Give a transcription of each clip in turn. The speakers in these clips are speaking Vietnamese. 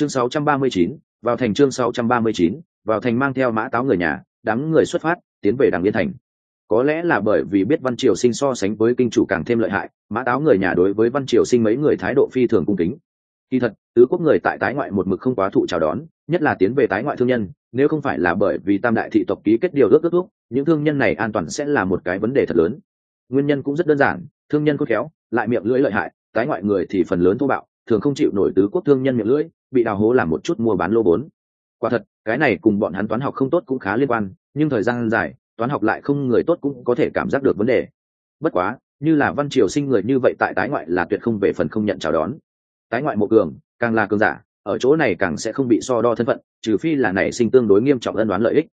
chương 639, vào thành chương 639, vào thành mang theo mã táo người nhà đám người xuất phát tiến về đằng liên thành. Có lẽ là bởi vì biết văn triều sinh so sánh với kinh chủ càng thêm lợi hại mã táo người nhà đối với văn triều sinh mấy người thái độ phi thường cung kính. Kỳ thật tứ quốc người tại tái ngoại một mực không quá thụ chào đón nhất là tiến về tái ngoại thương nhân nếu không phải là bởi vì tam đại thị tộc ký kết điều ước kết thúc những thương nhân này an toàn sẽ là một cái vấn đề thật lớn. Nguyên nhân cũng rất đơn giản thương nhân khôn khéo lại miệng lưỡi lợi hại tái ngoại người thì phần lớn thô bạo thường không chịu nổi tứ quốc thương nhân miệng lưỡi, bị đào hố làm một chút mua bán lô vốn. Quả thật, cái này cùng bọn hắn toán học không tốt cũng khá liên quan, nhưng thời gian dài, toán học lại không người tốt cũng có thể cảm giác được vấn đề. Bất quá, như là văn triều sinh người như vậy tại tái ngoại là tuyệt không về phần không nhận chào đón. Tái ngoại mộ cường, càng là cường giả, ở chỗ này càng sẽ không bị so đo thân phận, trừ phi là nảy sinh tương đối nghiêm trọng ân đoán lợi ích.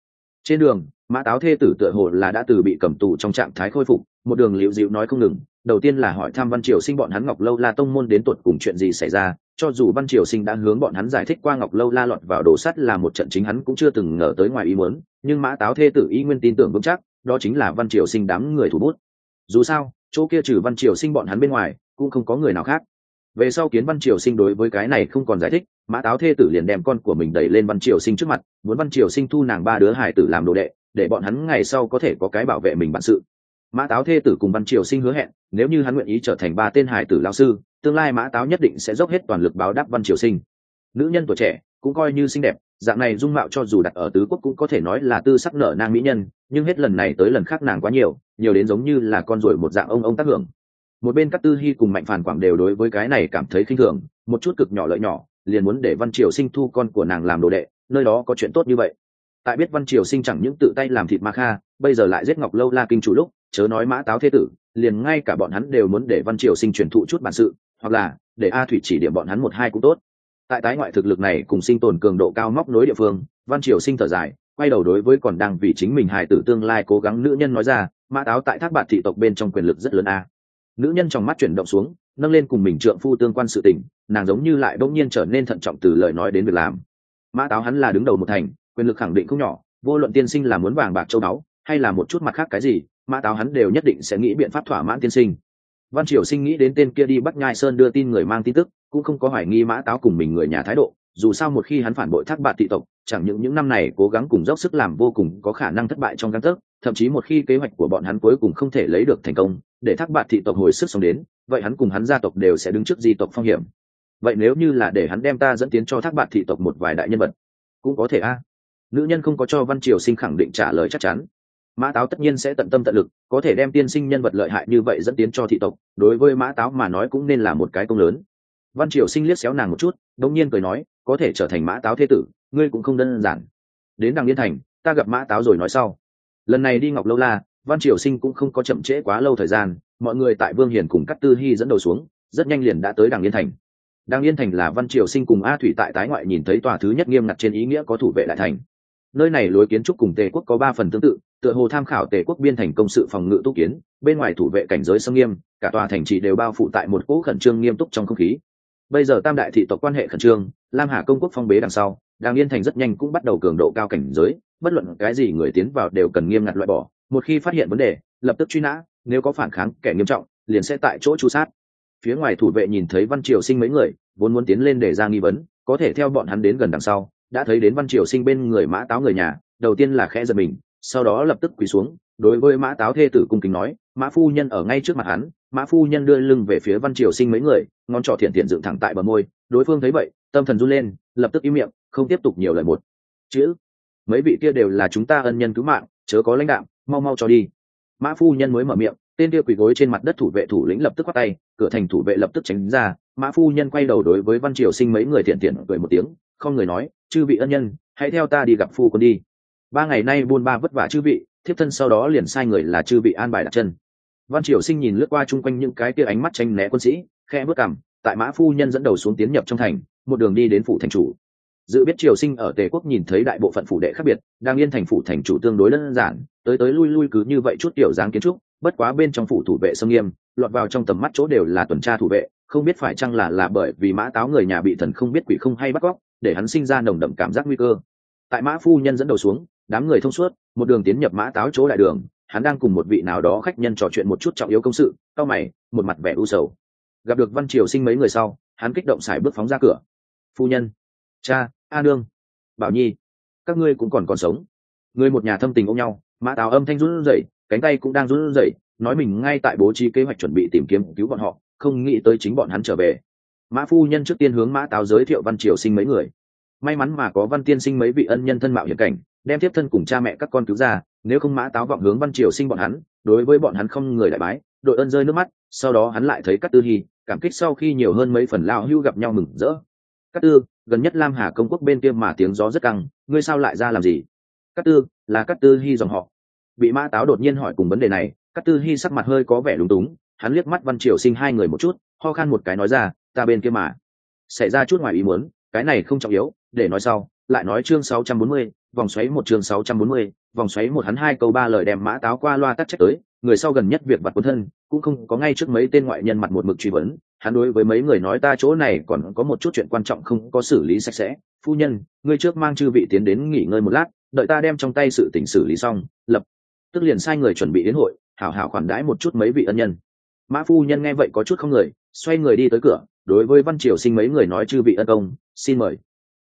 Trên đường, mã táo thê tử tựa hồ là đã từ bị cầm tù trong trạng thái khôi phục, một đường liễu dịu nói không ngừng đầu tiên là hỏi thăm văn triều sinh bọn hắn ngọc lâu la tông môn đến tột cùng chuyện gì xảy ra, cho dù văn triều sinh đã hướng bọn hắn giải thích qua ngọc lâu la lọt vào đồ sắt là một trận chính hắn cũng chưa từng ngờ tới ngoài ý muốn, nhưng mã táo thê tử y nguyên tin tưởng vững chắc, đó chính là văn triều sinh đám người thủ bút. Dù sao, chỗ kia trừ văn triều sinh bọn hắn bên ngoài, cũng không có người nào khác. Về sau kiến văn triều sinh đối với cái này không còn giải thích, mã táo thê tử liền đem con của mình đẩy lên văn triều sinh trước mặt, muốn văn triều sinh thu nàng ba đứa hải tử làm đồ đệ, để bọn hắn ngày sau có thể có cái bảo vệ mình bản sự mã táo thê tử cùng văn triều sinh hứa hẹn, nếu như hắn nguyện ý trở thành ba tên hải tử lao sư, tương lai mã táo nhất định sẽ dốc hết toàn lực báo đáp văn triều sinh. Nữ nhân tuổi trẻ, cũng coi như xinh đẹp, dạng này dung mạo cho dù đặt ở tứ quốc cũng có thể nói là tư sắc nở nang mỹ nhân, nhưng hết lần này tới lần khác nàng quá nhiều nhiều đến giống như là con ruồi một dạng ông ông tác hưởng. Một bên các tư hy cùng mạnh phản quảng đều đối với cái này cảm thấy khinh thường, một chút cực nhỏ lợi nhỏ, liền muốn để văn triều sinh thu con của nàng làm đồ đệ, nơi đó có chuyện tốt như vậy. Tại biết văn triều sinh chẳng những tự tay làm thịt ma kha, bây giờ lại giết ngọc lâu la kinh chủ lúc chớ nói mã táo thế tử, liền ngay cả bọn hắn đều muốn để văn triều sinh truyền thụ chút bản sự, hoặc là, để a thủy chỉ điểm bọn hắn một hai cũng tốt. Tại tái ngoại thực lực này cùng sinh tồn cường độ cao móc nối địa phương, văn triều sinh thở dài, quay đầu đối với còn đang vì chính mình hài tử tương lai cố gắng nữ nhân nói ra, mã táo tại thác bạt thị tộc bên trong quyền lực rất lớn a. Nữ nhân trong mắt chuyển động xuống, nâng lên cùng mình trượng phu tương quan sự tình, nàng giống như lại bỗng nhiên trở nên thận trọng từ lời nói đến việc làm. Mã táo hắn là đứng đầu một thành, quyền lực khẳng định không nhỏ, vô luận tiên sinh là muốn vàng bạc châu báu, hay là một chút mặt khác cái gì mã táo hắn đều nhất định sẽ nghĩ biện pháp thỏa mãn tiên sinh. Văn triều sinh nghĩ đến tên kia đi bắt nhai sơn đưa tin người mang tin tức cũng không có hoài nghi mã táo cùng mình người nhà thái độ dù sao một khi hắn phản bội thác bạt thị tộc chẳng những những năm này cố gắng cùng dốc sức làm vô cùng có khả năng thất bại trong căn thức, thậm chí một khi kế hoạch của bọn hắn cuối cùng không thể lấy được thành công để thác bạt thị tộc hồi sức sống đến vậy hắn cùng hắn gia tộc đều sẽ đứng trước di tộc phong hiểm. Vậy nếu như là để hắn đem ta dẫn tiến cho thác bạt thị tộc một vài đại nhân vật cũng có thể a. Nữ nhân không có cho văn triều sinh khẳng định trả lời chắc chắn mã táo tất nhiên sẽ tận tâm tận lực, có thể đem tiên sinh nhân vật lợi hại như vậy dẫn tiến cho thị tộc, đối với mã táo mà nói cũng nên là một cái công lớn. Văn triều sinh liếc xéo nàng một chút đông nhiên cười nói, có thể trở thành mã táo thế tử, ngươi cũng không đơn giản. Đến đằng liên thành, ta gặp mã táo rồi nói sau. Lần này đi ngọc lâu la, văn triều sinh cũng không có chậm trễ quá lâu thời gian, mọi người tại vương hiền cùng cắt tư hy dẫn đầu xuống, rất nhanh liền đã tới đằng Liên thành. Đằng Liên thành là văn triều sinh cùng a thủy tại tái ngoại nhìn thấy tòa thứ nhất nghiêm ngặt trên ý nghĩa có thủ vệ đại thành nơi này lối kiến trúc cùng tề quốc có ba phần tương tự, tựa hồ tham khảo tề quốc biên thành công sự phòng ngự tu kiến, bên ngoài thủ vệ cảnh giới sông nghiêm, cả tòa thành trì đều bao phủ tại một cỗ khẩn trương nghiêm túc trong không khí. Bây giờ tam đại thị tộc quan hệ khẩn trương, lam hà công quốc phong bế đằng sau đang yên thành rất nhanh cũng bắt đầu cường độ cao cảnh giới, bất luận cái gì người tiến vào đều cần nghiêm ngặt loại bỏ. Một khi phát hiện vấn đề, lập tức truy nã, nếu có phản kháng, kẻ nghiêm trọng, liền sẽ tại chỗ tru sát. Phía ngoài thủ vệ nhìn thấy văn triều sinh mấy người, vốn muốn tiến lên để ra nghi vấn, có thể theo bọn hắn đến gần đằng sau đã thấy đến văn triều sinh bên người mã táo người nhà, đầu tiên là khẽ giật mình, sau đó lập tức quỳ xuống, đối với mã táo thê tử cung kính nói, mã phu nhân ở ngay trước mặt hắn, mã phu nhân đưa lưng về phía văn triều sinh mấy người, ngón trỏ thiện thiện dựng thẳng tại bờ môi, đối phương thấy vậy, tâm thần run lên, lập tức im miệng, không tiếp tục nhiều lời một chữ. Mấy vị kia đều là chúng ta ân nhân cứu mạng, chớ có lãnh đạo mau mau cho đi. Mã phu nhân mới mở miệng, tên kia quỳ gối trên mặt đất thủ vệ thủ lĩnh lập tức bắt tay, cửa thành thủ vệ lập tức tránh ra, mã phu nhân quay đầu đối với văn triều sinh mấy người thiện thiện cười một tiếng, không người nói chư vị ân nhân, hãy theo ta đi gặp phu quân đi. Ba ngày nay buôn ba vất vả chư vị, thiếp thân sau đó liền sai người là chư vị an bài đặt chân. Văn triều sinh nhìn lướt qua chung quanh những cái tia ánh mắt tranh né quân sĩ khe bước cằm, tại mã phu nhân dẫn đầu xuống tiến nhập trong thành, một đường đi đến phủ thành chủ. Dự biết triều sinh ở tề quốc nhìn thấy đại bộ phận phủ đệ khác biệt, đang yên thành phủ thành chủ tương đối đơn giản, tới tới lui lui cứ như vậy chút tiểu dáng kiến trúc, bất quá bên trong phủ thủ vệ sông nghiêm, lọt vào trong tầm mắt chỗ đều là tuần tra thủ vệ, không biết phải chăng là là bởi vì mã táo người nhà bị thần không biết quỷ không hay bắt cóc để hắn sinh ra nồng đậm cảm giác nguy cơ. Tại mã phu nhân dẫn đầu xuống, đám người thông suốt, một đường tiến nhập mã táo chỗ đại đường, hắn đang cùng một vị nào đó khách nhân trò chuyện một chút trọng yếu công sự, cao mày, một mặt vẻ u sầu. Gặp được văn triều sinh mấy người sau, hắn kích động xài bước phóng ra cửa. Phu nhân, cha, a nương, bảo nhi, các ngươi cũng còn còn sống. Người một nhà thâm tình ôm nhau, mã táo âm thanh run rẩy, cánh tay cũng đang run rẩy, nói mình ngay tại bố trí kế hoạch chuẩn bị tìm kiếm cứu bọn họ, không nghĩ tới chính bọn hắn trở về mã phu nhân trước tiên hướng mã táo giới thiệu văn triều sinh mấy người. May mắn mà có văn tiên sinh mấy vị ân nhân thân mạo hiểm cảnh, đem tiếp thân cùng cha mẹ các con cứu ra, nếu không mã táo vọng hướng văn triều sinh bọn hắn, đối với bọn hắn không người đại bái, đội ơn rơi nước mắt, sau đó hắn lại thấy các tư hy, cảm kích sau khi nhiều hơn mấy phần lao hưu gặp nhau mừng rỡ. Các tư, gần nhất lam hà công quốc bên kia mà tiếng gió rất căng, ngươi sao lại ra làm gì? Các tư, là các tư hy dòng họ. Bị mã táo đột nhiên hỏi cùng vấn đề này các tư hy sắc mặt hơi có vẻ lúng túng, hắn liếc mắt văn triều sinh hai người một chút ho khan một cái nói ra ta bên kia mà. Xảy ra chút ngoài ý muốn cái này không trọng yếu để nói sau lại nói chương 640, vòng xoáy một chương 640, vòng xoáy một hắn hai câu ba lời đem mã táo qua loa tắt trách tới người sau gần nhất việc vặt quân thân cũng không có ngay trước mấy tên ngoại nhân mặt một mực truy vấn hắn đối với mấy người nói ta chỗ này còn có một chút chuyện quan trọng không có xử lý sạch sẽ. Phu nhân ngươi trước mang chư vị tiến đến nghỉ ngơi một lát đợi ta đem trong tay sự tỉnh xử lý xong lập tức liền sai người chuẩn bị đến hội hảo hảo khoản đãi một chút mấy vị ân nhân mã phu nhân nghe vậy có chút không người, xoay người đi tới cửa, đối với văn triều sinh mấy người nói chư vị ân công, xin mời.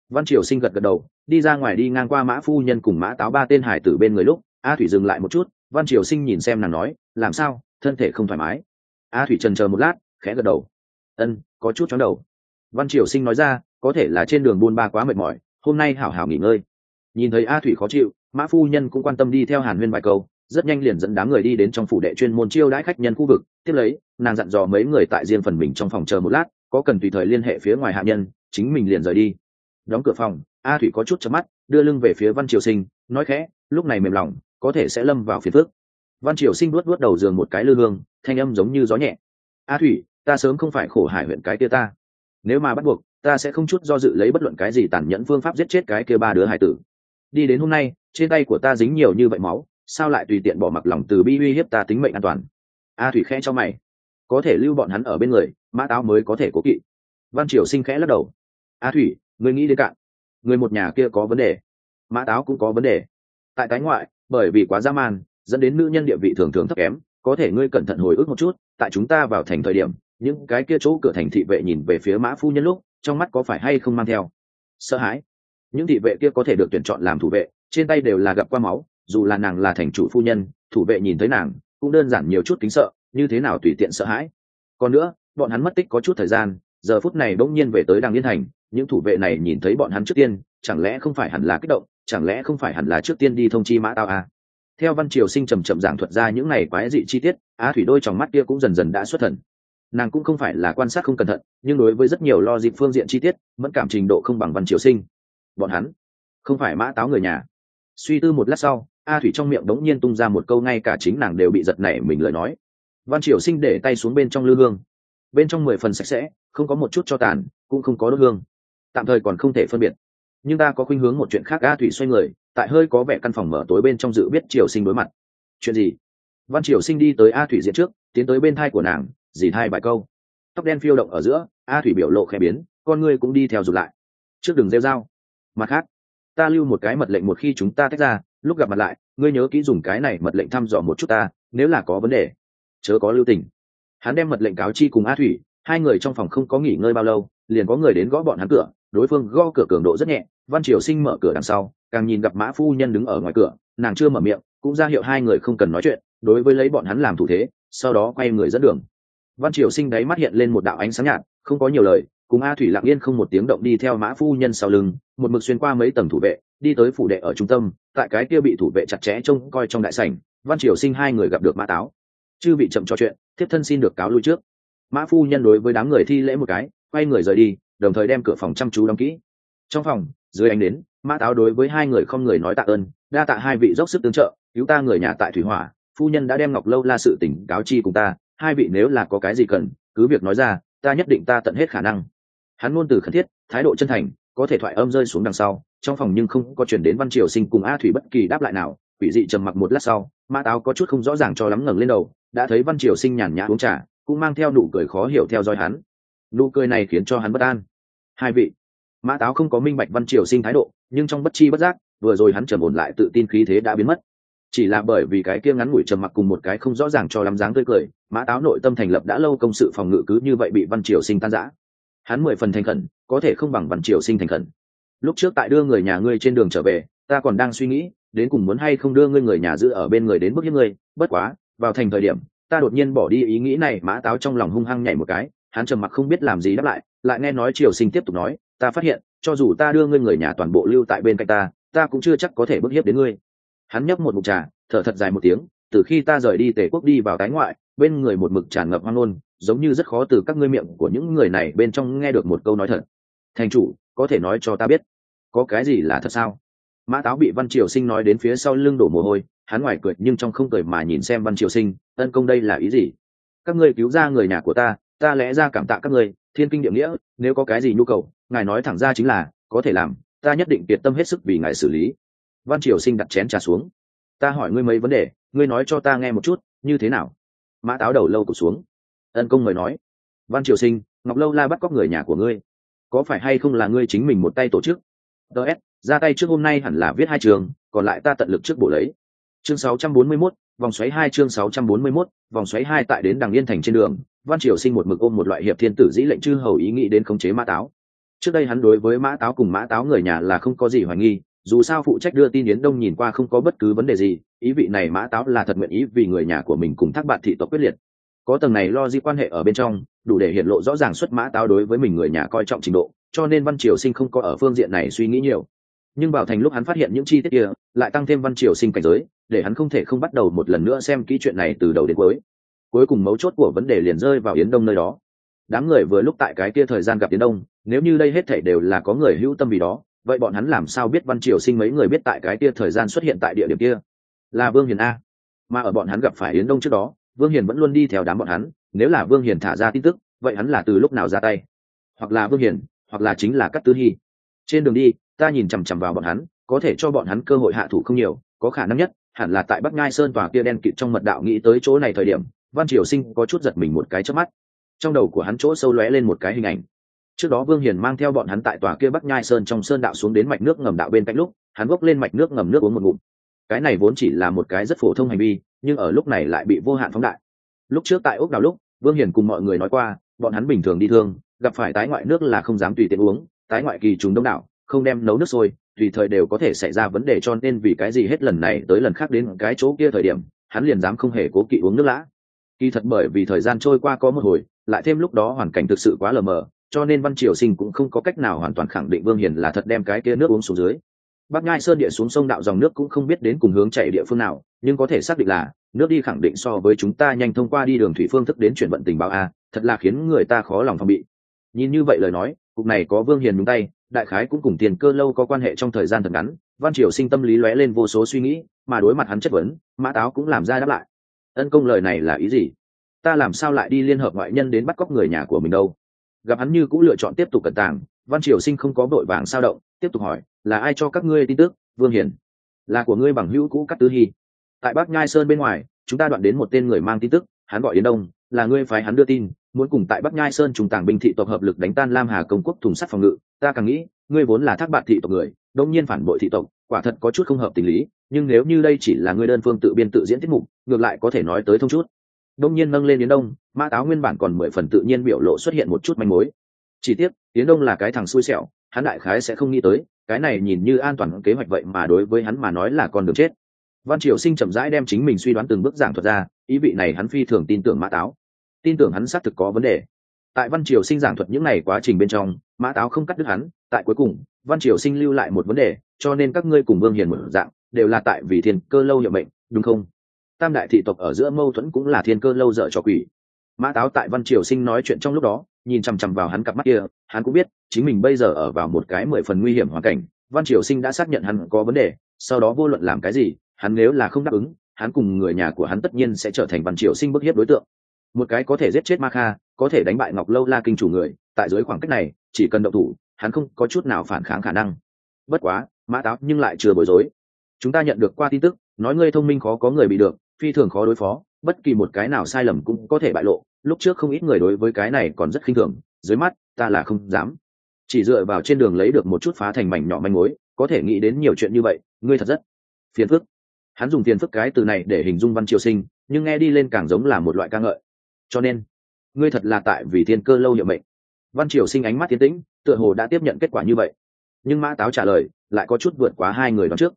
Văn triều sinh gật gật đầu, đi ra ngoài đi ngang qua mã phu nhân cùng mã táo ba tên hải tử bên người lúc, a thủy dừng lại một chút, văn triều sinh nhìn xem nàng nói, làm sao? Thân thể không thoải mái. A thủy trần chờ một lát, khẽ gật đầu. Ân, có chút chóng đầu. Văn triều sinh nói ra, có thể là trên đường buôn ba quá mệt mỏi, hôm nay hảo hảo nghỉ ngơi. Nhìn thấy a thủy khó chịu, mã phu nhân cũng quan tâm đi theo hàn huyên vài câu rất nhanh liền dẫn đám người đi đến trong phủ đệ chuyên môn chiêu đãi khách nhân khu vực, tiếp lấy, nàng dặn dò mấy người tại riêng phần mình trong phòng chờ một lát, có cần tùy thời liên hệ phía ngoài hạ nhân, chính mình liền rời đi. Đóng cửa phòng, a thủy có chút chớp mắt, đưa lưng về phía văn triều sinh, nói khẽ, lúc này mềm lòng, có thể sẽ lâm vào phiền phước văn triều sinh vuốt vuốt đầu giường một cái lư hương, thanh âm giống như gió nhẹ. A thủy, ta sớm không phải khổ hải huyện cái kia ta. Nếu mà bắt buộc, ta sẽ không chút do dự lấy bất luận cái gì tàn nhẫn phương pháp giết chết cái kia ba đứa hải tử. Đi đến hôm nay, trên tay của ta dính nhiều như vậy máu sao lại tùy tiện bỏ mặc lòng từ bi uy hiếp ta tính mệnh an toàn? A thủy khẽ cho mày. Có thể lưu bọn hắn ở bên người, mã táo mới có thể cố kỵ. Văn triều sinh khẽ lắc đầu. A thủy người nghĩ đến cạn. Người một nhà kia có vấn đề. Mã táo cũng có vấn đề. Tại tái ngoại, bởi vì quá dã man, dẫn đến nữ nhân địa vị thường thường thấp kém, có thể ngươi cẩn thận hồi ức một chút, tại chúng ta vào thành thời điểm, những cái kia chỗ cửa thành thị vệ nhìn về phía mã phu nhân lúc, trong mắt có phải hay không mang theo? Sợ hãi. Những thị vệ kia có thể được tuyển chọn làm thủ vệ, trên tay đều là gặp qua máu dù là nàng là thành chủ phu nhân, thủ vệ nhìn thấy nàng, cũng đơn giản nhiều chút kính sợ, như thế nào tùy tiện sợ hãi. Còn nữa, bọn hắn mất tích có chút thời gian, giờ phút này bỗng nhiên về tới đàng liên thành, những thủ vệ này nhìn thấy bọn hắn trước tiên, chẳng lẽ không phải hẳn là kích động, chẳng lẽ không phải hẳn là trước tiên đi thông chi mã tao à? theo văn triều sinh trầm trầm giảng thuật ra những này quái dị chi tiết, á thủy đôi trong mắt kia cũng dần dần đã xuất thần. Nàng cũng không phải là quan sát không cẩn thận, nhưng đối với rất nhiều lo dịp phương diện chi tiết, vẫn cảm trình độ không bằng văn triều sinh. Bọn hắn không phải mã táo người nhà suy tư một lát sau, a thủy trong miệng đống nhiên tung ra một câu ngay cả chính nàng đều bị giật nảy mình lời nói. Văn triều sinh để tay xuống bên trong lư hương. Bên trong mười phần sạch sẽ, không có một chút cho tàn, cũng không có đốt hương. Tạm thời còn không thể phân biệt. Nhưng ta có khuynh hướng một chuyện khác, a thủy xoay người, tại hơi có vẻ căn phòng mở tối bên trong dự biết triều sinh đối mặt. Chuyện gì? Văn triều sinh đi tới a thủy diện trước, tiến tới bên thai của nàng, dì thai bài câu. Tóc đen phiêu động ở giữa, a thủy biểu lộ khẽ biến, con ngươi cũng đi theo rụt lại. Trước đường rêu dao mặt khác ta lưu một cái mật lệnh một khi chúng ta tách ra, lúc gặp mặt lại, ngươi nhớ kỹ dùng cái này mật lệnh thăm dò một chút ta, nếu là có vấn đề, chớ có lưu tình. Hắn đem mật lệnh cáo chi cùng a thủy, hai người trong phòng không có nghỉ ngơi bao lâu, liền có người đến gõ bọn hắn cửa, đối phương gõ cửa cường độ rất nhẹ, văn triều sinh mở cửa đằng sau, càng nhìn gặp mã phu nhân đứng ở ngoài cửa, nàng chưa mở miệng, cũng ra hiệu hai người không cần nói chuyện, đối với lấy bọn hắn làm thủ thế, sau đó quay người dẫn đường. Văn triều sinh đáy mắt hiện lên một đạo ánh sáng nhạt, không có nhiều lời cùng a thủy lặng yên không một tiếng động đi theo mã phu nhân sau lưng, một mực xuyên qua mấy tầng thủ vệ, đi tới phủ đệ ở trung tâm, tại cái kia bị thủ vệ chặt chẽ trông coi trong đại sảnh, văn triều sinh hai người gặp được mã táo. Chư bị chậm trò chuyện, thiếp thân xin được cáo lui trước. Mã phu nhân đối với đám người thi lễ một cái, quay người rời đi, đồng thời đem cửa phòng chăm chú đóng kỹ. Trong phòng, dưới ánh đến mã táo đối với hai người không người nói tạ ơn, đa tạ hai vị dốc sức tương trợ, cứu ta người nhà tại thủy hỏa, phu nhân đã đem ngọc lâu la sự tỉnh cáo chi cùng ta, hai vị nếu là có cái gì cần, cứ việc nói ra, ta nhất định ta tận hết khả năng hắn ngôn từ khẩn thiết, thái độ chân thành, có thể thoại âm rơi xuống đằng sau, trong phòng nhưng không có chuyển đến văn triều sinh cùng a thủy bất kỳ đáp lại nào, quỷ dị trầm mặc một lát sau, mã táo có chút không rõ ràng cho lắm ngẩng lên đầu, đã thấy văn triều sinh nhàn nhã uống trà, cũng mang theo nụ cười khó hiểu theo dõi hắn. Nụ cười này khiến cho hắn bất an. Hai vị. Mã táo không có minh bạch văn triều sinh thái độ, nhưng trong bất chi bất giác, vừa rồi hắn trầm ổn lại tự tin khí thế đã biến mất. Chỉ là bởi vì cái kia ngắn ngủi trầm mặc cùng một cái không rõ ràng cho lắm dáng tươi cười, mã táo nội tâm thành lập đã lâu công sự phòng ngự cứ như vậy bị văn triều sinh tan giã hắn mười phần thành khẩn, có thể không bằng văn triều sinh thành khẩn. Lúc trước tại đưa người nhà ngươi trên đường trở về, ta còn đang suy nghĩ, đến cùng muốn hay không đưa ngươi người nhà giữ ở bên người đến bức hiếp ngươi, bất quá, vào thành thời điểm, ta đột nhiên bỏ đi ý nghĩ này, mã táo trong lòng hung hăng nhảy một cái, hắn trầm mặc không biết làm gì đáp lại lại nghe nói triều sinh tiếp tục nói, ta phát hiện, cho dù ta đưa ngươi người nhà toàn bộ lưu tại bên cạnh ta ta cũng chưa chắc có thể bức hiếp đến ngươi. Hắn nhấp một mục trà, thở thật dài một tiếng, từ khi ta rời đi tề quốc đi vào tái ngoại, bên người một mực tràn ngập hoang ngôn giống như rất khó từ các ngươi miệng của những người này bên trong nghe được một câu nói thật. Thành chủ, có thể nói cho ta biết, có cái gì là thật sao? Mã táo bị văn triều sinh nói đến phía sau lưng đổ mồ hôi, hắn ngoài cười nhưng trong không cười mà nhìn xem văn triều sinh, ân công đây là ý gì? Các ngươi cứu ra người nhà của ta ta lẽ ra cảm tạ các ngươi, thiên kinh địa nghĩa, nếu có cái gì nhu cầu, ngài nói thẳng ra chính là, có thể làm, ta nhất định kiệt tâm hết sức vì ngài xử lý. Văn triều sinh đặt chén trà xuống. Ta hỏi ngươi mấy vấn đề, ngươi nói cho ta nghe một chút, như thế nào? Mã táo đầu lâu cụt xuống ân công mời nói. Văn triều sinh ngọc lâu la bắt cóc người nhà của ngươi. Có phải hay không là ngươi chính mình một tay tổ chức? Ts ra tay trước hôm nay hẳn là viết hai trường còn lại ta tận lực trước bộ lấy. Chương 641, vòng xoáy hai chương 641, vòng xoáy hai tại đến đằng yên thành trên đường văn triều sinh một mực ôm một loại hiệp thiên tử dĩ lệnh chư hầu ý nghĩ đến khống chế mã táo. Trước đây hắn đối với mã táo cùng mã táo người nhà là không có gì hoài nghi dù sao phụ trách đưa tin yến đông nhìn qua không có bất cứ vấn đề gì ý vị này mã táo là thật nguyện ý vì người nhà của mình cùng thác bạn thị tộc quyết liệt có tầng này lo di quan hệ ở bên trong, đủ để hiện lộ rõ ràng xuất mã táo đối với mình người nhà coi trọng trình độ, cho nên văn triều sinh không có ở phương diện này suy nghĩ nhiều. Nhưng bảo thành lúc hắn phát hiện những chi tiết kia, lại tăng thêm văn triều sinh cảnh giới, để hắn không thể không bắt đầu một lần nữa xem kỹ chuyện này từ đầu đến cuối. Cuối cùng mấu chốt của vấn đề liền rơi vào yến đông nơi đó. Đám người vừa lúc tại cái kia thời gian gặp yến đông, nếu như đây hết thể đều là có người hữu tâm vì đó, vậy bọn hắn làm sao biết văn triều sinh mấy người biết tại cái kia thời gian xuất hiện tại địa điểm kia? Là vương hiền a. Mà ở bọn hắn gặp phải yến đông trước đó vương hiền vẫn luôn đi theo đám bọn hắn, nếu là vương hiền thả ra tin tức, vậy hắn là từ lúc nào ra tay? Hoặc là vương hiền, hoặc là chính là cắt tứ hy. Trên đường đi, ta nhìn chằm chằm vào bọn hắn, có thể cho bọn hắn cơ hội hạ thủ không nhiều, có khả năng nhất, hẳn là tại bắc ngai sơn tòa kia đen kịt trong mật đạo nghĩ tới chỗ này thời điểm, văn triều sinh có chút giật mình một cái trước mắt. Trong đầu của hắn chỗ sâu lóe lên một cái hình ảnh. Trước đó vương hiền mang theo bọn hắn tại tòa kia bắc nhai sơn trong sơn đạo xuống đến mạch nước ngầm đạo bên cạnh lúc, hắn bốc lên mạch nước ngầm nước uống một ngụm. Cái này vốn chỉ là một cái rất phổ thông hành vi nhưng ở lúc này lại bị vô hạn phóng đại. Lúc trước tại úc đào lúc, vương hiền cùng mọi người nói qua, bọn hắn bình thường đi thương, gặp phải tái ngoại nước là không dám tùy tiện uống, tái ngoại kỳ trùng đông đảo, không đem nấu nước sôi, tùy thời đều có thể xảy ra vấn đề cho nên vì cái gì hết lần này tới lần khác đến cái chỗ kia thời điểm, hắn liền dám không hề cố kỵ uống nước lã. Kỳ thật bởi vì thời gian trôi qua có một hồi, lại thêm lúc đó hoàn cảnh thực sự quá lờ mờ, cho nên văn triều sinh cũng không có cách nào hoàn toàn khẳng định vương hiền là thật đem cái kia nước uống xuống dưới bắc ngai sơn địa xuống sông đạo dòng nước cũng không biết đến cùng hướng chạy địa phương nào, nhưng có thể xác định là, nước đi khẳng định so với chúng ta nhanh thông qua đi đường thủy phương thức đến chuyển vận tình báo a, thật là khiến người ta khó lòng phòng bị. Nhìn như vậy lời nói, cục này có vương hiền nhúng tay, đại khái cũng cùng tiền cơ lâu có quan hệ trong thời gian thật ngắn, văn triều sinh tâm lý lóe lên vô số suy nghĩ, mà đối mặt hắn chất vấn, mã táo cũng làm ra đáp lại. Ân công lời này là ý gì? Ta làm sao lại đi liên hợp ngoại nhân đến bắt cóc người nhà của mình đâu? Gặp hắn như cũng lựa chọn tiếp tục cẩn tàng, văn triều sinh không có vội vàng sao động, tiếp tục hỏi là ai cho các ngươi tin tức, vương hiền? Là của ngươi bằng hữu cũ cắt tứ hy. Tại bắc nhai sơn bên ngoài, chúng ta đoạn đến một tên người mang tin tức, hắn gọi yến đông, là ngươi phái hắn đưa tin, muốn cùng tại bắc nhai sơn trùng tàng binh thị tộc hợp lực đánh tan lam hà công quốc thùng sắt phòng ngự. Ta càng nghĩ, ngươi vốn là thác bạn thị tộc người, đông nhiên phản bội thị tộc, quả thật có chút không hợp tình lý, nhưng nếu như đây chỉ là ngươi đơn phương tự biên tự diễn tiết mục, ngược lại có thể nói tới thông chút. Đông nhiên nâng lên yến đông, mã táo nguyên bản còn mười phần tự nhiên biểu lộ xuất hiện một chút manh mối. Chỉ tiếc, yến đông là cái thằng xui xẻo, hắn đại khái sẽ không nghĩ tới cái này nhìn như an toàn kế hoạch vậy mà đối với hắn mà nói là con đường chết. Văn triều sinh chậm rãi đem chính mình suy đoán từng bước giảng thuật ra, ý vị này hắn phi thường tin tưởng mã táo. Tin tưởng hắn xác thực có vấn đề. Tại văn triều sinh giảng thuật những n à y quá trình bên trong, mã táo không cắt đứt hắn, tại cuối cùng, văn triều sinh lưu lại một vấn đề, cho nên các ngươi cùng vương hiền một dạng, đều là tại vì thiên cơ lâu hiệu mệnh, đúng không? Tam đại thị tộc ở giữa mâu thuẫn cũng là thiên cơ lâu dở cho quỷ mã táo tại văn triều sinh nói chuyện trong lúc đó, nhìn chằm chằm vào hắn cặp mắt kia, hắn cũng biết, chính mình bây giờ ở vào một cái mười phần nguy hiểm hoàn cảnh. Văn triều sinh đã xác nhận hắn có vấn đề, sau đó vô luận làm cái gì, hắn nếu là không đáp ứng, hắn cùng người nhà của hắn tất nhiên sẽ trở thành văn triều sinh bức hiếp đối tượng. Một cái có thể giết chết ma kha, có thể đánh bại ngọc lâu la kinh chủ người, tại dưới khoảng cách này, chỉ cần động thủ, hắn không có chút nào phản kháng khả năng. Bất quá, mã táo nhưng lại chưa bối rối. Chúng ta nhận được qua tin tức, nói ngươi thông minh khó có người bị được, phi thường khó đối phó bất kỳ một cái nào sai lầm cũng có thể bại lộ, lúc trước không ít người đối với cái này còn rất khinh thường, dưới mắt, ta là không dám. Chỉ dựa vào trên đường lấy được một chút phá thành mảnh nhỏ manh mối, có thể nghĩ đến nhiều chuyện như vậy, ngươi thật rất phiền phức. Hắn dùng phiền phức cái từ này để hình dung văn triều sinh, nhưng nghe đi lên càng giống là một loại ca ngợi. Cho nên, ngươi thật là tại vì thiên cơ lâu hiệu mệnh. Văn triều sinh ánh mắt tiến tĩnh, tựa hồ đã tiếp nhận kết quả như vậy. Nhưng mã táo trả lời, lại có chút vượt quá hai người đón trước.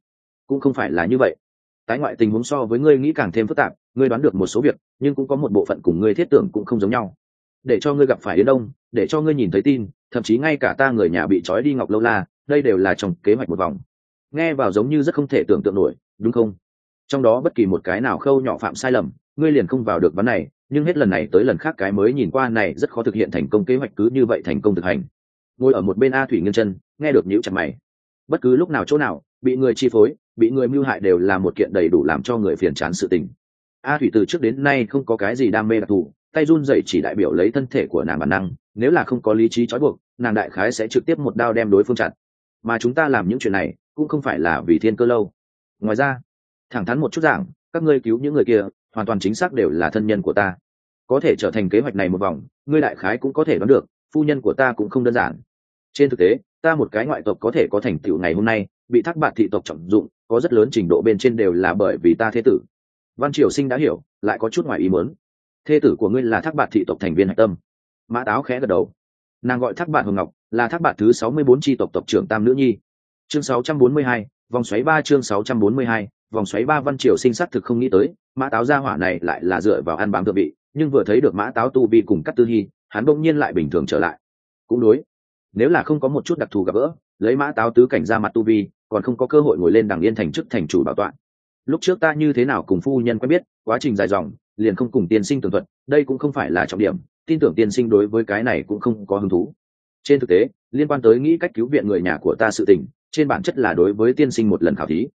Cũng không phải là như vậy tái ngoại tình huống so với ngươi nghĩ càng thêm phức tạp, ngươi đoán được một số việc, nhưng cũng có một bộ phận cùng ngươi thiết tưởng cũng không giống nhau. Để cho ngươi gặp phải đến đông, để cho ngươi nhìn thấy tin, thậm chí ngay cả ta người nhà bị trói đi ngọc lâu la, đây đều là trong kế hoạch một vòng. Nghe vào giống như rất không thể tưởng tượng nổi, đúng không? Trong đó bất kỳ một cái nào khâu nhỏ phạm sai lầm, ngươi liền không vào được vấn này, nhưng hết lần này tới lần khác cái mới nhìn qua này rất khó thực hiện thành công kế hoạch cứ như vậy thành công thực hành. Ngồi ở một bên a thủy nghiêng chân, nghe được nhiễu chặt mày. Bất cứ lúc nào chỗ nào, bị người chi phối bị người mưu hại đều là một kiện đầy đủ làm cho người phiền chán sự tình. A thủy từ trước đến nay không có cái gì đam mê đặc thù, tay run dậy chỉ đại biểu lấy thân thể của nàng bản năng, nếu là không có lý trí trói buộc, nàng đại khái sẽ trực tiếp một đao đem đối phương chặt. Mà chúng ta làm những chuyện này, cũng không phải là vì thiên cơ lâu. Ngoài ra, thẳng thắn một chút giảng, các ngươi cứu những người kia, hoàn toàn chính xác đều là thân nhân của ta. Có thể trở thành kế hoạch này một vòng, ngươi đại khái cũng có thể đoán được, phu nhân của ta cũng không đơn giản. Trên thực tế ta một cái ngoại tộc có thể có thành tựu ngày hôm nay, bị thác bạt thị tộc trọng dụng, có rất lớn trình độ bên trên đều là bởi vì ta thế tử. Văn triều sinh đã hiểu, lại có chút ngoài ý muốn. Thế tử của ngươi là thác bạt thị tộc thành viên hạch tâm. Mã táo khẽ gật đầu. Nàng gọi thác bạt hồng ngọc, là thác bạt thứ sáu mươi bốn tri tộc tộc trưởng tam nữ nhi. Chương sáu trăm bốn mươi hai, vòng xoáy ba chương sáu trăm bốn mươi hai, vòng xoáy ba văn triều sinh xác thực không nghĩ tới, mã táo gia hỏa này lại là dựa vào ăn bám thượng vị, nhưng vừa thấy được mã táo tu vi cùng cắt tư hy, hắn bỗng nhiên lại bình thường trở lại. Cũng đối nếu là không có một chút đặc thù gặp gỡ, lấy mã táo tứ cảnh ra mặt tu vi, còn không có cơ hội ngồi lên đằng yên thành chức thành chủ bảo toàn. Lúc trước ta như thế nào cùng phu nhân quen biết, quá trình dài dòng, liền không cùng tiên sinh tường thuật, đây cũng không phải là trọng điểm, tin tưởng tiên sinh đối với cái này cũng không có hứng thú. Trên thực tế, liên quan tới nghĩ cách cứu viện người nhà của ta sự tình, trên bản chất là đối với tiên sinh một lần khảo thí.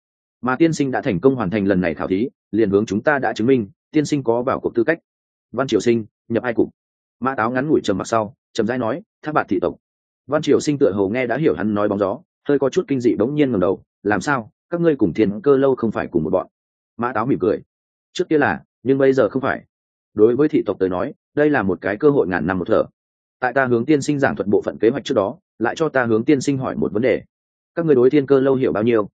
Mà tiên sinh đã thành công hoàn thành lần này khảo thí, liền hướng chúng ta đã chứng minh, tiên sinh có vào cuộc tư cách. Văn triều sinh, nhập ai cục? Mã táo ngắn ngủi trầm mặc sau trầm rãi nói, thác bạn thị tộc văn triều sinh tựa hồ nghe đã hiểu hắn nói bóng gió, hơi có chút kinh dị bỗng nhiên ngầm đầu, làm sao? Các ngươi cùng thiên cơ lâu không phải cùng một bọn? Mã táo mỉm cười. Trước kia là, nhưng bây giờ không phải. Đối với thị tộc tới nói, đây là một cái cơ hội ngàn năm một thở. Tại ta hướng tiên sinh giảng thuật bộ phận kế hoạch trước đó, lại cho ta hướng tiên sinh hỏi một vấn đề. Các người đối thiên cơ lâu hiểu bao nhiêu?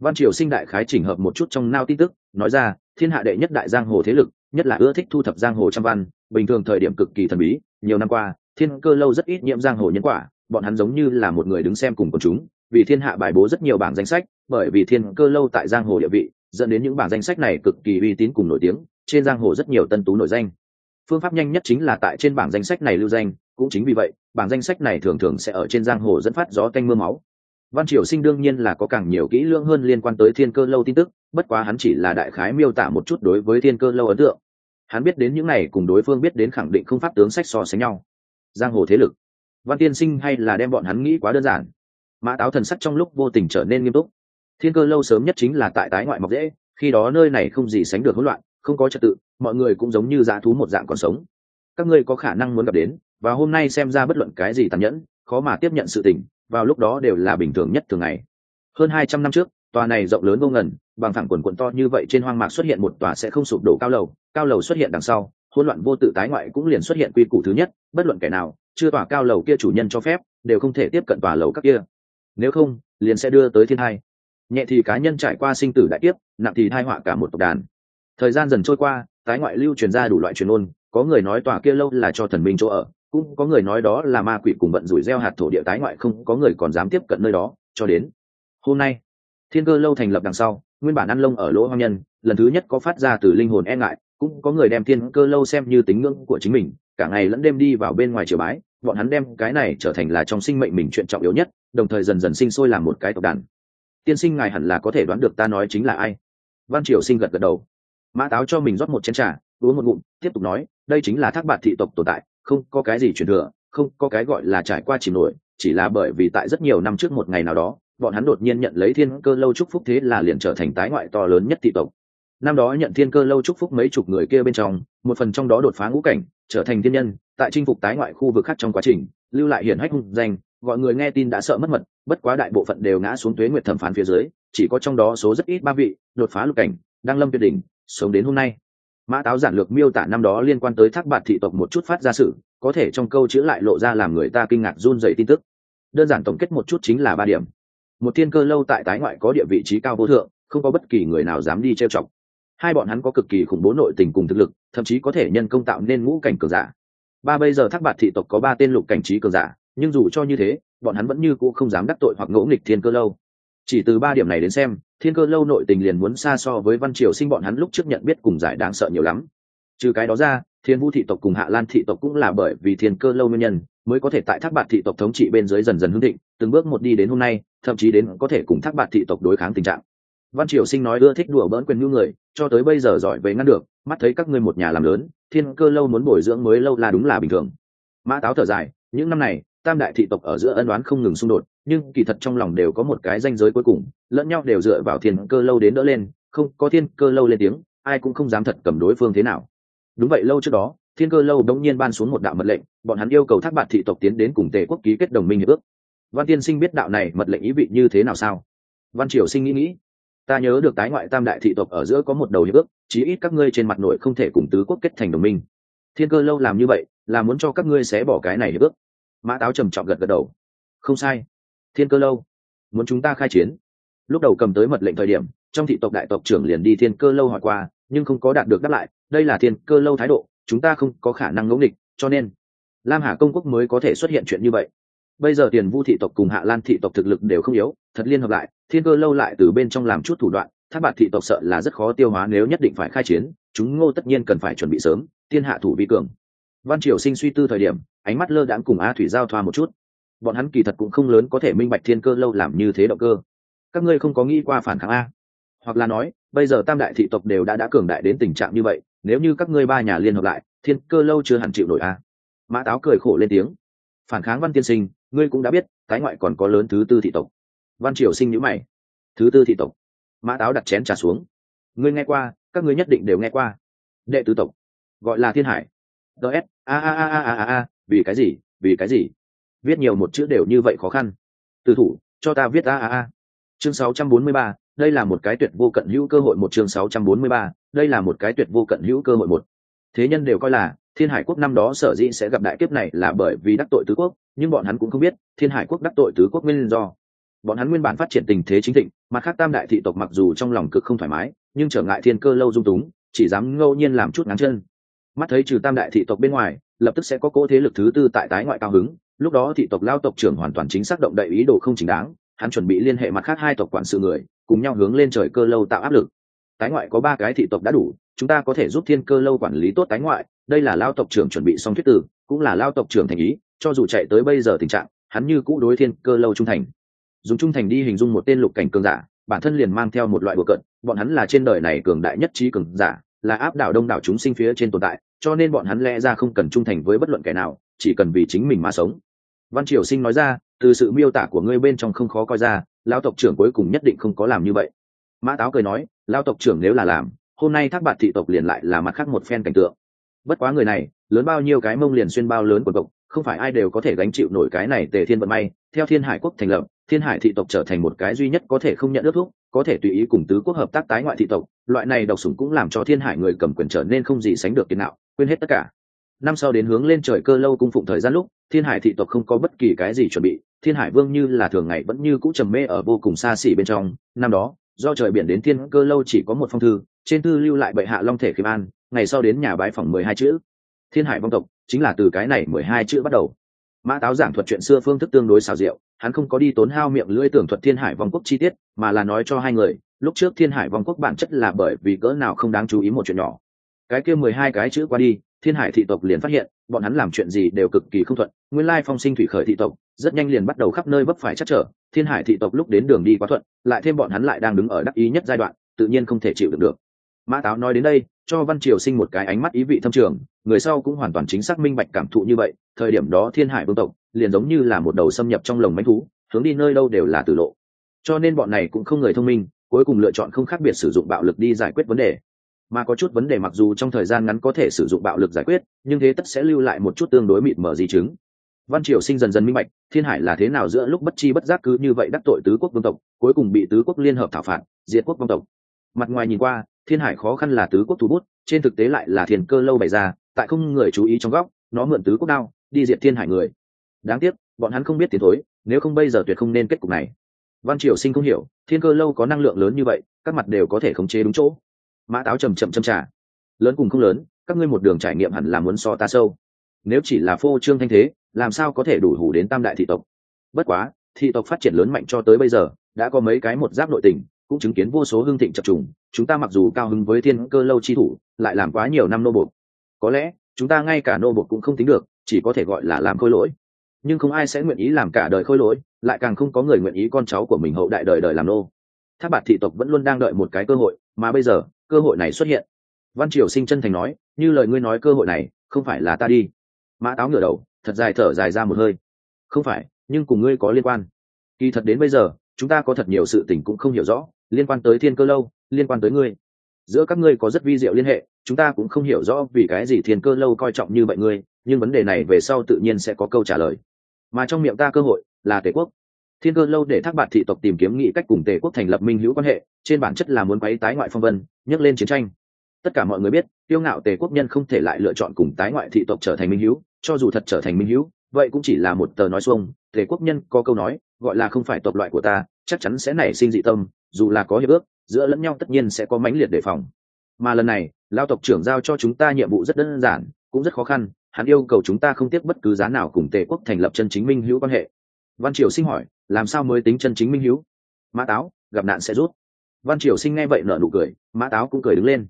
Văn triều sinh đại khái chỉnh hợp một chút trong nao tin tức, nói ra, thiên hạ đệ nhất đại giang hồ thế lực, nhất là ưa thích thu thập giang hồ trăm văn, bình thường thời điểm cực kỳ thần bí, nhiều năm qua, thiên cơ lâu rất ít nhiễm giang hồ nhân quả bọn hắn giống như là một người đứng xem cùng quần chúng, vì thiên hạ bài bố rất nhiều bảng danh sách, bởi vì thiên cơ lâu tại giang hồ địa vị, dẫn đến những bảng danh sách này cực kỳ uy tín cùng nổi tiếng, trên giang hồ rất nhiều tân tú nổi danh. Phương pháp nhanh nhất chính là tại trên bảng danh sách này lưu danh, cũng chính vì vậy, bảng danh sách này thường thường sẽ ở trên giang hồ dẫn phát gió canh mưa máu. Văn triều sinh đương nhiên là có càng nhiều kỹ lưỡng hơn liên quan tới thiên cơ lâu tin tức, bất quá hắn chỉ là đại khái miêu tả một chút đối với thiên cơ lâu ấn tượng. Hắn biết đến những này cùng đối phương biết đến khẳng định không pháp tướng sách so sánh nhau. Giang hồ thế lực văn tiên sinh hay là đem bọn hắn nghĩ quá đơn giản. Mã táo thần sắc trong lúc vô tình trở nên nghiêm túc. Thiên cơ lâu sớm nhất chính là tại tái ngoại mọc dễ, khi đó nơi này không gì sánh được hỗn loạn, không có trật tự, mọi người cũng giống như dã thú một dạng còn sống. Các ngươi có khả năng muốn gặp đến, và hôm nay xem ra bất luận cái gì tàn nhẫn, khó mà tiếp nhận sự tình, vào lúc đó đều là bình thường nhất thường ngày. Hơn hai trăm năm trước, tòa này rộng lớn vô ngần, bằng thẳng quần quần to như vậy trên hoang mạc xuất hiện một tòa sẽ không sụp đổ cao lầu cao lầu xuất hiện đằng sau, hỗn loạn vô tự tái ngoại cũng liền xuất hiện quy củ thứ nhất, bất luận kẻ nào chưa tòa cao lầu kia chủ nhân cho phép, đều không thể tiếp cận tòa lầu các kia. Nếu không, liền sẽ đưa tới thiên hai nhẹ thì cá nhân trải qua sinh tử đại tiếp nặng thì thai họa cả một tộc đàn. Thời gian dần trôi qua, tái ngoại lưu truyền ra đủ loại truyền ôn có người nói tòa kia lâu là cho thần minh chỗ ở, cũng có người nói đó là ma quỷ cùng bận rủi gieo hạt thổ địa tái ngoại, không có người còn dám tiếp cận nơi đó, cho đến hôm nay. Thiên cơ lâu thành lập đằng sau, nguyên bản ăn lông ở lỗ hoang nhân, lần thứ nhất có phát ra từ linh hồn e ngại cũng có người đem thiên cơ lâu xem như tính ngưỡng của chính mình, cả ngày lẫn đêm đi vào bên ngoài triều bái, bọn hắn đem cái này trở thành là trong sinh mệnh mình chuyện trọng yếu nhất, đồng thời dần dần sinh sôi làm một cái tộc đàn. Tiên sinh ngài hẳn là có thể đoán được ta nói chính là ai? Văn triều sinh gật gật đầu. Mã táo cho mình rót một chén trà, uống một ngụm, tiếp tục nói, đây chính là thác bạt thị tộc tồn tại, không có cái gì truyền thừa, không có cái gọi là trải qua chìm nổi, chỉ là bởi vì tại rất nhiều năm trước một ngày nào đó, bọn hắn đột nhiên nhận lấy thiên cơ lâu chúc phúc thế là liền trở thành tái ngoại to lớn nhất thị tộc năm đó nhận thiên cơ lâu chúc phúc mấy chục người kia bên trong, một phần trong đó đột phá ngũ cảnh, trở thành thiên nhân, tại chinh phục tái ngoại khu vực khác trong quá trình, lưu lại hiển hách hung danh, gọi người nghe tin đã sợ mất mật, bất quá đại bộ phận đều ngã xuống tuế nguyệt thẩm phán phía dưới, chỉ có trong đó số rất ít ba vị, đột phá lục cảnh, đang lâm tuyệt đỉnh, sống đến hôm nay. Mã táo giản lược miêu tả năm đó liên quan tới thác bạt thị tộc một chút phát ra sự, có thể trong câu chữ lại lộ ra làm người ta kinh ngạc run dày tin tức. Đơn giản tổng kết một chút chính là ba điểm. Một thiên cơ lâu tại tái ngoại có địa vị trí cao vô thượng, không có bất kỳ người nào dám đi trêu chọc hai bọn hắn có cực kỳ khủng bố nội tình cùng thực lực, thậm chí có thể nhân công tạo nên ngũ cảnh cường giả. Ba bây giờ thác bạt thị tộc có ba tên lục cảnh trí cường giả, nhưng dù cho như thế, bọn hắn vẫn như cũ không dám đắc tội hoặc ngỗ nghịch thiên cơ lâu. Chỉ từ ba điểm này đến xem, thiên cơ lâu nội tình liền muốn xa so với văn triều sinh bọn hắn lúc trước nhận biết cùng giải đáng sợ nhiều lắm. Trừ cái đó ra, thiên vũ thị tộc cùng hạ lan thị tộc cũng là bởi vì thiên cơ lâu nguyên nhân, mới có thể tại thác bạt thị tộc thống trị bên dưới dần dần hưng định từng bước một đi đến hôm nay, thậm chí đến có thể cùng thác bạt thị tộc đối kháng tình trạng văn triều sinh nói ưa thích đùa bỡn quyền nhu người, cho tới bây giờ giỏi về ngăn được, mắt thấy các ngươi một nhà làm lớn, thiên cơ lâu muốn bồi dưỡng mới lâu là đúng là bình thường. Mã táo thở dài, những năm này, tam đại thị tộc ở giữa ân đoán không ngừng xung đột, nhưng kỳ thật trong lòng đều có một cái danh giới cuối cùng, lẫn nhau đều dựa vào thiên cơ lâu đến đỡ lên, không, có thiên cơ lâu lên tiếng, ai cũng không dám thật cầm đối phương thế nào. Đúng vậy, lâu trước đó, thiên cơ lâu đống nhiên ban xuống một đạo mật lệnh, bọn hắn yêu cầu thác bạt thị tộc tiến đến cùng tề quốc ký kết đồng minh hiệp ước. Văn tiên sinh biết đạo này mật lệnh ý vị như thế nào sao? Văn triều sinh nghĩ nghĩ ta nhớ được tái ngoại tam đại thị tộc ở giữa có một đầu hiệp ước, chí ít các ngươi trên mặt nội không thể cùng tứ quốc kết thành đồng minh. Thiên cơ lâu làm như vậy, là muốn cho các ngươi xé bỏ cái này hiệp ước. Mã táo trầm trọng gật gật đầu. Không sai. Thiên cơ lâu, muốn chúng ta khai chiến. Lúc đầu cầm tới mật lệnh thời điểm, trong thị tộc đại tộc trưởng liền đi thiên cơ lâu hỏi qua, nhưng không có đạt được đáp lại, đây là thiên cơ lâu thái độ, chúng ta không có khả năng ngẫu nghịch, cho nên lam hà công quốc mới có thể xuất hiện chuyện như vậy. Bây giờ tiền vu thị tộc cùng hạ lan thị tộc thực lực đều không yếu thật liên hợp lại, thiên cơ lâu lại từ bên trong làm chút thủ đoạn tháp bạt thị tộc sợ là rất khó tiêu hóa nếu nhất định phải khai chiến, chúng ngô tất nhiên cần phải chuẩn bị sớm, thiên hạ thủ vi cường. Văn triều sinh suy tư thời điểm, ánh mắt lơ đãng cùng a thủy giao thoa một chút. Bọn hắn kỳ thật cũng không lớn có thể minh bạch thiên cơ lâu làm như thế động cơ. Các ngươi không có nghĩ qua phản kháng a. Hoặc là nói, bây giờ tam đại thị tộc đều đã đã cường đại đến tình trạng như vậy, nếu như các ngươi ba nhà liên hợp lại, thiên cơ lâu chưa hẳn chịu nổi a. Mã táo cười khổ lên tiếng. Phản kháng văn tiên sinh, ngươi cũng đã biết cái ngoại còn có lớn thứ tư thị tộc văn triều sinh nhữ mày. Thứ tư thị tộc. Mã táo đặt chén trà xuống. Ngươi nghe qua các ngươi nhất định đều nghe qua. Đệ tứ tộc gọi là thiên hải. Ts a a a a a a vì cái gì vì cái gì? Viết nhiều một chữ đều như vậy khó khăn. Từ thủ cho ta viết a a a. Chương 643, đây là một cái tuyệt vô cận hữu cơ hội một. Chương 643, đây là một cái tuyệt vô cận hữu cơ hội một. Thế nhân đều coi là thiên hải quốc năm đó sở dĩ sẽ gặp đại kiếp này là bởi vì đắc tội tứ quốc nhưng bọn hắn cũng không biết thiên hải quốc đắc tội tứ quốc nguyên do bọn hắn nguyên bản phát triển tình thế chính thịnh mặt khác tam đại thị tộc mặc dù trong lòng cực không thoải mái, nhưng trở ngại thiên cơ lâu dung túng, chỉ dám ngẫu nhiên làm chút ngắn chân. Mắt thấy trừ tam đại thị tộc bên ngoài, lập tức sẽ có cỗ thế lực thứ tư tại tái ngoại cao hứng, lúc đó thị tộc lao tộc trưởng hoàn toàn chính xác động đậy ý đồ không chính đáng, hắn chuẩn bị liên hệ mặt khác hai tộc quản sự người, cùng nhau hướng lên trời cơ lâu tạo áp lực. Tái ngoại có ba cái thị tộc đã đủ, chúng ta có thể giúp thiên cơ lâu quản lý tốt tái ngoại, đây là lao tộc trưởng chuẩn bị xong thuyết tử, cũng là lao tộc trưởng thành ý, cho dù chạy tới bây giờ tình trạng, hắn như cũ đối thiên cơ lâu trung thành dùng trung thành đi hình dung một tên lục cảnh cường giả, bản thân liền mang theo một loại bừa cận bọn hắn là trên đời này cường đại nhất trí cường giả, là áp đảo đông đảo chúng sinh phía trên tồn tại, cho nên bọn hắn lẽ ra không cần trung thành với bất luận kẻ nào, chỉ cần vì chính mình mà sống. Văn triều sinh nói ra, từ sự miêu tả của ngươi bên trong không khó coi ra lao tộc trưởng cuối cùng nhất định không có làm như vậy. Mã táo cười nói lao tộc trưởng nếu là làm, hôm nay thác bạt thị tộc liền lại là mặt khác một phen cảnh tượng. Bất quá người này, lớn bao nhiêu cái mông liền xuyên bao lớn của tộc không phải ai đều có thể gánh chịu nổi cái này tề thiên vận may, theo thiên hải quốc thành lập, thiên hải thị tộc trở thành một cái duy nhất có thể không nhận ước thúc, có thể tùy ý cùng tứ quốc hợp tác tái ngoại thị tộc, loại này độc sủng cũng làm cho thiên hải người cầm quyền trở nên không gì sánh được tiền nào quên hết tất cả. Năm sau đến hướng lên trời cơ lâu cung phụng thời gian lúc, thiên hải thị tộc không có bất kỳ cái gì chuẩn bị, thiên hải vương như là thường ngày vẫn như cũ trầm mê ở vô cùng xa xỉ bên trong. Năm đó, do trời biển đến thiên cơ lâu chỉ có một phong thư, trên thư lưu lại bệ hạ long thể khiêm an, ngày sau đến nhà bái phòng mười hai chữ thiên hải vong tộc chính là từ cái này mười hai chữ bắt đầu. Mã táo giảng thuật chuyện xưa phương thức tương đối xào rượu hắn không có đi tốn hao miệng lưỡi tưởng thuật thiên hải vong quốc chi tiết, mà là nói cho hai người, lúc trước thiên hải vong quốc bản chất là bởi vì cỡ nào không đáng chú ý một chuyện nhỏ. Cái kia mười hai cái chữ qua đi, thiên hải thị tộc liền phát hiện, bọn hắn làm chuyện gì đều cực kỳ không thuận, nguyên lai phong sinh thủy khởi thị tộc, rất nhanh liền bắt đầu khắp nơi vấp phải chắc trở, thiên hải thị tộc lúc đến đường đi quá thuận, lại thêm bọn hắn lại đang đứng ở đắc ý nhất giai đoạn, tự nhiên không thể chịu được được mã táo nói đến đây, cho văn triều sinh một cái ánh mắt ý vị thâm trường, người sau cũng hoàn toàn chính xác minh bạch cảm thụ như vậy, thời điểm đó thiên hải vương tộc, liền giống như là một đầu xâm nhập trong lồng máy thú, hướng đi nơi đâu đều là tử lộ. Cho nên bọn này cũng không người thông minh, cuối cùng lựa chọn không khác biệt sử dụng bạo lực đi giải quyết vấn đề. Mà có chút vấn đề mặc dù trong thời gian ngắn có thể sử dụng bạo lực giải quyết, nhưng thế tất sẽ lưu lại một chút tương đối mịt mờ di chứng. Văn triều sinh dần dần minh bạch, thiên hải là thế nào giữa lúc bất chi bất giác cứ như vậy đắc tội tứ quốc vương tộc, cuối cùng bị tứ quốc liên hợp thảo phạt, diệt quốc vương tộc. Mặt ngoài nhìn qua thiên hải khó khăn là tứ quốc thủ bút, trên thực tế lại là thiền cơ lâu bày ra, tại không người chú ý trong góc, nó mượn tứ quốc đao, đi diệt thiên hải người. Đáng tiếc, bọn hắn không biết tiền thối, nếu không bây giờ tuyệt không nên kết cục này. Văn triều sinh không hiểu, thiên cơ lâu có năng lượng lớn như vậy, các mặt đều có thể khống chế đúng chỗ. Mã táo trầm chậm châm trả. Lớn cùng không lớn, các ngươi một đường trải nghiệm hẳn là muốn so ta sâu. Nếu chỉ là phô trương thanh thế, làm sao có thể đủ hủ đến tam đại thị tộc? Bất quá, thị tộc phát triển lớn mạnh cho tới bây giờ, đã có mấy cái một giáp nội tình cũng chứng kiến vô số hưng thịnh chập trùng, chúng ta mặc dù cao hứng với thiên cơ lâu chi thủ, lại làm quá nhiều năm nô bột có lẽ, chúng ta ngay cả nô bột cũng không tính được, chỉ có thể gọi là làm khôi lỗi. Nhưng không ai sẽ nguyện ý làm cả đời khôi lỗi, lại càng không có người nguyện ý con cháu của mình hậu đại đời đời làm nô. Tháp bạt thị tộc vẫn luôn đang đợi một cái cơ hội, mà bây giờ, cơ hội này xuất hiện. Văn triều sinh chân thành nói, như lời ngươi nói cơ hội này, không phải là ta đi. Mã táo ngửa đầu, thật dài thở dài ra một hơi. Không phải, nhưng cùng ngươi có liên quan. Kỳ thật đến bây giờ, chúng ta có thật nhiều sự tình cũng không hiểu rõ liên quan tới thiên cơ lâu, liên quan tới ngươi. Giữa các ngươi có rất vi diệu liên hệ, chúng ta cũng không hiểu rõ vì cái gì thiên cơ lâu coi trọng như vậy ngươi, nhưng vấn đề này về sau tự nhiên sẽ có câu trả lời. Mà trong miệng ta cơ hội là tề quốc. Thiên cơ lâu để thác bạt thị tộc tìm kiếm nghị cách cùng tề quốc thành lập minh hữu quan hệ, trên bản chất là muốn quấy tái ngoại phong vân nhấc lên chiến tranh. Tất cả mọi người biết tiêu ngạo tề quốc nhân không thể lại lựa chọn cùng tái ngoại thị tộc trở thành minh hữu, cho dù thật trở thành minh hữu, vậy cũng chỉ là một tờ nói xuông tề quốc nhân có câu nói, gọi là không phải tộc loại của ta, chắc chắn sẽ nảy sinh dị tâm, dù là có hiệp ước, giữa lẫn nhau tất nhiên sẽ có mãnh liệt đề phòng. Mà lần này lao tộc trưởng giao cho chúng ta nhiệm vụ rất đơn giản, cũng rất khó khăn, hắn yêu cầu chúng ta không tiếc bất cứ giá nào cùng tề quốc thành lập chân chính minh hữu quan hệ. Văn triều sinh hỏi, làm sao mới tính chân chính minh hữu? Mã táo, gặp nạn sẽ rút. Văn triều sinh nghe vậy nở nụ cười, mã táo cũng cười đứng lên.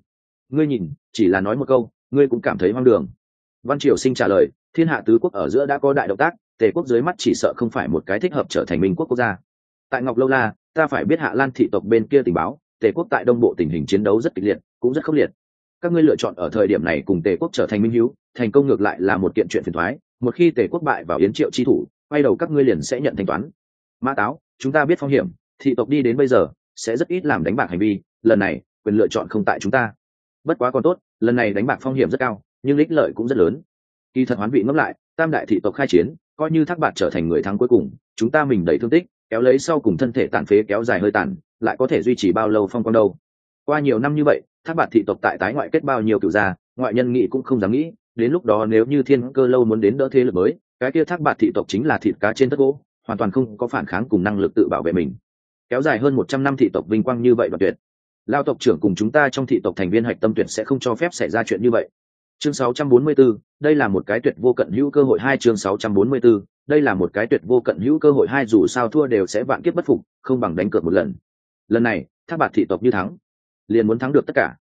Ngươi nhìn, chỉ là nói một câu, ngươi cũng cảm thấy hoang đường. Văn triều sinh trả lời, thiên hạ tứ quốc ở giữa đã có đại động tác tề quốc dưới mắt chỉ sợ không phải một cái thích hợp trở thành minh quốc quốc gia. Tại ngọc lâu la, ta phải biết hạ lan thị tộc bên kia tình báo, tề quốc tại đông bộ tình hình chiến đấu rất kịch liệt, cũng rất khốc liệt. Các ngươi lựa chọn ở thời điểm này cùng tề quốc trở thành minh hữu thành công ngược lại là một kiện chuyện phiền thoái một khi tề quốc bại vào yến triệu chi thủ, quay đầu các ngươi liền sẽ nhận thanh toán. Mã táo, chúng ta biết phong hiểm, thị tộc đi đến bây giờ, sẽ rất ít làm đánh bạc hành vi, lần này, quyền lựa chọn không tại chúng ta. Bất quá còn tốt, lần này đánh bạc phong hiểm rất cao, nhưng ích lợi cũng rất lớn. Kỳ thật hoán vị ngẫm lại, tam đại thị tộc khai chiến coi như thác bạt trở thành người thắng cuối cùng, chúng ta mình đầy thương tích, kéo lấy sau cùng thân thể tàn phế kéo dài hơi tàn, lại có thể duy trì bao lâu phong quang đâu? Qua nhiều năm như vậy, thác bạt thị tộc tại tái ngoại kết bao nhiêu cựu gia, ngoại nhân nghị cũng không dám nghĩ, đến lúc đó nếu như thiên cơ lâu muốn đến đỡ thế lực mới, cái kia thác bạt thị tộc chính là thịt cá trên tất gỗ, hoàn toàn không có phản kháng cùng năng lực tự bảo vệ mình. Kéo dài hơn một trăm năm thị tộc vinh quang như vậy đoạn tuyệt. Lao tộc trưởng cùng chúng ta trong thị tộc thành viên hạch tâm tuyệt sẽ không cho phép xảy ra chuyện như vậy chương 644, đây là một cái tuyệt vô cận hữu cơ hội hai chương 644, đây là một cái tuyệt vô cận hữu cơ hội hai dù sao thua đều sẽ vạn kiếp bất phục không bằng đánh cược một lần. Lần này thác Bạt thị tộc như thắng liền muốn thắng được tất cả.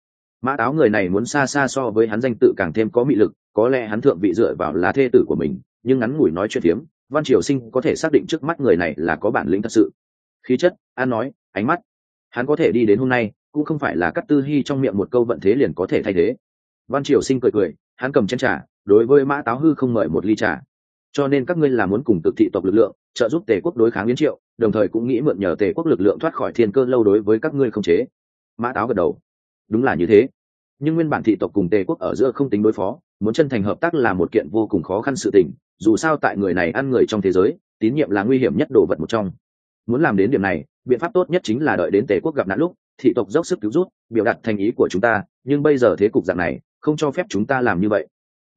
Mã táo người này muốn xa xa so với hắn danh tự càng thêm có mị lực có lẽ hắn thượng vị dựa vào là thê tử của mình nhưng ngắn ngủi nói chuyện phiếm văn triều sinh có thể xác định trước mắt người này là có bản lĩnh thật sự. Khí chất an nói ánh mắt hắn có thể đi đến hôm nay cũng không phải là cắt tư hy trong miệng một câu vận thế liền có thể thay thế văn triều sinh cười cười, hắn cầm chén trà, đối với mã táo hư không mời một ly trà. Cho nên các ngươi là muốn cùng tự thị tộc lực lượng, trợ giúp tề quốc đối kháng yến triệu, đồng thời cũng nghĩ mượn nhờ tề quốc lực lượng thoát khỏi thiên cơ lâu đối với các ngươi không chế. Mã táo gật đầu. Đúng là như thế. Nhưng nguyên bản thị tộc cùng tề quốc ở giữa không tính đối phó, muốn chân thành hợp tác là một kiện vô cùng khó khăn sự tình, dù sao tại người này ăn người trong thế giới, tín nhiệm là nguy hiểm nhất đồ vật một trong. Muốn làm đến điểm này, biện pháp tốt nhất chính là đợi đến tề quốc gặp nạn lúc, thị tộc dốc sức cứu rút, biểu đạt thành ý của chúng ta, nhưng bây giờ thế cục dạng này không cho phép chúng ta làm như vậy.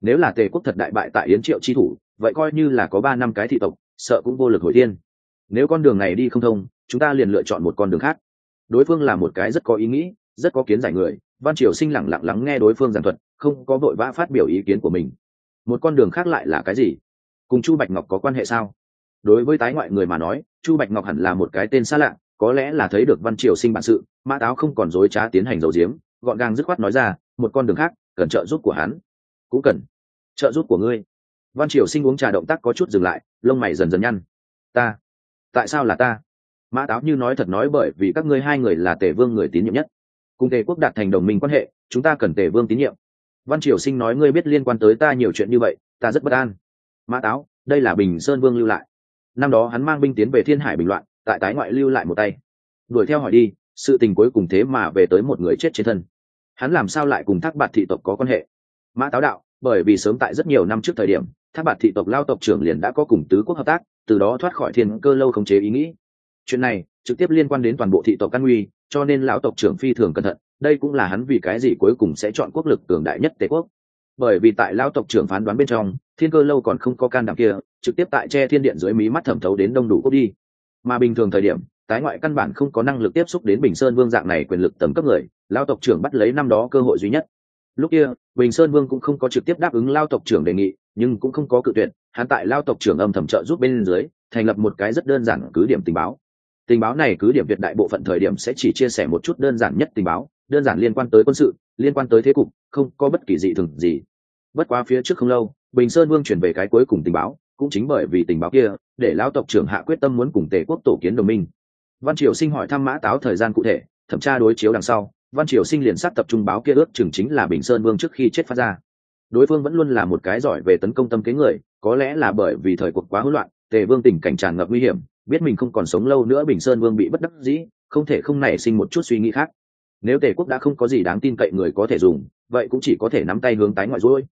Nếu là tề quốc thật đại bại tại yến triệu chi thủ, vậy coi như là có ba năm cái thị tộc, sợ cũng vô lực hồi tiên. nếu con đường này đi không thông, chúng ta liền lựa chọn một con đường khác. Đối phương là một cái rất có ý nghĩ, rất có kiến giải người, văn triều sinh lẳng lặng lắng nghe đối phương giảng thuật, không có vội vã phát biểu ý kiến của mình. Một con đường khác lại là cái gì? Cùng chu bạch ngọc có quan hệ sao? Đối với tái ngoại người mà nói, chu bạch ngọc hẳn là một cái tên xa lạ, có lẽ là thấy được văn triều sinh bản sự, mã táo không còn dối trá tiến hành dầu diếm gọn gàng dứt khoát nói ra, một con đường khác cần trợ giúp của hắn. Cũng cần. Trợ giúp của ngươi. Văn triều sinh uống trà động tác có chút dừng lại, lông mày dần dần nhăn. Ta. Tại sao là ta? Mã táo như nói thật nói bởi vì các ngươi hai người là tề vương người tín nhiệm nhất. Cùng tề quốc đạt thành đồng minh quan hệ, chúng ta cần tề vương tín nhiệm. Văn triều sinh nói ngươi biết liên quan tới ta nhiều chuyện như vậy, ta rất bất an. Mã táo, đây là bình sơn vương lưu lại. Năm đó hắn mang binh tiến về thiên hải bình loạn, tại tái ngoại lưu lại một tay. Đuổi theo hỏi đi, sự tình cuối cùng thế mà về tới một người chết trên thân hắn làm sao lại cùng thác bạt thị tộc có quan hệ? Mã táo đạo, bởi vì sớm tại rất nhiều năm trước thời điểm, thác bạt thị tộc lao tộc trưởng liền đã có cùng tứ quốc hợp tác, từ đó thoát khỏi thiên cơ lâu khống chế ý nghĩ. Chuyện này trực tiếp liên quan đến toàn bộ thị tộc căn nguy, cho nên lão tộc trưởng phi thường cẩn thận, đây cũng là hắn vì cái gì cuối cùng sẽ chọn quốc lực cường đại nhất tề quốc. Bởi vì tại lão tộc trưởng phán đoán bên trong, thiên cơ lâu còn không có can đảm kia, trực tiếp tại che thiên điện dưới mí mắt thẩm thấu đến đông đủ quốc đi. Mà bình thường thời điểm tái ngoại căn bản không có năng lực tiếp xúc đến bình sơn vương dạng này quyền lực tầm cấp người, lao tộc trưởng bắt lấy năm đó cơ hội duy nhất. Lúc kia, bình sơn vương cũng không có trực tiếp đáp ứng lao tộc trưởng đề nghị, nhưng cũng không có cự tuyệt, hắn tại lao tộc trưởng âm thầm trợ giúp bên dưới, thành lập một cái rất đơn giản cứ điểm tình báo. Tình báo này cứ điểm việt đại bộ phận thời điểm sẽ chỉ chia sẻ một chút đơn giản nhất tình báo, đơn giản liên quan tới quân sự, liên quan tới thế cục, không có bất kỳ dị thường gì. Bất quá phía trước không lâu, bình sơn vương chuyển về cái cuối cùng tình báo, cũng chính bởi vì tình báo kia, để lão tộc trưởng hạ quyết tâm muốn cùng tề quốc tổ kiến đồng minh văn triều sinh hỏi thăm mã táo thời gian cụ thể, thẩm tra đối chiếu đằng sau, văn triều sinh liền sát tập trung báo kia ước chừng chính là bình sơn vương trước khi chết phát ra. Đối phương vẫn luôn là một cái giỏi về tấn công tâm kế người, có lẽ là bởi vì thời cuộc quá hỗn loạn, tề vương tình cảnh tràn ngập nguy hiểm, biết mình không còn sống lâu nữa bình sơn vương bị bất đắc dĩ, không thể không nảy sinh một chút suy nghĩ khác. Nếu tề quốc đã không có gì đáng tin cậy người có thể dùng, vậy cũng chỉ có thể nắm tay hướng tái ngoại rồi.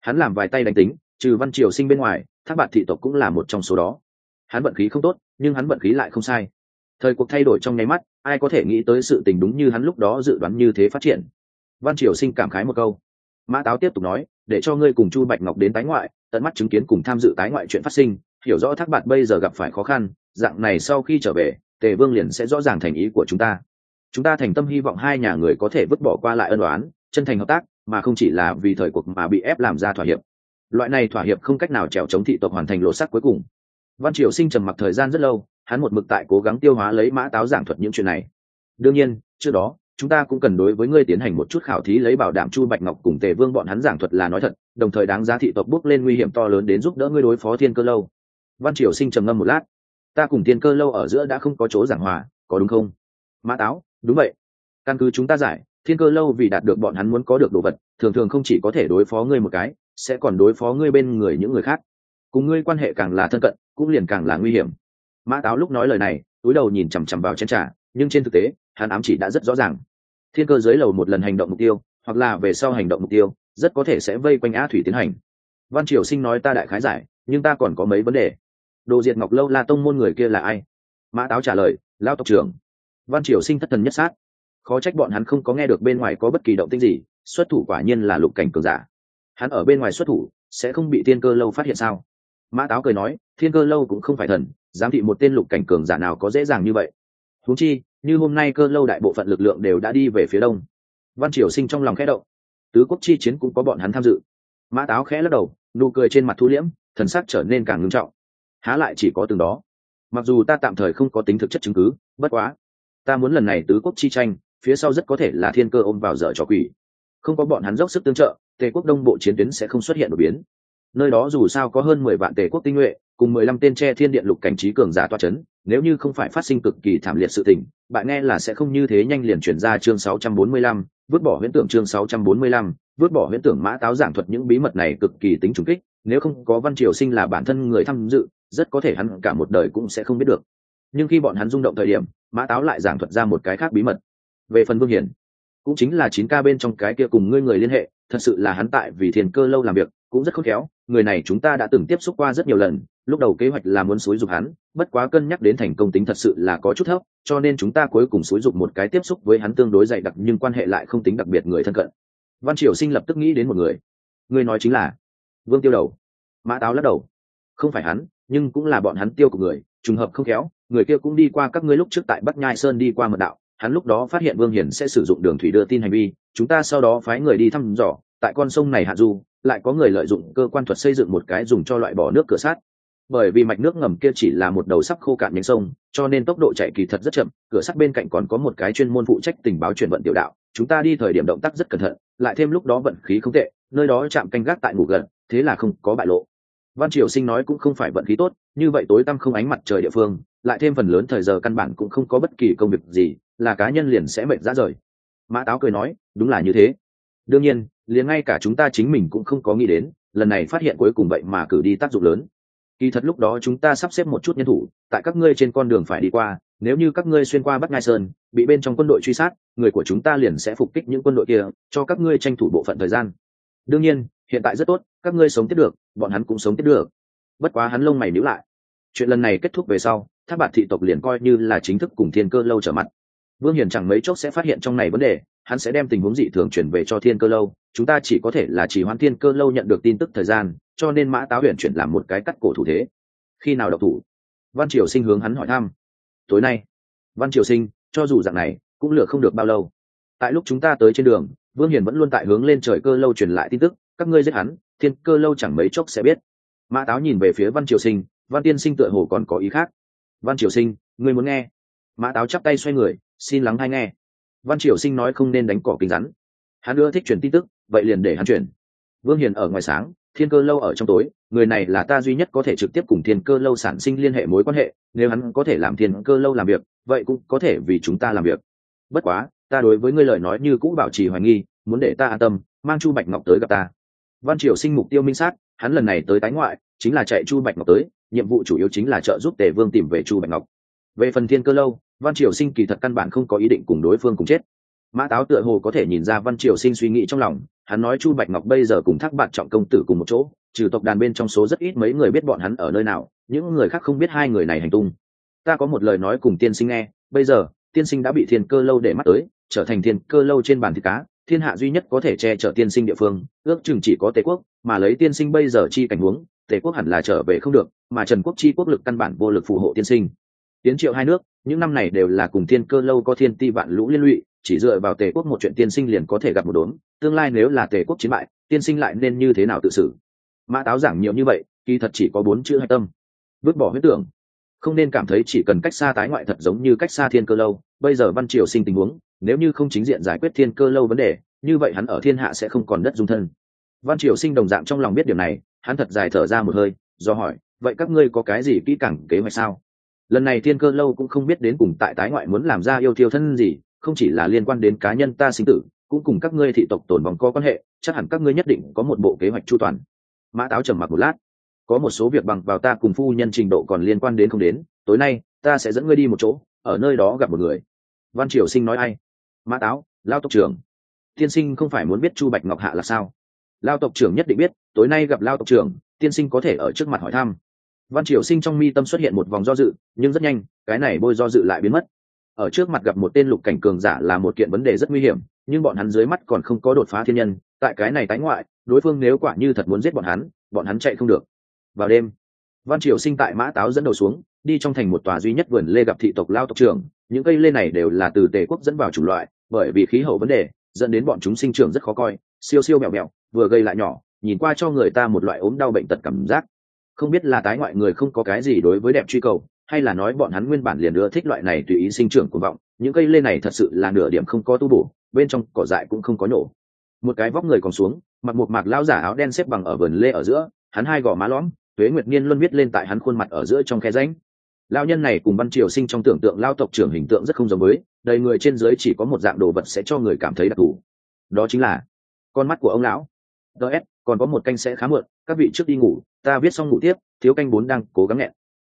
hắn làm vài tay đánh tính, trừ văn triều sinh bên ngoài, thác bạt thị tộc cũng là một trong số đó. Hắn vận khí không tốt, nhưng hắn vận khí lại không sai thời cuộc thay đổi trong nháy mắt, ai có thể nghĩ tới sự tình đúng như hắn lúc đó dự đoán như thế phát triển? Văn triều sinh cảm khái một câu. Mã táo tiếp tục nói, để cho ngươi cùng chu bạch ngọc đến tái ngoại, tận mắt chứng kiến cùng tham dự tái ngoại chuyện phát sinh, hiểu rõ thác bạt bây giờ gặp phải khó khăn, dạng này sau khi trở về, tề vương liền sẽ rõ ràng thành ý của chúng ta. Chúng ta thành tâm hy vọng hai nhà người có thể vứt bỏ qua lại ân đoán chân thành hợp tác, mà không chỉ là vì thời cuộc mà bị ép làm ra thỏa hiệp. Loại này thỏa hiệp không cách nào trèo chống thị tộc hoàn thành lộ sắc cuối cùng. Văn triều sinh trầm mặc thời gian rất lâu hắn một mực tại cố gắng tiêu hóa lấy mã táo giảng thuật những chuyện này. Đương nhiên, trước đó, chúng ta cũng cần đối với ngươi tiến hành một chút khảo thí lấy bảo đảm chu bạch ngọc cùng tề vương bọn hắn giảng thuật là nói thật, đồng thời đáng giá thị tộc bước lên nguy hiểm to lớn đến giúp đỡ ngươi đối phó thiên cơ lâu. Văn triều sinh trầm ngâm một lát. Ta cùng thiên cơ lâu ở giữa đã không có chỗ giảng hòa, có đúng không? Mã táo, đúng vậy. Căn cứ chúng ta giải, thiên cơ lâu vì đạt được bọn hắn muốn có được đồ vật, thường thường không chỉ có thể đối phó ngươi một cái, sẽ còn đối phó ngươi bên người những người khác. Cùng ngươi quan hệ càng là thân cận, cũng liền càng là nguy hiểm mã táo lúc nói lời này, túi đầu nhìn chằm chằm vào chén trà, nhưng trên thực tế, hắn ám chỉ đã rất rõ ràng. Thiên cơ dưới lầu một lần hành động mục tiêu, hoặc là về sau hành động mục tiêu, rất có thể sẽ vây quanh á thủy tiến hành. Văn triều sinh nói ta đại khái giải, nhưng ta còn có mấy vấn đề. Đồ diệt ngọc lâu la tông môn người kia là ai? Mã táo trả lời, lao tộc trưởng. Văn triều sinh thất thần nhất sát. Khó trách bọn hắn không có nghe được bên ngoài có bất kỳ động tĩnh gì, xuất thủ quả nhiên là lục cảnh cường giả. Hắn ở bên ngoài xuất thủ, sẽ không bị thiên cơ lâu phát hiện sao? Mã táo cười nói, thiên cơ lâu cũng không phải thần giám thị một tên lục cảnh cường giả nào có dễ dàng như vậy. Huống chi, như hôm nay cơ lâu đại bộ phận lực lượng đều đã đi về phía đông. Văn triều sinh trong lòng khẽ động. Tứ quốc chi chiến cũng có bọn hắn tham dự. Mã táo khẽ lắc đầu, nụ cười trên mặt thu liễm, thần sắc trở nên càng ngưng trọng. Há lại chỉ có từng đó. Mặc dù ta tạm thời không có tính thực chất chứng cứ, bất quá, ta muốn lần này tứ quốc chi tranh, phía sau rất có thể là thiên cơ ôm vào dở trò quỷ. Không có bọn hắn dốc sức tương trợ, tề quốc đông bộ chiến tuyến sẽ không xuất hiện đột biến. Nơi đó dù sao có hơn mười vạn tề quốc tinh nhuệ cùng mười lăm tên che thiên điện lục cảnh trí cường giả toa chấn, nếu như không phải phát sinh cực kỳ thảm liệt sự tình, bạn nghe là sẽ không như thế nhanh liền chuyển ra chương sáu trăm bốn mươi lăm, vứt bỏ huyễn tưởng chương sáu trăm bốn mươi lăm, vứt bỏ huyễn tưởng mã táo giảng thuật những bí mật này cực kỳ tính trùng kích, nếu không có văn triều sinh là bản thân người tham dự, rất có thể hắn cả một đời cũng sẽ không biết được. Nhưng khi bọn hắn rung động thời điểm, mã táo lại giảng thuật ra một cái khác bí mật. Về phần vương hiển, cũng chính là chín ca bên trong cái kia cùng ngươi người liên hệ, thật sự là hắn tại vì thiền cơ lâu làm việc, cũng rất khôn khéo, người này chúng ta đã từng tiếp xúc qua rất nhiều lần lúc đầu kế hoạch là muốn xúi dục hắn, bất quá cân nhắc đến thành công tính thật sự là có chút thấp, cho nên chúng ta cuối cùng xúi dục một cái tiếp xúc với hắn tương đối dày đặc nhưng quan hệ lại không tính đặc biệt người thân cận. Văn triều sinh lập tức nghĩ đến một người. Người nói chính là vương tiêu đầu. Mã táo lắc đầu. Không phải hắn, nhưng cũng là bọn hắn tiêu của người, trùng hợp không khéo, người kia cũng đi qua các ngươi lúc trước tại bắc nhai sơn đi qua mật đạo. Hắn lúc đó phát hiện vương hiển sẽ sử dụng đường thủy đưa tin hành vi, chúng ta sau đó phái người đi thăm dò, tại con sông này hạ du, lại có người lợi dụng cơ quan thuật xây dựng một cái dùng cho loại bỏ nước cửa sát bởi vì mạch nước ngầm kia chỉ là một đầu sắp khô cạn nhánh sông, cho nên tốc độ chạy kỳ thật rất chậm, cửa sắt bên cạnh còn có một cái chuyên môn phụ trách tình báo chuyển vận tiểu đạo, chúng ta đi thời điểm động tác rất cẩn thận, lại thêm lúc đó vận khí không tệ, nơi đó chạm canh gác tại ngủ gần, thế là không có bại lộ. Văn triều sinh nói cũng không phải vận khí tốt, như vậy tối tăm không ánh mặt trời địa phương, lại thêm phần lớn thời giờ căn bản cũng không có bất kỳ công việc gì, là cá nhân liền sẽ mệt ra rời. Mã táo cười nói, đúng là như thế. Đương nhiên, liền ngay cả chúng ta chính mình cũng không có nghĩ đến, lần này phát hiện cuối cùng vậy mà cử đi tác dụng lớn kỳ thật lúc đó chúng ta sắp xếp một chút nhân thủ, tại các ngươi trên con đường phải đi qua, nếu như các ngươi xuyên qua bắc ngai sơn, bị bên trong quân đội truy sát, người của chúng ta liền sẽ phục kích những quân đội kia, cho các ngươi tranh thủ bộ phận thời gian. Đương nhiên, hiện tại rất tốt, các ngươi sống tiếp được, bọn hắn cũng sống tiếp được. Bất quá hắn lông mày níu lại. Chuyện lần này kết thúc về sau tháp bạt thị tộc liền coi như là chính thức cùng thiên cơ lâu trở mặt. Vương hiền chẳng mấy chốc sẽ phát hiện trong này vấn đề hắn sẽ đem tình huống dị thường chuyển về cho thiên cơ lâu. Chúng ta chỉ có thể là chỉ hoãn thiên cơ lâu nhận được tin tức thời gian, cho nên mã táo huyện chuyển làm một cái cắt cổ thủ thế. Khi nào độc thủ? Văn triều sinh hướng hắn hỏi thăm. Tối nay. Văn triều sinh, cho dù dạng này, cũng lựa không được bao lâu. Tại lúc chúng ta tới trên đường, vương hiền vẫn luôn tại hướng lên trời cơ lâu truyền lại tin tức, các ngươi giết hắn, thiên cơ lâu chẳng mấy chốc sẽ biết. Mã táo nhìn về phía văn triều sinh, văn tiên sinh tựa hồ còn có ý khác. Văn triều sinh, ngươi muốn nghe? Mã táo chắp tay xoay người, xin lắng hay nghe văn triều sinh nói không nên đánh cỏ kính rắn. Hắn ưa thích truyền tin tức, vậy liền để hắn truyền. Vương hiền ở ngoài sáng, thiên cơ lâu ở trong tối, người này là ta duy nhất có thể trực tiếp cùng thiên cơ lâu sản sinh liên hệ mối quan hệ, nếu hắn có thể làm thiên cơ lâu làm việc, vậy cũng có thể vì chúng ta làm việc. Bất quá, ta đối với ngươi lời nói như cũ bảo trì hoài nghi, muốn để ta an tâm, mang chu bạch ngọc tới gặp ta. Văn triều sinh mục tiêu minh sát, hắn lần này tới tái ngoại, chính là chạy chu bạch ngọc tới, nhiệm vụ chủ yếu chính là trợ giúp tề vương tìm về chu bạch ngọc. Về phần thiên cơ lâu văn triều sinh kỳ thật căn bản không có ý định cùng đối phương cùng chết. Mã táo tựa hồ có thể nhìn ra văn triều sinh suy nghĩ trong lòng, hắn nói chu bạch ngọc bây giờ cùng thác bạt trọng công tử cùng một chỗ, trừ tộc đàn bên trong số rất ít mấy người biết bọn hắn ở nơi nào, những người khác không biết hai người này hành tung. Ta có một lời nói cùng tiên sinh nghe, bây giờ, tiên sinh đã bị thiên cơ lâu để mắt tới, trở thành thiên cơ lâu trên bàn thịt cá, thiên hạ duy nhất có thể che chở tiên sinh địa phương, ước chừng chỉ có tề quốc, mà lấy tiên sinh bây giờ chi cảnh huống, tề quốc hẳn là trở về không được, mà trần quốc chi quốc lực căn bản vô lực phù hộ tiên sinh tiến triệu hai nước, những năm này đều là cùng thiên cơ lâu có thiên ti vạn lũ liên lụy, chỉ dựa vào tề quốc một chuyện tiên sinh liền có thể gặp một đốm, tương lai nếu là tề quốc chiến bại, tiên sinh lại nên như thế nào tự xử? Mã táo giảng nhiều như vậy, kỳ thật chỉ có bốn chữ hạch tâm. Vứt bỏ huyết tưởng. Không nên cảm thấy chỉ cần cách xa tái ngoại thật giống như cách xa thiên cơ lâu, bây giờ văn triều sinh tình huống, nếu như không chính diện giải quyết thiên cơ lâu vấn đề, như vậy hắn ở thiên hạ sẽ không còn đất dung thân. Văn triều sinh đồng dạng trong lòng biết điều này, hắn thật dài thở ra một hơi, do hỏi, vậy các ngươi có cái gì kỹ càng kế hoạch sao? Lần này thiên cơ lâu cũng không biết đến cùng tại tái ngoại muốn làm ra yêu thiêu thân gì, không chỉ là liên quan đến cá nhân ta sinh tử, cũng cùng các ngươi thị tộc tổn vòng có quan hệ, chắc hẳn các ngươi nhất định có một bộ kế hoạch chu toàn. Mã táo trầm mặc một lát. Có một số việc bằng vào ta cùng phu nhân trình độ còn liên quan đến không đến, tối nay, ta sẽ dẫn ngươi đi một chỗ, ở nơi đó gặp một người. Văn triều sinh nói ai? Mã táo, lao tộc trưởng. Tiên sinh không phải muốn biết chu bạch ngọc hạ là sao? Lao tộc trưởng nhất định biết, tối nay gặp lao tộc trưởng, tiên sinh có thể ở trước mặt hỏi thăm văn triều sinh trong mi tâm xuất hiện một vòng do dự, nhưng rất nhanh, cái này bôi do dự lại biến mất. Ở trước mặt gặp một tên lục cảnh cường giả là một kiện vấn đề rất nguy hiểm, nhưng bọn hắn dưới mắt còn không có đột phá thiên nhân, tại cái này tái ngoại, đối phương nếu quả như thật muốn giết bọn hắn bọn hắn chạy không được. Vào đêm, văn triều sinh tại mã táo dẫn đầu xuống, đi trong thành một tòa duy nhất vườn lê gặp thị tộc lao tộc trưởng, những cây lê này đều là từ tề quốc dẫn vào chủ loại, bởi vì khí hậu vấn đề, dẫn đến bọn chúng sinh trưởng rất khó coi, siêu siêu mèo mèo vừa gây lại nhỏ, nhìn qua cho người ta một loại ốm đau bệnh tật cảm giác không biết là tái ngoại người không có cái gì đối với đẹp truy cầu, hay là nói bọn hắn nguyên bản liền ưa thích loại này tùy ý sinh trưởng của vọng, những cây lê này thật sự là nửa điểm không có tu bổ, bên trong cỏ dại cũng không có nhổ. Một cái vóc người còn xuống, mặc một mạc lao giả áo đen xếp bằng ở vườn lê ở giữa, hắn hai gò má lõm, tuế nguyệt niên luôn viết lên tại hắn khuôn mặt ở giữa trong khe ránh lao nhân này cùng văn triều sinh trong tưởng tượng lao tộc trưởng hình tượng rất không giống với đầy người trên dưới chỉ có một dạng đồ vật sẽ cho người cảm thấy đặc thù. Đó chính là con mắt của ông lão. Ts còn có một canh sẽ khá muộn các vị trước đi ngủ ta viết xong ngủ tiếp thiếu canh bốn đang cố gắng nghẹn.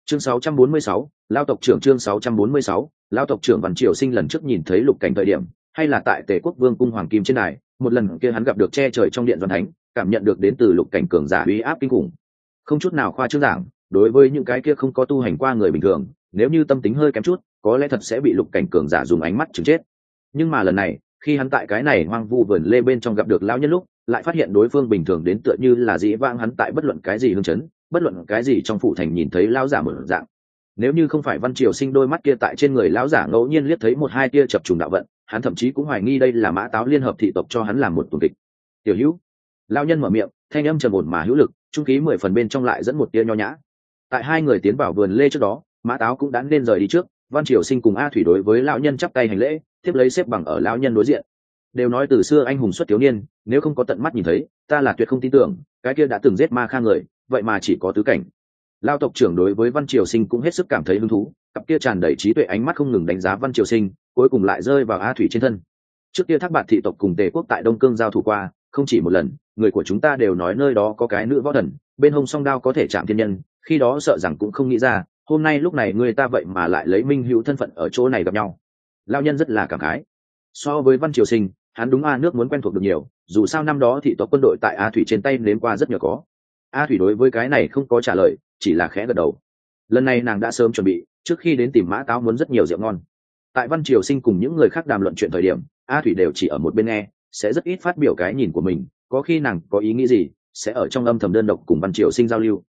Chương 646, lao tộc trưởng chương 646, lao tộc trưởng văn triều sinh lần trước nhìn thấy lục cảnh thời điểm hay là tại tề quốc vương cung hoàng kim trên này, một lần kia hắn gặp được che trời trong điện doanh thánh cảm nhận được đến từ lục cảnh cường giả uy áp kinh khủng. Không chút nào khoa trương giảng đối với những cái kia không có tu hành qua người bình thường nếu như tâm tính hơi kém chút có lẽ thật sẽ bị lục cảnh cường giả dùng ánh mắt chừng chết. Nhưng mà lần này khi hắn tại cái này hoang vu vườn lê bên trong gặp được lão nhân lúc lại phát hiện đối phương bình thường đến tựa như là dĩ vãng hắn tại bất luận cái gì hương chấn, bất luận cái gì trong phủ thành nhìn thấy lão giả mở dạng. Nếu như không phải văn triều sinh đôi mắt kia tại trên người lão giả ngẫu nhiên liếc thấy một hai tia chập trùng đạo vận, hắn thậm chí cũng hoài nghi đây là mã táo liên hợp thị tộc cho hắn làm một tuần kịch. Tiểu hữu. Lão nhân mở miệng, thanh âm trầm ổn mà hữu lực, trung khí mười phần bên trong lại dẫn một tia nho nhã. Tại hai người tiến vào vườn lê trước đó, mã táo cũng đã nên rời đi trước, văn triều sinh cùng a thủy đối với lão nhân chắp tay hành lễ, tiếp lấy xếp bằng ở lão nhân đối diện đều nói từ xưa anh hùng xuất thiếu niên, nếu không có tận mắt nhìn thấy, ta là tuyệt không tin tưởng, cái kia đã từng giết ma kha người, vậy mà chỉ có tứ cảnh. Lao tộc trưởng đối với văn triều sinh cũng hết sức cảm thấy hứng thú, cặp kia tràn đầy trí tuệ ánh mắt không ngừng đánh giá văn triều sinh, cuối cùng lại rơi vào a thủy trên thân. Trước kia thác bạt thị tộc cùng tề quốc tại đông cương giao thủ qua, không chỉ một lần, người của chúng ta đều nói nơi đó có cái nữ võ thần, bên hông song đao có thể chạm thiên nhân, khi đó sợ rằng cũng không nghĩ ra, hôm nay lúc này người ta vậy mà lại lấy minh hữu thân phận ở chỗ này gặp nhau. Lao nhân rất là cảm khái. So với văn triều sinh hắn đúng a nước muốn quen thuộc được nhiều, dù sao năm đó thị tộc quân đội tại a thủy trên tay nếm qua rất nhiều có. A thủy đối với cái này không có trả lời, chỉ là khẽ gật đầu. Lần này nàng đã sớm chuẩn bị, trước khi đến tìm mã táo muốn rất nhiều rượu ngon. Tại văn triều sinh cùng những người khác đàm luận chuyện thời điểm, a thủy đều chỉ ở một bên nghe, sẽ rất ít phát biểu cái nhìn của mình, có khi nàng có ý nghĩ gì, sẽ ở trong âm thầm đơn độc cùng văn triều sinh giao lưu.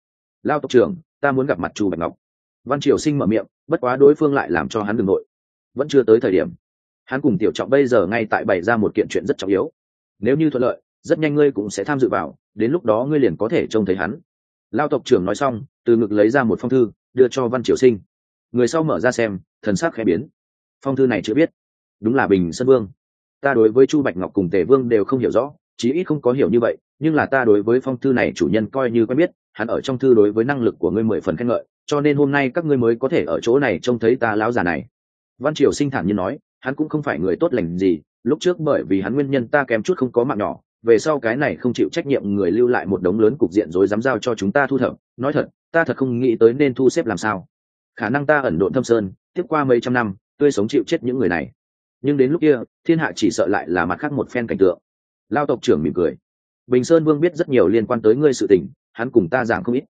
Lao tộc trưởng, ta muốn gặp mặt chu bạch ngọc. Văn triều sinh mở miệng, bất quá đối phương lại làm cho hắn đ ừ n g nội. Vẫn chưa tới thời điểm hắn cùng tiểu trọng bây giờ ngay tại bày ra một kiện chuyện rất trọng yếu. Nếu như thuận lợi, rất nhanh ngươi cũng sẽ tham dự vào, đến lúc đó ngươi liền có thể trông thấy hắn. Lao tộc trưởng nói xong, từ ngực lấy ra một phong thư, đưa cho văn triều sinh. Người sau mở ra xem, thần sắc khẽ biến. Phong thư này chưa biết. Đúng là bình sơn vương. Ta đối với chu bạch ngọc cùng tề vương đều không hiểu rõ, chí ít không có hiểu như vậy, nhưng là ta đối với phong thư này chủ nhân coi như quen biết, hắn ở trong thư đối với năng lực của ngươi mười phần khen ngợi, cho nên hôm nay các ngươi mới có thể ở chỗ này trông thấy ta lão già này. Văn triều sinh thản nhiên nói hắn cũng không phải người tốt lành gì, lúc trước bởi vì hắn nguyên nhân ta kém chút không có mạng nhỏ, về sau cái này không chịu trách nhiệm người lưu lại một đống lớn cục diện rồi dám giao cho chúng ta thu thập. Nói thật, ta thật không nghĩ tới nên thu xếp làm sao. Khả năng ta ẩn độn thâm sơn, tiếp qua mấy trăm năm, tươi sống chịu chết những người này. Nhưng đến lúc kia, thiên hạ chỉ sợ lại là mặt khác một phen cảnh tượng. Lao tộc trưởng mỉm cười. Bình sơn vương biết rất nhiều liên quan tới ngươi sự tình, hắn cùng ta giảng không ít.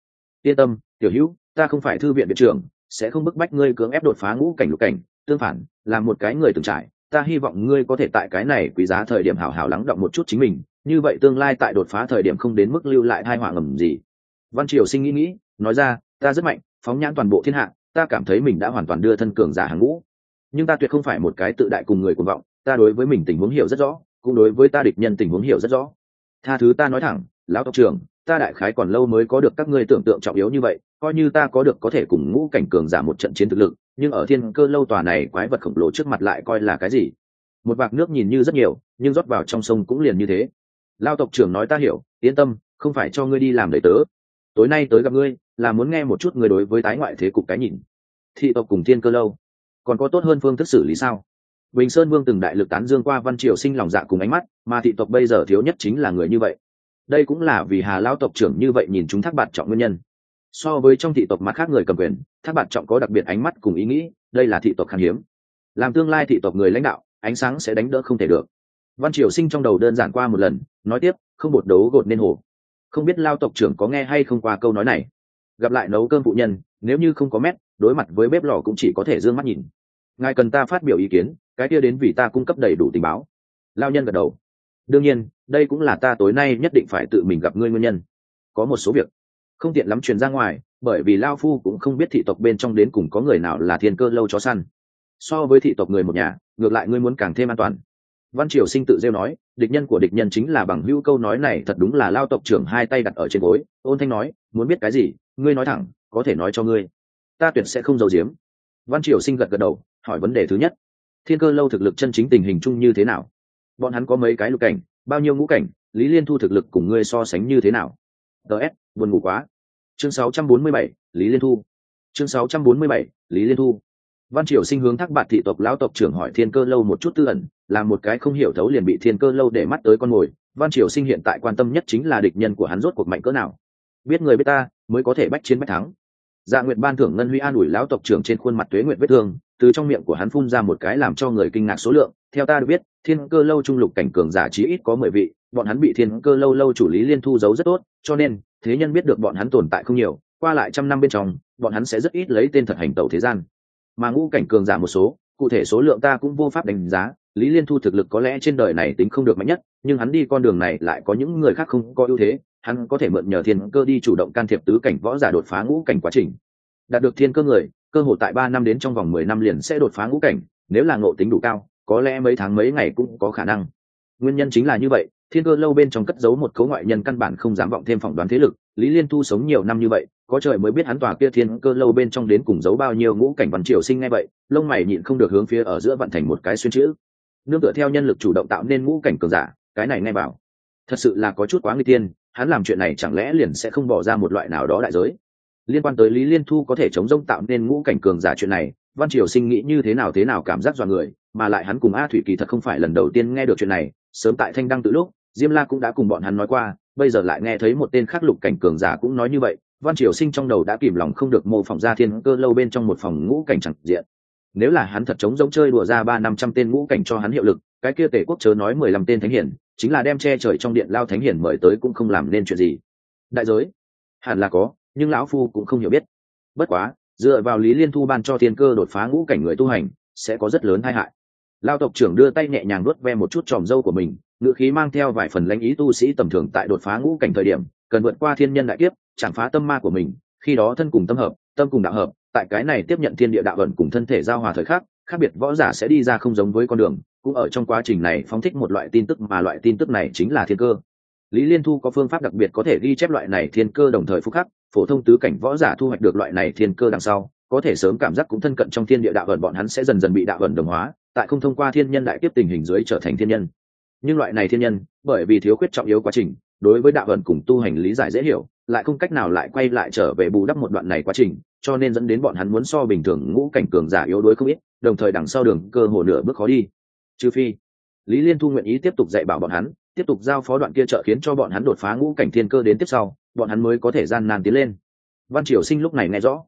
Yên tâm, tiểu hữu, ta không phải thư viện viện trưởng, sẽ không bức bách ngươi cưỡng ép đột phá ngũ cảnh lục cảnh tương phản, là một cái người từng trải, ta hy vọng ngươi có thể tại cái này quý giá thời điểm hảo hảo lắng động một chút chính mình, như vậy tương lai tại đột phá thời điểm không đến mức lưu lại hai họa ngầm gì. Văn triều sinh nghĩ nghĩ, nói ra, ta rất mạnh, phóng nhãn toàn bộ thiên hạ, ta cảm thấy mình đã hoàn toàn đưa thân cường giả hàng ngũ. Nhưng ta tuyệt không phải một cái tự đại cùng người cuồng vọng, ta đối với mình tình huống hiểu rất rõ, cũng đối với ta địch nhân tình huống hiểu rất rõ. Tha thứ ta nói thẳng, lão tộc trưởng, ta đại khái còn lâu mới có được các ngươi tưởng tượng trọng yếu như vậy coi như ta có được có thể cùng ngũ cảnh cường giả một trận chiến thực lực, nhưng ở thiên cơ lâu tòa này quái vật khổng lồ trước mặt lại coi là cái gì? Một vạc nước nhìn như rất nhiều, nhưng rót vào trong sông cũng liền như thế. Lao tộc trưởng nói ta hiểu, yên tâm, không phải cho ngươi đi làm đầy tớ. Tối nay tới gặp ngươi, là muốn nghe một chút người đối với tái ngoại thế cục cái nhìn. Thị tộc cùng thiên cơ lâu, còn có tốt hơn phương thức xử lý sao? Bình sơn vương từng đại lực tán dương qua văn triều sinh lòng dạ cùng ánh mắt, mà thị tộc bây giờ thiếu nhất chính là người như vậy. Đây cũng là vì hà lao tộc trưởng như vậy nhìn chúng thác bạt trọng nguyên nhân so với trong thị tộc mặt khác người cầm quyền, thác bạt trọng có đặc biệt ánh mắt cùng ý nghĩ, đây là thị tộc khan hiếm. Làm tương lai thị tộc người lãnh đạo, ánh sáng sẽ đánh đỡ không thể được. Văn triều sinh trong đầu đơn giản qua một lần, nói tiếp, không bột đấu gột nên hồ. Không biết lao tộc trưởng có nghe hay không qua câu nói này. Gặp lại nấu cơm phụ nhân, nếu như không có mét, đối mặt với bếp lò cũng chỉ có thể d ư ơ n g mắt nhìn. Ngài cần ta phát biểu ý kiến, cái kia đến vì ta cung cấp đầy đủ tình báo. Lao nhân gật đầu. Đương nhiên, đây cũng là ta tối nay nhất định phải tự mình gặp ngươi nguyên nhân. Có một số việc không tiện lắm truyền ra ngoài, bởi vì lao phu cũng không biết thị tộc bên trong đến cùng có người nào là thiên cơ lâu chó săn. So với thị tộc người một nhà, ngược lại ngươi muốn càng thêm an toàn. Văn triều sinh tự rêu nói, địch nhân của địch nhân chính là bằng hữu câu nói này thật đúng là lao tộc trưởng hai tay đặt ở trên gối, ôn thanh nói, muốn biết cái gì, ngươi nói thẳng, có thể nói cho ngươi. Ta tuyệt sẽ không giấu giếm. Văn triều sinh gật gật đầu, hỏi vấn đề thứ nhất. Thiên cơ lâu thực lực chân chính tình hình chung như thế nào? Bọn hắn có mấy cái lục cảnh, bao nhiêu ngũ cảnh, lý liên thu thực lực cùng ngươi so sánh như thế nào? Ts buồn ngủ quá. Chương 647, lý liên thu. Chương 647, lý liên thu. Văn triều sinh hướng thác bạt thị tộc lão tộc trưởng hỏi thiên cơ lâu một chút tư ẩn là một cái không hiểu thấu liền bị thiên cơ lâu để mắt tới con mồi. Văn triều sinh hiện tại quan tâm nhất chính là địch nhân của hắn rốt cuộc mạnh cỡ nào. Biết người biết ta mới có thể bách chiến bách thắng. Dạ nguyệt ban thưởng ngân huy an ủi lão tộc trưởng trên khuôn mặt tuế nguyệt vết thương từ trong miệng của hắn phun ra một cái làm cho người kinh ngạc số lượng. Theo ta được biết thiên cơ lâu trung lục cảnh cường giả chí ít có mười vị, bọn hắn bị thiên cơ lâu lâu chủ lý liên thu giấu rất tốt, cho nên, thế nhân biết được bọn hắn tồn tại không nhiều, qua lại trăm năm bên trong, bọn hắn sẽ rất ít lấy tên thật hành tẩu thế gian. Mà ngũ cảnh cường giả một số, cụ thể số lượng ta cũng vô pháp đánh giá, lý liên thu thực lực có lẽ trên đời này tính không được mạnh nhất, nhưng hắn đi con đường này lại có những người khác không có ưu thế, hắn có thể mượn nhờ thiên cơ đi chủ động can thiệp tứ cảnh võ giả đột phá ngũ cảnh quá trình. Đạt được thiên cơ người, cơ hội tại ba năm đến trong vòng mười năm liền sẽ đột phá ngũ cảnh, nếu là ngộ tính đủ cao có lẽ mấy tháng mấy ngày cũng có khả năng. Nguyên nhân chính là như vậy, thiên cơ lâu bên trong cất giấu một cấu ngoại nhân căn bản không dám vọng thêm phỏng đoán thế lực, lý liên thu sống nhiều năm như vậy, có trời mới biết hắn tòa kia thiên cơ lâu bên trong đến cùng giấu bao nhiêu ngũ cảnh văn triều sinh ngay vậy, lông mày nhịn không được hướng phía ở giữa vận thành một cái xuyên chữ. Nương tựa theo nhân lực chủ động tạo nên ngũ cảnh cường giả, cái này ngay bảo. Thật sự là có chút quá người tiên, hắn làm chuyện này chẳng lẽ liền sẽ không bỏ ra một loại nào đó đại giới? Liên quan tới lý liên thu có thể chống rông tạo nên ngũ cảnh cường giả chuyện này, văn triều sinh nghĩ như thế nào thế nào cảm giác dọa người mà lại hắn cùng a thủy kỳ thật không phải lần đầu tiên nghe được chuyện này, sớm tại thanh đăng tự lúc, diêm la cũng đã cùng bọn hắn nói qua, bây giờ lại nghe thấy một tên khắc lục cảnh cường giả cũng nói như vậy, văn triều sinh trong đầu đã kìm lòng không được mô phỏng ra thiên cơ lâu bên trong một phòng ngũ cảnh chẳng diện. Nếu là hắn thật chống giống chơi đùa ra ba năm trăm tên ngũ cảnh cho hắn hiệu lực, cái kia tể quốc chớ nói mười lăm tên thánh hiển, chính là đem che trời trong điện lao thánh hiển mời tới cũng không làm nên chuyện gì. Đại giới? Hẳn là có, nhưng lão phu cũng không hiểu biết. Bất quá, dựa vào lý liên thu ban cho thiên cơ đột phá ngũ cảnh người tu hành, sẽ có rất lớn tai hại lao tộc trưởng đưa tay nhẹ nhàng nuốt ve một chút tròm dâu của mình, ngữ khí mang theo vài phần lãnh ý tu sĩ tầm thường tại đột phá ngũ cảnh thời điểm, cần vượt qua thiên nhân đại kiếp, chẳng phá tâm ma của mình, khi đó thân cùng tâm hợp, tâm cùng đạo hợp, tại cái này tiếp nhận thiên địa đạo ẩn cùng thân thể giao hòa thời khắc, khác biệt võ giả sẽ đi ra không giống với con đường, cũng ở trong quá trình này phóng thích một loại tin tức mà loại tin tức này chính là thiên cơ. Lý liên thu có phương pháp đặc biệt có thể ghi chép loại này thiên cơ đồng thời phúc khắc, phổ thông tứ cảnh võ giả thu hoạch được loại này thiên cơ đằng sau, có thể sớm cảm giác cũng thân cận trong thiên địa đạo ẩn, bọn hắn sẽ dần dần bị đạo ẩn đồng hóa tại không thông qua thiên nhân đại tiếp tình hình dưới trở thành thiên nhân. Nhưng loại này thiên nhân, bởi vì thiếu khuyết trọng yếu quá trình, đối với đạo ẩn cùng tu hành lý giải dễ hiểu, lại không cách nào lại quay lại trở về bù đắp một đoạn này quá trình, cho nên dẫn đến bọn hắn muốn so bình thường ngũ cảnh cường giả yếu đuối không ít, đồng thời đằng sau đường cơ hồ nửa bước khó đi. Trừ phi, lý liên thu nguyện ý tiếp tục dạy bảo bọn hắn, tiếp tục giao phó đoạn kia trợ khiến cho bọn hắn đột phá ngũ cảnh thiên cơ đến tiếp sau, bọn hắn mới có thể gian nan tiến lên. Văn triều sinh lúc này nghe rõ.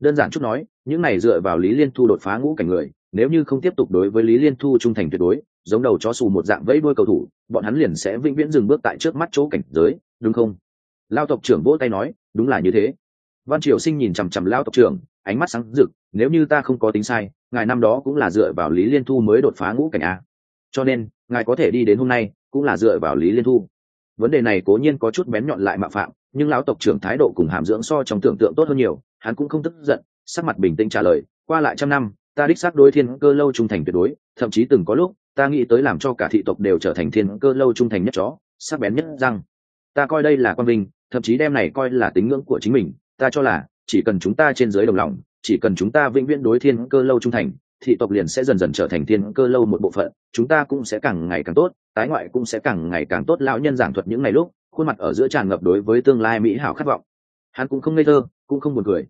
Đơn giản chút nói, những này dựa vào lý liên thu đột phá ngũ cảnh người nếu như không tiếp tục đối với lý liên thu trung thành tuyệt đối, giống đầu chó xù một dạng vẫy đuôi cầu thủ, bọn hắn liền sẽ vĩnh viễn dừng bước tại trước mắt chỗ cảnh giới, đúng không? Lao tộc trưởng vỗ tay nói, đúng là như thế. Văn triều sinh nhìn chằm chằm lao tộc trưởng, ánh mắt sáng rực, nếu như ta không có tính sai, ngài năm đó cũng là dựa vào lý liên thu mới đột phá ngũ cảnh a. Cho nên, ngài có thể đi đến hôm nay, cũng là dựa vào lý liên thu. Vấn đề này cố nhiên có chút bén nhọn lại mạo phạm, nhưng lão tộc trưởng thái độ cùng hàm dưỡng so trong tưởng tượng tốt hơn nhiều, hắn cũng không tức giận, sắc mặt bình tĩnh trả lời, qua lại trăm năm ta đích xác đối thiên cơ lâu trung thành tuyệt đối, thậm chí từng có lúc, ta nghĩ tới làm cho cả thị tộc đều trở thành thiên cơ lâu trung thành nhất chó, sắc bén nhất răng. Ta coi đây là quan vinh, thậm chí đem này coi là tính ngưỡng của chính mình, ta cho là, chỉ cần chúng ta trên dưới đồng lòng, chỉ cần chúng ta vĩnh viễn đối thiên cơ lâu trung thành, thị tộc liền sẽ dần dần trở thành thiên cơ lâu một bộ phận, chúng ta cũng sẽ càng ngày càng tốt, tái ngoại cũng sẽ càng ngày càng tốt. Lão nhân giảng thuật những ngày lúc, khuôn mặt ở giữa tràn ngập đối với tương lai mỹ hảo khát vọng. Hắn cũng không ngây thơ, cũng không buồn cười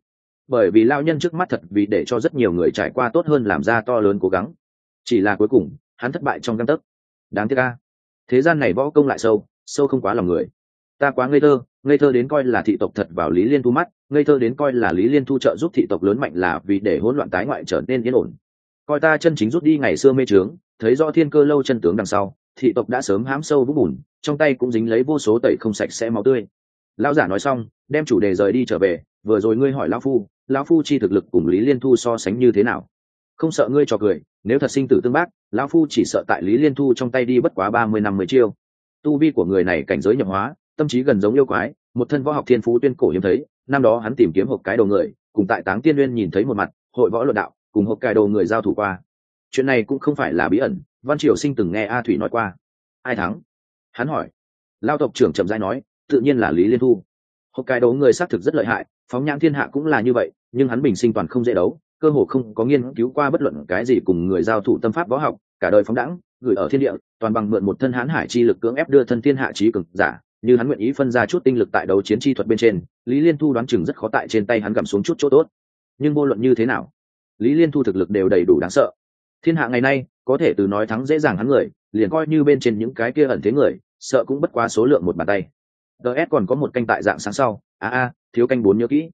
bởi vì lao nhân trước mắt thật vì để cho rất nhiều người trải qua tốt hơn làm ra to lớn cố gắng. Chỉ là cuối cùng, hắn thất bại trong căn tấc. Đáng tiếc ca thế gian này võ công lại sâu sâu không quá lòng người. Ta quá ngây thơ ngây thơ đến coi là thị tộc thật vào lý liên thu mắt, ngây thơ đến coi là lý liên thu trợ giúp thị tộc lớn mạnh là vì để hỗn loạn tái ngoại trở nên yên ổn. Coi ta chân chính rút đi ngày xưa mê trướng thấy rõ thiên cơ lâu chân tướng đằng sau, thị tộc đã sớm hám sâu vũng bùn, trong tay cũng dính lấy vô số tẩy không sạch sẽ máu tươi. Lão giả nói xong, đem chủ đề rời đi trở về, vừa rồi ngươi hỏi lão phu lão phu chi thực lực cùng lý liên thu so sánh như thế nào? Không sợ ngươi cho cười, nếu thật sinh tử tương bác, lão phu chỉ sợ tại lý liên thu trong tay đi bất quá ba mươi năm mới chiêu. Tu vi của người này cảnh giới nhập hóa, tâm trí gần giống yêu quái, một thân võ học thiên phú tuyên cổ hiếm thấy, năm đó hắn tìm kiếm hộp cái đầu người, cùng tại táng tiên uyên nhìn thấy một mặt, hội võ luận đạo, cùng hộp cài đầu người giao thủ qua. Chuyện này cũng không phải là bí ẩn, văn triều sinh từng nghe a thủy nói qua. Ai thắng? Hắn hỏi. Lao tộc trưởng trầm giai nói, tự nhiên là lý liên thu. Hộp cài đầu người xác thực rất lợi hại, phóng nhãn thiên hạ cũng là như vậy nhưng hắn bình sinh toàn không dễ đấu, cơ hồ không có nghiên cứu qua bất luận cái gì cùng người giao thủ tâm pháp võ học, cả đời phóng đẳng gửi ở thiên địa, toàn bằng mượn một thân hán hải chi lực cưỡng ép đưa thân thiên hạ trí cực giả, như hắn nguyện ý phân ra chút tinh lực tại đấu chiến chi thuật bên trên, lý liên thu đoán chừng rất khó tại trên tay hắn gầm xuống chút chỗ tốt. Nhưng vô luận như thế nào, lý liên thu thực lực đều đầy đủ đáng sợ. Thiên hạ ngày nay, có thể từ nói thắng dễ dàng hắn người, liền coi như bên trên những cái kia ẩn thế người, sợ cũng bất quá số lượng một bàn tay. Ts còn có một canh tại dạng sáng sau. A a thiếu canh bốn nhớ kỹ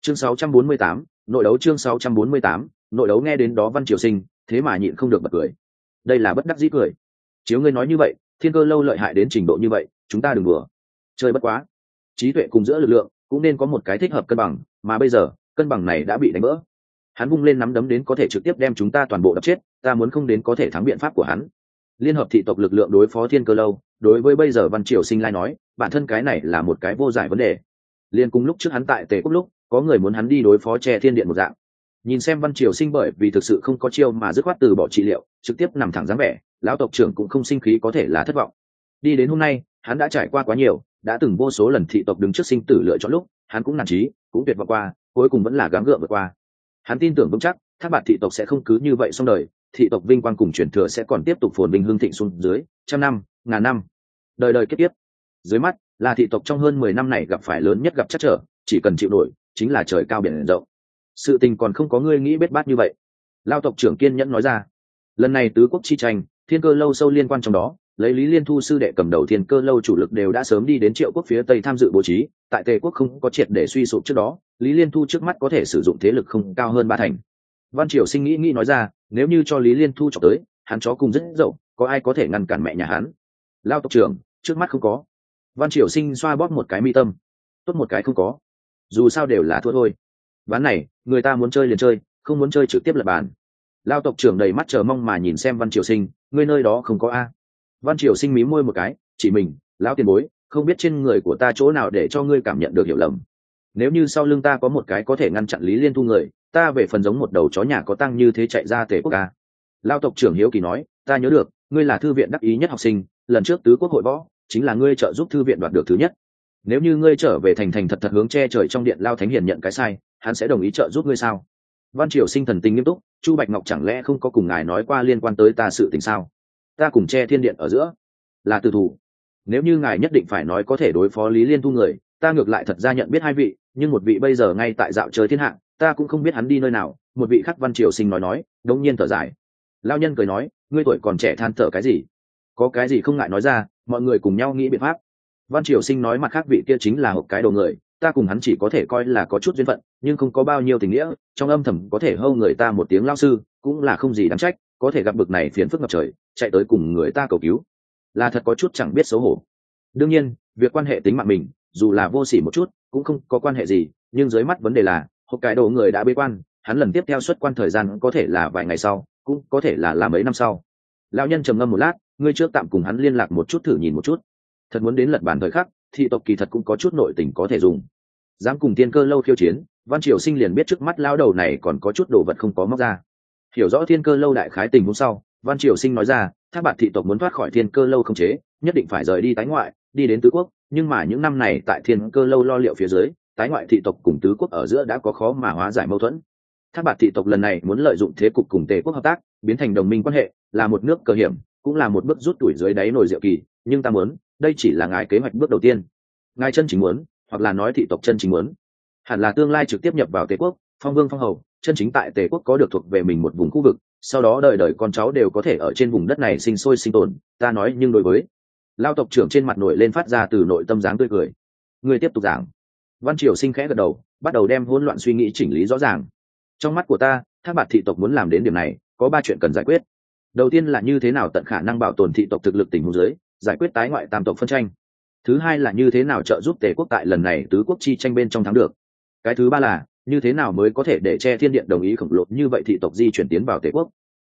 chương 648, nội đấu chương 648, nội đấu nghe đến đó văn triều sinh thế mà nhịn không được bật cười. Đây là bất đắc dĩ cười. Chiếu ngươi nói như vậy thiên cơ lâu lợi hại đến trình độ như vậy chúng ta đừng đùa. Chơi bất quá. Trí tuệ cùng giữa lực lượng cũng nên có một cái thích hợp cân bằng mà bây giờ cân bằng này đã bị đánh vỡ hắn vung lên nắm đấm đến có thể trực tiếp đem chúng ta toàn bộ đập chết ta muốn không đến có thể thắng biện pháp của hắn. Liên hợp thị tộc lực lượng đối phó thiên cơ lâu đối với bây giờ văn triều sinh lai nói bản thân cái này là một cái vô giải vấn đề liên cùng lúc trước hắn tại tề quốc lúc, có người muốn hắn đi đối phó che thiên điện một dạng. Nhìn xem văn triều sinh bởi vì thực sự không có chiêu mà dứt khoát từ bỏ trị liệu, trực tiếp nằm thẳng dáng vẻ, lão tộc trưởng cũng không sinh khí có thể là thất vọng. Đi đến hôm nay, hắn đã trải qua quá nhiều, đã từng vô số lần thị tộc đứng trước sinh tử lựa chọn lúc, hắn cũng nản trí cũng tuyệt vọng qua, cuối cùng vẫn là gắng gượng vượt qua. Hắn tin tưởng vững chắc, thác bạt thị tộc sẽ không cứ như vậy xong đời, thị tộc vinh quang cùng truyền thừa sẽ còn tiếp tục phồn vinh hương thịnh xuống dưới, trăm năm, ngàn năm. Đời đời kết tiếp dưới mắt là thị tộc trong hơn mười năm này gặp phải lớn nhất gặp chắc trở, chỉ cần chịu nổi, chính là trời cao biển rộng. Sự tình còn không có ngươi nghĩ bết bát như vậy. Lao tộc trưởng kiên nhẫn nói ra. Lần này tứ quốc chi tranh, thiên cơ lâu sâu liên quan trong đó, lấy lý liên thu sư đệ cầm đầu thiên cơ lâu chủ lực đều đã sớm đi đến triệu quốc phía tây tham dự bố trí, tại tề quốc không có triệt để suy sụp trước đó, lý liên thu trước mắt có thể sử dụng thế lực không cao hơn ba thành. Văn triều sinh nghĩ nghĩ nói ra, nếu như cho lý liên thu chọc tới, hắn chó cùng rất dậu, có ai có thể ngăn cản mẹ nhà hắn? Lao tộc trưởng, trước mắt không có văn triều sinh xoa bóp một cái mi tâm. Tốt một cái không có. Dù sao đều là thua thôi. Ván này, người ta muốn chơi liền chơi, không muốn chơi trực tiếp lập bàn. Lao tộc trưởng đầy mắt chờ mong mà nhìn xem văn triều sinh, ngươi nơi đó không có a. Văn triều sinh mí môi một cái, chỉ mình, lão tiền bối, không biết trên người của ta chỗ nào để cho ngươi cảm nhận được hiểu lầm. Nếu như sau lưng ta có một cái có thể ngăn chặn lý liên thu người, ta về phần giống một đầu chó nhà có tăng như thế chạy ra tề quốc ca lao tộc trưởng hiếu kỳ nói, ta nhớ được, ngươi là thư viện đắc ý nhất học sinh, lần trước tứ quốc hội võ chính là ngươi trợ giúp thư viện đoạt được thứ nhất. Nếu như ngươi trở về thành thành thật thật hướng che trời trong điện lao thánh hiền nhận cái sai, hắn sẽ đồng ý trợ giúp ngươi sao? Văn triều sinh thần tình nghiêm túc, chu bạch ngọc chẳng lẽ không có cùng ngài nói qua liên quan tới ta sự tình sao? Ta cùng che thiên điện ở giữa, là từ thủ. Nếu như ngài nhất định phải nói có thể đối phó lý liên thu người, ta ngược lại thật ra nhận biết hai vị, nhưng một vị bây giờ ngay tại dạo chơi thiên hạ, ta cũng không biết hắn đi nơi nào, một vị khắc văn triều sinh nói nói, đống nhiên thở dài. Lao nhân cười nói, ngươi tuổi còn trẻ than thở cái gì? Có cái gì không ngại nói ra mọi người cùng nhau nghĩ biện pháp. Văn triều sinh nói mặt khác vị kia chính là hộp cái đầu người, ta cùng hắn chỉ có thể coi là có chút duyên phận, nhưng không có bao nhiêu tình nghĩa, trong âm thầm có thể hâu người ta một tiếng lao sư, cũng là không gì đáng trách, có thể gặp bực này phiền phức ngập trời, chạy tới cùng người ta cầu cứu. Là thật có chút chẳng biết xấu hổ. Đương nhiên, việc quan hệ tính mạng mình, dù là vô s ỉ một chút, cũng không có quan hệ gì, nhưng dưới mắt vấn đề là, hộp cái đầu người đã bế quan, hắn lần tiếp theo xuất quan thời gian có thể là vài ngày sau, cũng có thể là là mấy năm sau. Lão nhân trầm ngâm một lát ngươi trước tạm cùng hắn liên lạc một chút thử nhìn một chút. Thật muốn đến lật bản thời khắc thị tộc kỳ thật cũng có chút nội tình có thể dùng. Dám cùng tiên cơ lâu khiêu chiến, văn triều sinh liền biết trước mắt lao đầu này còn có chút đồ vật không có móc ra. Hiểu rõ thiên cơ lâu đại khái tình hôm sau, văn triều sinh nói ra, thác bạt thị tộc muốn thoát khỏi thiên cơ lâu không chế, nhất định phải rời đi tái ngoại, đi đến tứ quốc, nhưng mà những năm này tại thiên cơ lâu lo liệu phía dưới, tái ngoại thị tộc cùng tứ quốc ở giữa đã có khó mà hóa giải mâu thuẫn. Thác bạt thị tộc lần này muốn lợi dụng thế cục cùng tề quốc hợp tác, biến thành đồng minh quan hệ, là một nước cờ hiểm cũng là một bước rút tuổi dưới đáy nồi diệu kỳ, nhưng ta muốn, đây chỉ là ngài kế hoạch bước đầu tiên. Ngài chân chính muốn, hoặc là nói thị tộc chân chính muốn. Hẳn là tương lai trực tiếp nhập vào tề quốc, phong vương phong hầu, chân chính tại tề quốc có được thuộc về mình một vùng khu vực, sau đó đời đời con cháu đều có thể ở trên vùng đất này sinh sôi sinh tồn, ta nói nhưng đối với lao tộc trưởng trên mặt nổi lên phát ra từ nội tâm dáng tươi cười. Người tiếp tục giảng. Văn triều sinh khẽ gật đầu, bắt đầu đem hỗn loạn suy nghĩ chỉnh lý rõ ràng. Trong mắt của ta, thác bạt thị tộc muốn làm đến điểm này, có ba chuyện cần giải quyết đầu tiên là như thế nào tận khả năng bảo tồn thị tộc thực lực tình huống giới, giải quyết tái ngoại tam tộc phân tranh. Thứ hai là như thế nào trợ giúp tề quốc tại lần này tứ quốc chi tranh bên trong thắng được. Cái thứ ba là, như thế nào mới có thể để che thiên điện đồng ý khổng lồ như vậy thị tộc di chuyển tiến vào tề quốc.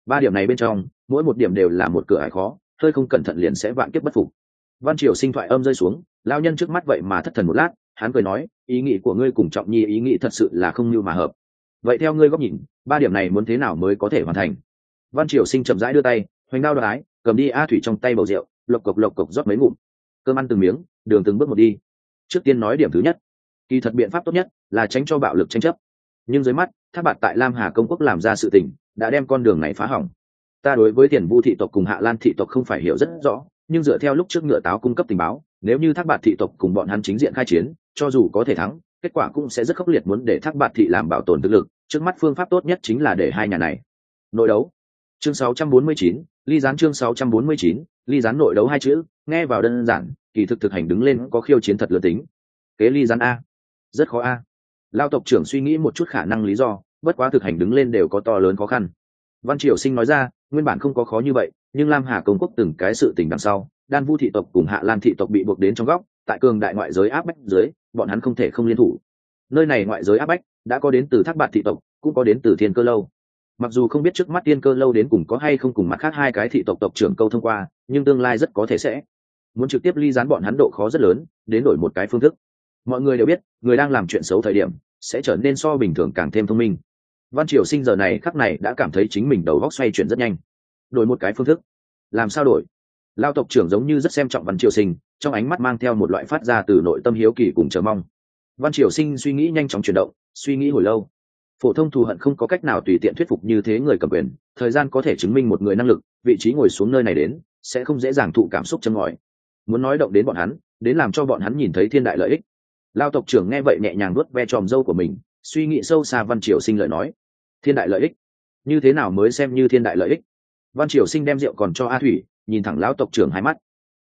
Ba điểm này bên trong, mỗi một điểm đều là một cửa ải khó, hơi không cẩn thận liền sẽ vạn kiếp bất phục. Văn triều sinh thoại âm rơi xuống lao nhân trước mắt vậy mà thất thần một lát, hắn cười nói, ý nghĩ của ngươi cùng trọng nhi ý nghĩ thật sự là không như mà hợp. Vậy theo ngươi góc nhìn, ba điểm này muốn thế nào mới có thể hoàn thành? Văn triều sinh chậm rãi đưa tay, hoành đao đoái cầm đi a thủy trong tay bầu rượu, lộc cộc lộc cộc rót mấy ngụm. Cơm ăn từng miếng, đường từng bước một đi. Trước tiên nói điểm thứ nhất. Kỳ thật biện pháp tốt nhất là tránh cho bạo lực tranh chấp. Nhưng dưới mắt tháp bạt tại lam hà công quốc làm ra sự tình, đã đem con đường này phá hỏng. Ta đối với tiền vu thị tộc cùng hạ lan thị tộc không phải hiểu rất rõ, nhưng dựa theo lúc trước ngựa táo cung cấp tình báo, nếu như thác bạt thị tộc cùng bọn hắn chính diện khai chiến, cho dù có thể thắng, kết quả cũng sẽ rất khốc liệt muốn để thác bạt thị làm bảo tồn thực lực. Trước mắt phương pháp tốt nhất chính là để hai nhà này nội đấu chương 649, ly gián chương 649, ly gián nội đấu hai chữ nghe vào đơn giản kỳ thực thực hành đứng lên có khiêu chiến thật lớn tính. Kế ly gián a. Rất khó a. Lao tộc trưởng suy nghĩ một chút khả năng lý do bất quá thực hành đứng lên đều có to lớn khó khăn. Văn triều sinh nói ra nguyên bản không có khó như vậy nhưng lam hà công quốc từng cái sự tình đằng sau đan vu thị tộc cùng hạ lan thị tộc bị buộc đến trong góc tại cường đại ngoại giới áp bách dưới bọn hắn không thể không liên thủ. Nơi này ngoại giới áp bách đã có đến từ thác bạt thị tộc cũng có đến từ thiên cơ lâu mặc dù không biết trước mắt tiên cơ lâu đến cùng có hay không cùng mặt khác hai cái thị tộc tộc trưởng câu thông qua, nhưng tương lai rất có thể sẽ. Muốn trực tiếp ly dán bọn hắn độ khó rất lớn, đến đổi một cái phương thức. Mọi người đều biết, người đang làm chuyện xấu thời điểm, sẽ trở nên so bình thường càng thêm thông minh. Văn triều sinh giờ này khắc này đã cảm thấy chính mình đầu góc xoay chuyển rất nhanh. Đổi một cái phương thức. Làm sao đổi? Lao tộc trưởng giống như rất xem trọng văn triều sinh, trong ánh mắt mang theo một loại phát ra từ nội tâm hiếu kỳ cùng chờ mong. Văn triều sinh suy nghĩ nhanh chóng chuyển động, suy nghĩ hồi lâu phổ thông thù hận không có cách nào tùy tiện thuyết phục như thế người cầm quyền, thời gian có thể chứng minh một người năng lực, vị trí ngồi xuống nơi này đến, sẽ không dễ dàng thụ cảm xúc châm ngòi. Muốn nói động đến bọn hắn, đến làm cho bọn hắn nhìn thấy thiên đại lợi ích. Lao tộc trưởng nghe vậy nhẹ nhàng nuốt ve tròm dâu của mình, suy nghĩ sâu xa văn triều sinh lợi nói. Thiên đại lợi ích? Như thế nào mới xem như thiên đại lợi ích? Văn triều sinh đem rượu còn cho a thủy, nhìn thẳng lão tộc trưởng hai mắt.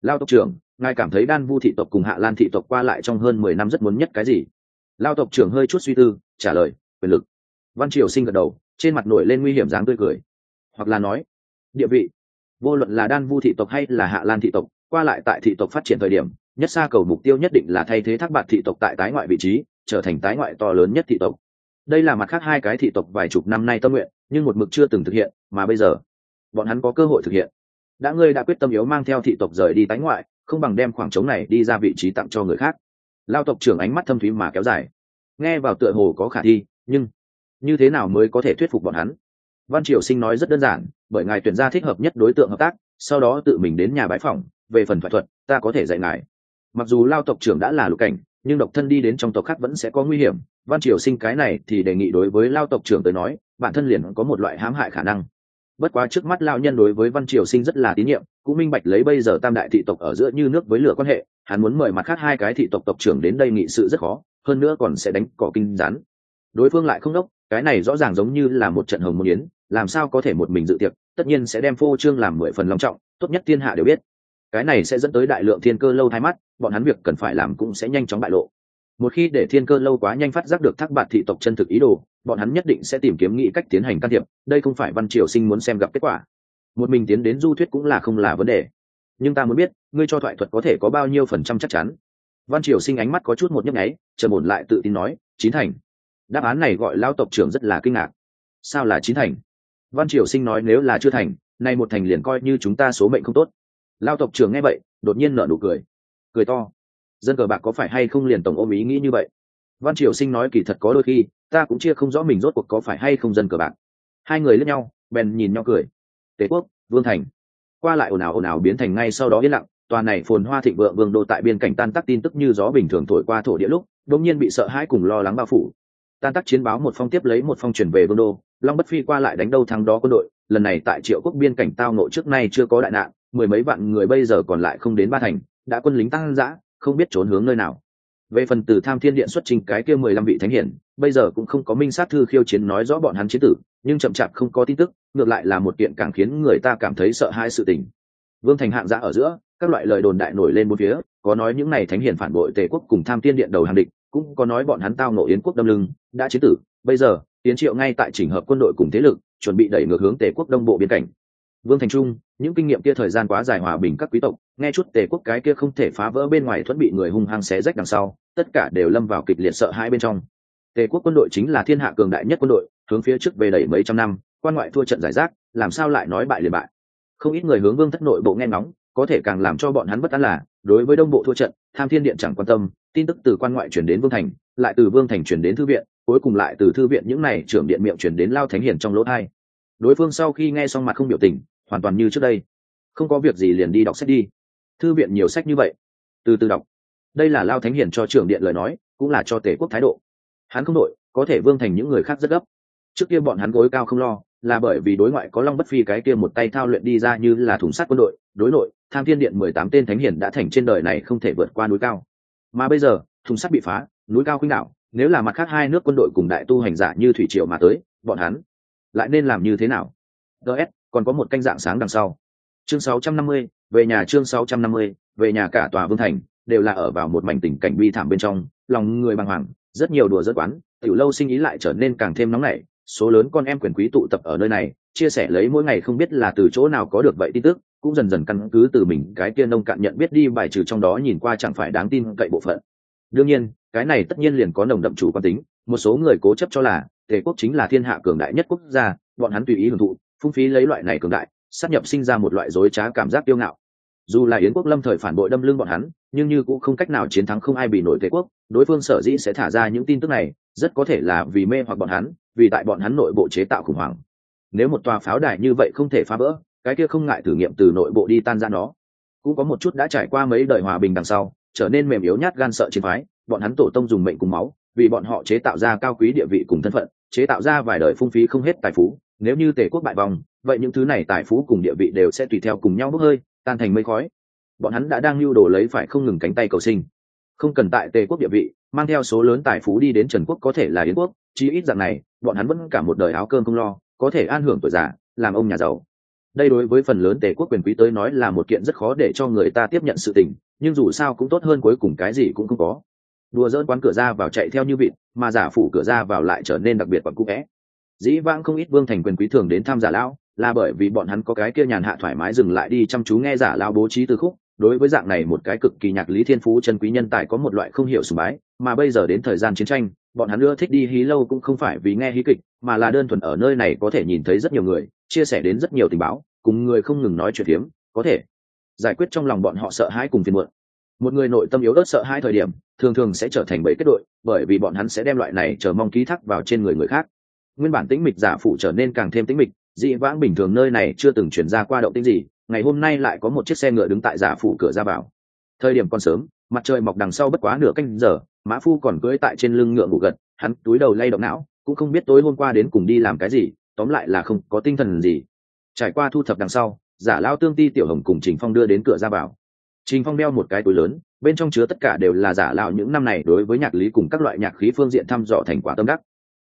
Lao tộc trưởng, ngài cảm thấy đan vu thị tộc cùng hạ lan thị tộc qua lại trong hơn mười năm rất muốn nhất cái gì? Lao tộc trưởng hơi chút suy tư, trả lời, quyền lực văn triều sinh gật đầu, trên mặt nổi lên nguy hiểm dáng tươi cười. Hoặc là nói, địa vị. Vô luận là đan vu thị tộc hay là hạ lan thị tộc, qua lại tại thị tộc phát triển thời điểm, nhất xa cầu mục tiêu nhất định là thay thế thác bạt thị tộc tại tái ngoại vị trí, trở thành tái ngoại to lớn nhất thị tộc. Đây là mặt khác hai cái thị tộc vài chục năm nay tâm nguyện, nhưng một mực chưa từng thực hiện, mà bây giờ, bọn hắn có cơ hội thực hiện. Đã ngươi đã quyết tâm yếu mang theo thị tộc rời đi tái ngoại, không bằng đem khoảng trống này đi ra vị trí tặng cho người khác. Lao tộc trưởng ánh mắt thâm thúy mà kéo dài. Nghe vào tựa hồ có khả thi, nhưng như thế nào mới có thể thuyết phục bọn hắn? Văn triều sinh nói rất đơn giản, bởi ngài tuyển ra thích hợp nhất đối tượng hợp tác, sau đó tự mình đến nhà bãi phòng về phần phải thuật, ta có thể dạy ngài. Mặc dù lao tộc trưởng đã là lục cảnh, nhưng độc thân đi đến trong tộc khác vẫn sẽ có nguy hiểm. Văn triều sinh cái này thì đề nghị đối với lao tộc trưởng tới nói, bản thân liền có một loại hãm hại khả năng. Bất quá trước mắt lao nhân đối với văn triều sinh rất là tín nhiệm, cũng minh bạch lấy bây giờ tam đại thị tộc ở giữa như nước với lửa quan hệ, hắn muốn mời mặt khác hai cái thị tộc tộc trưởng đến đây nghị sự rất khó, hơn nữa còn sẽ đánh cỏ kinh rán đối phương lại không đốc cái này rõ ràng giống như là một trận hồng môn yến, làm sao có thể một mình dự tiệc, tất nhiên sẽ đem phô trương làm mười phần long trọng, tốt nhất thiên hạ đều biết. Cái này sẽ dẫn tới đại lượng thiên cơ lâu thay mắt, bọn hắn việc cần phải làm cũng sẽ nhanh chóng bại lộ. Một khi để thiên cơ lâu quá nhanh phát giác được thác bạt thị tộc chân thực ý đồ, bọn hắn nhất định sẽ tìm kiếm nghĩ cách tiến hành can thiệp, đây không phải văn triều sinh muốn xem gặp kết quả. Một mình tiến đến du thuyết cũng là không là vấn đề. Nhưng ta muốn biết, ngươi cho thoại thuật có thể có bao nhiêu phần trăm chắc chắn? Văn triều sinh ánh mắt có chút một nhấp nháy chờ ổn lại tự tin nói, chín thành đáp án này gọi lao tộc trưởng rất là kinh ngạc. Sao là chín thành? Văn triều sinh nói nếu là chưa thành, nay một thành liền coi như chúng ta số mệnh không tốt. Lao tộc trưởng nghe vậy, đột nhiên nở nụ cười. Cười to. Dân cờ bạc có phải hay không liền tổng ôm ý nghĩ như vậy? Văn triều sinh nói kỳ thật có đôi khi, ta cũng chia không rõ mình rốt cuộc có phải hay không dân cờ bạc. Hai người lướt nhau, bèn nhìn nhau cười. Tề quốc, vương thành. Qua lại ồn ào ồn ào biến thành ngay sau đó yên lặng tòa này phồn hoa thịnh vượng vương đô tại biên cảnh tan tắc tin tức như gió bình thường thổi qua thổ địa lúc, đột nhiên bị sợ hãi cùng lo lắng bao phủ tan tác chiến báo một phong tiếp lấy một phong truyền về vương đô, long bất phi qua lại đánh đâu thắng đó quân đội, lần này tại triệu quốc biên cảnh tao nộ trước nay chưa có đại nạn, mười mấy vạn người bây giờ còn lại không đến ba thành, đã quân lính tăng dã, không biết trốn hướng nơi nào. Về phần từ tham thiên điện xuất trình cái kia mười lăm vị thánh hiển, bây giờ cũng không có minh sát thư khiêu chiến nói rõ bọn hắn chiến tử, nhưng chậm chạp không có tin tức, ngược lại là một kiện càng khiến người ta cảm thấy sợ hãi sự tình. Vương thành hạng giã ở giữa, các loại lời đồn đại nổi lên một phía, có nói những này thánh hiển phản bội tề quốc cùng tham thiên điện đầu hàng địch cũng có nói bọn hắn tao nộ yến quốc đâm lưng, đã chế tử, bây giờ tiến triệu ngay tại chỉnh hợp quân đội cùng thế lực, chuẩn bị đẩy ngược hướng tề quốc đông bộ biên cảnh. Vương thành trung, những kinh nghiệm kia thời gian quá dài hòa bình các quý tộc, nghe chút tề quốc cái kia không thể phá vỡ bên ngoài thuẫn bị người hung hăng xé rách đằng sau, tất cả đều lâm vào kịch liệt sợ hãi bên trong. Tề quốc quân đội chính là thiên hạ cường đại nhất quân đội, hướng phía trước về đẩy mấy trăm năm, quan ngoại thua trận giải rác, làm sao lại nói bại liền bại. Không ít người hướng vương thất nội bộ nghe ngóng, có thể càng làm cho bọn hắn bất an là, đối với đông bộ thua trận, tham thiên điện chẳng quan tâm tin tức từ quan ngoại chuyển đến vương thành, lại từ vương thành chuyển đến thư viện, cuối cùng lại từ thư viện những này trưởng điện miệng chuyển đến lao thánh hiển trong lỗ thai. Đối phương sau khi nghe xong mặt không biểu tình, hoàn toàn như trước đây. Không có việc gì liền đi đọc sách đi. Thư viện nhiều sách như vậy. Từ từ đọc. Đây là lao thánh hiển cho trưởng điện lời nói, cũng là cho tể quốc thái độ. Hắn không đội có thể vương thành những người khác rất gấp. Trước kia bọn hắn gối cao không lo, là bởi vì đối ngoại có long bất phi cái kia một tay thao luyện đi ra như là thùng sắt quân đội, đối nội, tham thiên điện mười tám tên thánh hiển đã thành trên đời này không thể vượt qua núi cao mà bây giờ thùng sắt bị phá núi cao khuynh đảo nếu là mặt khác hai nước quân đội cùng đại tu hành giả như thủy triều mà tới bọn hắn lại nên làm như thế nào? Ts còn có một canh dạng sáng đằng sau. Chương 650, về nhà chương 650, về nhà cả tòa vương thành đều là ở vào một mảnh tình cảnh bi thảm bên trong lòng người bàng hoàng rất nhiều đùa rất quán tiểu lâu sinh ý lại trở nên càng thêm nóng nảy số lớn con em quyền quý tụ tập ở nơi này chia sẻ lấy mỗi ngày không biết là từ chỗ nào có được vậy tin tức cũng dần dần căn cứ từ mình, cái kia nông cạn nhận biết đi, bài trừ trong đó nhìn qua chẳng phải đáng tin cậy bộ phận. Đương nhiên, cái này tất nhiên liền có nồng đậm chủ quan tính, một số người cố chấp cho là tề quốc chính là thiên hạ cường đại nhất quốc gia, bọn hắn tùy ý hưởng thụ, phung phí lấy loại này cường đại, sát nhập sinh ra một loại dối trá cảm giác tiêu ngạo. Dù là yến quốc lâm thời phản bội đâm lưng bọn hắn, nhưng như cũng không cách nào chiến thắng không ai bị nổi tề quốc, đối phương sở dĩ sẽ thả ra những tin tức này, rất có thể là vì mê hoặc bọn hắn, vì tại bọn hắn nội bộ chế tạo khủng hoảng. Nếu một tòa pháo đài như vậy không thể phá vỡ cái kia không ngại thử nghiệm từ nội bộ đi tan ra nó. Cũng có một chút đã trải qua mấy đời hòa bình đằng sau, trở nên mềm yếu nhát gan sợ chiến phái, bọn hắn tổ tông dùng mệnh cùng máu, vì bọn họ chế tạo ra cao quý địa vị cùng thân phận, chế tạo ra vài đời phung phí không hết tài phú. Nếu như tề quốc bại vòng, vậy những thứ này tài phú cùng địa vị đều sẽ tùy theo cùng nhau bốc hơi, tan thành mây khói. Bọn hắn đã đang lưu đồ lấy phải không ngừng cánh tay cầu sinh. Không cần tại tề quốc địa vị, mang theo số lớn tài phú đi đến trần quốc có thể là yến quốc, chí ít dạng này, bọn hắn vẫn cả một đời áo cơm không lo, có thể an hưởng tuổi già, làm ông nhà giàu đây đối với phần lớn tề quốc quyền quý tới nói là một kiện rất khó để cho người ta tiếp nhận sự tình, nhưng dù sao cũng tốt hơn cuối cùng cái gì cũng không có. Đùa dỡn quán cửa ra vào chạy theo như vịt, mà giả phủ cửa ra vào lại trở nên đặc biệt và cũ vẽ. Dĩ vãng không ít vương thành quyền quý thường đến thăm giả lão, là bởi vì bọn hắn có cái kia nhàn hạ thoải mái dừng lại đi chăm chú nghe giả lão bố trí từ khúc. Đối với dạng này một cái cực kỳ nhạc lý thiên phú chân quý nhân tài có một loại không hiểu sùng bái, mà bây giờ đến thời gian chiến tranh bọn hắn ưa thích đi hí lâu cũng không phải vì nghe hí kịch, mà là đơn thuần ở nơi này có thể nhìn thấy rất nhiều người, chia sẻ đến rất nhiều tình báo, cùng người không ngừng nói chuyện hiếm có thể giải quyết trong lòng bọn họ sợ hãi cùng phiền muộn. Một người nội tâm yếu ớt sợ hai thời điểm, thường thường sẽ trở thành bẫy kết đội, bởi vì bọn hắn sẽ đem loại này chờ mong ký thác vào trên người người khác. Nguyên bản tĩnh mịch giả phụ trở nên càng thêm tĩnh mịch, dị vãng bình thường nơi này chưa từng chuyển ra qua động tĩnh gì, ngày hôm nay lại có một chiếc xe ngựa đứng tại giả phủ cửa ra vào. Thời điểm còn sớm, mặt trời mọc đằng sau bất quá nửa canh giờ mã phu còn cưỡi tại trên lưng ngựa ngủ gật, hắn túi đầu lay động não, cũng không biết tối hôm qua đến cùng đi làm cái gì, tóm lại là không có tinh thần gì. Trải qua thu thập đằng sau, giả lao tương ti tiểu hồng cùng trình phong đưa đến cửa ra vào. Trình phong đeo một cái túi lớn, bên trong chứa tất cả đều là giả lão những năm này đối với nhạc lý cùng các loại nhạc khí phương diện thăm dò thành quả tâm đắc.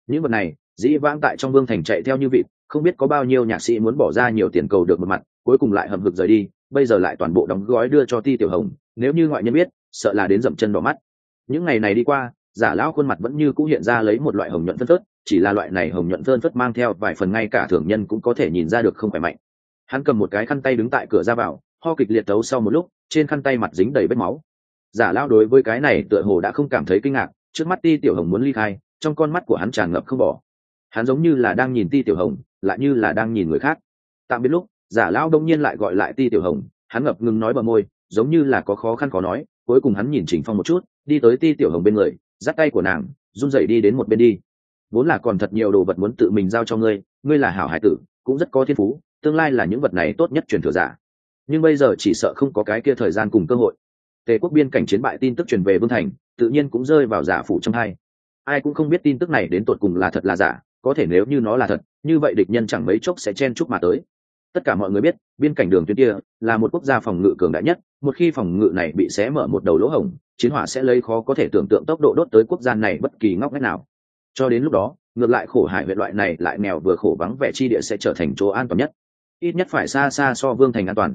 Những vật này, dĩ vãng tại trong vương thành chạy theo như vịt, không biết có bao nhiêu nhạc sĩ muốn bỏ ra nhiều tiền cầu được một mặt, cuối cùng lại hầm hực rời đi, bây giờ lại toàn bộ đóng gói đưa cho ti tiểu hồng, nếu như ngoại nhân biết, sợ là đến dậm chân đỏ mắt những ngày này đi qua, giả lão khuôn mặt vẫn như cũ hiện ra lấy một loại hồng nhuận phân phớt, chỉ là loại này hồng nhuận phân phớt mang theo vài phần ngay cả thường nhân cũng có thể nhìn ra được không khỏe mạnh. Hắn cầm một cái khăn tay đứng tại cửa ra vào, ho kịch liệt tấu sau một lúc, trên khăn tay mặt dính đầy vết máu. Giả lão đối với cái này tựa hồ đã không cảm thấy kinh ngạc, trước mắt ti tiểu hồng muốn ly khai, trong con mắt của hắn tràn ngập không bỏ. Hắn giống như là đang nhìn ti tiểu hồng, lại như là đang nhìn người khác. Tạm biết lúc, giả lão đông nhiên lại gọi lại ti tiểu hồng, hắn ngập ngừng nói bờ môi, giống như là có khó khăn khó nói, cuối cùng hắn nhìn trình phong một chút đi tới ti tiểu hồng bên người, dắt tay của nàng, run rẩy đi đến một bên đi. Vốn là còn thật nhiều đồ vật muốn tự mình giao cho ngươi ngươi là hảo hải tử, cũng rất có thiên phú, tương lai là những vật này tốt nhất truyền thừa giả. Nhưng bây giờ chỉ sợ không có cái kia thời gian cùng cơ hội. Tề quốc biên cảnh chiến bại tin tức truyền về vương thành, tự nhiên cũng rơi vào giả phủ trong hai. Ai cũng không biết tin tức này đến tột cùng là thật là giả, có thể nếu như nó là thật, như vậy địch nhân chẳng mấy chốc sẽ chen chúc mà tới. Tất cả mọi người biết, biên cảnh đường tuyến kia là một quốc gia phòng ngự cường đại nhất, một khi phòng ngự này bị xé mở một đầu lỗ hổng chiến hỏa sẽ lấy khó có thể tưởng tượng tốc độ đốt tới quốc gia này bất kỳ ngóc ngách nào. Cho đến lúc đó, ngược lại khổ hải huyện loại này lại nghèo vừa khổ vắng vẻ chi địa sẽ trở thành chỗ an toàn nhất. Ít nhất phải xa xa so vương thành an toàn.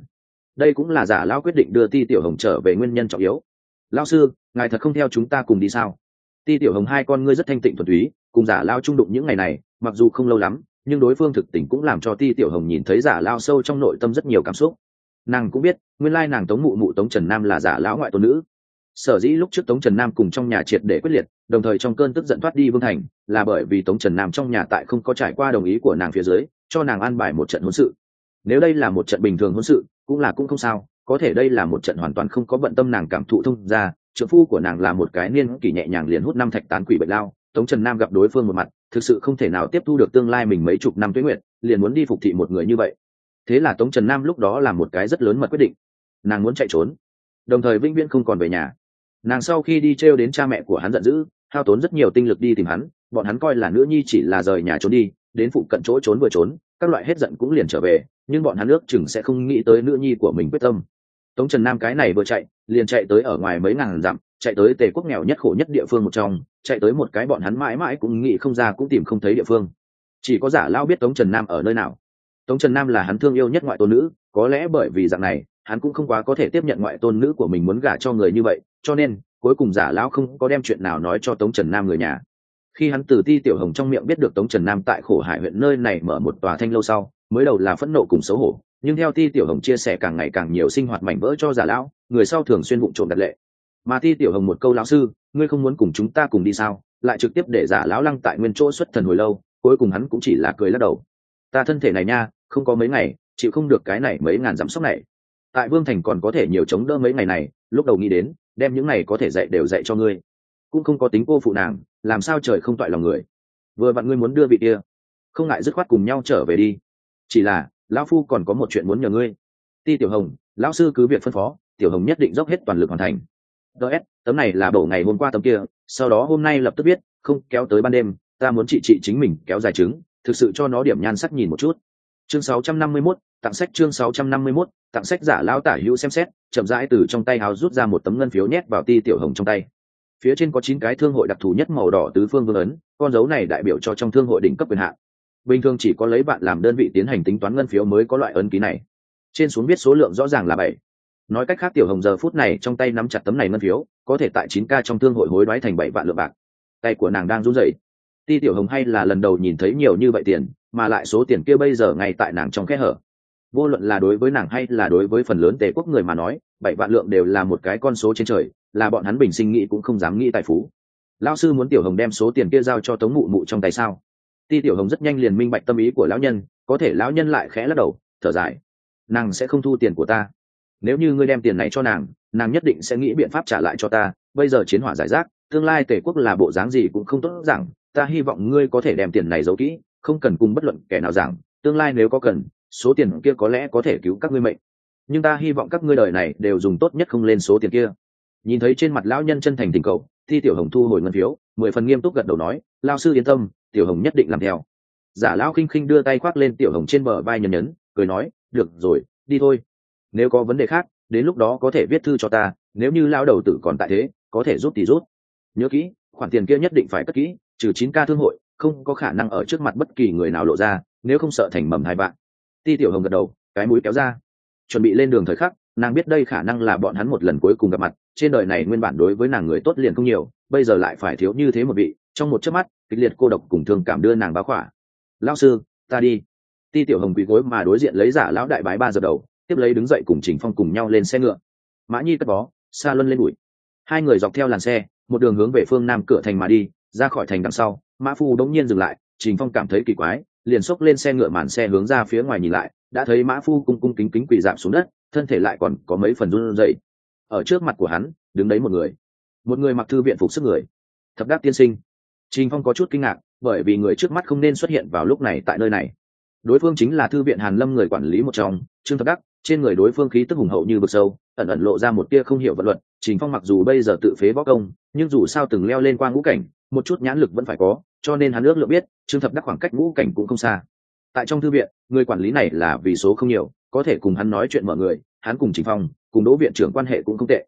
Đây cũng là giả lao quyết định đưa ti tiểu hồng trở về nguyên nhân trọng yếu. Lao sư, ngài thật không theo chúng ta cùng đi sao? Ti tiểu hồng hai con ngươi rất thanh tịnh thuần túy, cùng giả lao trung đụng những ngày này, mặc dù không lâu lắm, nhưng đối phương thực tình cũng làm cho ti tiểu hồng nhìn thấy giả lao sâu trong nội tâm rất nhiều cảm xúc. Nàng cũng biết, nguyên lai nàng tống mụ mụ tống trần nam là giả lão ngoại tôn nữ sở dĩ lúc trước tống trần nam cùng trong nhà triệt để quyết liệt, đồng thời trong cơn tức giận thoát đi vương thành, là bởi vì tống trần nam trong nhà tại không có trải qua đồng ý của nàng phía dưới, cho nàng an bài một trận hôn sự. Nếu đây là một trận bình thường hôn sự, cũng là cũng không sao, có thể đây là một trận hoàn toàn không có bận tâm nàng cảm thụ thông ra trợ phu của nàng là một cái niên kỷ nhẹ nhàng liền hút năm thạch tán quỷ bệnh lao, tống trần nam gặp đối phương một mặt, thực sự không thể nào tiếp thu được tương lai mình mấy chục năm tuế nguyện liền muốn đi phục thị một người như vậy. Thế là tống trần nam lúc đó làm một cái rất lớn mật quyết định. Nàng muốn chạy trốn, đồng thời vĩnh viễn không còn về nhà nàng sau khi đi t đến cha mẹ của hắn giận dữ, hao tốn rất nhiều tinh lực đi tìm hắn, bọn hắn coi là nữ nhi chỉ là rời nhà trốn đi, đến phụ cận chỗ trốn vừa trốn, các loại hết giận cũng liền trở về, nhưng bọn hắn ước chừng sẽ không nghĩ tới nữ nhi của mình quyết tâm. Tống trần nam cái này vừa chạy, liền chạy tới ở ngoài mấy ngàn dặm, chạy tới tề quốc nghèo nhất khổ nhất địa phương một trong, chạy tới một cái bọn hắn mãi mãi cũng nghĩ không ra cũng tìm không thấy địa phương. Chỉ có giả lao biết tống trần nam ở nơi nào. Tống trần nam là hắn thương yêu nhất ngoại tôn nữ, có lẽ bởi vì dạng này, hắn cũng không quá có thể tiếp nhận ngoại tôn nữ của mình muốn gả cho người như vậy cho nên, cuối cùng giả lão không có đem chuyện nào nói cho tống trần nam người nhà. Khi hắn từ ti tiểu hồng trong miệng biết được tống trần nam tại khổ hải huyện nơi này mở một tòa thanh lâu sau, mới đầu là phẫn nộ cùng xấu hổ, nhưng theo ti tiểu hồng chia sẻ càng ngày càng nhiều sinh hoạt mảnh vỡ cho giả lão, người sau thường xuyên vụng trộm đặt lệ. Mà ti tiểu hồng một câu, lão sư, ngươi không muốn cùng chúng ta cùng đi sao? Lại trực tiếp để giả lão lăng tại nguyên chỗ xuất thần hồi lâu, cuối cùng hắn cũng chỉ là cười lắc đầu. Ta thân thể này nha, không có mấy ngày, chịu không được cái này mấy ngàn dặm sốc này. Tại vương thành còn có thể nhiều chống đỡ mấy ngày này, lúc đầu nghĩ đến đem những này có thể dạy đều dạy cho ngươi. Cũng không có tính cô phụ nàng làm sao trời không toại lòng người. Vừa vặn ngươi muốn đưa vị kia. Không ngại dứt khoát cùng nhau trở về đi. Chỉ là lão phu còn có một chuyện muốn nhờ ngươi. Ti tiểu hồng lão sư cứ việc phân phó tiểu hồng nhất định dốc hết toàn lực hoàn thành. Ts tấm này là đổ ngày hôm qua tấm kia sau đó hôm nay lập tức biết không kéo tới ban đêm ta muốn chị chị chính mình kéo dài trứng thực sự cho nó điểm nhan sắc nhìn một chút. Chương 651, tặng sách chương 651, tặng sách giả lão tả hữu xem xét chậm rãi từ trong tay hào rút ra một tấm ngân phiếu nhét vào ti tiểu hồng trong tay. Phía trên có chín cái thương hội đặc thù nhất màu đỏ tứ phương vương ấn con dấu này đại biểu cho trong thương hội đỉnh cấp quyền hạn. Bình thường chỉ có lấy bạn làm đơn vị tiến hành tính toán ngân phiếu mới có loại ấn ký này. Trên xuống biết số lượng rõ ràng là bảy. Nói cách khác tiểu hồng giờ phút này trong tay nắm chặt tấm này ngân phiếu có thể tại chín ca trong thương hội hối đoái thành bảy vạn lượng bạc. Tay của nàng đang run rẩy. Ti tiểu hồng hay là lần đầu nhìn thấy nhiều như vậy tiền mà lại số tiền kia bây giờ ngay tại nàng trong khe hở vô luận là đối với nàng hay là đối với phần lớn tề quốc người mà nói, bảy vạn lượng đều là một cái con số trên trời, là bọn hắn bình sinh nghĩ cũng không dám nghĩ tài phú. Lão sư muốn tiểu hồng đem số tiền kia giao cho tống mụ mụ trong tay sao? Ti tiểu hồng rất nhanh liền minh bạch tâm ý của lão nhân, có thể lão nhân lại khẽ lắc đầu, thở dài. Nàng sẽ không thu tiền của ta. Nếu như ngươi đem tiền này cho nàng nàng nhất định sẽ nghĩ biện pháp trả lại cho ta, bây giờ chiến hỏa giải rác, tương lai tề quốc là bộ dáng gì cũng không tốt rằng ta hy vọng ngươi có thể đem tiền này giấu kỹ, không cần cùng bất luận kẻ nào rằng tương lai nếu có cần số tiền kia có lẽ có thể cứu các ngươi mệnh. Nhưng ta hy vọng các ngươi đời này đều dùng tốt nhất không lên số tiền kia. Nhìn thấy trên mặt lão nhân chân thành tình cầu, thi tiểu hồng thu hồi ngân phiếu, mười phần nghiêm túc gật đầu nói, lao sư yên tâm, tiểu hồng nhất định làm theo. Giả lão khinh khinh đưa tay khoác lên tiểu hồng trên bờ vai nhấn nhấn, cười nói, được rồi, đi thôi. Nếu có vấn đề khác, đến lúc đó có thể viết thư cho ta, nếu như lao đầu tử còn tại thế, có thể rút thì rút. Nhớ kỹ, khoản tiền kia nhất định phải cất kỹ, trừ chín ca thương hội, không có khả năng ở trước mặt bất kỳ người nào lộ ra, nếu không sợ thành mầm hai bạn ti tiểu hồng gật đầu, cái mũi kéo ra. Chuẩn bị lên đường thời khắc, nàng biết đây khả năng là bọn hắn một lần cuối cùng gặp mặt, trên đời này nguyên bản đối với nàng người tốt liền không nhiều, bây giờ lại phải thiếu như thế một vị, trong một chớp mắt, kịch liệt cô độc cùng thương cảm đưa nàng báo khỏa. Lão sư, ta đi. Ti tiểu hồng quỳ gối mà đối diện lấy giả lão đại bái ba giờ đầu, tiếp lấy đứng dậy cùng trình phong cùng nhau lên xe ngựa. Mã nhi cất bó xa luân lên bụi. Hai người dọc theo làn xe, một đường hướng về phương nam cửa thành mà đi, ra khỏi thành đằng sau, mã phu đống nhiên dừng lại, trình phong cảm thấy kỳ quái liền xốc lên xe ngựa màn xe hướng ra phía ngoài nhìn lại, đã thấy mã phu cung cung kính kính quỳ giảm xuống đất, thân thể lại còn có mấy phần run rẩy. Ở trước mặt của hắn, đứng đấy một người. Một người mặc thư viện phục sức người. Thập đắc tiên sinh. Trình phong có chút kinh ngạc, bởi vì người trước mắt không nên xuất hiện vào lúc này tại nơi này. Đối phương chính là thư viện hàn lâm người quản lý một trong, trương thập đắc, trên người đối phương khí tức hùng hậu như vực sâu, ẩn ẩn lộ ra một tia không hiểu vật luật, trình phong mặc dù bây giờ tự phế võ công, nhưng dù sao từng leo lên qua ngũ cảnh, một chút nhãn lực vẫn phải có, cho nên hắn ước lượng biết trương thập đắc khoảng cách ngũ cảnh cũng không xa. Tại trong thư viện, người quản lý này là vì số không nhiều, có thể cùng hắn nói chuyện mở người, hắn cùng trình phong, cùng đỗ viện trưởng quan hệ cũng không tệ.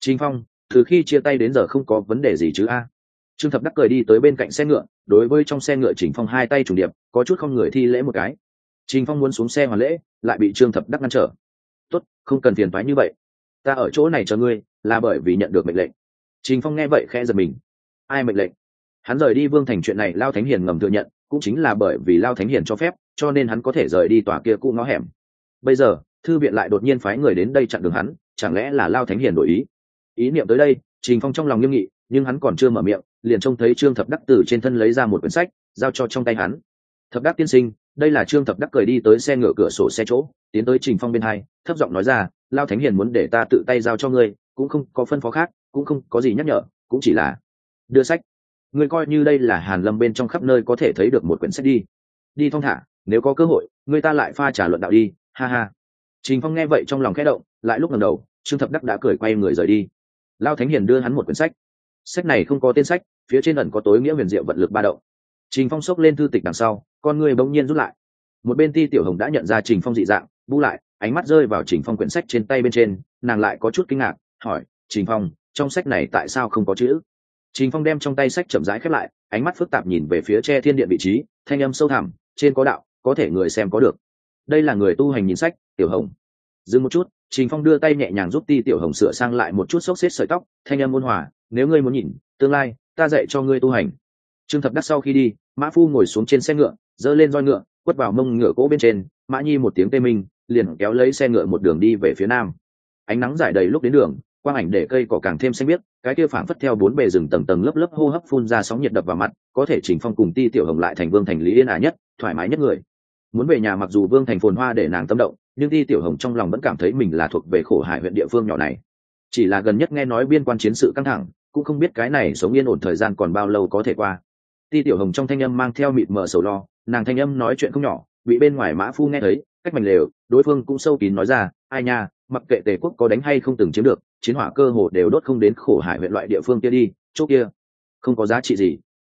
Trình phong, từ khi chia tay đến giờ không có vấn đề gì chứ a? Trương thập đắc cười đi tới bên cạnh xe ngựa, đối với trong xe ngựa trình phong hai tay chủ điệp, có chút không người thi lễ một cái. Trình phong muốn xuống xe hoàn lễ, lại bị trương thập đắc ngăn trở. Tốt, không cần phiền thoái như vậy. Ta ở chỗ này chờ ngươi, là bởi vì nhận được mệnh lệnh. Trình phong nghe vậy khẽ giật mình. Ai mệnh lệnh? Hắn rời đi vương thành chuyện này lao thánh hiền ngầm thừa nhận, cũng chính là bởi vì lao thánh hiền cho phép, cho nên hắn có thể rời đi tòa kia cũ ngõ hẻm. Bây giờ, thư viện lại đột nhiên phái người đến đây chặn đường hắn, chẳng lẽ là lao thánh hiền đổi ý? Ý niệm tới đây, trình phong trong lòng nghiêm nghị, nhưng hắn còn chưa mở miệng, liền trông thấy trương thập đắc từ trên thân lấy ra một quyển sách, giao cho trong tay hắn. Thập đắc tiên sinh, đây là trương thập đắc cười đi tới xe ngựa cửa sổ xe chỗ, tiến tới trình phong bên hai, thấp giọng nói ra, lao thánh hiền muốn để ta tự tay giao cho ngươi, cũng không có phân phó khác, cũng không có gì nhắc nhở, cũng chỉ là đưa sách ngươi coi như đây là hàn lâm bên trong khắp nơi có thể thấy được một quyển sách đi. Đi thong thả, nếu có cơ hội, người ta lại pha trả luận đạo đi, ha ha. Trình phong nghe vậy trong lòng khẽ động, lại lúc lần đầu, trương thập đắc đã cười quay người rời đi. Lao thánh hiền đưa hắn một quyển sách. Sách này không có tên sách, phía trên ẩn có tối nghĩa huyền diệu vận lực ba động. Trình phong xốc lên thư tịch đằng sau, con người bỗng nhiên rút lại. Một bên ti tiểu hồng đã nhận ra trình phong dị dạng, bu lại, ánh mắt rơi vào trình phong quyển sách trên tay bên trên, nàng lại có chút kinh ngạc, hỏi, trình phong, trong sách này tại sao không có chữ? Trình phong đem trong tay sách chậm rãi khép lại, ánh mắt phức tạp nhìn về phía Che thiên điện vị trí, thanh âm sâu thẳm, trên có đạo, có thể người xem có được. Đây là người tu hành nhìn sách, tiểu hồng. Dừng một chút, trình phong đưa tay nhẹ nhàng giúp ti tiểu hồng sửa sang lại một chút xốc xếch sợi tóc, thanh âm ôn hòa, nếu ngươi muốn nhìn, tương lai, ta dạy cho ngươi tu hành. Trương thập đắc sau khi đi, mã phu ngồi xuống trên xe ngựa, giơ lên roi ngựa, quất vào mông ngựa cỗ bên trên, mã nhi một tiếng tê minh, liền kéo lấy xe ngựa một đường đi về phía nam. Ánh nắng rải đầy lúc đến đường quang ảnh để cây cỏ càng thêm xanh biếc, cái kia phảng phất theo bốn bề rừng tầng tầng lớp lớp hô hấp phun ra sóng nhiệt đập vào mặt, có thể chỉnh phong cùng ti tiểu hồng lại thành vương thành lý yên ả nhất, thoải mái nhất người. Muốn về nhà mặc dù vương thành phồn hoa để nàng tâm động, nhưng ti tiểu hồng trong lòng vẫn cảm thấy mình là thuộc về khổ hải huyện địa phương nhỏ này. Chỉ là gần nhất nghe nói biên quan chiến sự căng thẳng, cũng không biết cái này sống yên ổn thời gian còn bao lâu có thể qua. Ti tiểu hồng trong thanh âm mang theo mịt mờ sầu lo, nàng thanh âm nói chuyện không nhỏ, bị bên ngoài mã phu nghe thấy, cách mảnh lều, đối phương cũng sâu kín nói ra, ai nha mặc kệ tề quốc có đánh hay không từng chiếm được, chiến hỏa cơ hồ đều đốt không đến khổ hải huyện loại địa phương kia đi, chỗ kia. Không có giá trị gì.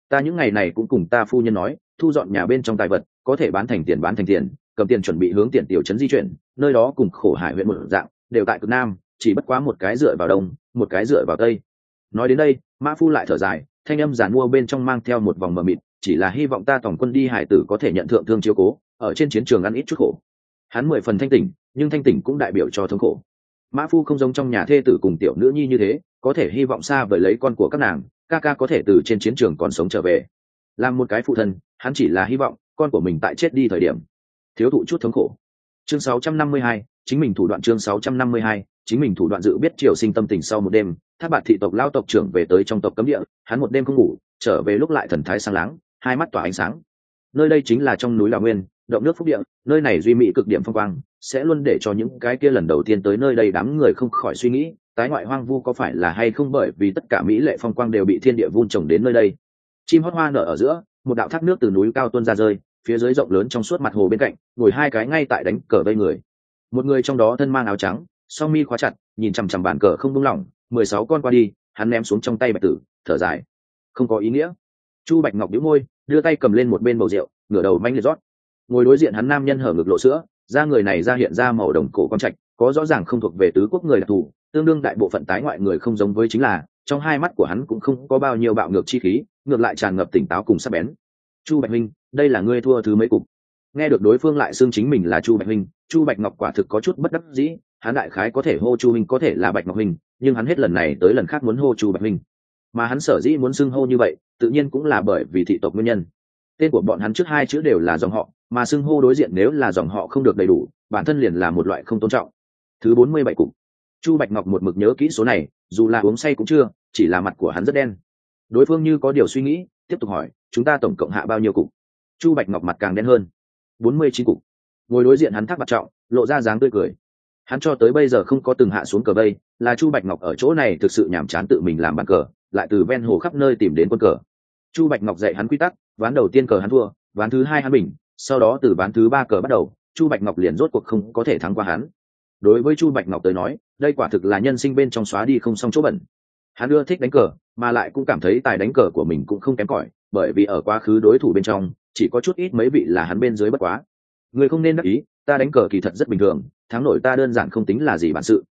Ta những ngày này cũng cùng ta phu nhân nói, thu dọn nhà bên trong tài vật, có thể bán thành tiền bán thành tiền, cầm tiền chuẩn bị hướng tiền tiểu trấn di chuyển, nơi đó cùng khổ hải huyện một dạng, đều tại cực nam, chỉ bất quá một cái dựa vào đông, một cái dựa vào tây. Nói đến đây, mã phu lại thở dài, thanh âm giản mua bên trong mang theo một vòng mờ mịt, chỉ là hy vọng ta tổng quân đi hải tử có thể nhận thượng thương chiếu cố, ở trên chiến trường ăn ít chút khổ hắn mười phần thanh tỉnh nhưng thanh tỉnh cũng đại biểu cho thống khổ. Mã phu không giống trong nhà thê tử cùng tiểu nữ nhi như thế có thể hy vọng xa vời lấy con của các nàng ca ca có thể từ trên chiến trường còn sống trở về. Làm một cái phụ thân hắn chỉ là hy vọng con của mình tại chết đi thời điểm. Thiếu thụ chút thống khổ. Chương 652, chính mình thủ đoạn chương 652, chính mình thủ đoạn dự biết triều sinh tâm tình sau một đêm tháp bạt thị tộc lao tộc trưởng về tới trong tộc cấm địa hắn một đêm không ngủ trở về lúc lại thần thái sáng láng hai mắt tỏa ánh sáng. Nơi đây chính là trong núi lào nguyên động nước phúc địa, nơi này duy mỹ cực điểm phong quang, sẽ luôn để cho những cái kia lần đầu tiên tới nơi đây đám người không khỏi suy nghĩ, tái ngoại hoang vu có phải là hay không bởi vì tất cả mỹ lệ phong quang đều bị thiên địa vun trồng đến nơi đây. Chim hót hoa nở ở giữa, một đạo thác nước từ núi cao tuôn ra rơi, phía dưới rộng lớn trong suốt mặt hồ bên cạnh, ngồi hai cái ngay tại đánh cờ vây người. Một người trong đó thân mang áo trắng, song mi khóa chặt, nhìn chằm chằm bàn cờ không buông lỏng, mười sáu con qua đi, hắn ném xuống trong tay bạch tử, thở dài. Không có ý nghĩa. Chu bạch ngọc đĩu môi, đưa tay cầm lên một bên bầu rượu, ngửa đầu manh liệt rót ngồi đối diện hắn nam nhân hở ngực lộ sữa, da người này ra hiện ra màu đồng cổ con trạch, có rõ ràng không thuộc về tứ quốc người đặc thù, tương đương đại bộ phận tái ngoại người không giống với chính là, trong hai mắt của hắn cũng không có bao nhiêu bạo ngược chi khí, ngược lại tràn ngập tỉnh táo cùng sắc bén. Chu bạch minh, đây là ngươi thua thứ mấy cục? Nghe được đối phương lại xưng chính mình là chu bạch minh, chu bạch ngọc quả thực có chút bất đắc dĩ, hắn đại khái có thể hô chu minh có thể là bạch ngọc minh, nhưng hắn hết lần này tới lần khác muốn hô chu bạch minh. Mà hắn sở dĩ muốn xưng hô như vậy, tự nhiên cũng là bởi vì thị tộc nguyên nhân. Tên của bọn hắn trước hai chữ đều là dòng họ mà xưng hô đối diện nếu là dòng họ không được đầy đủ, bản thân liền là một loại không tôn trọng. Thứ bốn mươi bảy cục. Chu bạch ngọc một mực nhớ kỹ số này, dù là uống say cũng chưa, chỉ là mặt của hắn rất đen. Đối phương như có điều suy nghĩ, tiếp tục hỏi, chúng ta tổng cộng hạ bao nhiêu cục? Chu bạch ngọc mặt càng đen hơn. Bốn mươi chín cục. Ngồi đối diện hắn thác mặt trọng, lộ ra dáng tươi cười. Hắn cho tới bây giờ không có từng hạ xuống cờ vây, là chu bạch ngọc ở chỗ này thực sự nhàm chán tự mình làm bàn cờ, lại từ ven hồ khắp nơi tìm đến quân cờ. Chu bạch ngọc dạy hắn quy tắc, ván đầu tiên cờ hắn thua, ván thứ hai hắn bình sau đó từ ván thứ ba cờ bắt đầu, chu bạch ngọc liền rốt cuộc không có thể thắng qua hắn. Đối với chu bạch ngọc tới nói, đây quả thực là nhân sinh bên trong xóa đi không xong chỗ bẩn. Hắn ưa thích đánh cờ, mà lại cũng cảm thấy tài đánh cờ của mình cũng không kém cỏi, bởi vì ở quá khứ đối thủ bên trong, chỉ có chút ít mấy vị là hắn bên dưới bất quá. Người không nên đắc ý, ta đánh cờ kỳ thật rất bình thường, thắng nổi ta đơn giản không tính là gì bản sự.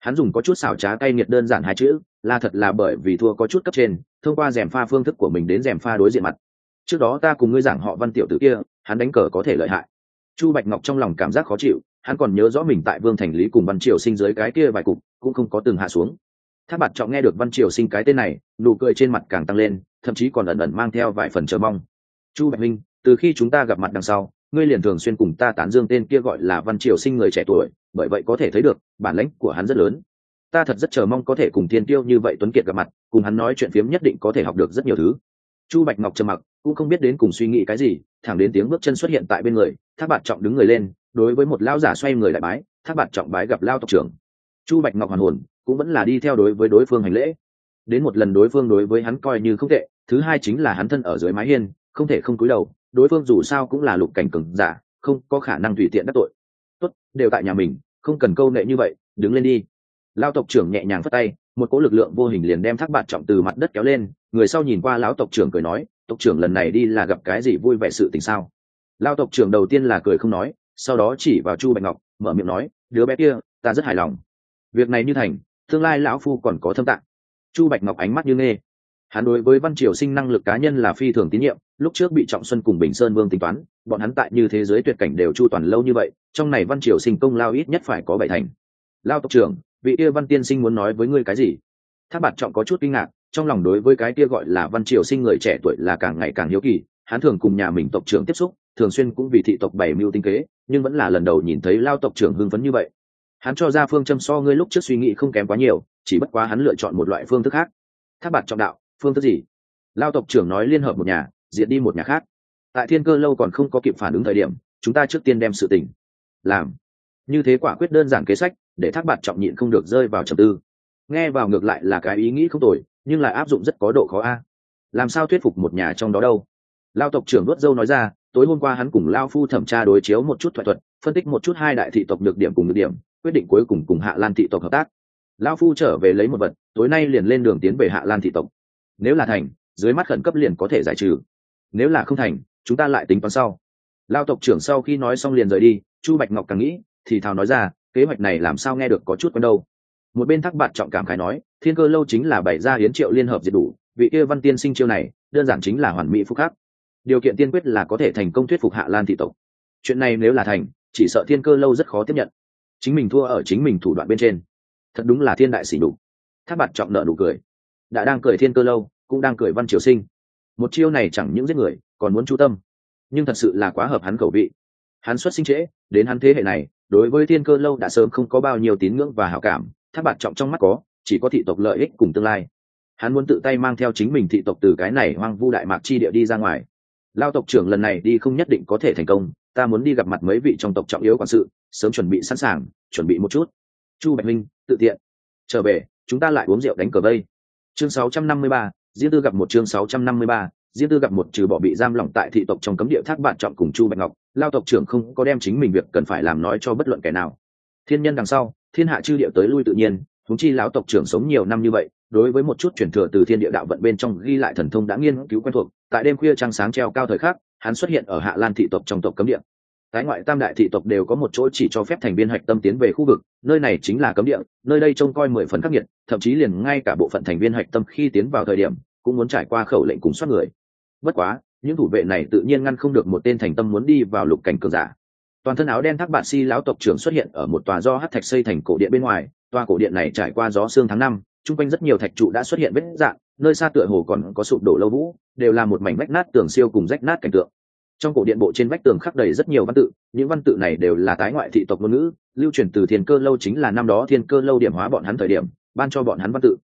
Hắn dùng có chút xảo trá cay nghiệt đơn giản hai chữ, là thật là bởi vì thua có chút cấp trên, thông qua rèm pha phương thức của mình đến rèm pha đối diện mặt. Trước đó ta cùng ngươi giảng họ văn tiểu tử kia hắn đánh cờ có thể lợi hại. Chu bạch ngọc trong lòng cảm giác khó chịu, hắn còn nhớ rõ mình tại vương thành lý cùng văn triều sinh dưới cái kia vài cục, cũng không có từng hạ xuống. Tháp bạt trọng nghe được văn triều sinh cái tên này, nụ cười trên mặt càng tăng lên, thậm chí còn ẩn ẩn mang theo vài phần chờ mong. Chu bạch minh, từ khi chúng ta gặp mặt đằng sau, ngươi liền thường xuyên cùng ta tán dương tên kia gọi là văn triều sinh người trẻ tuổi, bởi vậy có thể thấy được, bản lãnh của hắn rất lớn. Ta thật rất chờ mong có thể cùng thiên tiêu như vậy tuấn kiệt gặp mặt, cùng hắn nói chuyện phiếm nhất định có thể học được rất nhiều thứ. Chu bạch ngọc trầm mặc cũng không biết đến cùng suy nghĩ cái gì, thẳng đến tiếng bước chân xuất hiện tại bên người, thác bạt trọng đứng người lên, đối với một lao giả xoay người lại bái, thác bạt trọng bái gặp lao tộc trưởng. Chu bạch ngọc hoàn hồn, cũng vẫn là đi theo đối với đối phương hành lễ. Đến một lần đối phương đối với hắn coi như không tệ, thứ hai chính là hắn thân ở dưới mái hiên, không thể không cúi đầu, đối phương dù sao cũng là lục cảnh cừng giả, không có khả năng tùy tiện đắc tội. Tốt, đều tại nhà mình, không cần câu nệ như vậy, đứng lên đi. Lao tộc trưởng nhẹ nhàng phất tay, một cỗ lực lượng vô hình liền đem thác bạt trọng từ mặt đất kéo lên, người sau nhìn qua lão tộc trưởng cười nói tộc trưởng lần này đi là gặp cái gì vui vẻ sự tình sao? Lao tộc trưởng đầu tiên là cười không nói, sau đó chỉ vào chu bạch ngọc, mở miệng nói, đứa bé kia, ta rất hài lòng. Việc này như thành, tương lai lão phu còn có thâm tạng. Chu bạch ngọc ánh mắt như nghe. Hắn đối với văn triều sinh năng lực cá nhân là phi thường tín nhiệm, lúc trước bị trọng xuân cùng bình sơn vương tính toán, bọn hắn tại như thế giới tuyệt cảnh đều chu toàn lâu như vậy, trong này văn triều sinh công lao ít nhất phải có bảy thành. Lao tộc trưởng, vị kia văn tiên sinh muốn nói với ngươi cái gì? Tháp bạt trọng có chút kinh ngạc trong lòng đối với cái kia gọi là văn triều sinh người trẻ tuổi là càng ngày càng hiếu kỳ, hắn thường cùng nhà mình tộc trưởng tiếp xúc, thường xuyên cũng vì thị tộc bảy mưu tinh kế, nhưng vẫn là lần đầu nhìn thấy lao tộc trưởng hưng phấn như vậy. Hắn cho ra phương châm so ngươi lúc trước suy nghĩ không kém quá nhiều, chỉ bất quá hắn lựa chọn một loại phương thức khác. Tháp bạt trọng đạo, phương thức gì? Lao tộc trưởng nói liên hợp một nhà, diệt đi một nhà khác. Tại thiên cơ lâu còn không có kịp phản ứng thời điểm, chúng ta trước tiên đem sự tình làm. Như thế quả quyết đơn giản kế sách, để thác bạt trọng nhịn không được rơi vào trầm tư. Nghe vào ngược lại là cái ý nghĩ không tồi nhưng lại áp dụng rất có độ khó a. Làm sao thuyết phục một nhà trong đó đâu? Lao tộc trưởng đốt dâu nói ra, tối hôm qua hắn cùng lao phu thẩm tra đối chiếu một chút thỏa thuật, phân tích một chút hai đại thị tộc được điểm cùng được điểm, quyết định cuối cùng cùng hạ lan thị tộc hợp tác. Lao phu trở về lấy một vật, tối nay liền lên đường tiến về hạ lan thị tộc. Nếu là thành, dưới mắt khẩn cấp liền có thể giải trừ. Nếu là không thành, chúng ta lại tính toán sau. Lao tộc trưởng sau khi nói xong liền rời đi, chu bạch ngọc càng nghĩ, thì thào nói ra, kế hoạch này làm sao nghe được có chút quen đâu. Một bên thắc bạn trọng cảm khái nói thiên cơ lâu chính là bày ra hiến triệu liên hợp diệt đủ, vị kia văn tiên sinh chiêu này, đơn giản chính là hoàn mỹ phúc khắc. Điều kiện tiên quyết là có thể thành công thuyết phục hạ lan thị tộc. Chuyện này nếu là thành, chỉ sợ thiên cơ lâu rất khó tiếp nhận. Chính mình thua ở chính mình thủ đoạn bên trên. Thật đúng là thiên đại sỉ đủ tháp bạt trọng nợ nụ cười. Đã đang cười thiên cơ lâu, cũng đang cười văn triều sinh. Một chiêu này chẳng những giết người, còn muốn chú tâm. Nhưng thật sự là quá hợp hắn khẩu vị. Hắn xuất sinh trễ, đến hắn thế hệ này, đối với thiên cơ lâu đã sớm không có bao nhiêu tín ngưỡng và hảo cảm. Tháp bạt trọng trong mắt có chỉ có thị tộc lợi ích cùng tương lai. Hắn muốn tự tay mang theo chính mình thị tộc từ cái này hoang vu đại mạc chi địa đi ra ngoài. Lao tộc trưởng lần này đi không nhất định có thể thành công ta muốn đi gặp mặt mấy vị trong tộc trọng yếu quản sự sớm chuẩn bị sẵn sàng chuẩn bị một chút. Chu bạch minh tự tiện. Trở về chúng ta lại uống rượu đánh cờ vây. Chương 653, Diên Tư gặp một chương 653, Diên Tư gặp một trừ bỏ bị giam lỏng tại thị tộc trong cấm địa thác bạn trọng cùng Chu Bạch Ngọc, lao tộc trưởng không có đem chính mình việc cần phải làm nói cho bất luận kẻ nào. thiên nhân đằng sau thiên hạ chư địa tới lui tự nhiên húng chi lão tộc trưởng sống nhiều năm như vậy, đối với một chút chuyển thừa từ thiên địa đạo vận bên trong ghi lại thần thông đã nghiên cứu quen thuộc, tại đêm khuya trăng sáng treo cao thời khắc, hắn xuất hiện ở hạ lan thị tộc trong tộc cấm địa. Tái ngoại tam đại thị tộc đều có một chỗ chỉ cho phép thành viên hạch tâm tiến về khu vực, nơi này chính là cấm địa, nơi đây trông coi mười phần khắc nghiệt, thậm chí liền ngay cả bộ phận thành viên hạch tâm khi tiến vào thời điểm, cũng muốn trải qua khẩu lệnh cùng soát người. Bất quá, những thủ vệ này tự nhiên ngăn không được một tên thành tâm muốn đi vào lục cảnh cường giả. Toàn thân áo đen thác bạt si lão tộc trưởng xuất hiện ở một tòa do hát thạch xây thành cổ điện bên ngoài tòa cổ điện này trải qua gió xương tháng năm, chung quanh rất nhiều thạch trụ đã xuất hiện vết dạn nơi xa tựa hồ còn có sụp đổ lâu vũ, đều là một mảnh vách nát tường siêu cùng rách nát cảnh tượng. Trong cổ điện bộ trên vách tường khắc đầy rất nhiều văn tự, những văn tự này đều là tái ngoại thị tộc ngôn ngữ, lưu truyền từ thiên cơ lâu chính là năm đó thiên cơ lâu điểm hóa bọn hắn thời điểm, ban cho bọn hắn văn tự.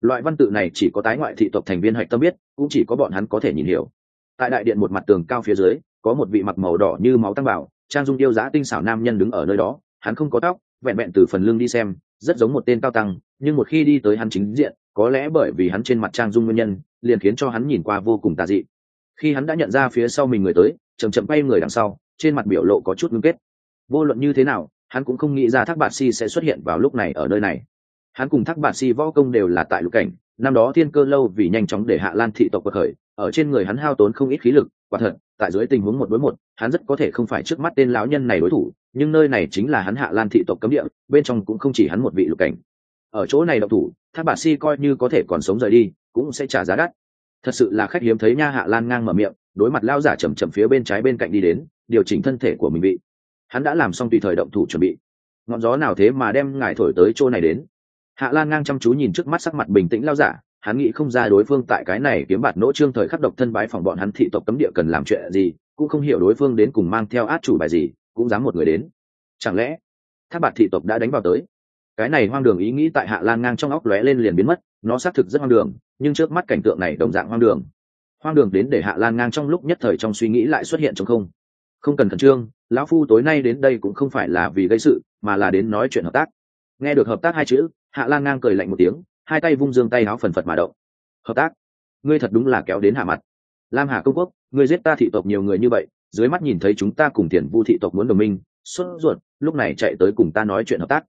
Loại văn tự này chỉ có tái ngoại thị tộc thành viên hạch tâm biết, cũng chỉ có bọn hắn có thể nhìn hiểu. Tại đại điện một mặt tường cao phía dưới, có một vị mặc màu đỏ như máu tăng bảo, trang dung yêu giá tinh xảo nam nhân đứng ở nơi đó, hắn không có tóc, vẹn vẹn từ phần lưng đi xem rất giống một tên cao tăng, nhưng một khi đi tới hắn chính diện, có lẽ bởi vì hắn trên mặt trang dung nguyên nhân, liền khiến cho hắn nhìn qua vô cùng tà dị. Khi hắn đã nhận ra phía sau mình người tới chầm chậm bay người đằng sau, trên mặt biểu lộ có chút ngưng kết. Vô luận như thế nào, hắn cũng không nghĩ ra thác bạt si sẽ xuất hiện vào lúc này ở nơi này. Hắn cùng thác bạt si võ công đều là tại lục cảnh, năm đó thiên cơ lâu vì nhanh chóng để hạ lan thị tộc bậc khởi ở trên người hắn hao tốn không ít khí lực, quả thật, tại dưới tình huống một đối một, hắn rất có thể không phải trước mắt tên lão nhân này đối thủ, nhưng nơi này chính là hắn hạ lan thị tộc cấm địa, bên trong cũng không chỉ hắn một vị lục cảnh. Ở chỗ này độc thủ tháp bà si coi như có thể còn sống rời đi, cũng sẽ trả giá đắt. Thật sự là khách hiếm thấy nha, hạ lan ngang mở miệng, đối mặt lao giả chầm chậm phía bên trái bên cạnh đi đến, điều chỉnh thân thể của mình bị. Hắn đã làm xong tùy thời động thủ chuẩn bị. Ngọn gió nào thế mà đem ngài thổi tới chỗ này đến? Hạ lan ngang chăm chú nhìn trước mắt sắc mặt bình tĩnh lao giả hắn nghĩ không ra đối phương tại cái này kiếm bạt nỗ trương thời khắc độc thân bái phòng bọn hắn thị tộc cấm địa cần làm chuyện gì, cũng không hiểu đối phương đến cùng mang theo át chủ bài gì, cũng dám một người đến. Chẳng lẽ, tháp bạt thị tộc đã đánh vào tới? Cái này hoang đường ý nghĩ tại hạ lan ngang trong óc lóe lên liền biến mất, nó xác thực rất hoang đường, nhưng trước mắt cảnh tượng này đồng dạng hoang đường. Hoang đường đến để hạ lan ngang trong lúc nhất thời trong suy nghĩ lại xuất hiện trong không. Không cần khẩn trương, lão phu tối nay đến đây cũng không phải là vì gây sự, mà là đến nói chuyện hợp tác. Nghe được hợp tác hai chữ, hạ lan ngang cười lạnh một tiếng hai tay vung dương tay áo phần phật mà động. Hợp tác. Ngươi thật đúng là kéo đến hạ mặt. Lam hà công quốc, ngươi giết ta thị tộc nhiều người như vậy, dưới mắt nhìn thấy chúng ta cùng tiền vu thị tộc muốn đồng minh xuất ruột, lúc này chạy tới cùng ta nói chuyện hợp tác.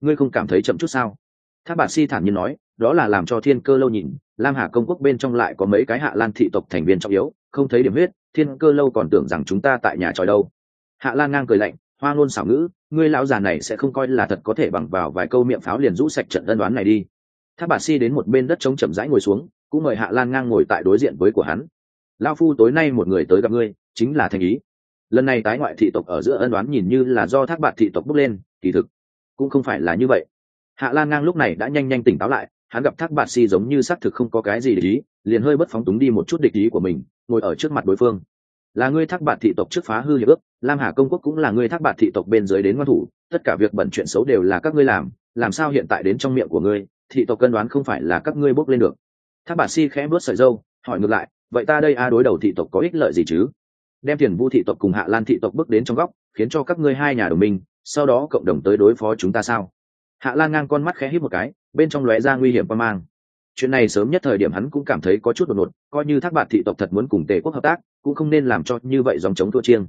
Ngươi không cảm thấy chậm chút sao? Tháp bà si thản nhiên nói, đó là làm cho thiên cơ lâu nhìn, lam hà công quốc bên trong lại có mấy cái hạ lan thị tộc thành viên trọng yếu, không thấy điểm huyết, thiên cơ lâu còn tưởng rằng chúng ta tại nhà tròi đâu. Hạ lan ngang cười lạnh, hoa ngôn xảo ngữ, ngươi lão già này sẽ không coi là thật có thể bằng vào vài câu miệng pháo liền rũ sạch trận ân đoán này đi tháp bà si đến một bên đất trống chậm rãi ngồi xuống, cũng mời hạ lan ngang ngồi tại đối diện với của hắn. Lao phu tối nay một người tới gặp ngươi, chính là thành ý. Lần này tái ngoại thị tộc ở giữa ân đoán nhìn như là do thác bạt thị tộc bước lên, kỳ thực cũng không phải là như vậy. Hạ lan ngang lúc này đã nhanh nhanh tỉnh táo lại, hắn gặp thác bạt si giống như xác thực không có cái gì để ý, liền hơi bất phóng túng đi một chút địch ý của mình, ngồi ở trước mặt đối phương. Là ngươi thác bạt thị tộc trước phá hư hiệp ước, lam hà công quốc cũng là ngươi thác bạt thị tộc bên dưới đến ngoan thủ, tất cả việc bẩn chuyện xấu đều là các ngươi làm làm sao hiện tại đến trong miệng của ngươi? Thị tộc cân đoán không phải là các ngươi bốc lên được. Tháp bà si khẽ bớt sợi dâu, hỏi ngược lại, vậy ta đây a đối đầu thị tộc có ích lợi gì chứ? Đem tiền vu thị tộc cùng hạ lan thị tộc bước đến trong góc, khiến cho các ngươi hai nhà đồng minh, sau đó cộng đồng tới đối phó chúng ta sao? Hạ lan ngang con mắt khẽ hít một cái, bên trong lóe ra nguy hiểm quan mang. Chuyện này sớm nhất thời điểm hắn cũng cảm thấy có chút đột ngột, coi như thác bạt thị tộc thật muốn cùng tề quốc hợp tác, cũng không nên làm cho như vậy dòng chống thua chiêng.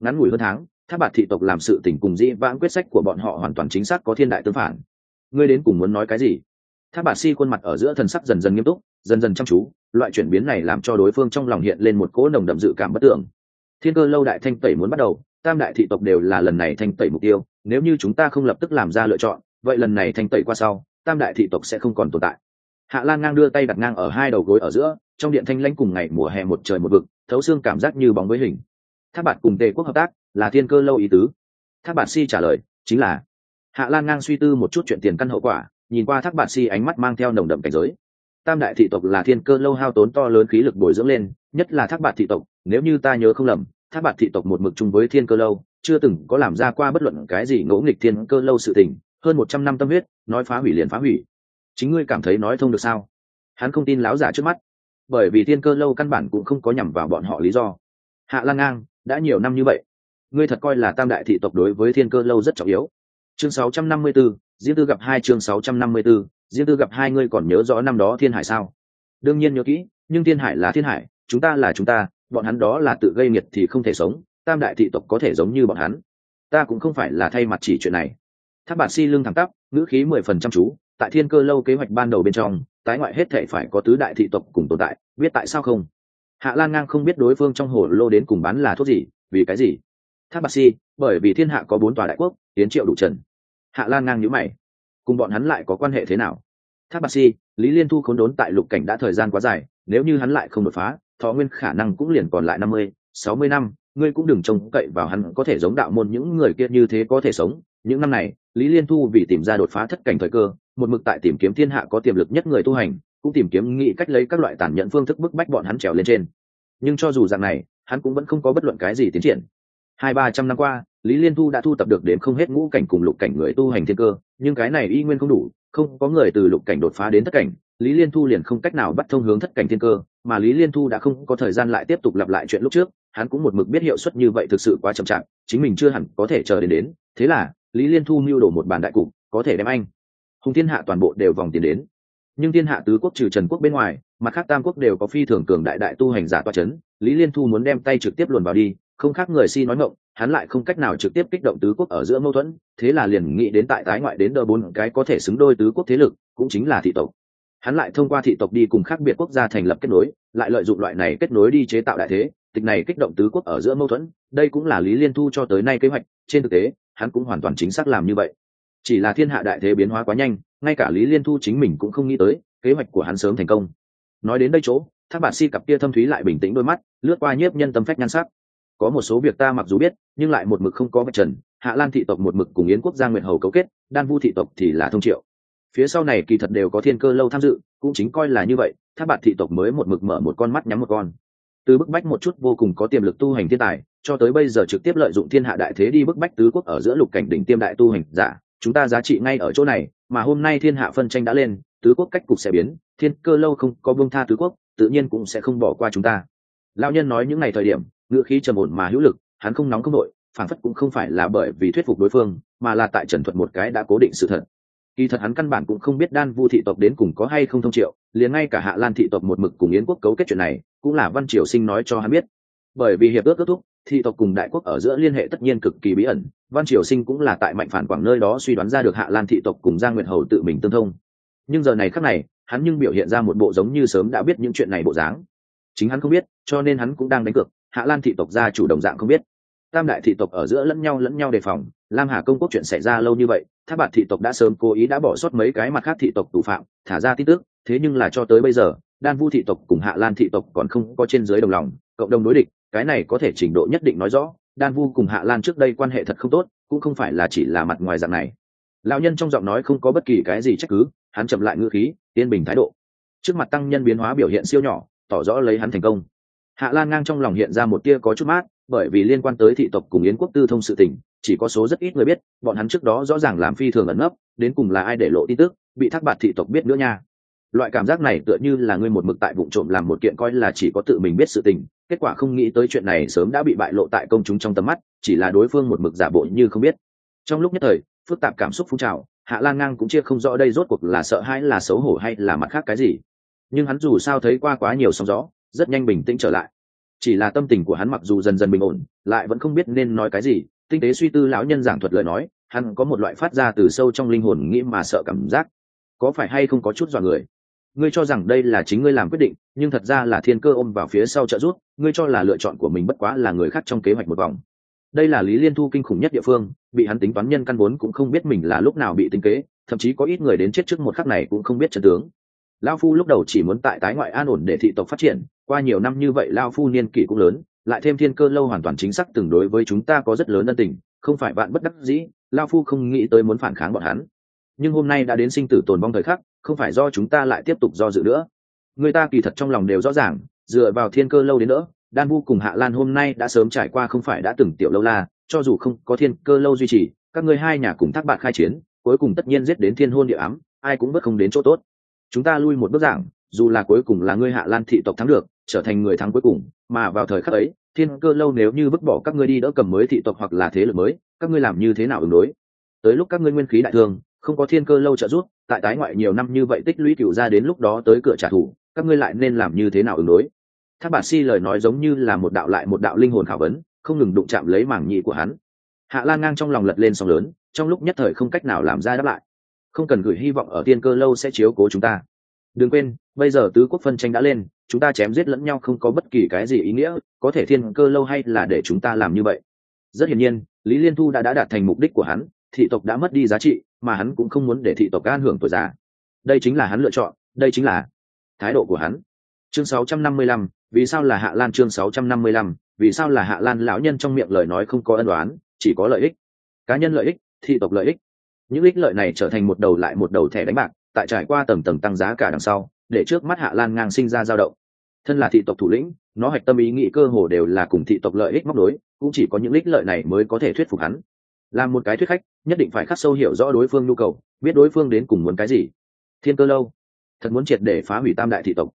Ngắn ngủi hơn tháng, thác bạt thị tộc làm sự tình cùng dĩ vãng quyết sách của bọn họ hoàn toàn chính xác có thiên đại tương phản. Ngươi đến cùng muốn nói cái gì? Tháp bà si khuôn mặt ở giữa thần sắc dần dần nghiêm túc, dần dần chăm chú, loại chuyển biến này làm cho đối phương trong lòng hiện lên một cỗ nồng đậm dự cảm bất tưởng. Thiên cơ lâu đại thanh tẩy muốn bắt đầu, tam đại thị tộc đều là lần này thanh tẩy mục tiêu, nếu như chúng ta không lập tức làm ra lựa chọn, vậy lần này thanh tẩy qua sau, tam đại thị tộc sẽ không còn tồn tại. Hạ lan ngang đưa tay đặt ngang ở hai đầu gối ở giữa, trong điện thanh lãnh cùng ngày mùa hè một trời một vực, thấu xương cảm giác như bóng với hình. Tháp bạt cùng tề quốc hợp tác, là thiên cơ lâu ý tứ. Tháp bạt si trả lời, chính là. Hạ lan ngang suy tư một chút chuyện tiền căn hậu quả nhìn qua thác bạt si ánh mắt mang theo nồng đậm cảnh giới. Tam đại thị tộc là thiên cơ lâu hao tốn to lớn khí lực bồi dưỡng lên, nhất là thác bạt thị tộc, nếu như ta nhớ không lầm, thác bạt thị tộc một mực chung với thiên cơ lâu, chưa từng có làm ra qua bất luận cái gì ngỗ nghịch thiên cơ lâu sự tình, hơn một trăm năm tâm huyết, nói phá hủy liền phá hủy. Chính ngươi cảm thấy nói thông được sao? Hắn không tin láo giả trước mắt. Bởi vì thiên cơ lâu căn bản cũng không có nhằm vào bọn họ lý do. Hạ lan ngang, đã nhiều năm như vậy, ngươi thật coi là tam đại thị tộc đối với thiên cơ lâu rất trọng yếu chương 654, Diên Tư gặp hai chương 654, Diên Tư gặp hai ngươi còn nhớ rõ năm đó Thiên Hải sao? Đương nhiên nhớ kỹ, nhưng Thiên Hải là Thiên Hải, chúng ta là chúng ta, bọn hắn đó là tự gây nghiệt thì không thể sống, tam đại thị tộc có thể giống như bọn hắn. Ta cũng không phải là thay mặt chỉ chuyện này. tháp bạt si lưng thẳng tắp ngữ khí mười phần chăm chú tại thiên cơ lâu kế hoạch ban đầu bên trong tái ngoại hết thể phải có tứ đại thị tộc cùng tồn tại biết tại sao không hạ lan ngang không biết đối phương trong hồ lô đến cùng bán là thuốc gì vì cái gì tháp bạt si bởi vì thiên hạ có bốn tòa đại quốc tiến triệu đủ trần hạ lan ngang nhữ mày. Cùng bọn hắn lại có quan hệ thế nào? Tháp bạt si, lý liên thu khốn đốn tại lục cảnh đã thời gian quá dài, nếu như hắn lại không đột phá, thọ nguyên khả năng cũng liền còn lại năm mươi, sáu mươi năm, ngươi cũng đừng trông cậy vào hắn, có thể giống đạo môn những người kia như thế có thể sống. Những năm này, lý liên thu vì tìm ra đột phá thất cảnh thời cơ, một mực tại tìm kiếm thiên hạ có tiềm lực nhất người tu hành, cũng tìm kiếm nghĩ cách lấy các loại tàn nhẫn phương thức bức bách bọn hắn trèo lên trên. Nhưng cho dù dạng này, hắn cũng vẫn không có bất luận cái gì tiến triển. Hai ba trăm năm qua lý liên thu đã thu tập được đến không hết ngũ cảnh cùng lục cảnh người tu hành thiên cơ, nhưng cái này y nguyên không đủ, không có người từ lục cảnh đột phá đến thất cảnh, lý liên thu liền không cách nào bắt thông hướng thất cảnh thiên cơ, mà lý liên thu đã không có thời gian lại tiếp tục lặp lại chuyện lúc trước, hắn cũng một mực biết hiệu suất như vậy thực sự quá chậm chạp, chính mình chưa hẳn có thể chờ đến đến, thế là lý liên thu mưu đồ một bàn đại cục, có thể đem anh, hùng thiên hạ toàn bộ đều vòng tiền đến. Nhưng thiên hạ tứ quốc trừ trần quốc bên ngoài, mặt khác tam quốc đều có phi thường cường đại đại tu hành giả toa c h ấ n lý liên thu muốn đem tay trực tiếp luồn vào đi không khác người si nói ngộng hắn lại không cách nào trực tiếp kích động tứ quốc ở giữa mâu thuẫn, thế là liền nghĩ đến tại tái ngoại đến đờ bốn cái có thể xứng đôi tứ quốc thế lực, cũng chính là thị tộc. Hắn lại thông qua thị tộc đi cùng khác biệt quốc gia thành lập kết nối, lại lợi dụng loại này kết nối đi chế tạo đại thế, tịch này kích động tứ quốc ở giữa mâu thuẫn, đây cũng là lý liên thu cho tới nay kế hoạch, trên thực tế, hắn cũng hoàn toàn chính xác làm như vậy. Chỉ là thiên hạ đại thế biến hóa quá nhanh, ngay cả lý liên thu chính mình cũng không nghĩ tới, kế hoạch của hắn sớm thành công. Nói đến đây chỗ, thác bạt si cặp kia thâm thúy lại bình tĩnh đôi mắt, lướt qua nhiếp nhân tâm phách nhan sắc có một số việc ta mặc dù biết, nhưng lại một mực không có vật trần. Hạ lan thị tộc một mực cùng yến quốc gia nguyệt hầu cấu kết, đan vu thị tộc thì là thông triệu. Phía sau này kỳ thật đều có thiên cơ lâu tham dự, cũng chính coi là như vậy tháp bạt thị tộc mới một mực mở một con mắt nhắm một con. Từ bức bách một chút vô cùng có tiềm lực tu hành thiên tài, cho tới bây giờ trực tiếp lợi dụng thiên hạ đại thế đi bức bách tứ quốc ở giữa lục cảnh đỉnh tiêm đại tu hành. Giả chúng ta giá trị ngay ở chỗ này, mà hôm nay thiên hạ phân tranh đã lên, tứ quốc cách cục sẽ biến, thiên cơ lâu không có bông tha tứ quốc, tự nhiên cũng sẽ không bỏ qua chúng ta. Lão nhân nói những ngày thời điểm ngựa khí trầm ổn mà hữu lực, hắn không nóng không đội, phản phất cũng không phải là bởi vì thuyết phục đối phương, mà là tại trần thuật một cái đã cố định sự thật. Kỳ thật hắn căn bản cũng không biết đan vu thị tộc đến cùng có hay không thông triệu, liền ngay cả hạ lan thị tộc một mực cùng yến quốc cấu kết chuyện này, cũng là văn triều sinh nói cho hắn biết. Bởi vì hiệp ước kết thúc, thị tộc cùng đại quốc ở giữa liên hệ tất nhiên cực kỳ bí ẩn, văn triều sinh cũng là tại mạnh phản quảng nơi đó suy đoán ra được hạ lan thị tộc cùng giang nguyệt hầu tự mình tương thông. Nhưng giờ này khác này, hắn nhưng biểu hiện ra một bộ giống như sớm đã biết những chuyện này bộ dáng. Chính hắn không biết, cho nên hắn cũng đang đánh cược hạ lan thị tộc gia chủ đồng dạng không biết. Tam đại thị tộc ở giữa lẫn nhau lẫn nhau đề phòng, lam hà công quốc chuyện xảy ra lâu như vậy tháp bạt thị tộc đã sớm cố ý đã bỏ sót mấy cái mặt khác thị tộc thủ phạm, thả ra tin tức, thế nhưng là cho tới bây giờ, đan vu thị tộc cùng hạ lan thị tộc còn không có trên dưới đồng lòng, cộng đồng đối địch, cái này có thể trình độ nhất định nói rõ, đan vu cùng hạ lan trước đây quan hệ thật không tốt, cũng không phải là chỉ là mặt ngoài dạng này. Lão nhân trong giọng nói không có bất kỳ cái gì trách cứ, hắn chậm lại ngữ khí, yên bình thái độ. Trước mặt tăng nhân biến hóa biểu hiện siêu nhỏ, tỏ rõ lấy hắn thành công hạ lan ngang trong lòng hiện ra một tia có chút mát, bởi vì liên quan tới thị tộc cùng yến quốc tư thông sự tình, chỉ có số rất ít người biết, bọn hắn trước đó rõ ràng làm phi thường ẩn nấp, đến cùng là ai để lộ tin tức, bị thác bạt thị tộc biết nữa nha. Loại cảm giác này tựa như là ngươi một mực tại vụ trộm làm một kiện coi là chỉ có tự mình biết sự tình, kết quả không nghĩ tới chuyện này sớm đã bị bại lộ tại công chúng trong tầm mắt, chỉ là đối phương một mực giả bộ như không biết. Trong lúc nhất thời, phức tạp cảm xúc phun trào, hạ lan ngang cũng chia không rõ đây rốt cuộc là sợ hãi là xấu hổ hay là mặt khác cái gì. Nhưng hắn dù sao thấy qua quá nhiều sóng gió rất nhanh bình tĩnh trở lại. Chỉ là tâm tình của hắn mặc dù dần dần bình ổn, lại vẫn không biết nên nói cái gì. Tinh tế suy tư lão nhân giảng thuật lời nói, hắn có một loại phát ra từ sâu trong linh hồn nghĩ mà sợ cảm giác. Có phải hay không có chút dọa người? Ngươi cho rằng đây là chính ngươi làm quyết định, nhưng thật ra là thiên cơ ôm vào phía sau trợ rút ngươi cho là lựa chọn của mình bất quá là người khác trong kế hoạch một vòng. Đây là lý liên thu kinh khủng nhất địa phương, bị hắn tính toán nhân căn vốn cũng không biết mình là lúc nào bị tính kế, thậm chí có ít người đến chết trước một khắc này cũng không biết trận tướng. Lao phu lúc đầu chỉ muốn tại tái ngoại an ổn để thị tộc phát triển qua nhiều năm như vậy lao phu niên kỷ cũng lớn, lại thêm thiên cơ lâu hoàn toàn chính xác từng đối với chúng ta có rất lớn ân tình, không phải bạn bất đắc dĩ, lao phu không nghĩ tới muốn phản kháng bọn hắn. Nhưng hôm nay đã đến sinh tử tồn vong thời khắc, không phải do chúng ta lại tiếp tục do dự nữa. Người ta kỳ thật trong lòng đều rõ ràng, dựa vào thiên cơ lâu đến nữa đan vu cùng hạ lan hôm nay đã sớm trải qua không phải đã từng tiểu lâu la, cho dù không có thiên cơ lâu duy trì, các ngươi hai nhà cùng thác bạn khai chiến, cuối cùng tất nhiên giết đến thiên hôn địa ám, ai cũng bất không đến chỗ tốt. Chúng ta lui một bước giảng, dù là cuối cùng là ngươi hạ lan thị tộc thắng được trở thành người thắng cuối cùng, mà vào thời khắc ấy, thiên cơ lâu nếu như vứt bỏ các ngươi đi đỡ cầm mới thị tộc hoặc là thế lực mới, các ngươi làm như thế nào ứng đối? Tới lúc các ngươi nguyên khí đại thương, không có thiên cơ lâu trợ giúp, tại tái ngoại nhiều năm như vậy tích lũy cựu ra đến lúc đó tới cửa trả thù, các ngươi lại nên làm như thế nào ứng đối? Tháp bà si lời nói giống như là một đạo lại một đạo linh hồn khảo vấn, không ngừng đụng chạm lấy mảng nhị của hắn. Hạ lan ngang trong lòng lật lên sóng lớn, trong lúc nhất thời không cách nào làm ra đáp lại. Không cần gửi hy vọng ở thiên cơ lâu sẽ chiếu cố chúng ta đừng quên bây giờ tứ quốc phân tranh đã lên chúng ta chém giết lẫn nhau không có bất kỳ cái gì ý nghĩa có thể thiên cơ lâu hay là để chúng ta làm như vậy. Rất hiển nhiên lý liên thu đã, đã đạt thành mục đích của hắn thị tộc đã mất đi giá trị mà hắn cũng không muốn để thị tộc an hưởng tuổi già. Đây chính là hắn lựa chọn đây chính là thái độ của hắn. Chương 655, vì sao là hạ lan chương 655, vì sao là hạ lan lão nhân trong miệng lời nói không có ân đoán chỉ có lợi ích. Cá nhân lợi ích thị tộc lợi ích. Những ích lợi này trở thành một đầu lại một đầu thẻ đánh bạc tại trải qua tầng tầng tăng giá cả đằng sau, để trước mắt hạ lan ngang sinh ra dao động. Thân là thị tộc thủ lĩnh, nó hạch tâm ý nghĩ cơ hồ đều là cùng thị tộc lợi ích móc đối cũng chỉ có những ích lợi này mới có thể thuyết phục hắn. Làm một cái thuyết khách, nhất định phải khắc sâu hiểu rõ đối phương nhu cầu, biết đối phương đến cùng muốn cái gì. Thiên cơ lâu, thật muốn triệt để phá hủy tam đại thị tộc.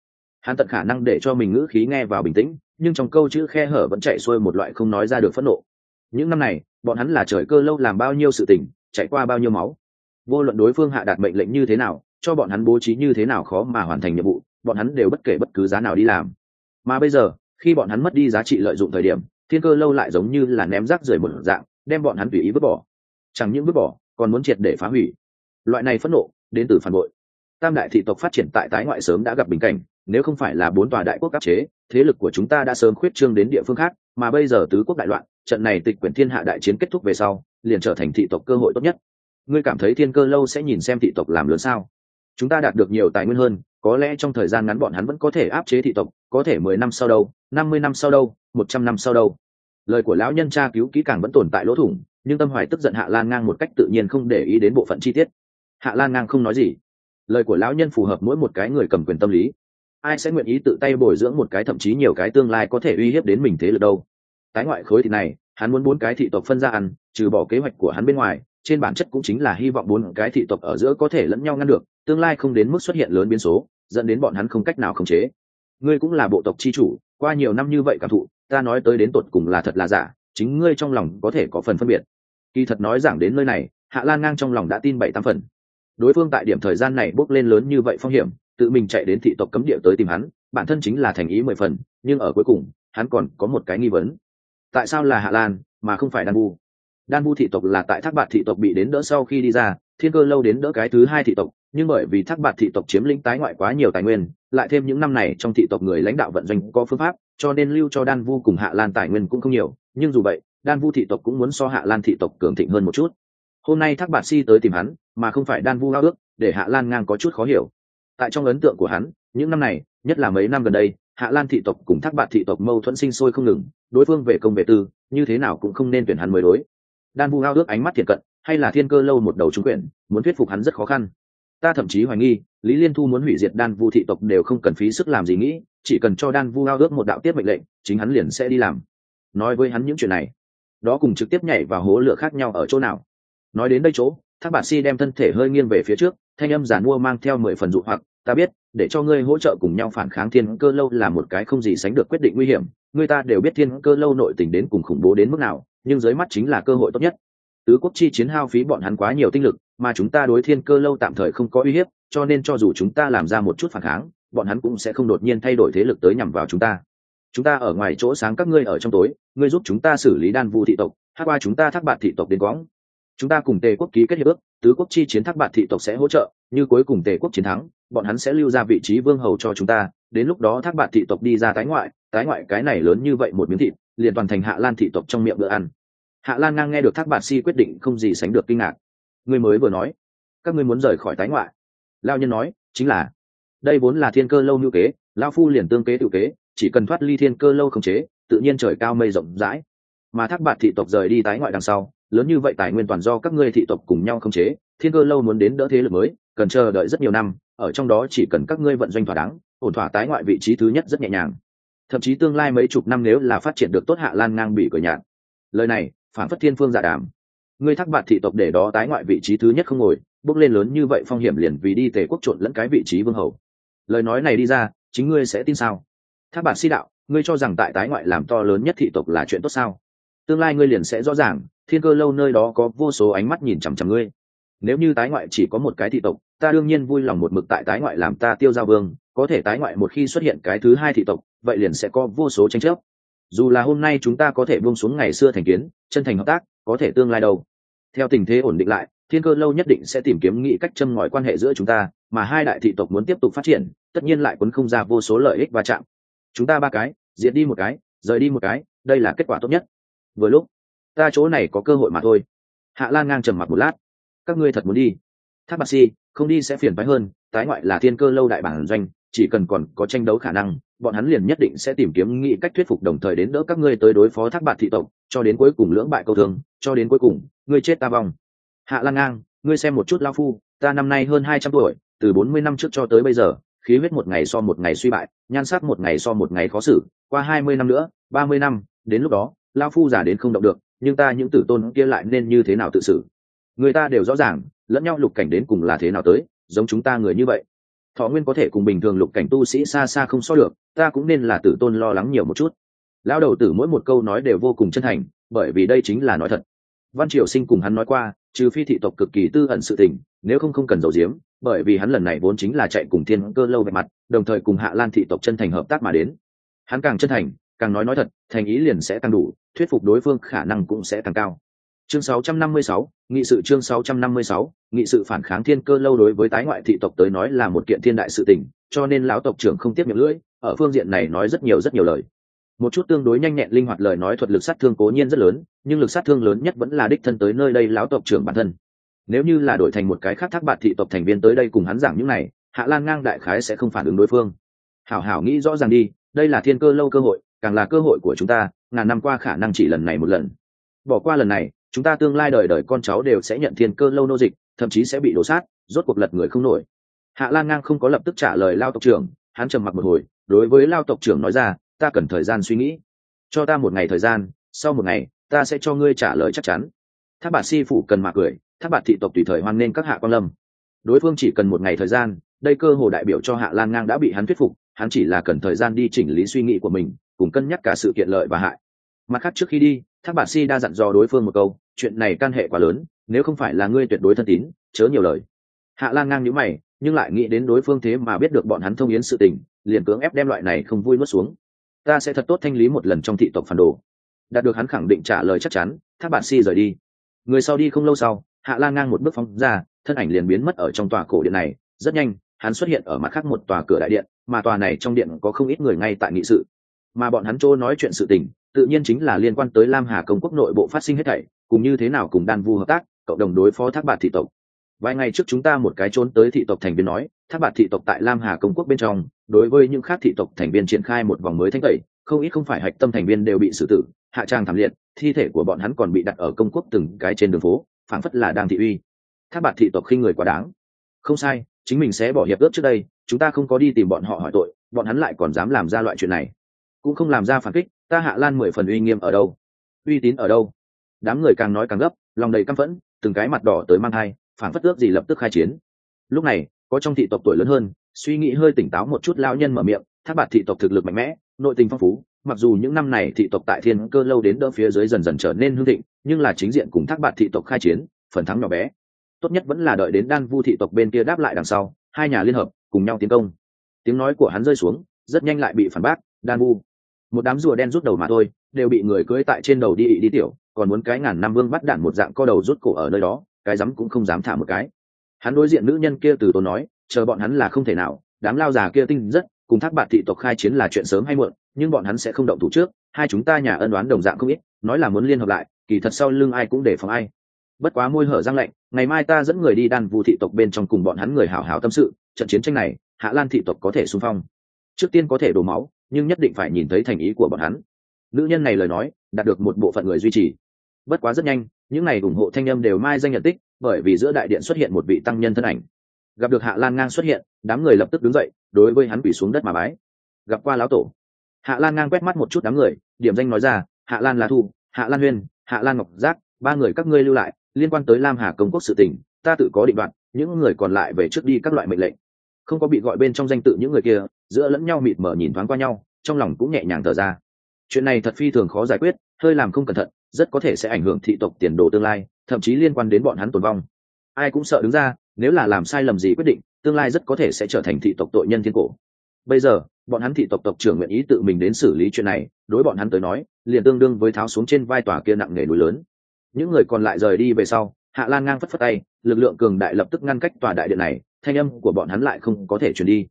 Hắn tận khả năng để cho mình ngữ khí nghe vào bình tĩnh, nhưng trong câu chữ khe hở vẫn chạy xuôi một loại không nói ra được phẫn nộ. Những năm này, bọn hắn là trời cơ lâu làm bao nhiêu sự tình, chạy qua bao nhiêu máu. Vô luận đối phương hạ đạt mệnh lệnh như thế nào cho bọn hắn bố trí như thế nào khó mà hoàn thành nhiệm vụ, bọn hắn đều bất kể bất cứ giá nào đi làm. Mà bây giờ, khi bọn hắn mất đi giá trị lợi dụng thời điểm, thiên cơ lâu lại giống như là ném rác rưởi một dạng, đem bọn hắn tùy ý vứt bỏ. Chẳng những vứt bỏ, còn muốn triệt để phá hủy. Loại này phẫn nộ, đến từ phản bội. Tam đại thị tộc phát triển tại tái ngoại sớm đã gặp bình cảnh, nếu không phải là bốn tòa đại quốc áp chế, thế lực của chúng ta đã sớm khuyết trương đến địa phương khác, mà bây giờ tứ quốc đại loạn, trận này tịch quyển thiên hạ đại chiến kết thúc về sau, liền trở thành thị tộc cơ hội tốt nhất. Ngươi cảm thấy thiên cơ lâu sẽ nhìn xem thị tộc làm lớn sao? Chúng ta đạt được nhiều tài nguyên hơn, có lẽ trong thời gian ngắn bọn hắn vẫn có thể áp chế thị tộc, có thể mười năm sau đâu, năm mươi năm sau đâu, một trăm năm sau đâu. Lời của lão nhân tra cứu kỹ càng vẫn tồn tại lỗ thủng, nhưng tâm hoài tức giận hạ lan ngang một cách tự nhiên không để ý đến bộ phận chi tiết. Hạ lan ngang không nói gì. Lời của lão nhân phù hợp mỗi một cái người cầm quyền tâm lý. Ai sẽ nguyện ý tự tay bồi dưỡng một cái thậm chí nhiều cái tương lai có thể uy hiếp đến mình thế lực đâu? Tái ngoại khối thị này, hắn muốn bốn cái thị tộc phân ra ăn, trừ bỏ kế hoạch của hắn bên ngoài, trên bản chất cũng chính là hy vọng bốn cái thị tộc ở giữa có thể lẫn nhau ngăn được tương lai không đến mức xuất hiện lớn biến số, dẫn đến bọn hắn không cách nào khống chế. Ngươi cũng là bộ tộc chi chủ, qua nhiều năm như vậy cảm thụ, ta nói tới đến tột cùng là thật là giả, chính ngươi trong lòng có thể có phần phân biệt. Kỳ thật nói giảng đến nơi này, hạ lan ngang trong lòng đã tin bảy tám phần. Đối phương tại điểm thời gian này bốc lên lớn như vậy phong hiểm, tự mình chạy đến thị tộc cấm địa tới tìm hắn, bản thân chính là thành ý mười phần, nhưng ở cuối cùng, hắn còn có một cái nghi vấn. Tại sao là hạ lan, mà không phải đan vu? Đan vu thị tộc là tại thác bạt thị tộc bị đến đỡ sau khi đi ra, thiên cơ lâu đến đỡ cái thứ hai thị tộc nhưng bởi vì thác bạt thị tộc chiếm lĩnh tái ngoại quá nhiều tài nguyên, lại thêm những năm này trong thị tộc người lãnh đạo vận doanh có phương pháp, cho nên lưu cho đan vu cùng hạ lan tài nguyên cũng không nhiều. Nhưng dù vậy, đan vu thị tộc cũng muốn so hạ lan thị tộc cường thịnh hơn một chút. Hôm nay thác bạt si tới tìm hắn, mà không phải đan vu ao ước, để hạ lan ngang có chút khó hiểu. Tại trong ấn tượng của hắn, những năm này, nhất là mấy năm gần đây, hạ lan thị tộc cùng thác bạt thị tộc mâu thuẫn sinh sôi không ngừng, đối phương về công về tư, như thế nào cũng không nên tuyển hắn mới đối. Đan vu ao ước ánh mắt thiệt cận, hay là thiên cơ lâu một đầu trung quyển, muốn thuyết phục hắn rất khó khăn ta thậm chí hoài nghi, lý liên thu muốn hủy diệt đan vu thị tộc đều không cần phí sức làm gì nghĩ, chỉ cần cho đan vu ao ước một đạo tiết mệnh lệnh, chính hắn liền sẽ đi làm. Nói với hắn những chuyện này, đó cùng trực tiếp nhảy vào hố lửa khác nhau ở chỗ nào? Nói đến đây chỗ, thác bạt si đem thân thể hơi nghiêng về phía trước, thanh âm giản mua mang theo mười phần dụ hoặc, ta biết, để cho ngươi hỗ trợ cùng nhau phản kháng thiên cơ lâu là một cái không gì sánh được quyết định nguy hiểm, người ta đều biết thiên cơ lâu nội tình đến cùng khủng bố đến mức nào, nhưng dưới mắt chính là cơ hội tốt nhất. Tứ quốc chi chiến hao phí bọn hắn quá nhiều tinh lực mà chúng ta đối thiên cơ lâu tạm thời không có uy hiếp, cho nên cho dù chúng ta làm ra một chút phản kháng, bọn hắn cũng sẽ không đột nhiên thay đổi thế lực tới nhằm vào chúng ta. Chúng ta ở ngoài chỗ sáng các ngươi ở trong tối, ngươi giúp chúng ta xử lý đan vu thị tộc, hát qua chúng ta thác bạn thị tộc đến quõng. Chúng ta cùng tề quốc ký kết hiệp ước, tứ quốc chi chiến thác bạn thị tộc sẽ hỗ trợ, như cuối cùng tề quốc chiến thắng, bọn hắn sẽ lưu ra vị trí vương hầu cho chúng ta, đến lúc đó thác bạn thị tộc đi ra tái ngoại tái ngoại cái này lớn như vậy một miếng thịt, liền toàn thành hạ lan thị tộc trong miệng bữa ăn. Hạ lan ngang nghe được thác bạn si quyết định không gì sánh được kinh ngạc. Ngươi mới vừa nói, các ngươi muốn rời khỏi tái ngoại. Lao nhân nói, chính là, đây vốn là thiên cơ lâu ngữ kế, lao phu liền tương kế tự kế, chỉ cần thoát ly thiên cơ lâu không chế, tự nhiên trời cao mây rộng rãi. Mà thác bạt thị tộc rời đi tái ngoại đằng sau, lớn như vậy tài nguyên toàn do các ngươi thị tộc cùng nhau không chế, thiên cơ lâu muốn đến đỡ thế lực mới, cần chờ đợi rất nhiều năm, ở trong đó chỉ cần các ngươi vận doanh thỏa đáng, ổn thỏa tái ngoại vị trí thứ nhất rất nhẹ nhàng. Thậm chí tương lai mấy chục năm nếu là phát triển được tốt hạ lan ngang bị cửa nhạt lời này, phản phất thiên phương giả đàm ngươi thác bạt thị tộc để đó tái ngoại vị trí thứ nhất không ngồi, bước lên lớn như vậy phong hiểm liền vì đi tề quốc trộn lẫn cái vị trí vương hầu. Lời nói này đi ra, chính ngươi sẽ tin sao? Thác bạt si đạo, ngươi cho rằng tại tái ngoại làm to lớn nhất thị tộc là chuyện tốt sao? Tương lai ngươi liền sẽ rõ ràng, thiên cơ lâu nơi đó có vô số ánh mắt nhìn chằm chằm ngươi. Nếu như tái ngoại chỉ có một cái thị tộc, ta đương nhiên vui lòng một mực tại tái ngoại làm ta tiêu giao vương, có thể tái ngoại một khi xuất hiện cái thứ hai thị tộc, vậy liền sẽ có vô số tranh chấp. Dù là hôm nay chúng ta có thể buông xuống ngày xưa thành kiến, chân thành hợp tác, có thể tương lai đâu? Theo tình thế ổn định lại, thiên cơ lâu nhất định sẽ tìm kiếm nghĩ cách châm ngòi quan hệ giữa chúng ta, mà hai đại thị tộc muốn tiếp tục phát triển, tất nhiên lại quấn không ra vô số lợi ích va chạm. Chúng ta ba cái, diệt đi một cái, rời đi một cái, đây là kết quả tốt nhất. Vừa lúc, ta chỗ này có cơ hội mà thôi. Hạ lan ngang trầm mặt một lát. Các ngươi thật muốn đi? Tháp bạc si, không đi sẽ phiền phái hơn, tái ngoại là thiên cơ lâu đại bản doanh, chỉ cần còn có tranh đấu khả năng, bọn hắn liền nhất định sẽ tìm kiếm nghĩ cách thuyết phục đồng thời đến đỡ các ngươi tới đối phó thác bạt thị tộc, cho đến cuối cùng lưỡng bại câu thương cho đến cuối cùng, ngươi chết ta vong. Hạ lan ngang, ngươi xem một chút lao phu, ta năm nay hơn hai trăm tuổi, từ bốn mươi năm trước cho tới bây giờ, khí huyết một ngày so một ngày suy bại, nhan sắc một ngày so một ngày khó xử, qua hai mươi năm nữa, ba mươi năm, đến lúc đó lao phu giả đến không động được, nhưng ta những tử tôn kia lại nên như thế nào tự xử? Người ta đều rõ ràng, lẫn nhau lục cảnh đến cùng là thế nào tới, giống chúng ta người như vậy. Thọ nguyên có thể cùng bình thường lục cảnh tu sĩ xa xa không so được, ta cũng nên là tử tôn lo lắng nhiều một chút. Lão đầu tử mỗi một câu nói đều vô cùng chân thành bởi vì đây chính là nói thật. Văn triều sinh cùng hắn nói qua trừ phi thị tộc cực kỳ tư ẩn sự tình nếu không không cần giấu giếm bởi vì hắn lần này vốn chính là chạy cùng thiên cơ lâu về mặt đồng thời cùng hạ lan thị tộc chân thành hợp tác mà đến. Hắn càng chân thành càng nói nói thật thành ý liền sẽ tăng đủ thuyết phục đối phương khả năng cũng sẽ càng cao. Chương 656, nghị sự chương 656, nghị sự phản kháng thiên cơ lâu đối với tái ngoại thị tộc tới nói là một kiện thiên đại sự tình cho nên lão tộc trưởng không tiếp miệng lưỡi ở phương diện này nói rất nhiều rất nhiều lời một chút tương đối nhanh nhẹn linh hoạt lời nói thuật lực sát thương cố nhiên rất lớn, nhưng lực sát thương lớn nhất vẫn là đích thân tới nơi đây lão tộc trưởng bản thân. Nếu như là đổi thành một cái khác thác bạn thị tộc thành viên tới đây cùng hắn giảng những này, hạ lan ngang đại khái sẽ không phản ứng đối phương. Hảo hảo nghĩ rõ ràng đi, đây là thiên cơ lâu cơ hội, càng là cơ hội của chúng ta, ngàn năm qua khả năng chỉ lần này một lần. Bỏ qua lần này, chúng ta tương lai đời đời con cháu đều sẽ nhận thiên cơ lâu nô dịch, thậm chí sẽ bị đổ sát, rốt cuộc lật người không nổi. Hạ lan ngang không có lập tức trả lời lao tộc trưởng, hắn trầm mặc một hồi, đối với lao tộc trưởng nói ra ta cần thời gian suy nghĩ. Cho ta một ngày thời gian, sau một ngày, ta sẽ cho ngươi trả lời chắc chắn. Tháp bạt si phủ cần mạc cười, tháp bạt thị tộc tùy thời hoan nên các hạ quan lâm. Đối phương chỉ cần một ngày thời gian, đây cơ hồ đại biểu cho hạ lan ngang đã bị hắn thuyết phục, hắn chỉ là cần thời gian đi chỉnh lý suy nghĩ của mình, cùng cân nhắc cả sự kiện lợi và hại. Mặt khác trước khi đi thác bạt si đa dặn dò đối phương một câu, chuyện này can hệ quá lớn, nếu không phải là ngươi tuyệt đối thân tín, chớ nhiều lời. Hạ lan ngang nhíu mày, nhưng lại nghĩ đến đối phương thế mà biết được bọn hắn thông yến sự tình, liền cưỡng ép đem loại này không vui nuốt xuống ta sẽ thật tốt thanh lý một lần trong thị tộc phản đồ. Đạt được hắn khẳng định trả lời chắc chắn thác bạn si rời đi. Người sau đi không lâu sau, hạ lan ngang một bước phóng ra, thân ảnh liền biến mất ở trong tòa cổ điện này. Rất nhanh, hắn xuất hiện ở mặt khác một tòa cửa đại điện, mà tòa này trong điện có không ít người ngay tại nghị sự. Mà bọn hắn chỗ nói chuyện sự tình, tự nhiên chính là liên quan tới lam hà công quốc nội bộ phát sinh hết thảy, cùng như thế nào cùng đan vu hợp tác, cộng đồng đối phó thác bạt thị tộc vài ngày trước chúng ta một cái trốn tới thị tộc thành viên nói, thác bạt thị tộc tại lam hà công quốc bên trong, đối với những khác thị tộc thành viên triển khai một vòng mới thanh tẩy, không ít không phải hạch tâm thành viên đều bị xử tử, hạ trang thảm liệt, thi thể của bọn hắn còn bị đặt ở công quốc từng cái trên đường phố, phảng phất là đang thị uy. Thác bạt thị tộc khi người quá đáng. Không sai, chính mình sẽ bỏ hiệp ước trước đây, chúng ta không có đi tìm bọn họ hỏi tội, bọn hắn lại còn dám làm ra loại chuyện này. Cũng không làm ra phản kích, ta hạ lan mười phần uy nghiêm ở đâu? Uy tín ở đâu? Đám người càng nói càng gấp, lòng đầy căm phẫn, từng cái mặt đỏ tới mang thai phản phất ước gì lập tức khai chiến. Lúc này, có trong thị tộc tuổi lớn hơn, suy nghĩ hơi tỉnh táo một chút lao nhân mở miệng, thác bạt thị tộc thực lực mạnh mẽ, nội tình phong phú, mặc dù những năm này thị tộc tại thiên cơ lâu đến đỡ phía dưới dần dần trở nên hương thịnh, nhưng là chính diện cùng thác bạt thị tộc khai chiến, phần thắng nhỏ bé. Tốt nhất vẫn là đợi đến đan vu thị tộc bên kia đáp lại đằng sau, hai nhà liên hợp, cùng nhau tiến công. Tiếng nói của hắn rơi xuống, rất nhanh lại bị phản bác, đan vu. Một đám rùa đen rút đầu mà thôi, đều bị người cưỡi tại trên đầu đi ị đi tiểu, còn muốn cái ngàn năm vương bắt đạn một dạng co đầu rút cổ ở nơi đó cái rắm cũng không dám thả một cái. Hắn đối diện nữ nhân kia từ tốn nói, chờ bọn hắn là không thể nào, đám lao già kia tinh rất, cùng thác bạn thị tộc khai chiến là chuyện sớm hay muộn, nhưng bọn hắn sẽ không động thủ trước, hai chúng ta nhà ân đoán đồng dạng không ít, nói là muốn liên hợp lại, kỳ thật sau lưng ai cũng để phòng ai. Bất quá môi hở răng lạnh, ngày mai ta dẫn người đi đan vu thị tộc bên trong cùng bọn hắn người hảo hảo tâm sự, trận chiến tranh này, hạ lan thị tộc có thể xung phong. Trước tiên có thể đổ máu, nhưng nhất định phải nhìn thấy thành ý của bọn hắn. Nữ nhân này lời nói, đạt được một bộ phận người duy trì bất quá rất nhanh, những n à y ủng hộ thanh âm đều mai danh nhận tích, bởi vì giữa đại điện xuất hiện một vị tăng nhân thân ảnh. Gặp được hạ lan ngang xuất hiện, đám người lập tức đứng dậy, đối với hắn quỷ xuống đất mà bái. Gặp qua lão tổ. Hạ lan ngang quét mắt một chút đám người, điểm danh nói ra, hạ lan là thu, hạ lan huyên, hạ lan ngọc giác, ba người các ngươi lưu lại, liên quan tới lam hà công quốc sự tình, ta tự có định đoạn những người còn lại về trước đi các loại mệnh lệnh. Không có bị gọi bên trong danh tự những người kia, giữa lẫn nhau mịt mở nhìn thoáng qua nhau, trong lòng cũng nhẹ nhàng thở ra. Chuyện này thật phi thường khó giải quyết, hơi làm không cẩn thận rất có thể sẽ ảnh hưởng thị tộc tiền đồ tương lai, thậm chí liên quan đến bọn hắn tồn vong. Ai cũng sợ đứng ra, nếu là làm sai lầm gì quyết định, tương lai rất có thể sẽ trở thành thị tộc tội nhân thiên cổ. Bây giờ, bọn hắn thị tộc tộc trưởng nguyện ý tự mình đến xử lý chuyện này, đối bọn hắn tới nói, liền tương đương với tháo xuống trên vai tòa kia nặng nề núi lớn. Những người còn lại rời đi về sau, hạ lan ngang phất phất tay, lực lượng cường đại lập tức ngăn cách tòa đại điện này, thanh âm của bọn hắn lại không có thể truyền đi.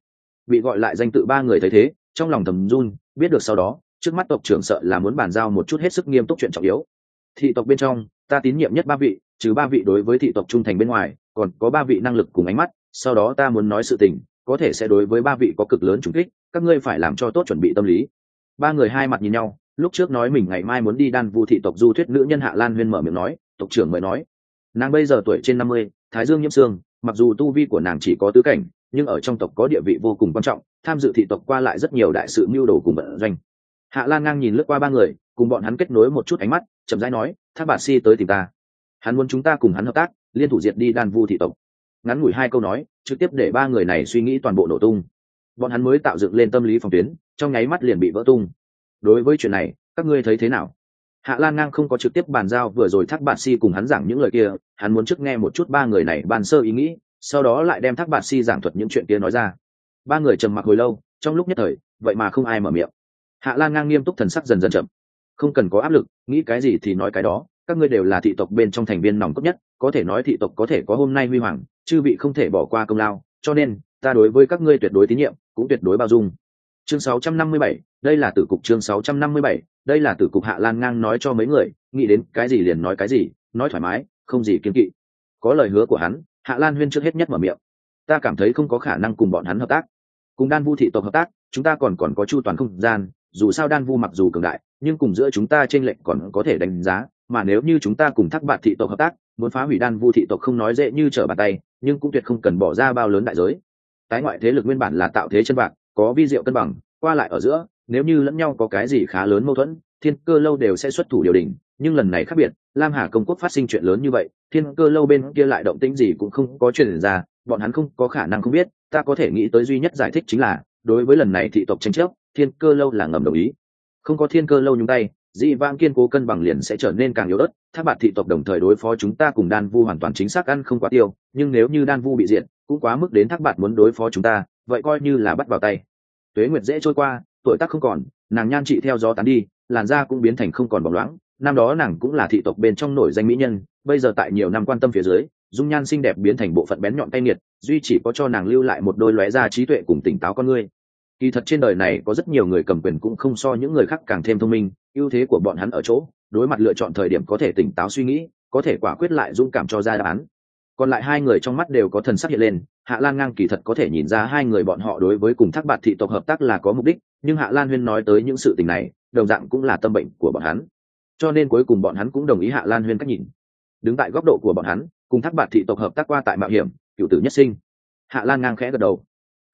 Bị gọi lại danh tự ba người thấy thế, trong lòng thầm run, biết được sau đó trước mắt tộc trưởng sợ là muốn bàn giao một chút hết sức nghiêm túc chuyện trọng yếu. Thị tộc bên trong, ta tín nhiệm nhất ba vị, trừ ba vị đối với thị tộc trung thành bên ngoài, còn có ba vị năng lực cùng ánh mắt, sau đó ta muốn nói sự tình, có thể sẽ đối với ba vị có cực lớn trùng kích, các ngươi phải làm cho tốt chuẩn bị tâm lý. Ba người hai mặt nhìn nhau, lúc trước nói mình ngày mai muốn đi đan vu thị tộc du thuyết nữ nhân hạ lan huyên mở miệng nói, tộc trưởng mới nói. Nàng bây giờ tuổi trên năm mươi, thái dương nhiễm xương mặc dù tu vi của nàng chỉ có tứ cảnh, nhưng ở trong tộc có địa vị vô cùng quan trọng, tham dự thị tộc qua lại rất nhiều đại sự mưu đồ cùng vận doanh hạ lan ngang nhìn lướt qua ba người, cùng bọn hắn kết nối một chút ánh mắt, chậm rãi nói, thác bà si tới tìm ta. Hắn muốn chúng ta cùng hắn hợp tác, liên thủ diệt đi đan vu thị tộc. Ngắn ngủi hai câu nói, trực tiếp để ba người này suy nghĩ toàn bộ nổ tung. Bọn hắn mới tạo dựng lên tâm lý phòng tuyến, trong nháy mắt liền bị vỡ tung. Đối với chuyện này, các ngươi thấy thế nào? Hạ lan ngang không có trực tiếp bàn giao, vừa rồi thác bạt si cùng hắn giảng những lời kia, hắn muốn trước nghe một chút ba người này bàn sơ ý nghĩ, sau đó lại đem thác bạt si giảng thuật những chuyện kia nói ra. Ba người trầm mặc hồi lâu, trong lúc nhất thời, vậy mà không ai mở miệng hạ lan ngang nghiêm túc thần sắc dần dần chậm. Không cần có áp lực nghĩ cái gì thì nói cái đó các ngươi đều là thị tộc bên trong thành viên nòng cốt nhất có thể nói thị tộc có thể có hôm nay huy hoàng chư vị không thể bỏ qua công lao cho nên ta đối với các ngươi tuyệt đối tín nhiệm cũng tuyệt đối bao dung. Chương 657, đây là tử cục chương 657, đây là tử cục hạ lan ngang nói cho mấy người nghĩ đến cái gì liền nói cái gì nói thoải mái không gì kiên kỵ. Có lời hứa của hắn hạ lan huyên trước hết nhất mở miệng. Ta cảm thấy không có khả năng cùng bọn hắn hợp tác. Cùng đan vu thị tộc hợp tác chúng ta còn còn có chu toàn không gian dù sao đan vu mặc dù cường đại, nhưng cùng giữa chúng ta t r ê n lệch còn có thể đánh giá, mà nếu như chúng ta cùng thác bạn thị tộc hợp tác, muốn phá hủy đan vu thị tộc không nói dễ như trở bàn tay, nhưng cũng tuyệt không cần bỏ ra bao lớn đại giới. Tái ngoại thế lực nguyên bản là tạo thế chân bạc có vi diệu cân bằng, qua lại ở giữa, nếu như lẫn nhau có cái gì khá lớn mâu thuẫn, thiên cơ lâu đều sẽ xuất thủ điều đình, nhưng lần này khác biệt, lam hà công quốc phát sinh chuyện lớn như vậy, thiên cơ lâu bên kia lại động tĩnh gì cũng không có chuyện ra, bọn hắn không có khả năng không biết, ta có thể nghĩ tới duy nhất giải thích chính là đối với lần này thị tộc tranh chấp, thiên cơ lâu là ngầm đồng ý. Không có thiên cơ lâu nhúng tay, dị vang kiên cố cân bằng liền sẽ trở nên càng yếu ớt. Thác bạn thị tộc đồng thời đối phó chúng ta cùng đan vu hoàn toàn chính xác ăn không quá tiêu, nhưng nếu như đan vu bị diện cũng quá mức đến thác bạn muốn đối phó chúng ta, vậy coi như là bắt vào tay. Tuế nguyệt dễ trôi qua, tuổi tác không còn, nàng nhan trị theo gió tán đi, làn da cũng biến thành không còn bóng loáng. Năm đó nàng cũng là thị tộc bên trong nổi danh mỹ nhân, bây giờ tại nhiều năm quan tâm phía dưới, dung nhan xinh đẹp biến thành bộ phận bén nhọn tay nghiệt, duy chỉ có cho nàng lưu lại một đôi lóe da trí tuệ cùng tỉnh táo con ngươi kỳ thật trên đời này có rất nhiều người cầm quyền cũng không so những người khác càng thêm thông minh, ưu thế của bọn hắn ở chỗ, đối mặt lựa chọn thời điểm có thể tỉnh táo suy nghĩ, có thể quả quyết lại dũng cảm cho ra đáp án. Còn lại hai người trong mắt đều có thần sắc hiện lên, hạ lan ngang kỳ thật có thể nhìn ra hai người bọn họ đối với cùng thác bạt thị tộc hợp tác là có mục đích, nhưng hạ lan huyên nói tới những sự tình này, đồng dạng cũng là tâm bệnh của bọn hắn. Cho nên cuối cùng bọn hắn cũng đồng ý hạ lan huyên cách nhìn. Đứng tại góc độ của bọn hắn, cùng thác bạt thị tộc hợp tác qua tại mạo hiểm, cựu tử nhất sinh. Hạ lan ngang khẽ gật đầu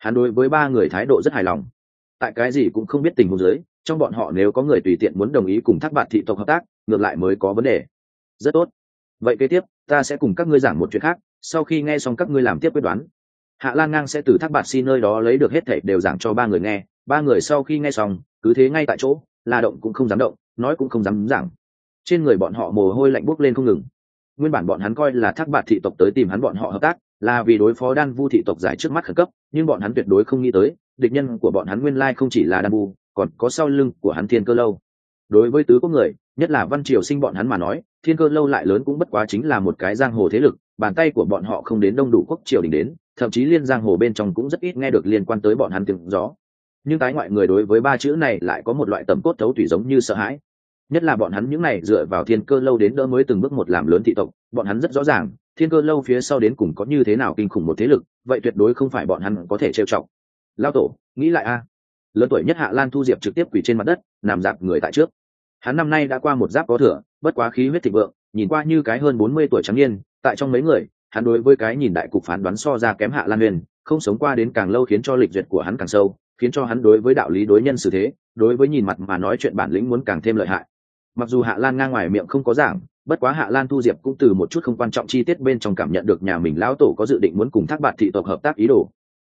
hắn đối với ba người thái độ rất hài lòng. Tại cái gì cũng không biết tình huống dưới, trong bọn họ nếu có người tùy tiện muốn đồng ý cùng thác bạn thị tộc hợp tác, ngược lại mới có vấn đề. Rất tốt. Vậy kế tiếp, ta sẽ cùng các ngươi giảng một chuyện khác, sau khi nghe xong các ngươi làm tiếp quyết đoán. Hạ lan ngang sẽ từ thác bạn xin nơi đó lấy được hết thảy đều giảng cho ba người nghe, ba người sau khi nghe xong, cứ thế ngay tại chỗ, la động cũng không dám động, nói cũng không dám giảng. Trên người bọn họ mồ hôi lạnh bốc lên không ngừng. Nguyên bản bọn hắn coi là thác bạt thị tộc tới tìm hắn bọn họ hợp tác là vì đối phó đan vu thị tộc giải trước mắt khẩn cấp, nhưng bọn hắn tuyệt đối không nghĩ tới, địch nhân của bọn hắn nguyên lai không chỉ là đan vu, còn có sau lưng của hắn thiên cơ lâu. Đối với tứ quốc người, nhất là văn triều sinh bọn hắn mà nói, thiên cơ lâu lại lớn cũng bất quá chính là một cái giang hồ thế lực, bàn tay của bọn họ không đến đông đủ quốc triều đình đến, thậm chí liên giang hồ bên trong cũng rất ít nghe được liên quan tới bọn hắn tiếng gió. Nhưng tái ngoại người đối với ba chữ này lại có một loại tầm cốt thấu tủy giống như sợ hãi. Nhất là bọn hắn những này dựa vào thiên cơ lâu đến đỡ mới từng bước một làm lớn thị tộc, bọn hắn rất rõ ràng thiên cơ lâu phía sau đến cùng có như thế nào kinh khủng một thế lực, vậy tuyệt đối không phải bọn hắn có thể trêu chọc. lao tổ, nghĩ lại a. Lớn tuổi nhất hạ lan thu diệp trực tiếp quỳ trên mặt đất, nằm dạp người tại trước. Hắn năm nay đã qua một giáp có thừa, bất quá khí huyết thịnh vượng, nhìn qua như cái hơn bốn mươi tuổi trắng niên, tại trong mấy người, hắn đối với cái nhìn đại cục phán đoán so ra kém hạ lan huyền không sống qua đến càng lâu khiến cho lịch duyệt của hắn càng sâu, khiến cho hắn đối với đạo lý đối nhân xử thế, đối với nhìn mặt mà nói chuyện bản lĩnh muốn càng thêm lợi hại mặc dù hạ lan ngang ngoài miệng không có giảng, bất quá hạ lan thu diệp cũng từ một chút không quan trọng chi tiết bên trong cảm nhận được nhà mình lão tổ có dự định muốn cùng thác bạt thị tộc hợp tác ý đồ.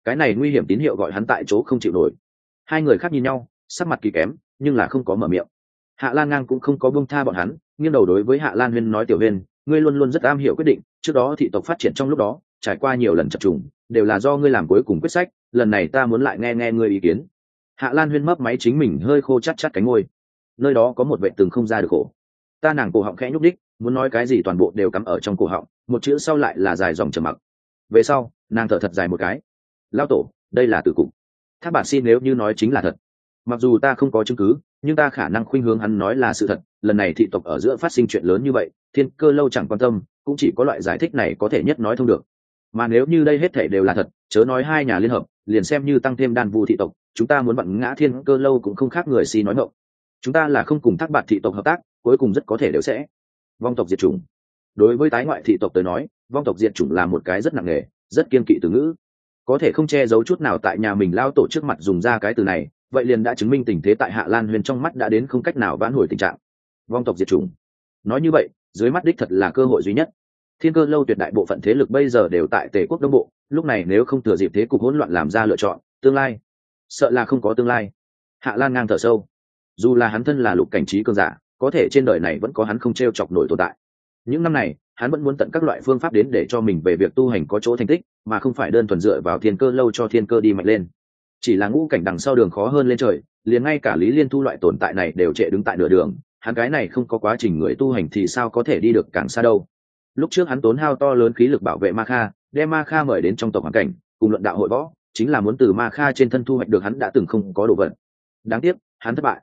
Cái này nguy hiểm tín hiệu gọi hắn tại chỗ không chịu nổi. Hai người khác nhìn nhau, sắc mặt kỳ kém, nhưng là không có mở miệng. Hạ lan ngang cũng không có bông tha bọn hắn, nghiêng đầu đối với hạ lan huyên nói, tiểu huyên, ngươi luôn luôn rất am hiểu quyết định, trước đó thị tộc phát triển trong lúc đó, trải qua nhiều lần chập trùng, đều là do ngươi làm cuối cùng quyết sách, lần này ta muốn lại nghe nghe ngươi ý kiến. Hạ lan huyên mấp máy chính mình hơi khô chắc chắc cánh ngôi nơi đó có một vệ tường không ra được khổ. Ta nàng cổ họng khẽ nhúc đích muốn nói cái gì toàn bộ đều cắm ở trong cổ họng, một chữ sau lại là dài dòng trầm mặc. Về sau, nàng thở thật dài một cái. Lao tổ, đây là từ cục. Tháp bản xin nếu như nói chính là thật, mặc dù ta không có chứng cứ, nhưng ta khả năng khuynh hướng hắn nói là sự thật, lần này thị tộc ở giữa phát sinh chuyện lớn như vậy, thiên cơ lâu chẳng quan tâm, cũng chỉ có loại giải thích này có thể nhất nói thông được. Mà nếu như đây hết thể đều là thật, chớ nói hai nhà liên hợp, liền xem như tăng thêm đàn vu thị tộc, chúng ta muốn vặn ngã thiên cơ lâu cũng không khác người si nói ngộng chúng ta là không cùng thác bạt thị tộc hợp tác, cuối cùng rất có thể đều sẽ vong tộc diệt chủng. Đối với tái ngoại thị tộc tới nói, vong tộc diệt chủng là một cái rất nặng nề, rất kiên kỵ từ ngữ. Có thể không che giấu chút nào tại nhà mình lao tổ trước mặt dùng ra cái từ này, vậy liền đã chứng minh tình thế tại hạ lan huyền trong mắt đã đến không cách nào vãn hồi tình trạng. Vong tộc diệt chủng. Nói như vậy, dưới mắt đích thật là cơ hội duy nhất. Thiên cơ lâu tuyệt đại bộ phận thế lực bây giờ đều tại tề quốc đông bộ, lúc này nếu không thừa dịp thế cục hỗn loạn làm ra lựa chọn, tương lai, sợ là không có tương lai. Hạ lan ngang thở sâu dù là hắn thân là lục cảnh trí cường giả, có thể trên đời này vẫn có hắn không t r e o chọc nổi tồn tại. Những năm này, hắn vẫn muốn tận các loại phương pháp đến để cho mình về việc tu hành có chỗ thành tích, mà không phải đơn thuần dựa vào thiên cơ lâu cho thiên cơ đi mạnh lên. Chỉ là ngũ cảnh đằng sau đường khó hơn lên trời, liền ngay cả lý liên thu loại tồn tại này đều trệ đứng tại nửa đường, hắn cái này không có quá trình người tu hành thì sao có thể đi được càng xa đâu. Lúc trước hắn tốn hao to lớn khí lực bảo vệ ma kha, đem ma kha mời đến trong tộc hoàn cảnh, cùng luận đạo hội võ, chính là muốn từ ma kha trên thân thu hoạch được hắn đã từng không có đồ vật. Đáng tiếc, hắn thất bại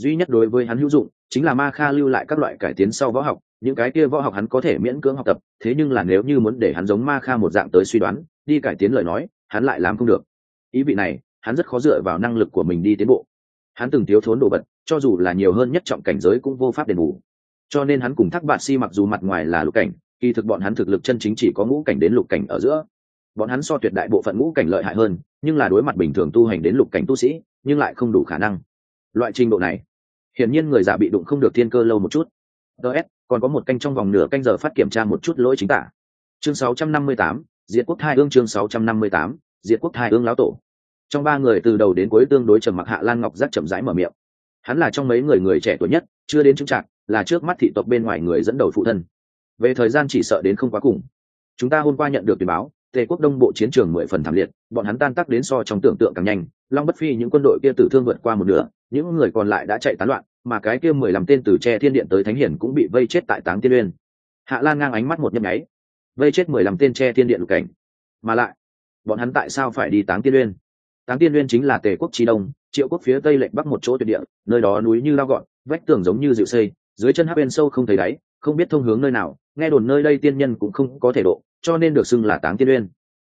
duy nhất đối với hắn hữu dụng chính là ma kha lưu lại các loại cải tiến sau võ học, những cái kia võ học hắn có thể miễn cưỡng học tập, thế nhưng là nếu như muốn để hắn giống ma kha một dạng tới suy đoán, đi cải tiến lời nói, hắn lại làm không được. Ý vị này, hắn rất khó dựa vào năng lực của mình đi tiến bộ. Hắn từng thiếu thốn đồ vật, cho dù là nhiều hơn nhất trọng cảnh giới cũng vô pháp đền bù. Cho nên hắn cùng thác bạn si mặc dù mặt ngoài là lục cảnh, kỳ thực bọn hắn thực lực chân chính chỉ có ngũ cảnh đến lục cảnh ở giữa. Bọn hắn so tuyệt đại bộ phận ngũ cảnh lợi hại hơn, nhưng là đối mặt bình thường tu hành đến lục cảnh tu sĩ, nhưng lại không đủ khả năng. Loại trình độ này hiển nhiên người giả bị đụng không được thiên cơ lâu một chút. Ts còn có một canh trong vòng nửa canh giờ phát kiểm tra một chút lỗi chính tả. Chương 658, diệt quốc thai ương chương 658, diệt quốc thai ương lão tổ. Trong ba người từ đầu đến cuối tương đối trầm mặc hạ lan ngọc giác chậm rãi mở miệng. Hắn là trong mấy người người trẻ tuổi nhất chưa đến chứng trạng là trước mắt thị tộc bên ngoài người dẫn đầu phụ thân. Về thời gian chỉ sợ đến không quá cùng. Chúng ta hôm qua nhận được tuyên báo tề quốc đông bộ chiến trường mười phần thảm liệt bọn hắn tan tác đến so trong tưởng tượng càng nhanh long bất phi những quân đội kia tử thương vượt qua một nửa những người còn lại đã chạy tán loạn, mà cái kia mười lăm tên từ tre thiên điện tới thánh hiển cũng bị vây chết tại táng tiên uyên. Hạ lan ngang ánh mắt một nhấp nháy, vây chết mười lăm tên tre thiên điện lục cảnh. Mà lại, bọn hắn tại sao phải đi táng tiên uyên? Táng tiên uyên chính là tề quốc trí đông, triệu quốc phía tây lệnh bắc một chỗ tuyệt địa, nơi đó núi như lao gọn, vách tường giống như dịu xây dưới chân hắc bên sâu không thấy đáy, không biết thông hướng nơi nào, nghe đồn nơi đây tiên nhân cũng không có thể độ, cho nên được xưng là táng tiên uyên.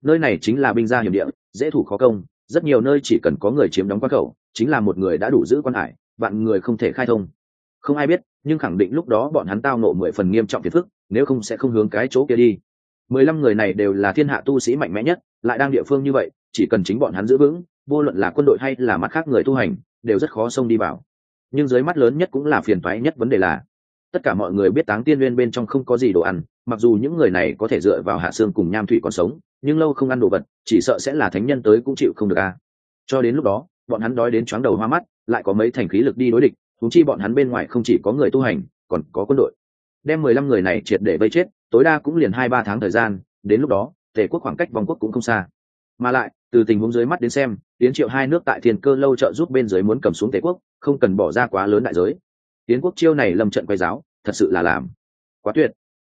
Nơi này chính là binh gia hiểm địa, dễ thủ khó công, rất nhiều nơi chỉ cần có người chiếm đóng quan khẩu chính là một người đã đủ giữ quan hải, vạn người không thể khai thông. Không ai biết, nhưng khẳng định lúc đó bọn hắn tao nộ mười phần nghiêm trọng phiền phức, nếu không sẽ không hướng cái chỗ kia đi. Mười lăm người này đều là thiên hạ tu sĩ mạnh mẽ nhất, lại đang địa phương như vậy, chỉ cần chính bọn hắn giữ vững, vô luận là quân đội hay là mắt khác người tu hành, đều rất khó xông đi vào. Nhưng dưới mắt lớn nhất cũng là phiền toái nhất vấn đề là, tất cả mọi người biết táng tiên nguyên bên trong không có gì đồ ăn, mặc dù những người này có thể dựa vào hạ xương cùng nham thủy còn sống, nhưng lâu không ăn đồ vật, chỉ sợ sẽ là thánh nhân tới cũng chịu không được a. Cho đến lúc đó bọn hắn đói đến chóng đầu hoa mắt, lại có mấy thành khí lực đi đối địch thúng chi bọn hắn bên ngoài không chỉ có người tu hành, còn có quân đội. Đem mười lăm người này triệt để vây chết, tối đa cũng liền hai ba tháng thời gian, đến lúc đó, tề quốc khoảng cách vòng quốc cũng không xa. Mà lại, từ tình huống dưới mắt đến xem tiến triệu hai nước tại thiên cơ lâu trợ giúp bên dưới muốn cầm xuống tề quốc, không cần bỏ ra quá lớn đại giới. Tiến quốc chiêu này lâm trận quay giáo thật sự là làm. Quá tuyệt.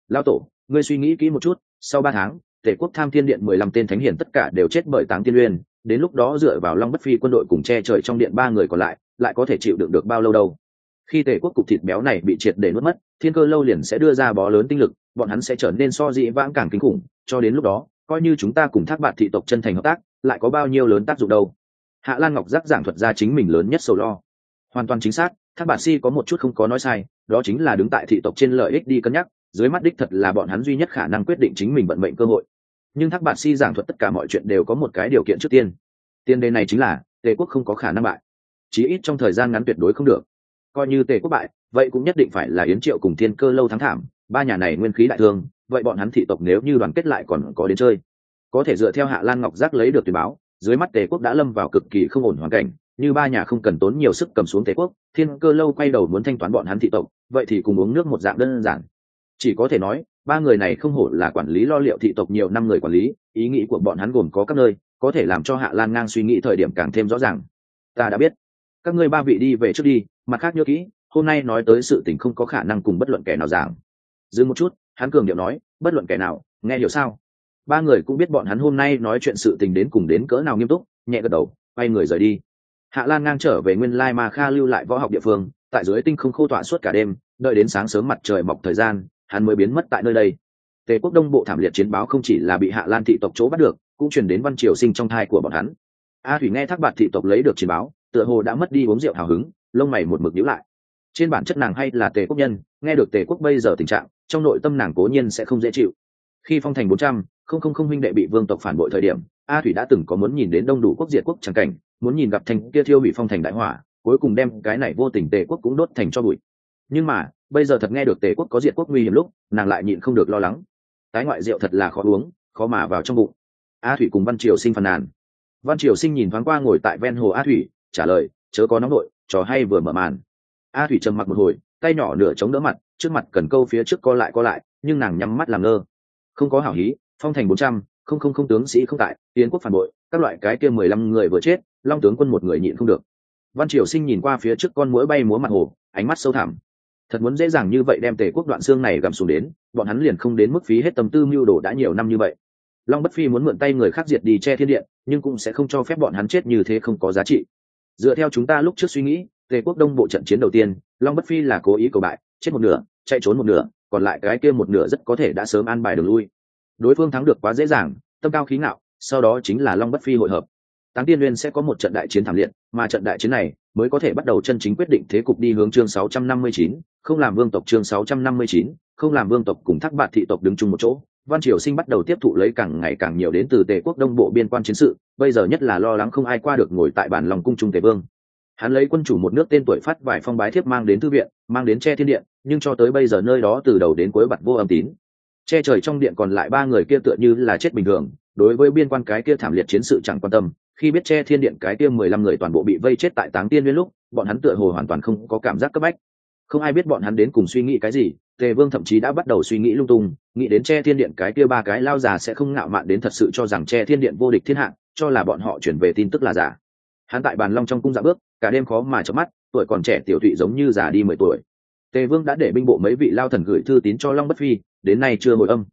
Lao tổ, ngươi suy nghĩ kỹ một chút, sau ba tháng tể quốc tham thiên điện mười lăm tên thánh hiển tất cả đều chết bởi táng tiên uyên đến lúc đó dựa vào long bất phi quân đội cùng che trời trong điện ba người còn lại lại có thể chịu đựng được bao lâu đâu. Khi tể quốc cục thịt béo này bị triệt để nuốt mất, thiên cơ lâu liền sẽ đưa ra bó lớn tinh lực, bọn hắn sẽ trở nên so dị vãng càng kinh khủng, cho đến lúc đó, coi như chúng ta cùng thác bạn thị tộc chân thành hợp tác, lại có bao nhiêu lớn tác dụng đâu. Hạ lan ngọc giác giảng thuật ra chính mình lớn nhất sầu lo. Hoàn toàn chính xác, thác bạn si có một chút không có nói sai, đó chính là đứng tại thị tộc trên lợi ích đi cân nhắc, dưới mắt đích thật là bọn hắn duy nhất khả năng quyết định chính mình vận mệnh cơ hội nhưng thác bạn si giảng thuật tất cả mọi chuyện đều có một cái điều kiện trước tiên. Tiền đề này chính là, tề quốc không có khả năng bại. Chí ít trong thời gian ngắn tuyệt đối không được. Coi như tề quốc bại, vậy cũng nhất định phải là yến triệu cùng thiên cơ lâu thắng thảm, ba nhà này nguyên khí đại thương, vậy bọn hắn thị tộc nếu như đoàn kết lại còn có đến chơi. Có thể dựa theo hạ lan ngọc giác lấy được tuyển báo, dưới mắt tề quốc đã lâm vào cực kỳ không ổn hoàn cảnh, như ba nhà không cần tốn nhiều sức cầm xuống tề quốc, thiên cơ lâu quay đầu muốn thanh toán bọn hắn thị tộc, vậy thì cùng uống nước một dạng đơn giản. Chỉ có thể nói ba người này không hổ là quản lý lo liệu thị tộc nhiều năm người quản lý, ý nghĩ của bọn hắn gồm có các nơi, có thể làm cho hạ lan ngang suy nghĩ thời điểm càng thêm rõ ràng. Ta đã biết. Các ngươi ba vị đi về trước đi, mặt khác nhớ kỹ, hôm nay nói tới sự tình không có khả năng cùng bất luận kẻ nào giảng. Dừng một chút, hắn cường điệu nói, bất luận kẻ nào, nghe hiểu sao? Ba người cũng biết bọn hắn hôm nay nói chuyện sự tình đến cùng đến cỡ nào nghiêm túc, nhẹ gật đầu, quay người rời đi. Hạ lan ngang trở về nguyên lai mà kha lưu lại võ học địa phương, tại dưới tinh không khô tọa suốt cả đêm, đợi đến sáng sớm mặt trời mọc thời gian hắn mới biến mất tại nơi đây. Tề quốc đông bộ thảm liệt chiến báo không chỉ là bị hạ lan thị tộc chỗ bắt được, cũng chuyển đến văn triều sinh trong thai của bọn hắn. A thủy nghe thác bạt thị tộc lấy được chiến báo, tựa hồ đã mất đi uống rượu hào hứng, lông mày một mực nhíu lại. Trên bản chất nàng hay là tề quốc nhân, nghe được tề quốc bây giờ tình trạng, trong nội tâm nàng cố nhiên sẽ không dễ chịu. Khi phong thành bốn trăm, không không không huynh đệ bị vương tộc phản bội thời điểm, a thủy đã từng có muốn nhìn đến đông đủ quốc diệt quốc chẳng cảnh, muốn nhìn gặp thành kia thiêu bị phong thành đại hỏa, cuối cùng đem cái này vô tình tề quốc cũng đốt thành cho bụi. Nhưng mà bây giờ thật nghe được tề quốc có diệt quốc nguy hiểm lúc, nàng lại nhịn không được lo lắng. Tái ngoại rượu thật là khó uống, khó mà vào trong bụng. A thủy cùng văn triều sinh phàn nàn. Văn triều sinh nhìn thoáng qua ngồi tại ven hồ a thủy, trả lời, chớ có nóng nội, trò hay vừa mở màn. A thủy trầm mặc một hồi, tay nhỏ nửa chống đỡ mặt, trước mặt cần câu phía trước co lại co lại, nhưng nàng nhắm mắt làm ngơ. Không có hảo hí, phong thành bốn trăm, không không không tướng sĩ không tại, tiến quốc phản bội, các loại cái kia mười lăm người vừa chết, long tướng quân một người nhịn không được. Văn triều sinh nhìn qua phía trước con mũi bay múa mặt hồ, ánh mắt sâu thẳm thật muốn dễ dàng như vậy đem tề quốc đoạn xương này gầm xuống đến, bọn hắn liền không đến mức phí hết tâm tư mưu đồ đã nhiều năm như vậy. Long bất phi muốn mượn tay người khác diệt đi che thiên điện, nhưng cũng sẽ không cho phép bọn hắn chết như thế không có giá trị. Dựa theo chúng ta lúc trước suy nghĩ, tề quốc đông bộ trận chiến đầu tiên, long bất phi là cố ý cầu bại, chết một nửa, chạy trốn một nửa, còn lại cái kia một nửa rất có thể đã sớm an bài đường lui. Đối phương thắng được quá dễ dàng, tâm cao khí ngạo, sau đó chính là long bất phi hội hợp táng tiên nguyên sẽ có một trận đại chiến thảm liệt mà trận đại chiến này mới có thể bắt đầu chân chính quyết định thế cục đi hướng chương 659, không làm vương tộc chương 659, không làm vương tộc cùng thác bạt thị tộc đứng chung một chỗ. Văn triều sinh bắt đầu tiếp thụ lấy càng ngày càng nhiều đến từ tề quốc đông bộ biên quan chiến sự bây giờ nhất là lo lắng không ai qua được ngồi tại bản lòng cung trung tề vương. Hắn lấy quân chủ một nước tên tuổi phát vài phong bái thiếp mang đến thư viện mang đến che thiên điện nhưng cho tới bây giờ nơi đó từ đầu đến cuối bặt vô âm tín. Che trời trong điện còn lại ba người kia tựa như là chết bình thường đối với biên quan cái kia thảm liệt chiến sự chẳng quan tâm khi biết che thiên điện cái kia mười lăm người toàn bộ bị vây chết tại táng tiên nguyên lúc, bọn hắn tựa hồ hoàn toàn không có cảm giác cấp bách. Không ai biết bọn hắn đến cùng suy nghĩ cái gì, tề vương thậm chí đã bắt đầu suy nghĩ lung tung, nghĩ đến che thiên điện cái kia ba cái lao già sẽ không ngạo mạn đến thật sự cho rằng che thiên điện vô địch thiên hạ, cho là bọn họ chuyển về tin tức là giả. Hắn tại bàn long trong cung dạ bước, cả đêm khó mà chớp mắt, tuổi còn trẻ tiểu thụy giống như già đi mười tuổi. Tề vương đã để binh bộ mấy vị lao thần gửi thư tín cho long bất phi, đến nay chưa hồi âm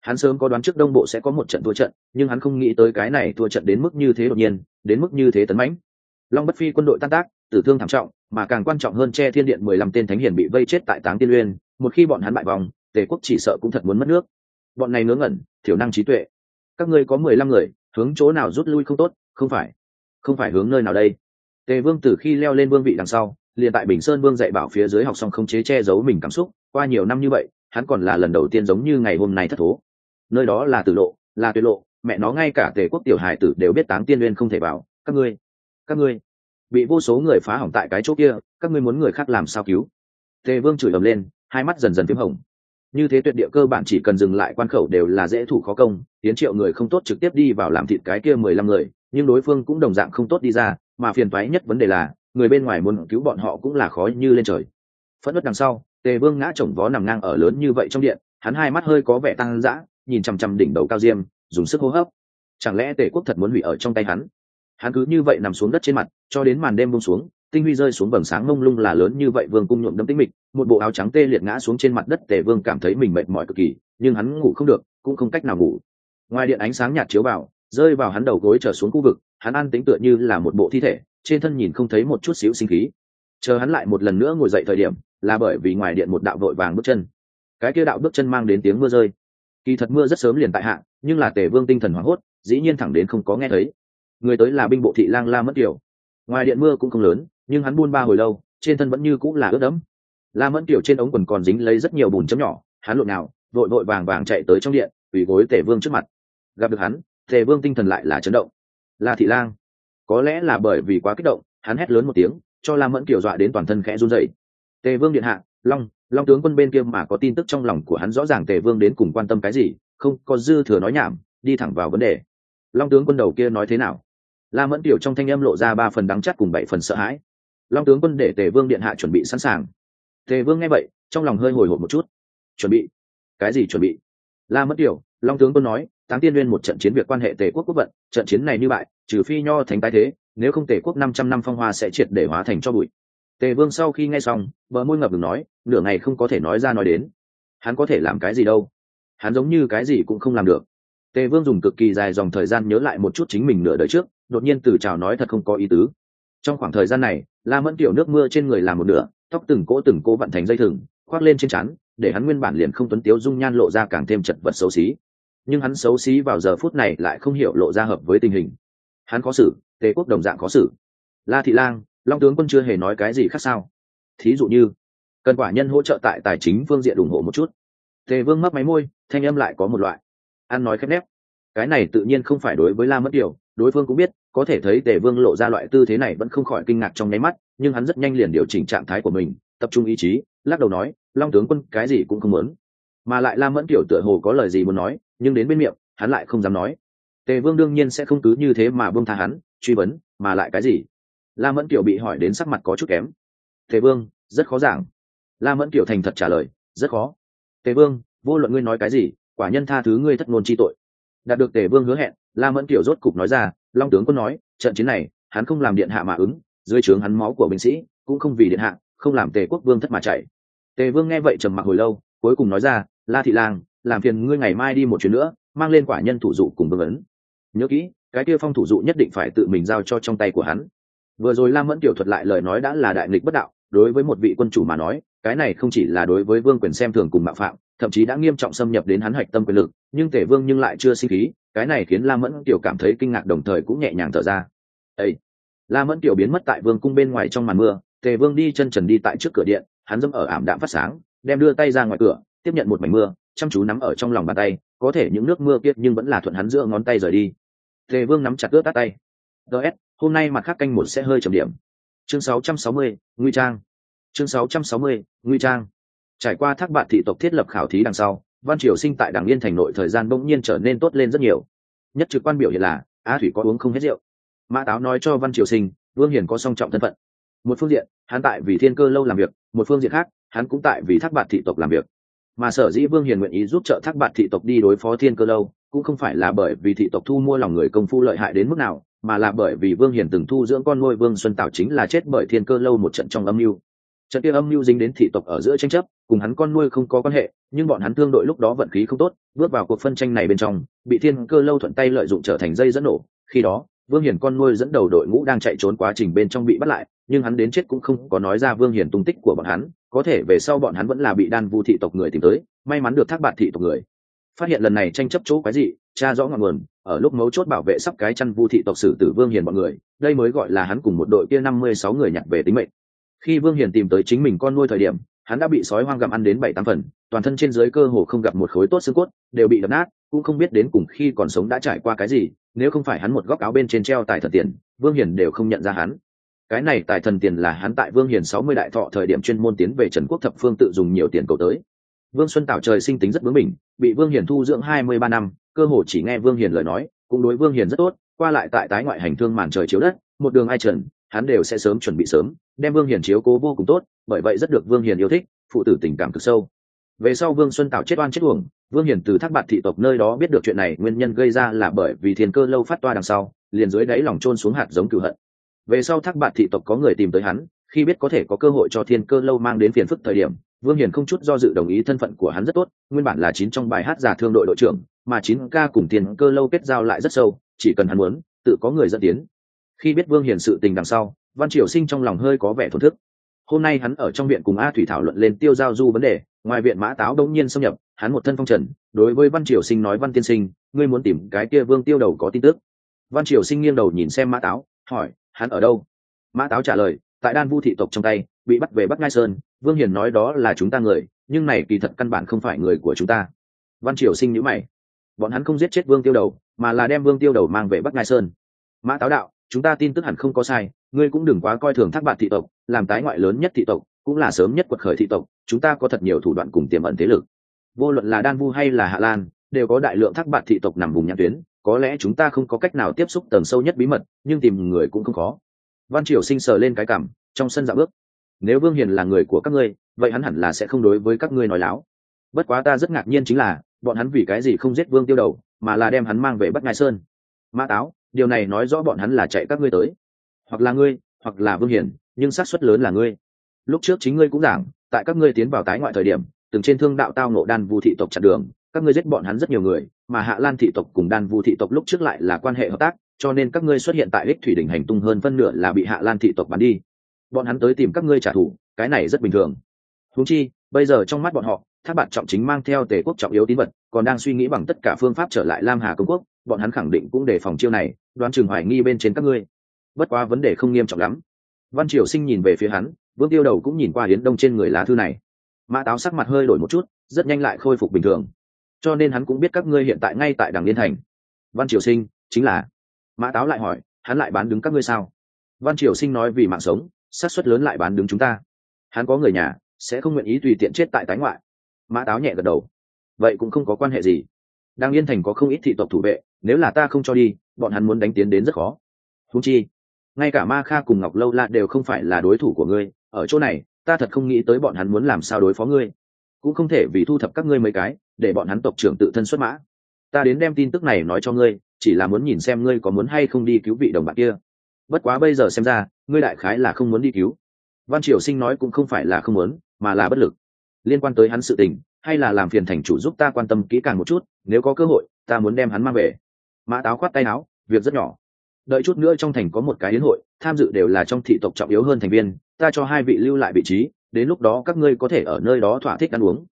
hắn sớm có đoán trước đông bộ sẽ có một trận thua trận, nhưng hắn không nghĩ tới cái này thua trận đến mức như thế đột nhiên, đến mức như thế tấn mãnh. Long bất phi quân đội tan tác, tử thương thảm trọng, mà càng quan trọng hơn che thiên điện mười lăm tên thánh hiền bị vây chết tại táng tiên uyên, một khi bọn hắn bại vòng, tề quốc chỉ sợ cũng thật muốn mất nước. Bọn này ngớ ngẩn, thiểu năng trí tuệ. Các ngươi có mười lăm người, hướng chỗ nào rút lui không tốt? Không phải. Không phải hướng nơi nào đây? Tề vương từ khi leo lên vương vị đằng sau, liền tại bình sơn vương dạy bảo phía dưới học xong không chế che giấu mình cảm xúc, qua nhiều năm như vậy, hắn còn là lần đầu tiên giống như ngày hôm nay thất thố nơi đó là tử lộ, là tuyệt lộ, mẹ nó ngay cả tề quốc tiểu hải tử đều biết táng tiên nguyên không thể vào, các ngươi các ngươi, bị vô số người phá hỏng tại cái chỗ kia, các ngươi muốn người khác làm sao cứu? Tề vương chửi ầm lên, hai mắt dần dần p hồng. Như thế tuyệt địa cơ bản chỉ cần dừng lại quan khẩu đều là dễ thủ khó công, tiến triệu người không tốt trực tiếp đi vào làm thịt cái kia mười lăm người, nhưng đối phương cũng đồng dạng không tốt đi ra, mà phiền toái nhất vấn đề là, người bên ngoài muốn cứu bọn họ cũng là khó như lên trời. Phẫn nứt đằng sau, tề vương ngã chồng vó nằm ngang ở lớn như vậy trong điện, hắn hai mắt hơi có vẻ tăng dã nhìn chằm chằm đỉnh đầu cao diêm, dùng sức hô hấp. Chẳng lẽ tề quốc thật muốn hủy ở trong tay hắn? Hắn cứ như vậy nằm xuống đất trên mặt, cho đến màn đêm bông xuống, tinh huy rơi xuống vầng sáng mông lung là lớn như vậy vương cung nhuộm đâm tĩnh mịch, một bộ áo trắng tê liệt ngã xuống trên mặt đất tề vương cảm thấy mình mệt mỏi cực kỳ, nhưng hắn ngủ không được, cũng không cách nào ngủ. Ngoài điện ánh sáng nhạt chiếu vào, rơi vào hắn đầu gối trở xuống khu vực, hắn ăn tính tựa như là một bộ thi thể, trên thân nhìn không thấy một chút xíu sinh khí. Chờ hắn lại một lần nữa ngồi dậy thời điểm, là bởi vì ngoài điện một đạo vội vàng bước chân. Cái kia đạo bước chân mang đến tiếng mưa rơi kỳ thật mưa rất sớm liền tại hạ, nhưng là tề vương tinh thần hoảng hốt, dĩ nhiên thẳng đến không có nghe thấy. Người tới là binh bộ thị lang la mất tiểu ngoài điện mưa cũng không lớn, nhưng hắn buôn ba hồi lâu, trên thân vẫn như cũng là ướt đẫm. La mẫn tiểu trên ống quần còn dính lấy rất nhiều bùn chấm nhỏ, hắn lộn nào, vội vội vàng vàng chạy tới trong điện, quỳ gối tề vương trước mặt. Gặp được hắn, tề vương tinh thần lại là chấn động. La thị lang, có lẽ là bởi vì quá kích động, hắn hét lớn một tiếng, cho la mẫn kiểu dọa đến toàn thân khẽ run dậy tề vương điện hạ long long tướng quân bên kia mà có tin tức trong lòng của hắn rõ ràng tề vương đến cùng quan tâm cái gì, không, có dư thừa nói nhảm, đi thẳng vào vấn đề. Long tướng quân đầu kia nói thế nào? La mẫn tiểu trong thanh âm lộ ra ba phần đắng chắc cùng bảy phần sợ hãi. Long tướng quân để tề vương điện hạ chuẩn bị sẵn sàng. Tề vương nghe vậy, trong lòng hơi hồi hộp một chút. Chuẩn bị? Cái gì chuẩn bị? La mẫn tiểu, long tướng quân nói Tám tiên nguyên một trận chiến việc quan hệ tề quốc quốc vận, trận chiến này như bại, trừ phi nho thành tái thế, nếu không tề quốc năm trăm năm phong hoa sẽ triệt để hóa thành cho bụi tề vương sau khi nghe xong, bờ môi ngập ngừng nói, nửa ngày không có thể nói ra nói đến. Hắn có thể làm cái gì đâu? Hắn giống như cái gì cũng không làm được. Tề vương dùng cực kỳ dài dòng thời gian nhớ lại một chút chính mình nửa đời trước, đột nhiên từ chào nói thật không có ý tứ. Trong khoảng thời gian này, la mẫn tiểu nước mưa trên người làm một nửa, tóc từng cỗ từng cỗ vặn thành dây thừng, khoác lên trên chắn để hắn nguyên bản liền không tuấn tiếu dung nhan lộ ra càng thêm chật vật xấu xí. Nhưng hắn xấu xí vào giờ phút này lại không hiểu lộ ra hợp với tình hình. Hắn có xử, tề quốc đồng dạng có xử. La thị lang long tướng quân chưa hề nói cái gì khác sao? Thí dụ như, cần quả nhân hỗ trợ tại tài chính phương diện ủng hộ một chút. Tề vương mắc máy môi, thanh âm lại có một loại. Ăn nói khép nép. Cái này tự nhiên không phải đối với la mất điều đối phương cũng biết, có thể thấy tề vương lộ ra loại tư thế này vẫn không khỏi kinh ngạc trong nháy mắt, nhưng hắn rất nhanh liền điều chỉnh trạng thái của mình, tập trung ý chí, lắc đầu nói, long tướng quân, cái gì cũng không muốn. Mà lại la mẫn kiểu tựa hồ có lời gì muốn nói, nhưng đến bên miệng, hắn lại không dám nói. Tề vương đương nhiên sẽ không cứ như thế mà buông tha hắn, truy vấn, mà lại cái gì? La mẫn kiểu bị hỏi đến sắc mặt có chút kém. Tề vương, rất khó giảng. La mẫn kiểu thành thật trả lời, rất khó. Tề vương, vô luận ngươi nói cái gì, quả nhân tha thứ ngươi thất ngôn chi tội. Đạt được tề vương hứa hẹn, la mẫn kiểu rốt cục nói ra, long tướng quân nói, trận chiến này, hắn không làm điện hạ mà ứng, dưới trướng hắn máu của binh sĩ, cũng không vì điện hạ, không làm tề quốc vương thất mà chạy. Tề vương nghe vậy trầm mặc hồi lâu, cuối cùng nói ra, la thị lang, làm phiền ngươi ngày mai đi một chuyến nữa, mang lên quả nhân thủ dụ cùng vương ấn. Nhớ kỹ, cái kia phong thủ dụ nhất định phải tự mình giao cho trong tay của hắn vừa rồi lam mẫn tiểu thuật lại lời nói đã là đại nghịch bất đạo, đối với một vị quân chủ mà nói, cái này không chỉ là đối với vương quyền xem thường cùng mạo phạm, thậm chí đã nghiêm trọng xâm nhập đến hắn hạch tâm quyền lực, nhưng tể vương nhưng lại chưa sinh khí, cái này khiến la mẫn tiểu cảm thấy kinh ngạc đồng thời cũng nhẹ nhàng thở ra. Ây la mẫn tiểu biến mất tại vương cung bên ngoài trong màn mưa tề vương đi chân trần đi tại trước cửa điện, hắn dẫm ở ảm đạm phát sáng, đem đưa tay ra ngoài cửa, tiếp nhận một mảnh mưa, chăm chú nắm ở trong lòng bàn tay, có thể những nước mưa kiệt nhưng vẫn là thuận hắn giữa ngón tay rời đi. Tề vương nắm chặt ướt tắt tay. Ts hôm nay mặt khác canh một sẽ hơi trầm điểm. Chương 660, nguy trang. Chương 660, nguy trang. Trải qua thác bạn thị tộc thiết lập khảo thí đằng sau văn triều sinh tại đảng yên thành nội thời gian bỗng nhiên trở nên tốt lên rất nhiều. Nhất trực quan biểu hiện là á thủy có uống không hết rượu. Mã táo nói cho văn triều sinh vương hiền có song trọng thân phận. Một phương diện hắn tại vì thiên cơ lâu làm việc một phương diện khác hắn cũng tại vì thác bạn thị tộc làm việc. Mà sở dĩ vương hiền nguyện ý giúp trợ thác bạn thị tộc đi đối phó thiên cơ lâu cũng không phải là bởi vì thị tộc thu mua lòng người công phu lợi hại đến mức nào mà là bởi vì vương hiền từng thu dưỡng con nuôi vương xuân tảo chính là chết bởi thiên cơ lâu một trận trong âm mưu. Trận kia âm mưu dính đến thị tộc ở giữa tranh chấp, cùng hắn con nuôi không có quan hệ, nhưng bọn hắn thương đội lúc đó vận khí không tốt, bước vào cuộc phân tranh này bên trong, bị thiên cơ lâu thuận tay lợi dụng trở thành dây dẫn nổ. Khi đó, vương hiền con nuôi dẫn đầu đội ngũ đang chạy trốn quá trình bên trong bị bắt lại, nhưng hắn đến chết cũng không có nói ra vương hiền tung tích của bọn hắn, có thể về sau bọn hắn vẫn là bị đan vu thị tộc người tìm tới, may mắn được thác bạn thị tộc người. Phát hiện lần này tranh chấp chỗ cái gì cha rõ ngọn nguồn, ở lúc mấu chốt bảo vệ sắp cái chăn vu thị tộc sử tử vương hiền mọi người, đây mới gọi là hắn cùng một đội kia năm mươi sáu người nhặt về tính mệnh. Khi vương hiền tìm tới chính mình con nuôi thời điểm, hắn đã bị sói hoang gặm ăn đến bảy tám phần, toàn thân trên dưới cơ hồ không gặp một khối tốt xương cốt, đều bị đập nát, cũng không biết đến cùng khi còn sống đã trải qua cái gì, nếu không phải hắn một góc áo bên trên treo tài thần tiền, vương hiền đều không nhận ra hắn. Cái này tài thần tiền là hắn tại vương hiền sáu mươi đại thọ thời điểm chuyên môn tiến về trần quốc thập phương tự dùng nhiều tiền cầu tới. Vương xuân tảo trời sinh tính rất bướng mình bị vương hiền thu dưỡng hai mươi ba năm cơ hồ chỉ nghe vương hiền lời nói, cũng đối vương hiền rất tốt, qua lại tại tái ngoại hành thương màn trời chiếu đất, một đường ai trần, hắn đều sẽ sớm chuẩn bị sớm, đem vương hiền chiếu cố vô cùng tốt, bởi vậy rất được vương hiền yêu thích, phụ tử tình cảm cực sâu. Về sau vương xuân tảo chết oan chết uổng, vương hiền từ thác bạt thị tộc nơi đó biết được chuyện này, nguyên nhân gây ra là bởi vì thiên cơ lâu phát toa đằng sau, liền dưới đáy lòng trôn xuống hạt giống cửu hận. Về sau thác bạt thị tộc có người tìm tới hắn, khi biết có thể có cơ hội cho thiên cơ lâu mang đến phiền phức thời điểm, vương hiền không chút do dự đồng ý thân phận của hắn rất tốt, nguyên bản là chín trong bài hát giả thương đội đội trưởng mà chín ca cùng tiền cơ lâu kết giao lại rất sâu, chỉ cần hắn muốn, tự có người dẫn tiến. Khi biết vương hiền sự tình đằng sau, văn triều sinh trong lòng hơi có vẻ thổn thức. Hôm nay hắn ở trong viện cùng a thủy thảo luận lên tiêu giao du vấn đề, ngoài viện mã táo đông nhiên xâm nhập, hắn một thân phong trần, đối với văn triều sinh nói, văn tiên sinh, ngươi muốn tìm cái kia vương tiêu đầu có tin tức? Văn triều sinh nghiêng đầu nhìn xem mã táo, hỏi, hắn ở đâu? Mã táo trả lời, tại đan vu thị tộc trong tay, bị bắt về bắc ngai sơn, vương hiền nói đó là chúng ta người, nhưng này kỳ thật căn bản không phải người của chúng ta. Văn triều sinh nhữ mày bọn hắn không giết chết vương tiêu đầu, mà là đem vương tiêu đầu mang về bắc ngai sơn. Mã táo đạo, chúng ta tin tức hẳn không có sai, ngươi cũng đừng quá coi thường thác bạn thị tộc, làm tái ngoại lớn nhất thị tộc, cũng là sớm nhất quật khởi thị tộc, chúng ta có thật nhiều thủ đoạn cùng tiềm ẩn thế lực. Vô luận là đan vu hay là hạ lan, đều có đại lượng thác bạn thị tộc nằm vùng nhãn tuyến, có lẽ chúng ta không có cách nào tiếp xúc tầng sâu nhất bí mật, nhưng tìm người cũng không khó. Văn triều sinh sờ lên cái cảm trong sân dạo bước. Nếu vương hiền là người của các ngươi, vậy hắn hẳn là sẽ không đối với các ngươi nói láo. Bất quá ta rất ngạc nhiên chính là bọn hắn vì cái gì không giết vương tiêu đầu, mà là đem hắn mang về bắt ngai sơn? Mã táo, điều này nói rõ bọn hắn là chạy các ngươi tới. Hoặc là ngươi, hoặc là vương hiển nhưng xác suất lớn là ngươi. Lúc trước chính ngươi cũng giảng, tại các ngươi tiến vào tái ngoại thời điểm, từng trên thương đạo tao nộ đan vu thị tộc chặn đường, các ngươi giết bọn hắn rất nhiều người, mà hạ lan thị tộc cùng đan vu thị tộc lúc trước lại là quan hệ hợp tác, cho nên các ngươi xuất hiện tại ích thủy đỉnh hành tung hơn phân nửa là bị hạ lan thị tộc bắn đi. Bọn hắn tới tìm các ngươi trả thù, cái này rất bình thường. Húng chi, bây giờ trong mắt bọn họ thác bạn trọng chính mang theo tề quốc trọng yếu tín vật, còn đang suy nghĩ bằng tất cả phương pháp trở lại lam hà công quốc, bọn hắn khẳng định cũng đề phòng chiêu này, đoán chừng hoài nghi bên trên các ngươi. Bất quá vấn đề không nghiêm trọng lắm. Văn triều sinh nhìn về phía hắn vương tiêu đầu cũng nhìn qua hiến đông trên người lá thư này. Mã táo sắc mặt hơi đổi một chút, rất nhanh lại khôi phục bình thường. Cho nên hắn cũng biết các ngươi hiện tại ngay tại đảng liên thành. Văn triều sinh, chính là. Mã táo lại hỏi, hắn lại bán đứng các ngươi sao? Văn triều sinh nói vì mạng sống, xác suất lớn lại bán đứng chúng ta. Hắn có người nhà, sẽ không nguyện ý tùy tiện chết tại tái ngoại mã táo nhẹ gật đầu. Vậy cũng không có quan hệ gì. Đang yên thành có không ít thị tộc thủ vệ, nếu là ta không cho đi, bọn hắn muốn đánh tiến đến rất khó. Thú chi, ngay cả ma kha cùng ngọc lâu la đều không phải là đối thủ của ngươi, ở chỗ này, ta thật không nghĩ tới bọn hắn muốn làm sao đối phó ngươi. Cũng không thể vì thu thập các ngươi mấy cái, để bọn hắn tộc trưởng tự thân xuất mã. Ta đến đem tin tức này nói cho ngươi, chỉ là muốn nhìn xem ngươi có muốn hay không đi cứu vị đồng bạn kia. Bất quá bây giờ xem ra, ngươi đại khái là không muốn đi cứu. Văn triều sinh nói cũng không phải là không muốn, mà là bất lực liên quan tới hắn sự tình, hay là làm phiền thành chủ giúp ta quan tâm kỹ càng một chút, nếu có cơ hội, ta muốn đem hắn mang về. Mã táo khoát tay áo, việc rất nhỏ. Đợi chút nữa trong thành có một cái hiến hội, tham dự đều là trong thị tộc trọng yếu hơn thành viên, ta cho hai vị lưu lại vị trí, đến lúc đó các ngươi có thể ở nơi đó thỏa thích ăn uống.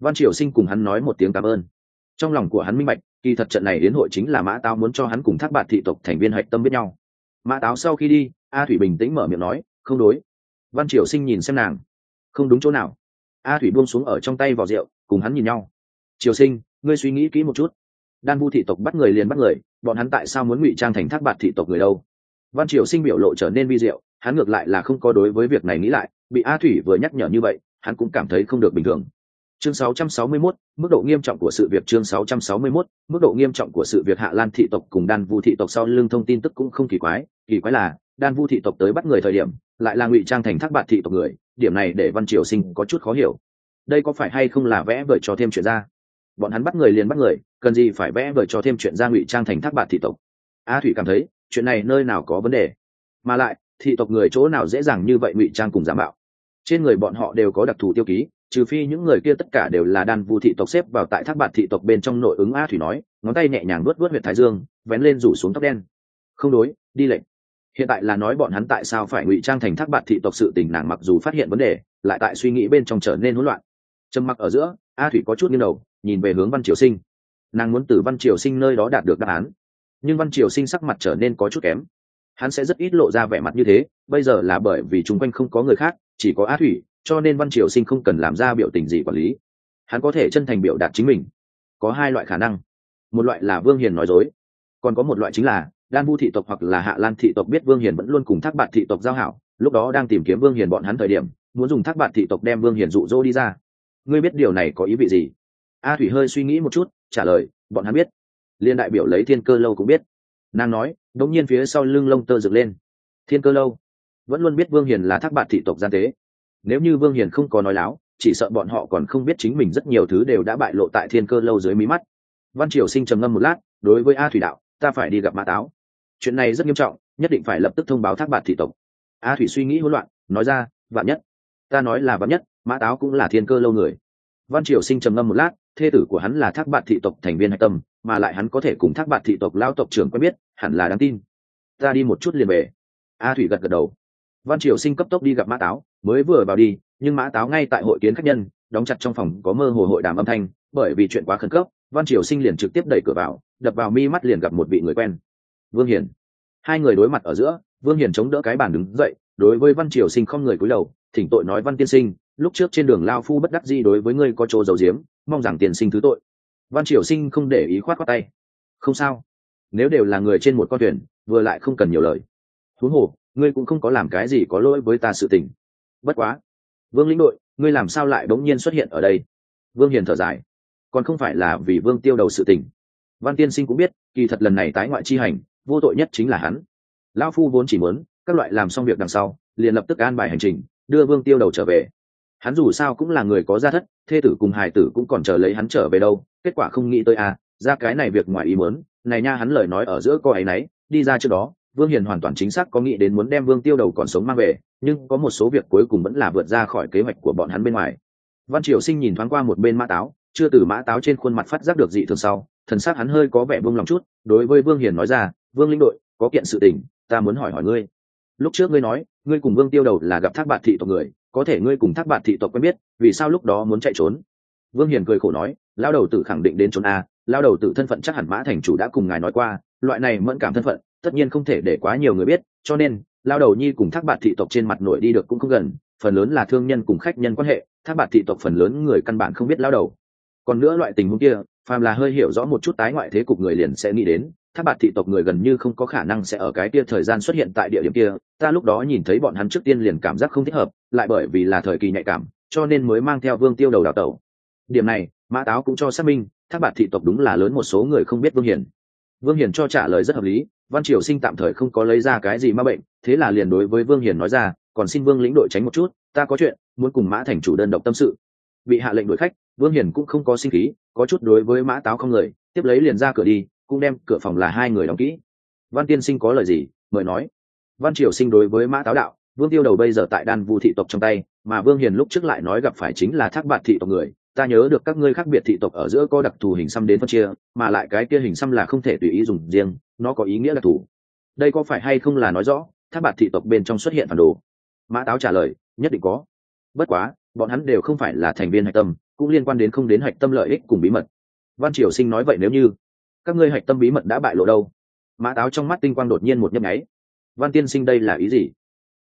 Văn triều sinh cùng hắn nói một tiếng cảm ơn. Trong lòng của hắn minh bạch, kỳ thật trận này hiến hội chính là mã táo muốn cho hắn cùng thác bạt thị tộc thành viên hạch tâm biết nhau. Mã táo sau khi đi, a thủy bình tĩnh mở miệng nói, không đối. Văn triều sinh nhìn xem nàng, không đúng chỗ nào a thủy buông xuống ở trong tay vào rượu cùng hắn nhìn nhau. Triều sinh ngươi suy nghĩ kỹ một chút. Đan vu thị tộc bắt người liền bắt người bọn hắn tại sao muốn ngụy trang thành thác bạt thị tộc người đâu? Văn triều sinh biểu lộ trở nên vi diệu hắn ngược lại là không có đối với việc này nghĩ lại bị a thủy vừa nhắc nhở như vậy hắn cũng cảm thấy không được bình thường. Chương 661, mức độ nghiêm trọng của sự việc chương 661, mức độ nghiêm trọng của sự việc hạ lan thị tộc cùng đan vu thị tộc sau lưng thông tin tức cũng không kỳ quái kỳ quái là đan vu thị tộc tới bắt người thời điểm lại là ngụy trang thành thác bạt thị tộc người điểm này để văn triều sinh có chút khó hiểu. Đây có phải hay không là vẽ vời cho thêm chuyện ra? Bọn hắn bắt người liền bắt người, cần gì phải vẽ vời cho thêm chuyện ra ngụy trang thành thác bạt thị tộc? A thủy cảm thấy, chuyện này nơi nào có vấn đề? Mà lại, thị tộc người chỗ nào dễ dàng như vậy ngụy trang cùng giả mạo? Trên người bọn họ đều có đặc thù tiêu ký, trừ phi những người kia tất cả đều là đan vu thị tộc xếp vào tại thác bạt thị tộc bên trong nội ứng a thủy nói, ngón tay nhẹ nhàng vớt vớt huyện thái dương, vén lên rủ xuống tóc đen. Không đối, đi lệnh hiện tại là nói bọn hắn tại sao phải ngụy trang thành thác bạt thị tộc sự tình, nàng mặc dù phát hiện vấn đề, lại tại suy nghĩ bên trong trở nên hỗn loạn. Trầm mặc ở giữa, a thủy có chút nghiêng đầu, nhìn về hướng văn triều sinh. Nàng muốn từ văn triều sinh nơi đó đạt được đáp án. Nhưng văn triều sinh sắc mặt trở nên có chút kém. Hắn sẽ rất ít lộ ra vẻ mặt như thế, bây giờ là bởi vì chung quanh không có người khác, chỉ có a thủy, cho nên văn triều sinh không cần làm ra biểu tình gì quản lý. Hắn có thể chân thành biểu đạt chính mình. Có hai loại khả năng. Một loại là vương hiền nói dối, còn có một loại chính là đan vu thị tộc hoặc là hạ lan thị tộc biết vương hiền vẫn luôn cùng thác bạn thị tộc giao hảo, lúc đó đang tìm kiếm vương hiền bọn hắn thời điểm, muốn dùng thác bạn thị tộc đem vương hiền rụ rỗ đi ra. Ngươi biết điều này có ý vị gì? A thủy hơi suy nghĩ một chút, trả lời, bọn hắn biết. Liên đại biểu lấy thiên cơ lâu cũng biết. Nàng nói, đống nhiên phía sau lưng lông tơ dựng lên. Thiên cơ lâu? Vẫn luôn biết vương hiền là thác bạn thị tộc gian tế. Nếu như vương hiền không có nói láo, chỉ sợ bọn họ còn không biết chính mình rất nhiều thứ đều đã bại lộ tại thiên cơ lâu dưới mí mắt. Văn triều sinh trầm ngâm một lát, đối với a thủy đạo, ta phải đi gặp mã táo chuyện này rất nghiêm trọng, nhất định phải lập tức thông báo thác bạt thị tộc. A thủy suy nghĩ hỗn loạn, nói ra, vạn nhất. Ta nói là vạn nhất, mã táo cũng là thiên cơ lâu người. Văn triều sinh trầm ngâm một lát, thê tử của hắn là thác bạt thị tộc thành viên hạch tâm, mà lại hắn có thể cùng thác bạt thị tộc lao tộc trưởng quen biết, hẳn là đáng tin. Ta đi một chút liền về. A thủy gật gật đầu. Văn triều sinh cấp tốc đi gặp mã táo, mới vừa vào đi, nhưng mã táo ngay tại hội kiến khách nhân, đóng chặt trong phòng có mơ hồ hội đàm âm thanh, bởi vì chuyện quá khẩn cấp, văn triều sinh liền trực tiếp đẩy cửa vào, đập vào mi mắt liền gặp một vị người quen vương hiền. Hai người đối mặt ở giữa, vương hiền chống đỡ cái bàn đứng dậy, đối với văn triều sinh không người cúi đầu, thỉnh tội nói văn tiên sinh, lúc trước trên đường lao phu bất đắc gì đối với ngươi có chỗ dầu diếm mong rằng tiền sinh thứ tội. Văn triều sinh không để ý khoát khoát tay. Không sao. Nếu đều là người trên một con thuyền, vừa lại không cần nhiều lời. Thú hồ, ngươi cũng không có làm cái gì có lỗi với ta sự tình. Bất quá. Vương lĩnh đội, ngươi làm sao lại bỗng nhiên xuất hiện ở đây? Vương hiền thở dài. Còn không phải là vì vương tiêu đầu sự tình. Văn tiên sinh cũng biết, kỳ thật lần này tái ngoại chi hành vô tội nhất chính là hắn. Lão phu vốn chỉ muốn, các loại làm xong việc đằng sau, liền lập tức an bài hành trình, đưa vương tiêu đầu trở về. Hắn dù sao cũng là người có gia thất, thê tử cùng hài tử cũng còn chờ lấy hắn trở về đâu, kết quả không nghĩ tới à ra cái này việc ngoài ý muốn, này nha hắn lời nói ở giữa cô ấy nấy, đi ra trước đó, vương hiền hoàn toàn chính xác có nghĩ đến muốn đem vương tiêu đầu còn sống mang về, nhưng có một số việc cuối cùng vẫn là vượt ra khỏi kế hoạch của bọn hắn bên ngoài. Văn triều sinh nhìn thoáng qua một bên mã táo, chưa từ mã táo trên khuôn mặt phát giác được dị thường sau thần sắc hắn hơi có vẻ buông lòng chút, đối với vương hiền nói ra, vương linh đội, có kiện sự tình, ta muốn hỏi hỏi ngươi. Lúc trước ngươi nói, ngươi cùng vương tiêu đầu là gặp thác bạt thị tộc người, có thể ngươi cùng thác bạt thị tộc quen biết, vì sao lúc đó muốn chạy trốn? Vương hiền cười khổ nói lao đầu tử khẳng định đến trốn à, a lao đầu tử thân phận chắc hẳn mã thành chủ đã cùng ngài nói qua, loại này mẫn cảm thân phận, tất nhiên không thể để quá nhiều người biết, cho nên lao đầu nhi cùng thác bạt thị tộc trên mặt nổi đi được cũng không gần, phần lớn là thương nhân cùng khách nhân quan hệ, thác bạt thị tộc phần lớn người căn bản không biết lao đầu. Còn nữa loại tình huống kia phàm là hơi hiểu rõ một chút tái ngoại thế cục người liền sẽ nghĩ đến, tháp bạt thị tộc người gần như không có khả năng sẽ ở cái kia thời gian xuất hiện tại địa điểm kia, ta lúc đó nhìn thấy bọn hắn trước tiên liền cảm giác không thích hợp, lại bởi vì là thời kỳ nhạy cảm, cho nên mới mang theo vương tiêu đầu đào tẩu. Điểm này, mã táo cũng cho xác minh, tháp bạt thị tộc đúng là lớn một số người không biết vương hiển. Vương hiển cho trả lời rất hợp lý, văn triều sinh tạm thời không có lấy ra cái gì ma bệnh, thế là liền đối với vương hiển nói ra, còn xin vương lĩnh đội tránh một chút, ta có chuyện, muốn cùng mã thành chủ đơn độc tâm sự. Bị hạ lệnh đuổi khách vương hiển cũng không có sinh khí, có chút đối với mã táo không người, tiếp lấy liền ra cửa đi, cũng đem cửa phòng là hai người đóng kỹ. Văn tiên sinh có lời gì, mời nói. Văn triều sinh đối với mã táo đạo, vương tiêu đầu bây giờ tại đan vu thị tộc trong tay, mà vương hiền lúc trước lại nói gặp phải chính là thác bạt thị tộc người, ta nhớ được các ngươi khác biệt thị tộc ở giữa có đặc thù hình xăm đến phân chia, mà lại cái kia hình xăm là không thể tùy ý dùng riêng, nó có ý nghĩa đặc thù. Đây có phải hay không là nói rõ, thác bạt thị tộc bên trong xuất hiện phản đồ? Mã táo trả lời, nhất định có. Bất quá bọn hắn đều không phải là thành viên hạch tâm, cũng liên quan đến không đến hạch tâm lợi ích cùng bí mật. Văn triều sinh nói vậy nếu như các ngươi hạch tâm bí mật đã bại lộ đâu? Mã táo trong mắt tinh quang đột nhiên một nhấp nháy. Văn tiên sinh đây là ý gì?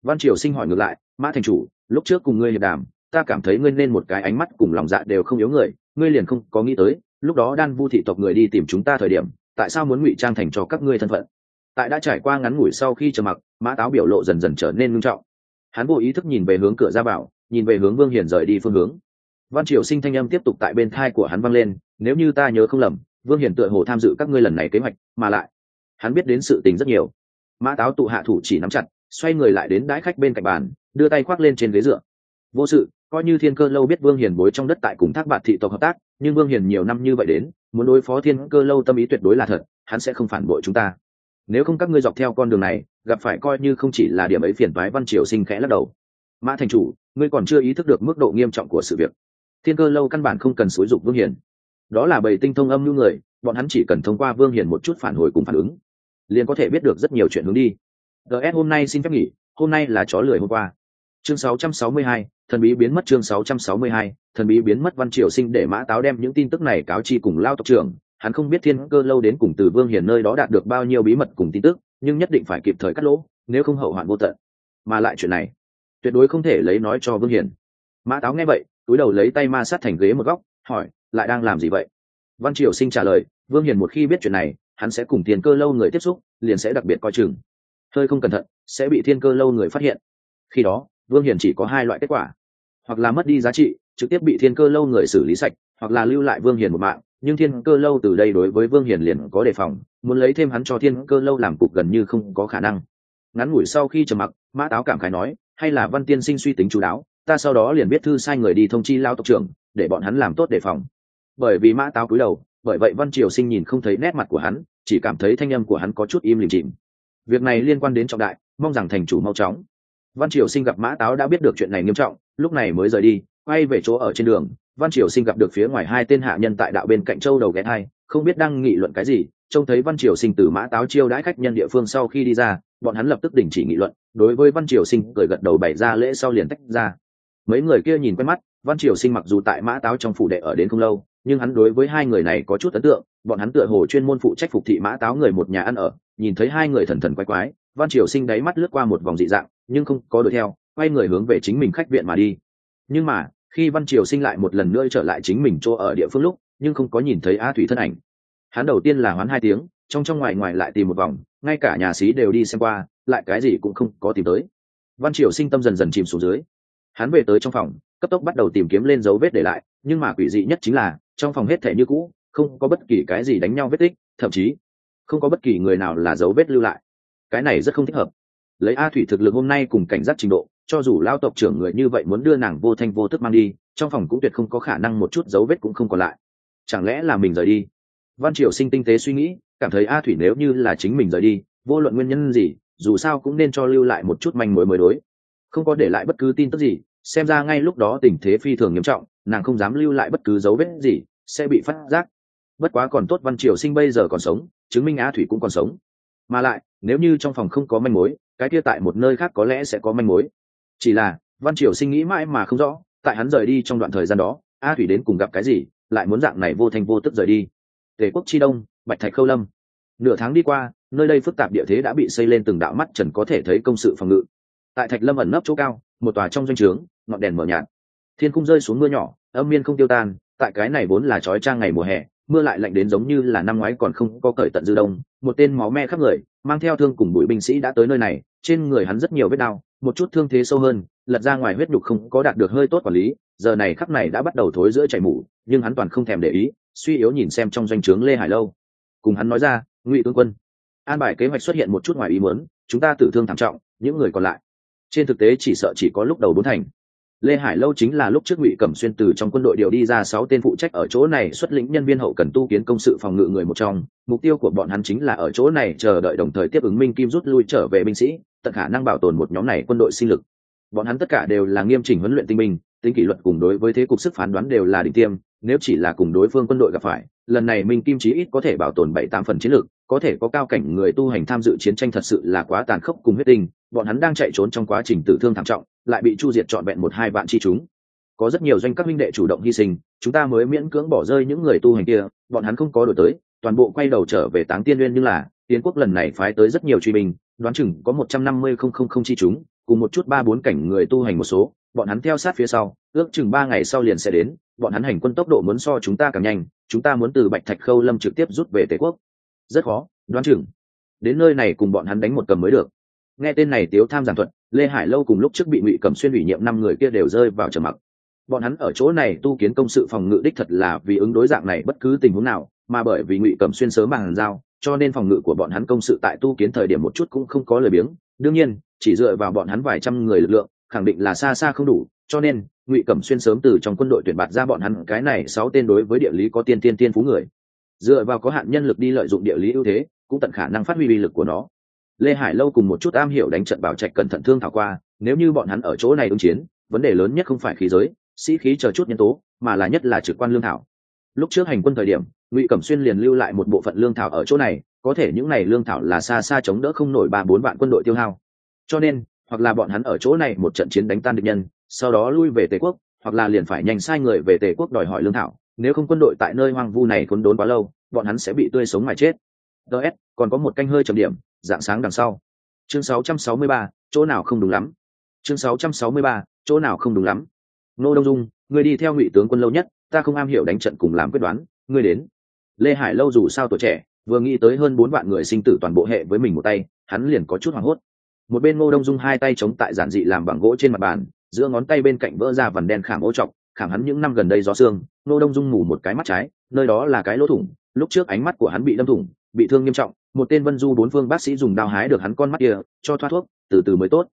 Văn triều sinh hỏi ngược lại, mã thành chủ, lúc trước cùng ngươi hiệp đàm, ta cảm thấy ngươi nên một cái ánh mắt cùng lòng dạ đều không yếu người, ngươi liền không có nghĩ tới, lúc đó đan vu thị tộc người đi tìm chúng ta thời điểm, tại sao muốn ngụy trang thành cho các ngươi thân phận? Tại đã trải qua ngắn ngủi sau khi chờ mặc, mã táo biểu lộ dần dần trở nên ngưng trọng. Hắn vô ý thức nhìn về hướng cửa ra bảo nhìn về hướng vương hiền rời đi phương hướng. Văn triều sinh thanh âm tiếp tục tại bên thai của hắn vang lên, nếu như ta nhớ không lầm, vương hiền tựa hồ tham dự các ngươi lần này kế hoạch, mà lại, hắn biết đến sự tình rất nhiều. Mã táo tụ hạ thủ chỉ nắm chặt, xoay người lại đến đái khách bên cạnh bàn, đưa tay khoác lên trên ghế dựa. Vô sự, coi như thiên cơ lâu biết vương hiền bối trong đất tại cùng thác bạt thị tộc hợp tác, nhưng vương hiền nhiều năm như vậy đến, muốn đối phó thiên cơ lâu tâm ý tuyệt đối là thật, hắn sẽ không phản bội chúng ta. Nếu không các ngươi dọc theo con đường này, gặp phải coi như không chỉ là điểm ấy phiền toái văn triều sinh khẽ lắc đầu. Mã thành chủ ngươi còn chưa ý thức được mức độ nghiêm trọng của sự việc. Thiên cơ lâu căn bản không cần xúi dục vương hiền. Đó là bầy tinh thông âm nhu người bọn hắn chỉ cần thông qua vương hiền một chút phản hồi cùng phản ứng liền có thể biết được rất nhiều chuyện hướng đi. GS hôm nay xin phép nghỉ hôm nay là chó lười hôm qua. Chương 662, thần bí biến mất chương 662, thần bí biến mất văn triều sinh để mã táo đem những tin tức này cáo chi cùng lao tộc trưởng. Hắn không biết thiên cơ lâu đến cùng từ vương hiền nơi đó đạt được bao nhiêu bí mật cùng tin tức nhưng nhất định phải kịp thời cắt lỗ nếu không hậu hoạn vô tận. Mà lại chuyện này tuyệt đối không thể lấy nói cho vương hiền mã táo nghe vậy, túi đầu lấy tay ma sát thành ghế một góc, hỏi, lại đang làm gì vậy? Văn triều sinh trả lời, vương hiền một khi biết chuyện này, hắn sẽ cùng thiên cơ lâu người tiếp xúc, liền sẽ đặc biệt coi chừng. Hơi không cẩn thận, sẽ bị thiên cơ lâu người phát hiện. Khi đó, vương hiền chỉ có hai loại kết quả. Hoặc là mất đi giá trị, trực tiếp bị thiên cơ lâu người xử lý sạch, hoặc là lưu lại vương hiền một mạng, nhưng thiên cơ lâu từ đây đối với vương hiền liền có đề phòng, muốn lấy thêm hắn cho thiên cơ lâu làm cục gần như không có khả năng. Ngắn ngủi sau khi trầm mặc, mã táo cảm khái nói hay là văn tiên sinh suy tính chú đáo, ta sau đó liền biết thư sai người đi thông chi lao tộc trưởng, để bọn hắn làm tốt đề phòng. Bởi vì mã táo cúi đầu, bởi vậy văn triều sinh nhìn không thấy nét mặt của hắn, chỉ cảm thấy thanh âm của hắn có chút im lìm chìm. Việc này liên quan đến trọng đại, mong rằng thành chủ mau chóng. Văn triều sinh gặp mã táo đã biết được chuyện này nghiêm trọng, lúc này mới rời đi, quay về chỗ ở trên đường. Văn triều sinh gặp được phía ngoài hai tên hạ nhân tại đạo bên cạnh châu đầu ghé hai không biết đang nghị luận cái gì, trông thấy văn triều sinh từ mã táo chiêu đãi khách nhân địa phương sau khi đi ra bọn hắn lập tức đình chỉ nghị luận, đối với văn triều sinh cười gật đầu bày ra lễ sau liền tách ra. Mấy người kia nhìn quen mắt, văn triều sinh mặc dù tại mã táo trong phủ đệ ở đến không lâu, nhưng hắn đối với hai người này có chút ấn tượng, bọn hắn tựa hồ chuyên môn phụ trách phục thị mã táo người một nhà ăn ở, nhìn thấy hai người thần thần quái quái, văn triều sinh đáy mắt lướt qua một vòng dị dạng, nhưng không có đuổi theo, quay người hướng về chính mình khách viện mà đi. Nhưng mà, khi văn triều sinh lại một lần nữa trở lại chính mình chỗ ở địa phương lúc, nhưng không có nhìn thấy a thủy thân ảnh. Hắn đầu tiên là hoán hai tiếng, trong trong ngoài ngoài lại tìm một vòng ngay cả nhà sĩ đều đi xem qua, lại cái gì cũng không có tìm tới. Văn triều sinh tâm dần dần chìm xuống dưới. Hắn về tới trong phòng, cấp tốc bắt đầu tìm kiếm lên dấu vết để lại, nhưng mà quỷ dị nhất chính là, trong phòng hết thể như cũ, không có bất kỳ cái gì đánh nhau vết tích, thậm chí, không có bất kỳ người nào là dấu vết lưu lại. Cái này rất không thích hợp. Lấy a thủy thực lực hôm nay cùng cảnh giác trình độ, cho dù lao tộc trưởng người như vậy muốn đưa nàng vô thanh vô tức mang đi, trong phòng cũng tuyệt không có khả năng một chút dấu vết cũng không còn lại. Chẳng lẽ là mình rời đi? Văn triều sinh tinh tế suy nghĩ, cảm thấy a thủy nếu như là chính mình rời đi, vô luận nguyên nhân gì, dù sao cũng nên cho lưu lại một chút manh mối mới đối. Không có để lại bất cứ tin tức gì, xem ra ngay lúc đó tình thế phi thường nghiêm trọng, nàng không dám lưu lại bất cứ dấu vết gì, sẽ bị phát giác. Bất quá còn tốt văn triều sinh bây giờ còn sống, chứng minh á thủy cũng còn sống. Mà lại, nếu như trong phòng không có manh mối, cái kia tại một nơi khác có lẽ sẽ có manh mối. Chỉ là, văn triều sinh nghĩ mãi mà không rõ, tại hắn rời đi trong đoạn thời gian đó, a thủy đến cùng gặp cái gì, lại muốn dạng này vô thành vô tức rời đi tề quốc chi đông, bạch thạch khâu lâm. Nửa tháng đi qua, nơi đây phức tạp địa thế đã bị xây lên từng đạo mắt trần có thể thấy công sự phòng ngự. Tại thạch lâm ẩn nấp chỗ cao, một tòa trong doanh trướng, ngọn đèn mở nhạt. Thiên cung rơi xuống mưa nhỏ, âm miên không tiêu tan, tại cái này vốn là trói trang ngày mùa hè, mưa lại lạnh đến giống như là năm ngoái còn không có cởi tận dư đông, một tên máu me khắp người, mang theo thương cùng bụi binh sĩ đã tới nơi này, trên người hắn rất nhiều vết đau, một chút thương thế sâu hơn lật ra ngoài huyết đục không có đạt được hơi tốt quản lý, giờ này khắc này đã bắt đầu thối giữa chảy mủ nhưng hắn toàn không thèm để ý, suy yếu nhìn xem trong doanh trướng lê hải lâu. Cùng hắn nói ra, ngụy tướng quân, an bài kế hoạch xuất hiện một chút ngoài ý muốn, chúng ta tử thương thảm trọng, những người còn lại. Trên thực tế chỉ sợ chỉ có lúc đầu bốn thành. Lê hải lâu chính là lúc trước ngụy cẩm xuyên từ trong quân đội điều đi ra sáu tên phụ trách ở chỗ này xuất lĩnh nhân viên hậu cần tu kiến công sự phòng ngự người một trong. Mục tiêu của bọn hắn chính là ở chỗ này chờ đợi đồng thời tiếp ứng minh kim rút lui trở về binh sĩ, tận khả năng bảo tồn một nhóm này quân đội sinh lực bọn hắn tất cả đều là nghiêm chỉnh huấn luyện tinh binh, tính kỷ luật cùng đối với thế cục sức phán đoán đều là đỉnh tiêm, nếu chỉ là cùng đối phương quân đội gặp phải, lần này minh kim chí ít có thể bảo tồn bảy tám phần chiến lược, có thể có cao cảnh người tu hành tham dự chiến tranh thật sự là quá tàn khốc cùng huyết tinh, bọn hắn đang chạy trốn trong quá trình tử thương thảm trọng, lại bị chu diệt trọn vẹn một hai vạn chi chúng. Có rất nhiều doanh các minh đệ chủ động hy sinh, chúng ta mới miễn cưỡng bỏ rơi những người tu hành kia, bọn hắn không có đổi tới, toàn bộ quay đầu trở về táng tiên nguyên nhưng là tiến quốc lần này phái tới rất nhiều truy binh, đoán chừng có một trăm năm mươi không không không chi chúng cùng một chút ba bốn cảnh người tu hành một số, bọn hắn theo sát phía sau, ước chừng ba ngày sau liền sẽ đến, bọn hắn hành quân tốc độ muốn so chúng ta càng nhanh, chúng ta muốn từ bạch thạch khâu lâm trực tiếp rút về tề quốc. Rất khó, đoán chừng. Đến nơi này cùng bọn hắn đánh một cầm mới được. Nghe tên này tiếu tham giảng thuật, lê hải lâu cùng lúc trước bị ngụy cầm xuyên ủy nhiệm năm người kia đều rơi vào trầm mặc. Bọn hắn ở chỗ này tu kiến công sự phòng ngự đích thật là vì ứng đối dạng này bất cứ tình huống nào, mà bởi vì ngụy cầm xuyên sớm bằng giao, cho nên phòng ngự của bọn hắn công sự tại tu kiến thời điểm một chút cũng không có lời biếng. Đương nhiên chỉ dựa vào bọn hắn vài trăm người lực lượng, khẳng định là xa xa không đủ, cho nên, ngụy cẩm xuyên sớm từ trong quân đội tuyển bạt ra bọn hắn cái này sáu tên đối với địa lý có tiên tiên tiên phú người. Dựa vào có hạn nhân lực đi lợi dụng địa lý ưu thế, cũng tận khả năng phát huy uy lực của nó. Lê hải lâu cùng một chút am hiểu đánh trận bảo trạch cẩn thận thương thảo qua, nếu như bọn hắn ở chỗ này ứng chiến, vấn đề lớn nhất không phải khí giới, sĩ khí chờ chút nhân tố, mà là nhất là trực quan lương thảo. Lúc trước hành quân thời điểm, ngụy cẩm xuyên liền lưu lại một bộ phận lương thảo ở chỗ này, có thể những n à y lương thảo là xa xa chống đỡ không nổi ba bốn vạn quân đội tiêu hao cho nên hoặc là bọn hắn ở chỗ này một trận chiến đánh tan địch nhân sau đó lui về tề quốc hoặc là liền phải nhanh sai người về tề quốc đòi hỏi lương thảo. Nếu không quân đội tại nơi hoang vu này khốn đốn quá lâu bọn hắn sẽ bị tươi sống mà chết. Ts còn có một canh hơi trầm điểm dạng sáng đằng sau. Chương 663, chỗ nào không đúng lắm. Chương 663, chỗ nào không đúng lắm. Nô đông dung người đi theo ngụy tướng quân lâu nhất ta không am hiểu đánh trận cùng làm quyết đoán ngươi đến. Lê hải lâu dù sao tuổi trẻ vừa nghĩ tới hơn bốn vạn người sinh tử toàn bộ hệ với mình một tay hắn liền có chút hoảng hốt một bên ngô đông dung hai tay chống tại giản dị làm bằng gỗ trên mặt bàn, giữa ngón tay bên cạnh vỡ ra vằn đen khảm ô trọc, khảm hắn những năm gần đây gió xương. Ngô đông dung mù một cái mắt trái, nơi đó là cái lỗ thủng, lúc trước ánh mắt của hắn bị đâm thủng, bị thương nghiêm trọng. Một tên vân du bốn phương bác sĩ dùng đao hái được hắn con mắt kia, cho thoát thuốc, từ từ mới tốt.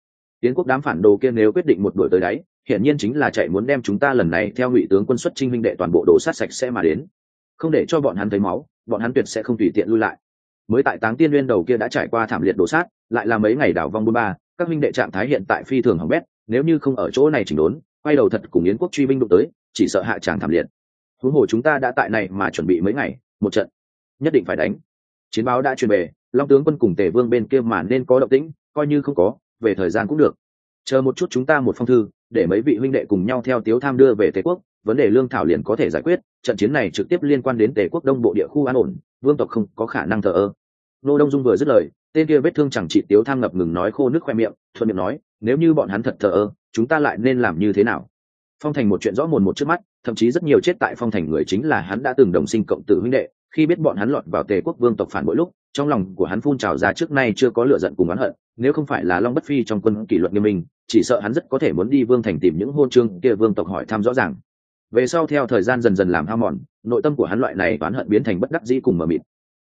Tiến quốc đám phản đồ kia nếu quyết định một đội tới đáy hiển nhiên chính là chạy muốn đem chúng ta lần này theo ngụy tướng quân xuất trinh minh đệ toàn bộ đổ sát sạch sẽ mà đến. Không để cho bọn hắn thấy máu, bọn hắn tuyệt sẽ không tùy tiện lui lại mới tại táng tiên nguyên đầu kia đã trải qua thảm liệt đổ sát, lại là mấy ngày đảo vong bôn ba, các minh đệ trạng thái hiện tại phi thường hỏng bét, nếu như không ở chỗ này chỉnh đốn, quay đầu thật cùng yến quốc truy binh đụng tới, chỉ sợ hạ tràng thảm liệt. Huống hồ chúng ta đã tại này mà chuẩn bị mấy ngày, một trận, nhất định phải đánh. Chiến báo đã truyền về, long tướng quân cùng tề vương bên kia mà nên có động tĩnh, coi như không có, về thời gian cũng được. Chờ một chút chúng ta một phong thư, để mấy vị huynh đệ cùng nhau theo tiếu tham đưa về tề quốc, vấn đề lương thảo liền có thể giải quyết, trận chiến này trực tiếp liên quan đến tề quốc đông bộ địa khu an ổn vương tộc không có khả năng thờ ơ. Nô đông dung vừa dứt lời, tên kia vết thương chẳng trị tiếu tham ngập ngừng nói khô nước khoe miệng, thuận miệng nói, nếu như bọn hắn thật thờ ơ, chúng ta lại nên làm như thế nào? Phong thành một chuyện rõ mồn một trước mắt, thậm chí rất nhiều chết tại phong thành người chính là hắn đã từng đồng sinh cộng tử huynh đệ, khi biết bọn hắn lọt vào tề quốc vương tộc phản mỗi lúc, trong lòng của hắn phun trào ra trước nay chưa có lựa giận cùng oán hận, nếu không phải là long bất phi trong quân kỷ luật nghiêm minh, chỉ sợ hắn rất có thể muốn đi vương thành tìm những hôn chương kia vương tộc hỏi thăm rõ ràng về sau theo thời gian dần dần làm hao mòn, nội tâm của hắn loại này oán hận biến thành bất đắc dĩ cùng mờ mịt.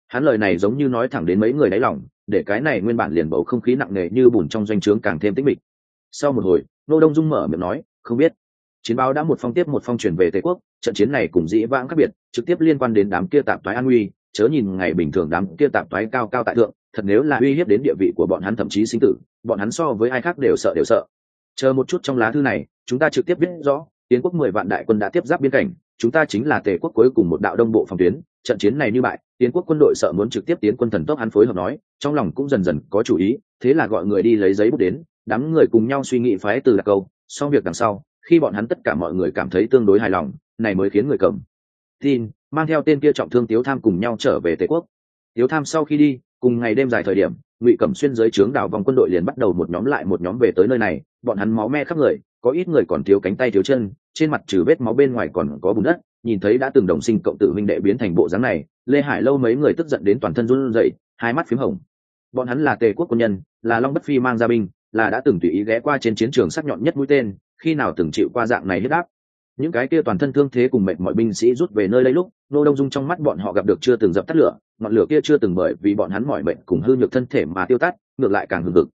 Hắn lời này giống như nói thẳng đến mấy người đáy lòng, để cái này nguyên bản liền bầu không khí nặng nề như bùn trong doanh trướng càng thêm tĩnh mịch. Sau một hồi, nô đông dung mở miệng nói, không biết. Chiến báo đã một phong tiếp một phong truyền về tây quốc, trận chiến này cùng dĩ vãng khác biệt, trực tiếp liên quan đến đám kia tạp toái an nguy, chớ nhìn ngày bình thường đám kia tạp toái cao cao tại thượng, thật nếu là uy hiếp đến địa vị của bọn hắn thậm chí sinh tử, bọn hắn so với ai khác đều sợ đều sợ. Chờ một chút trong lá thư này, chúng ta trực tiếp biết rõ tiến quốc mười vạn đại quân đã tiếp giáp biên cảnh, chúng ta chính là tề quốc cuối cùng một đạo đông bộ phòng tuyến. Trận chiến này như bại, tiến quốc quân đội sợ muốn trực tiếp tiến quân thần tốc hắn phối hợp nói, trong lòng cũng dần dần có chủ ý, thế là gọi người đi lấy giấy bút đến, đám người cùng nhau suy nghĩ phái từ đặc câu sau việc đằng sau, khi bọn hắn tất cả mọi người cảm thấy tương đối hài lòng, này mới khiến người cầm tin, mang theo tên kia trọng thương tiếu tham cùng nhau trở về tề quốc. Tiếu tham sau khi đi, cùng ngày đêm dài thời điểm, ngụy cẩm xuyên dưới trướng đảo vòng quân đội liền bắt đầu một nhóm lại một nhóm về tới nơi này, bọn hắn máu me khắp người, có ít người còn thiếu cánh tay thiếu chân trên mặt trừ vết máu bên ngoài còn có bùn đất, nhìn thấy đã từng đồng sinh cộng tử huynh đệ biến thành bộ dáng này, lê hải lâu mấy người tức giận đến toàn thân run rẩy, hai mắt p h í m hồng. Bọn hắn là tề quốc quân nhân, là long bất phi mang gia binh, là đã từng tùy ý ghé qua trên chiến trường sắc nhọn nhất mũi tên, khi nào từng chịu qua dạng này huyết áp. Những cái kia toàn thân thương thế cùng mệnh mọi binh sĩ rút về nơi lấy lúc, nô đông dung trong mắt bọn họ gặp được chưa từng dập tắt lửa, ngọn lửa kia chưa từng bởi vì bọn hắn mỏi bệnh cùng hư nhược thân thể mà tiêu tắt, ngược lại càng hừng hực.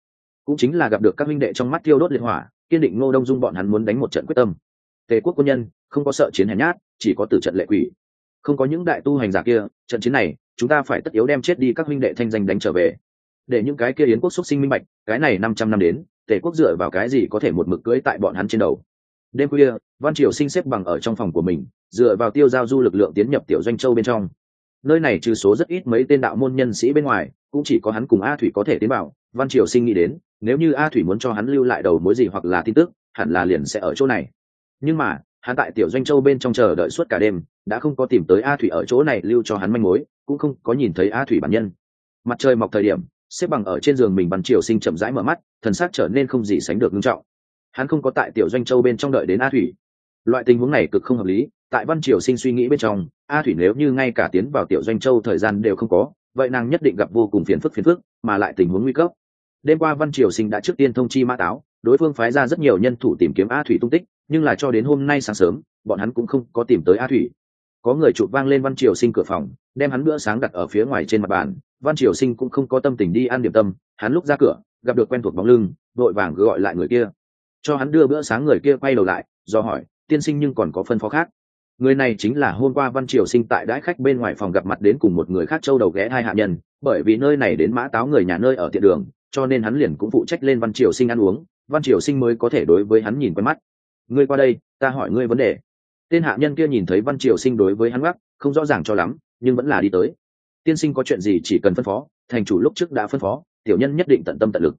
Cũng chính là gặp được các minh đệ trong mắt tiêu đốt liệt hỏa, kiên định nô đông dung bọn hắn muốn đánh một trận quyết tâm tề quốc quân nhân, không có sợ chiến hèn nhát, chỉ có tử trận lệ quỷ. Không có những đại tu hành giả kia, trận chiến này, chúng ta phải tất yếu đem chết đi các minh đệ thanh danh đánh trở về. Để những cái kia yến quốc xuất sinh minh bạch, cái này năm trăm năm đến, tề quốc dựa vào cái gì có thể một mực cưỡi tại bọn hắn trên đầu? Đêm khuya, văn triều sinh xếp bằng ở trong phòng của mình, dựa vào tiêu giao du lực lượng tiến nhập tiểu doanh châu bên trong. Nơi này trừ số rất ít mấy tên đạo môn nhân sĩ bên ngoài, cũng chỉ có hắn cùng a thủy có thể tiến vào. Văn triều sinh nghĩ đến, nếu như a thủy muốn cho hắn lưu lại đầu mối gì hoặc là tin tức, hẳn là liền sẽ ở chỗ này nhưng mà, hắn tại tiểu doanh châu bên trong chờ đợi suốt cả đêm, đã không có tìm tới a thủy ở chỗ này lưu cho hắn manh mối, cũng không có nhìn thấy a thủy bản nhân. Mặt trời mọc thời điểm, xếp bằng ở trên giường mình văn triều sinh chậm rãi mở mắt, thần sắc trở nên không gì sánh được nghiêm trọng. Hắn không có tại tiểu doanh châu bên trong đợi đến a thủy. Loại tình huống này cực không hợp lý, tại văn triều sinh suy nghĩ bên trong, a thủy nếu như ngay cả tiến vào tiểu doanh châu thời gian đều không có, vậy nàng nhất định gặp vô cùng phiền phức phiền phức, mà lại tình huống nguy cấp. Đêm qua văn triều sinh đã trước tiên thông chi mã táo, đối phương phái ra rất nhiều nhân thủ tìm kiếm a thủy tung tích nhưng là cho đến hôm nay sáng sớm, bọn hắn cũng không có tìm tới a thủy. Có người chụp vang lên văn triều sinh cửa phòng, đem hắn bữa sáng đặt ở phía ngoài trên mặt bàn. Văn triều sinh cũng không có tâm tình đi ăn điểm tâm, hắn lúc ra cửa, gặp được quen thuộc bóng lưng, vội vàng gọi lại người kia. Cho hắn đưa bữa sáng người kia quay đầu lại, do hỏi, tiên sinh nhưng còn có phân phó khác? Người này chính là hôm qua văn triều sinh tại đãi khách bên ngoài phòng gặp mặt đến cùng một người khác châu đầu ghé hai hạ nhân, bởi vì nơi này đến mã táo người nhà nơi ở tiện đường, cho nên hắn liền cũng phụ trách lên văn triều sinh ăn uống. Văn triều sinh mới có thể đối với hắn nhìn quen mắt ngươi qua đây, ta hỏi ngươi vấn đề. Tên hạ nhân kia nhìn thấy văn triều sinh đối với hắn gác không rõ ràng cho lắm, nhưng vẫn là đi tới. Tiên sinh có chuyện gì chỉ cần phân phó, thành chủ lúc trước đã phân phó, tiểu nhân nhất định tận tâm tận lực.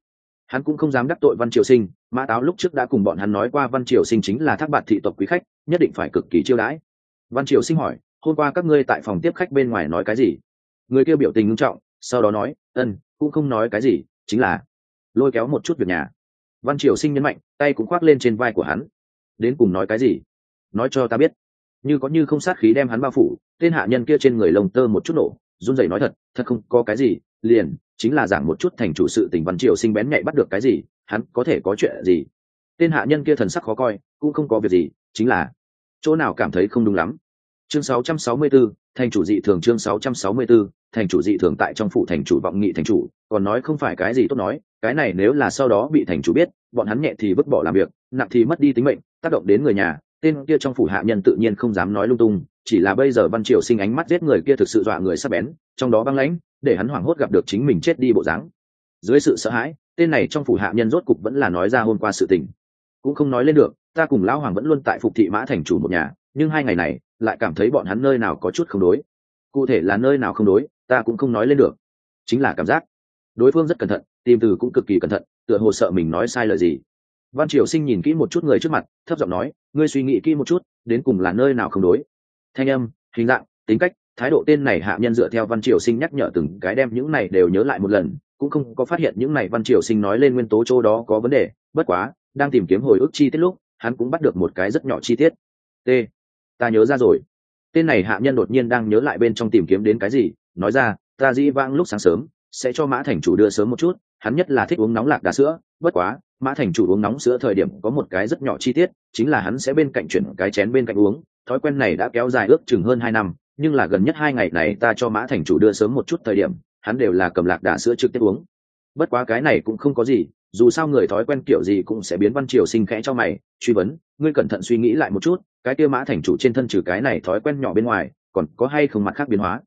Hắn cũng không dám đắc tội văn triều sinh, mã táo lúc trước đã cùng bọn hắn nói qua văn triều sinh chính là thác bạt thị tộc quý khách, nhất định phải cực kỳ chiêu đãi. Văn triều sinh hỏi, hôm qua các ngươi tại phòng tiếp khách bên ngoài nói cái gì? Người kia biểu tình nghiêm trọng, sau đó nói ân cũng không nói cái gì, chính là lôi kéo một chút việc nhà. Văn triều sinh nhấn mạnh, tay cũng khoác lên trên vai của hắn đến cùng nói cái gì? Nói cho ta biết. Như có như không sát khí đem hắn bao phủ tên hạ nhân kia trên người lồng tơ một chút nổ run rẩy nói thật thật không có cái gì liền chính là giảng một chút thành chủ sự tình văn triều sinh bén nhạy bắt được cái gì hắn có thể có chuyện gì? Tên hạ nhân kia thần sắc khó coi cũng không có việc gì chính là chỗ nào cảm thấy không đúng lắm. Chương 664, thành chủ dị thường chương 664, thành chủ dị thường tại trong phủ thành chủ vọng nghị thành chủ còn nói không phải cái gì tốt nói cái này nếu là sau đó bị thành chủ biết bọn hắn nhẹ thì vứt bỏ làm việc nặng thì mất đi tính mệnh tác động đến người nhà, tên kia trong phủ hạ nhân tự nhiên không dám nói lung tung, chỉ là bây giờ văn triều sinh ánh mắt giết người kia thực sự dọa người sắp bén, trong đó băng lãnh, để hắn hoảng hốt gặp được chính mình chết đi bộ dáng. Dưới sự sợ hãi, tên này trong phủ hạ nhân rốt cục vẫn là nói ra hôm qua sự tình. Cũng không nói lên được, ta cùng lão hoàng vẫn luôn tại phục thị mã thành chủ một nhà, nhưng hai ngày này, lại cảm thấy bọn hắn nơi nào có chút không đối. Cụ thể là nơi nào không đối, ta cũng không nói lên được. Chính là cảm giác. Đối phương rất cẩn thận, tìm từ cũng cực kỳ cẩn thận, tựa hồ sợ mình nói sai lời gì văn triều sinh nhìn kỹ một chút người trước mặt, thấp giọng nói, ngươi suy nghĩ kỹ một chút, đến cùng là nơi nào không đối? Thanh âm, hình dạng, tính cách, thái độ tên này hạ nhân dựa theo văn triều sinh nhắc nhở từng cái đem những này đều nhớ lại một lần, cũng không có phát hiện những này văn triều sinh nói lên nguyên tố chỗ đó có vấn đề, bất quá, đang tìm kiếm hồi ức chi tiết lúc, hắn cũng bắt được một cái rất nhỏ chi tiết. T, ta nhớ ra rồi. Tên này hạ nhân đột nhiên đang nhớ lại bên trong tìm kiếm đến cái gì, nói ra, ta dĩ vãng lúc sáng sớm, sẽ cho mã thành chủ đưa sớm một chút, hắn nhất là thích uống nóng lạc đá sữa, bất quá mã thành chủ uống nóng sữa thời điểm có một cái rất nhỏ chi tiết, chính là hắn sẽ bên cạnh chuyển cái chén bên cạnh uống. Thói quen này đã kéo dài ước chừng hơn hai năm, nhưng là gần nhất hai ngày này ta cho mã thành chủ đưa sớm một chút thời điểm, hắn đều là cầm lạc đà sữa trực tiếp uống. Bất quá cái này cũng không có gì, dù sao người thói quen kiểu gì cũng sẽ biến văn triều sinh khẽ cho mày. Truy vấn, ngươi cẩn thận suy nghĩ lại một chút, cái kia mã thành chủ trên thân trừ cái này thói quen nhỏ bên ngoài, còn có hay không mặt khác biến hóa?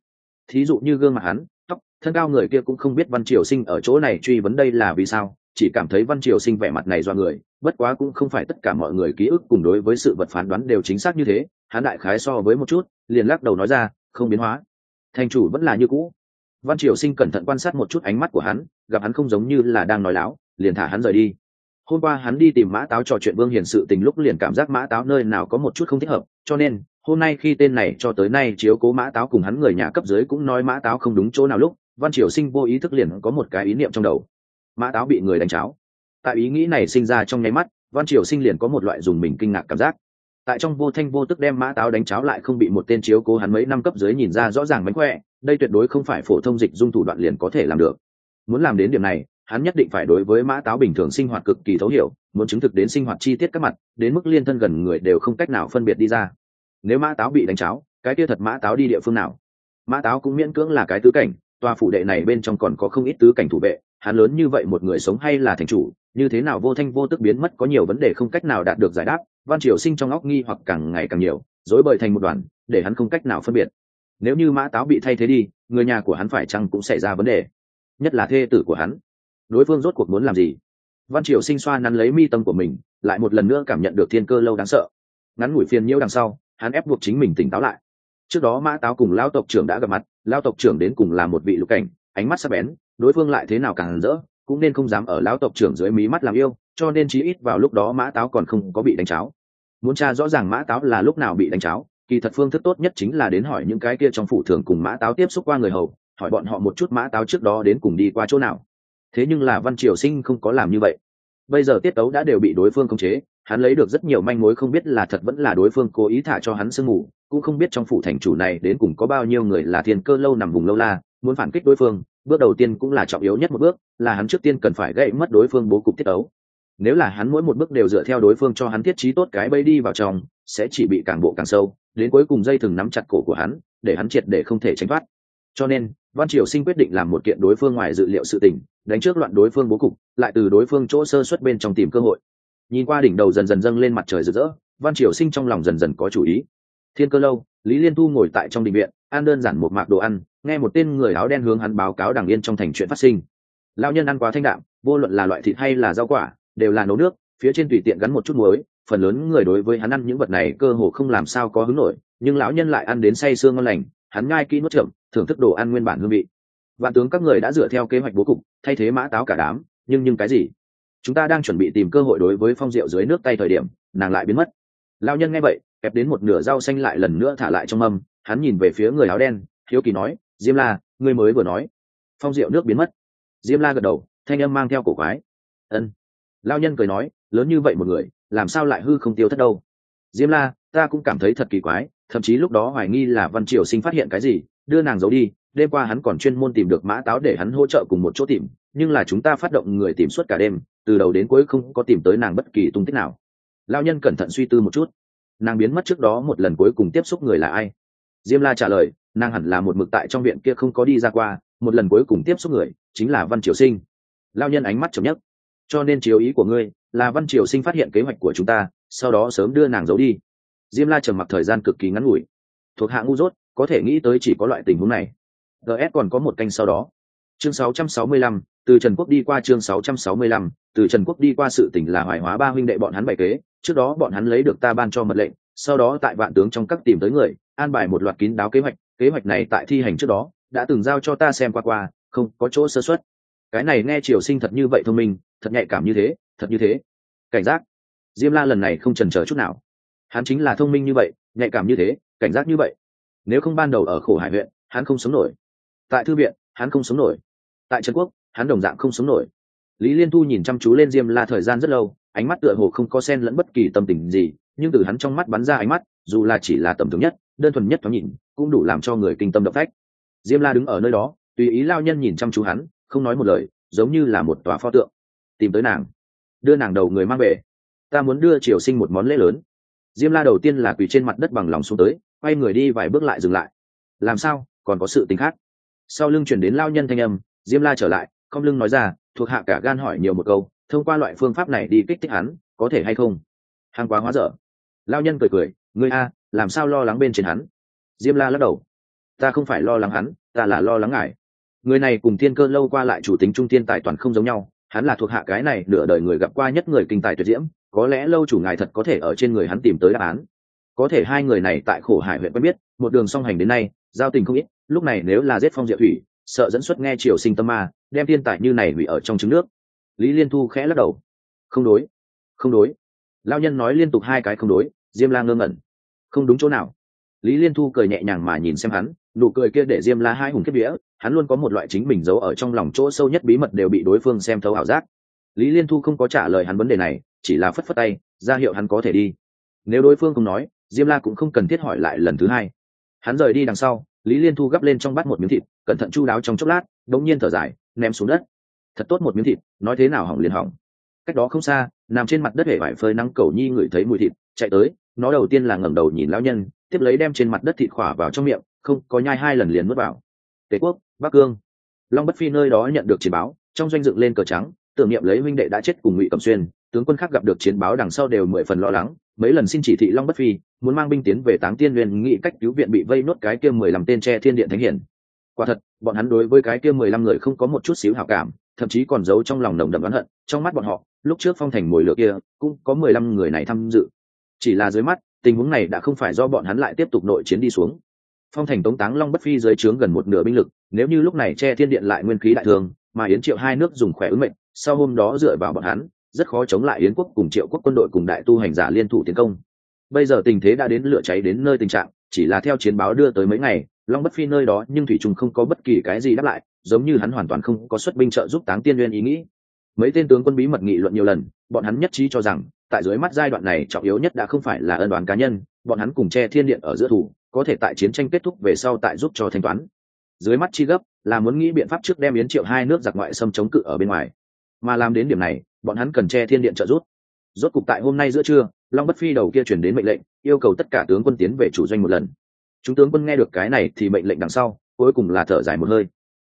Thí dụ như gương mặt hắn, tóc, thân cao người kia cũng không biết văn triều sinh ở chỗ này truy vấn đây là vì sao chỉ cảm thấy văn triều sinh vẻ mặt này do người, bất quá cũng không phải tất cả mọi người ký ức cùng đối với sự vật phán đoán đều chính xác như thế, hắn đại khái so với một chút, liền lắc đầu nói ra, không biến hóa. Thành chủ vẫn là như cũ. Văn triều sinh cẩn thận quan sát một chút ánh mắt của hắn, gặp hắn không giống như là đang nói láo, liền thả hắn rời đi. Hôm qua hắn đi tìm mã táo trò chuyện vương hiền sự tình lúc liền cảm giác mã táo nơi nào có một chút không thích hợp, cho nên, hôm nay khi tên này cho tới nay chiếu cố mã táo cùng hắn người nhà cấp dưới cũng nói mã táo không đúng chỗ nào lúc, văn triều sinh vô ý thức liền có một cái ý niệm trong đầu mã táo bị người đánh cháo. Tại ý nghĩ này sinh ra trong nháy mắt, văn triều sinh liền có một loại dùng mình kinh ngạc cảm giác. Tại trong vô thanh vô tức đem mã táo đánh cháo lại không bị một tên chiếu cố hắn mấy năm cấp dưới nhìn ra rõ ràng mánh khỏe, đây tuyệt đối không phải phổ thông dịch dung thủ đoạn liền có thể làm được. Muốn làm đến điểm này, hắn nhất định phải đối với mã táo bình thường sinh hoạt cực kỳ thấu hiểu, muốn chứng thực đến sinh hoạt chi tiết các mặt, đến mức liên thân gần người đều không cách nào phân biệt đi ra. Nếu mã táo bị đánh cháo, cái kia thật mã táo đi địa phương nào? Mã táo cũng miễn cưỡng là cái tứ cảnh, tòa phủ đệ này bên trong còn có không ít tứ cảnh thủ vệ hắn lớn như vậy một người sống hay là thành chủ, như thế nào vô thanh vô tức biến mất có nhiều vấn đề không cách nào đạt được giải đáp, văn triều sinh trong óc nghi hoặc càng ngày càng nhiều dối bời thành một đoàn, để hắn không cách nào phân biệt. Nếu như mã táo bị thay thế đi, người nhà của hắn phải chăng cũng xảy ra vấn đề? Nhất là thê tử của hắn. Đối phương rốt cuộc muốn làm gì? Văn triều sinh xoa nắn lấy mi tâm của mình, lại một lần nữa cảm nhận được thiên cơ lâu đáng sợ. Ngắn ngủi phiền nhiễu đằng sau, hắn ép buộc chính mình tỉnh táo lại. Trước đó mã táo cùng lao tộc trưởng đã gặp mặt, lao tộc trưởng đến cùng là một vị lục cảnh, ánh mắt sắc bén đối phương lại thế nào càng rỡ, cũng nên không dám ở lão tộc trưởng dưới mí mắt làm yêu, cho nên chí ít vào lúc đó mã táo còn không có bị đánh cháo. Muốn tra rõ ràng mã táo là lúc nào bị đánh cháo, kỳ thật phương thức tốt nhất chính là đến hỏi những cái kia trong phủ thường cùng mã táo tiếp xúc qua người hầu, hỏi bọn họ một chút mã táo trước đó đến cùng đi qua chỗ nào. Thế nhưng là văn triều sinh không có làm như vậy. Bây giờ tiết tấu đã đều bị đối phương khống chế, hắn lấy được rất nhiều manh mối không biết là thật vẫn là đối phương cố ý thả cho hắn sương mù, cũng không biết trong phủ thành chủ này đến cùng có bao nhiêu người là thiên cơ lâu nằm vùng lâu la, muốn phản kích đối phương bước đầu tiên cũng là trọng yếu nhất một bước, là hắn trước tiên cần phải gây mất đối phương bố cục tiết ấu. Nếu là hắn mỗi một bước đều dựa theo đối phương cho hắn thiết trí tốt cái bẫy đi vào trong, sẽ chỉ bị càng bộ càng sâu, đến cuối cùng dây thừng nắm chặt cổ của hắn, để hắn triệt để không thể tránh thoát. Cho nên, văn triều sinh quyết định làm một kiện đối phương ngoài dự liệu sự tình, đánh trước loạn đối phương bố cục, lại từ đối phương chỗ sơ xuất bên trong tìm cơ hội. Nhìn qua đỉnh đầu dần dần dâng lên mặt trời rực rỡ, văn triều sinh trong lòng dần dần có chủ ý thiên cơ lâu, lý liên thu ngồi tại trong đình viện ăn đơn giản một mạc đồ ăn, nghe một tên người áo đen hướng hắn báo cáo đằng yên trong thành chuyện phát sinh. Lao nhân ăn quá thanh đạm, vô luận là loại thịt hay là rau quả, đều là nấu nước, phía trên tùy tiện gắn một chút muối, phần lớn người đối với hắn ăn những vật này cơ hồ không làm sao có hứng nổi, nhưng lão nhân lại ăn đến say sương ngon lành, hắn ngai kỹ nuốt chậm, thưởng thức đồ ăn nguyên bản hương vị. Vạn tướng các người đã dựa theo kế hoạch bố cục, thay thế mã táo cả đám, nhưng nhưng cái gì? Chúng ta đang chuẩn bị tìm cơ hội đối với phong rượu dưới nước tay thời điểm, nàng lại biến mất. Lao nhân nghe vậy kẹp đến một nửa rau xanh lại lần nữa thả lại trong mâm, hắn nhìn về phía người áo đen, hiếu kỳ nói, diêm la, ngươi mới vừa nói, phong rượu nước biến mất. Diêm la gật đầu, thanh âm mang theo cổ quái. Ân. Lao nhân cười nói, lớn như vậy một người, làm sao lại hư không tiêu thất đâu? Diêm la, ta cũng cảm thấy thật kỳ quái, thậm chí lúc đó hoài nghi là văn triều sinh phát hiện cái gì, đưa nàng giấu đi, đêm qua hắn còn chuyên môn tìm được mã táo để hắn hỗ trợ cùng một chỗ tìm, nhưng là chúng ta phát động người tìm suốt cả đêm, từ đầu đến cuối không có tìm tới nàng bất kỳ tung tích nào. Lao nhân cẩn thận suy tư một chút nàng biến mất trước đó một lần cuối cùng tiếp xúc người là ai? Diêm la trả lời nàng hẳn là một mực tại trong viện kia không có đi ra qua một lần cuối cùng tiếp xúc người chính là văn triều sinh. Lao nhân ánh mắt chậm nhất cho nên chiếu ý của ngươi là văn triều sinh phát hiện kế hoạch của chúng ta sau đó sớm đưa nàng giấu đi. Diêm la trầm mặc thời gian cực kỳ ngắn ngủi. Thuộc hạ ngu dốt có thể nghĩ tới chỉ có loại tình huống này. Gs còn có một canh sau đó. Chương 665, từ trần quốc đi qua chương 665, từ trần quốc đi qua sự tình là hoài hóa ba huynh đệ bọn hắn bày kế trước đó bọn hắn lấy được ta ban cho mật lệnh sau đó tại vạn tướng trong các tìm tới người an bài một loạt kín đáo kế hoạch kế hoạch này tại thi hành trước đó đã từng giao cho ta xem qua qua không có chỗ sơ xuất cái này nghe triều sinh thật như vậy thông minh thật nhạy cảm như thế thật như thế. Cảnh giác. Diêm la lần này không trần chờ chút nào. Hắn chính là thông minh như vậy nhạy cảm như thế cảnh giác như vậy. Nếu không ban đầu ở khổ hải huyện hắn không sống nổi. Tại thư viện hắn không sống nổi. Tại trần quốc hắn đồng dạng không sống nổi. Lý liên thu nhìn chăm chú lên diêm la thời gian rất lâu, ánh mắt tựa hồ không có sen lẫn bất kỳ tâm tình gì, nhưng từ hắn trong mắt bắn ra ánh mắt, dù là chỉ là tầm thường nhất, đơn thuần nhất thoáng nhìn, cũng đủ làm cho người kinh tâm động phách. Diêm la đứng ở nơi đó, tùy ý lao nhân nhìn chăm chú hắn, không nói một lời, giống như là một tòa pho tượng. Tìm tới nàng. Đưa nàng đầu người mang về. Ta muốn đưa triều sinh một món lễ lớn. Diêm la đầu tiên là quỳ trên mặt đất bằng lòng xuống tới, quay người đi vài bước lại dừng lại. Làm sao? Còn có sự tính khác. Sau lưng chuyển đến lao nhân thanh âm, diêm la trở lại không lưng nói ra, thuộc hạ cả gan hỏi nhiều một câu, thông qua loại phương pháp này đi kích thích hắn, có thể hay không? Hàng quá hóa dở. Lao nhân cười cười, ngươi a, làm sao lo lắng bên trên hắn? Diêm la lắc đầu. Ta không phải lo lắng hắn, ta là lo lắng ngài. Người này cùng thiên cơ lâu qua lại chủ tính trung tiên tài toàn không giống nhau, hắn là thuộc hạ cái này nửa đời người gặp qua nhất người kinh tài tuyệt diễm, có lẽ lâu chủ ngài thật có thể ở trên người hắn tìm tới đáp án. Có thể hai người này tại khổ hải huyện quen biết, một đường song hành đến nay, giao tình không ít, lúc này nếu là giết phong diệu thủy sợ dẫn xuất nghe triều sinh tâm ma, đem thiên tài như này hủy ở trong trứng nước. Lý liên thu khẽ lắc đầu. Không đối không đối. Lao nhân nói liên tục hai cái không đối, diêm la ngơ ngẩn. Không đúng chỗ nào. Lý liên thu cười nhẹ nhàng mà nhìn xem hắn, nụ cười kia để diêm la hai hùng kết vía, hắn luôn có một loại chính mình giấu ở trong lòng chỗ sâu nhất bí mật đều bị đối phương xem thấu ảo giác. Lý liên thu không có trả lời hắn vấn đề này, chỉ là phất phất tay, ra hiệu hắn có thể đi. Nếu đối phương không nói, diêm la cũng không cần thiết hỏi lại lần thứ hai. Hắn rời đi đằng sau lý liên thu gắp lên trong bát một miếng thịt, cẩn thận chu đáo trong chốc lát, đống nhiên thở dài, ném xuống đất. Thật tốt một miếng thịt, nói thế nào hỏng liền hỏng. Cách đó không xa, nằm trên mặt đất hể vải phơi nắng cầu nhi ngửi thấy mùi thịt, chạy tới, nó đầu tiên là ngẩng đầu nhìn lão nhân, tiếp lấy đem trên mặt đất thịt khỏa vào trong miệng, không, có nhai hai lần liền mất vào. Tề quốc, bắc cương. Long bất phi nơi đó nhận được chỉ báo, trong doanh dựng lên cờ trắng, tưởng niệm lấy huynh đệ đã chết cùng ngụy cẩm xuyên tướng quân khác gặp được chiến báo đằng sau đều mười phần lo lắng, mấy lần xin chỉ thị long bất phi, muốn mang binh tiến về táng tiên huyền nghị cách cứu viện bị vây nốt cái kia mười lăm tên tre thiên điện thánh hiển quả thật, bọn hắn đối với cái kia mười lăm người không có một chút xíu hảo cảm, thậm chí còn giấu trong lòng nồng đậm oán hận, trong mắt bọn họ, lúc trước phong thành mồi lửa kia, cũng có mười lăm người này tham dự. Chỉ là dưới mắt, tình huống này đã không phải do bọn hắn lại tiếp tục nội chiến đi xuống. Phong thành tống táng long bất phi dưới trướng gần một nửa binh lực, nếu như lúc này che thiên điện lại nguyên khí đại thường, mà yến triệu hai nước dùng khỏe ứng mệnh, sau hôm đó dựa vào bọn hắn rất khó chống lại yến quốc cùng triệu quốc quân đội cùng đại tu hành giả liên thủ tiến công. Bây giờ tình thế đã đến lửa cháy đến nơi tình trạng, chỉ là theo chiến báo đưa tới mấy ngày, long bất phi nơi đó nhưng thủy trung không có bất kỳ cái gì đáp lại, giống như hắn hoàn toàn không có xuất binh trợ giúp táng tiên nguyên ý nghĩ. Mấy tên tướng quân bí mật nghị luận nhiều lần, bọn hắn nhất trí cho rằng, tại dưới mắt giai đoạn này trọng yếu nhất đã không phải là ân đoán cá nhân, bọn hắn cùng che thiên điện ở giữa thủ, có thể tại chiến tranh kết thúc về sau tại giúp cho thanh toán. Dưới mắt chi gấp, là muốn nghĩ biện pháp trước đem yến triệu hai nước giặc ngoại xâm chống cự ở bên ngoài. Mà làm đến điểm này bọn hắn cần che thiên điện trợ giúp. Rốt cục tại hôm nay giữa trưa, long bất phi đầu kia chuyển đến mệnh lệnh, yêu cầu tất cả tướng quân tiến về chủ doanh một lần. Chúng tướng quân nghe được cái này thì mệnh lệnh đằng sau, cuối cùng là thở dài một hơi.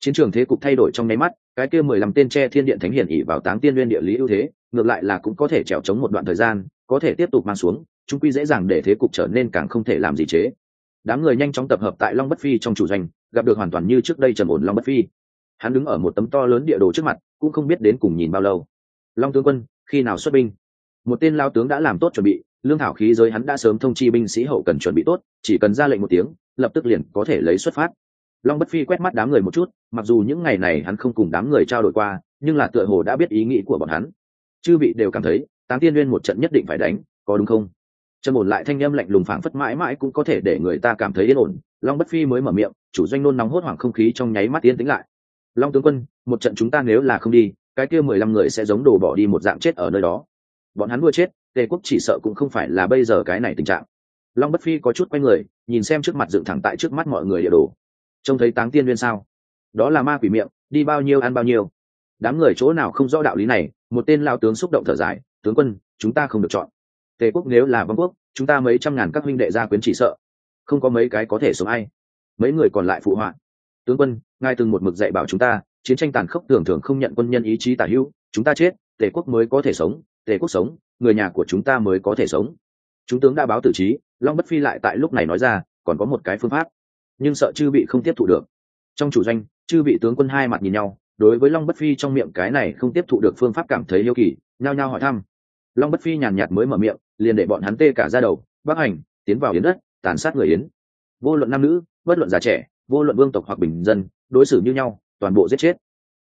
Chiến trường thế cục thay đổi trong nháy mắt, cái kia mười lăm tên tre thiên điện thánh hiển ỉ vào táng tiên nguyên địa lý ưu thế, ngược lại là cũng có thể trèo chống một đoạn thời gian, có thể tiếp tục mang xuống, chúng quy dễ dàng để thế cục trở nên càng không thể làm gì chế. Đám người nhanh chóng tập hợp tại long bất phi trong chủ doanh, gặp được hoàn toàn như trước đây trầm ổn long bất phi. Hắn đứng ở một tấm to lớn địa đồ trước mặt, cũng không biết đến cùng nhìn bao lâu long tướng quân, khi nào xuất binh? Một tên lao tướng đã làm tốt chuẩn bị, lương thảo khí giới hắn đã sớm thông chi binh sĩ hậu cần chuẩn bị tốt, chỉ cần ra lệnh một tiếng, lập tức liền có thể lấy xuất phát. Long bất phi quét mắt đám người một chút, mặc dù những ngày này hắn không cùng đám người trao đổi qua, nhưng là tựa hồ đã biết ý nghĩ của bọn hắn. Chư vị đều cảm thấy tám tiên liên một trận nhất định phải đánh, có đúng không? Trần ổn lại thanh âm lạnh lùng phảng phất mãi mãi cũng có thể để người ta cảm thấy yên ổn, long bất phi mới mở miệng, chủ doanh nôn nóng hốt hoảng không khí trong nháy mắt yên tĩnh lại. Long tướng quân, một trận chúng ta nếu là không đi cái kia mười lăm người sẽ giống đồ bỏ đi một dạng chết ở nơi đó. Bọn hắn vừa chết, tề quốc chỉ sợ cũng không phải là bây giờ cái này tình trạng. Long bất phi có chút quay người, nhìn xem trước mặt dựng thẳng tại trước mắt mọi người địa đồ. Trông thấy táng tiên nguyên sao? Đó là ma quỷ miệng, đi bao nhiêu ăn bao nhiêu. Đám người chỗ nào không rõ đạo lý này, một tên lao tướng xúc động thở dài, tướng quân, chúng ta không được chọn. Tề quốc nếu là vương quốc, chúng ta mấy trăm ngàn các huynh đệ gia quyến chỉ sợ. Không có mấy cái có thể sống ai. Mấy người còn lại phụ họa. Tướng quân, ngài từng một mực dạy bảo chúng ta chiến tranh tàn khốc thường thường không nhận quân nhân ý chí tả hữu, chúng ta chết, tề quốc mới có thể sống, tề quốc sống, người nhà của chúng ta mới có thể sống. Chúng tướng đã báo tử trí, long bất phi lại tại lúc này nói ra, còn có một cái phương pháp. Nhưng sợ chư bị không tiếp thụ được. Trong chủ doanh, chư bị tướng quân hai mặt nhìn nhau, đối với long bất phi trong miệng cái này không tiếp thụ được phương pháp cảm thấy yêu kỳ, nhao nhao hỏi thăm. Long bất phi nhàn nhạt mới mở miệng, liền để bọn hắn tê cả ra đầu, Bác hành, tiến vào yến đất, tàn sát người yến. Vô luận nam nữ, bất luận già trẻ, vô luận vương tộc hoặc bình dân, đối xử như nhau toàn bộ giết chết.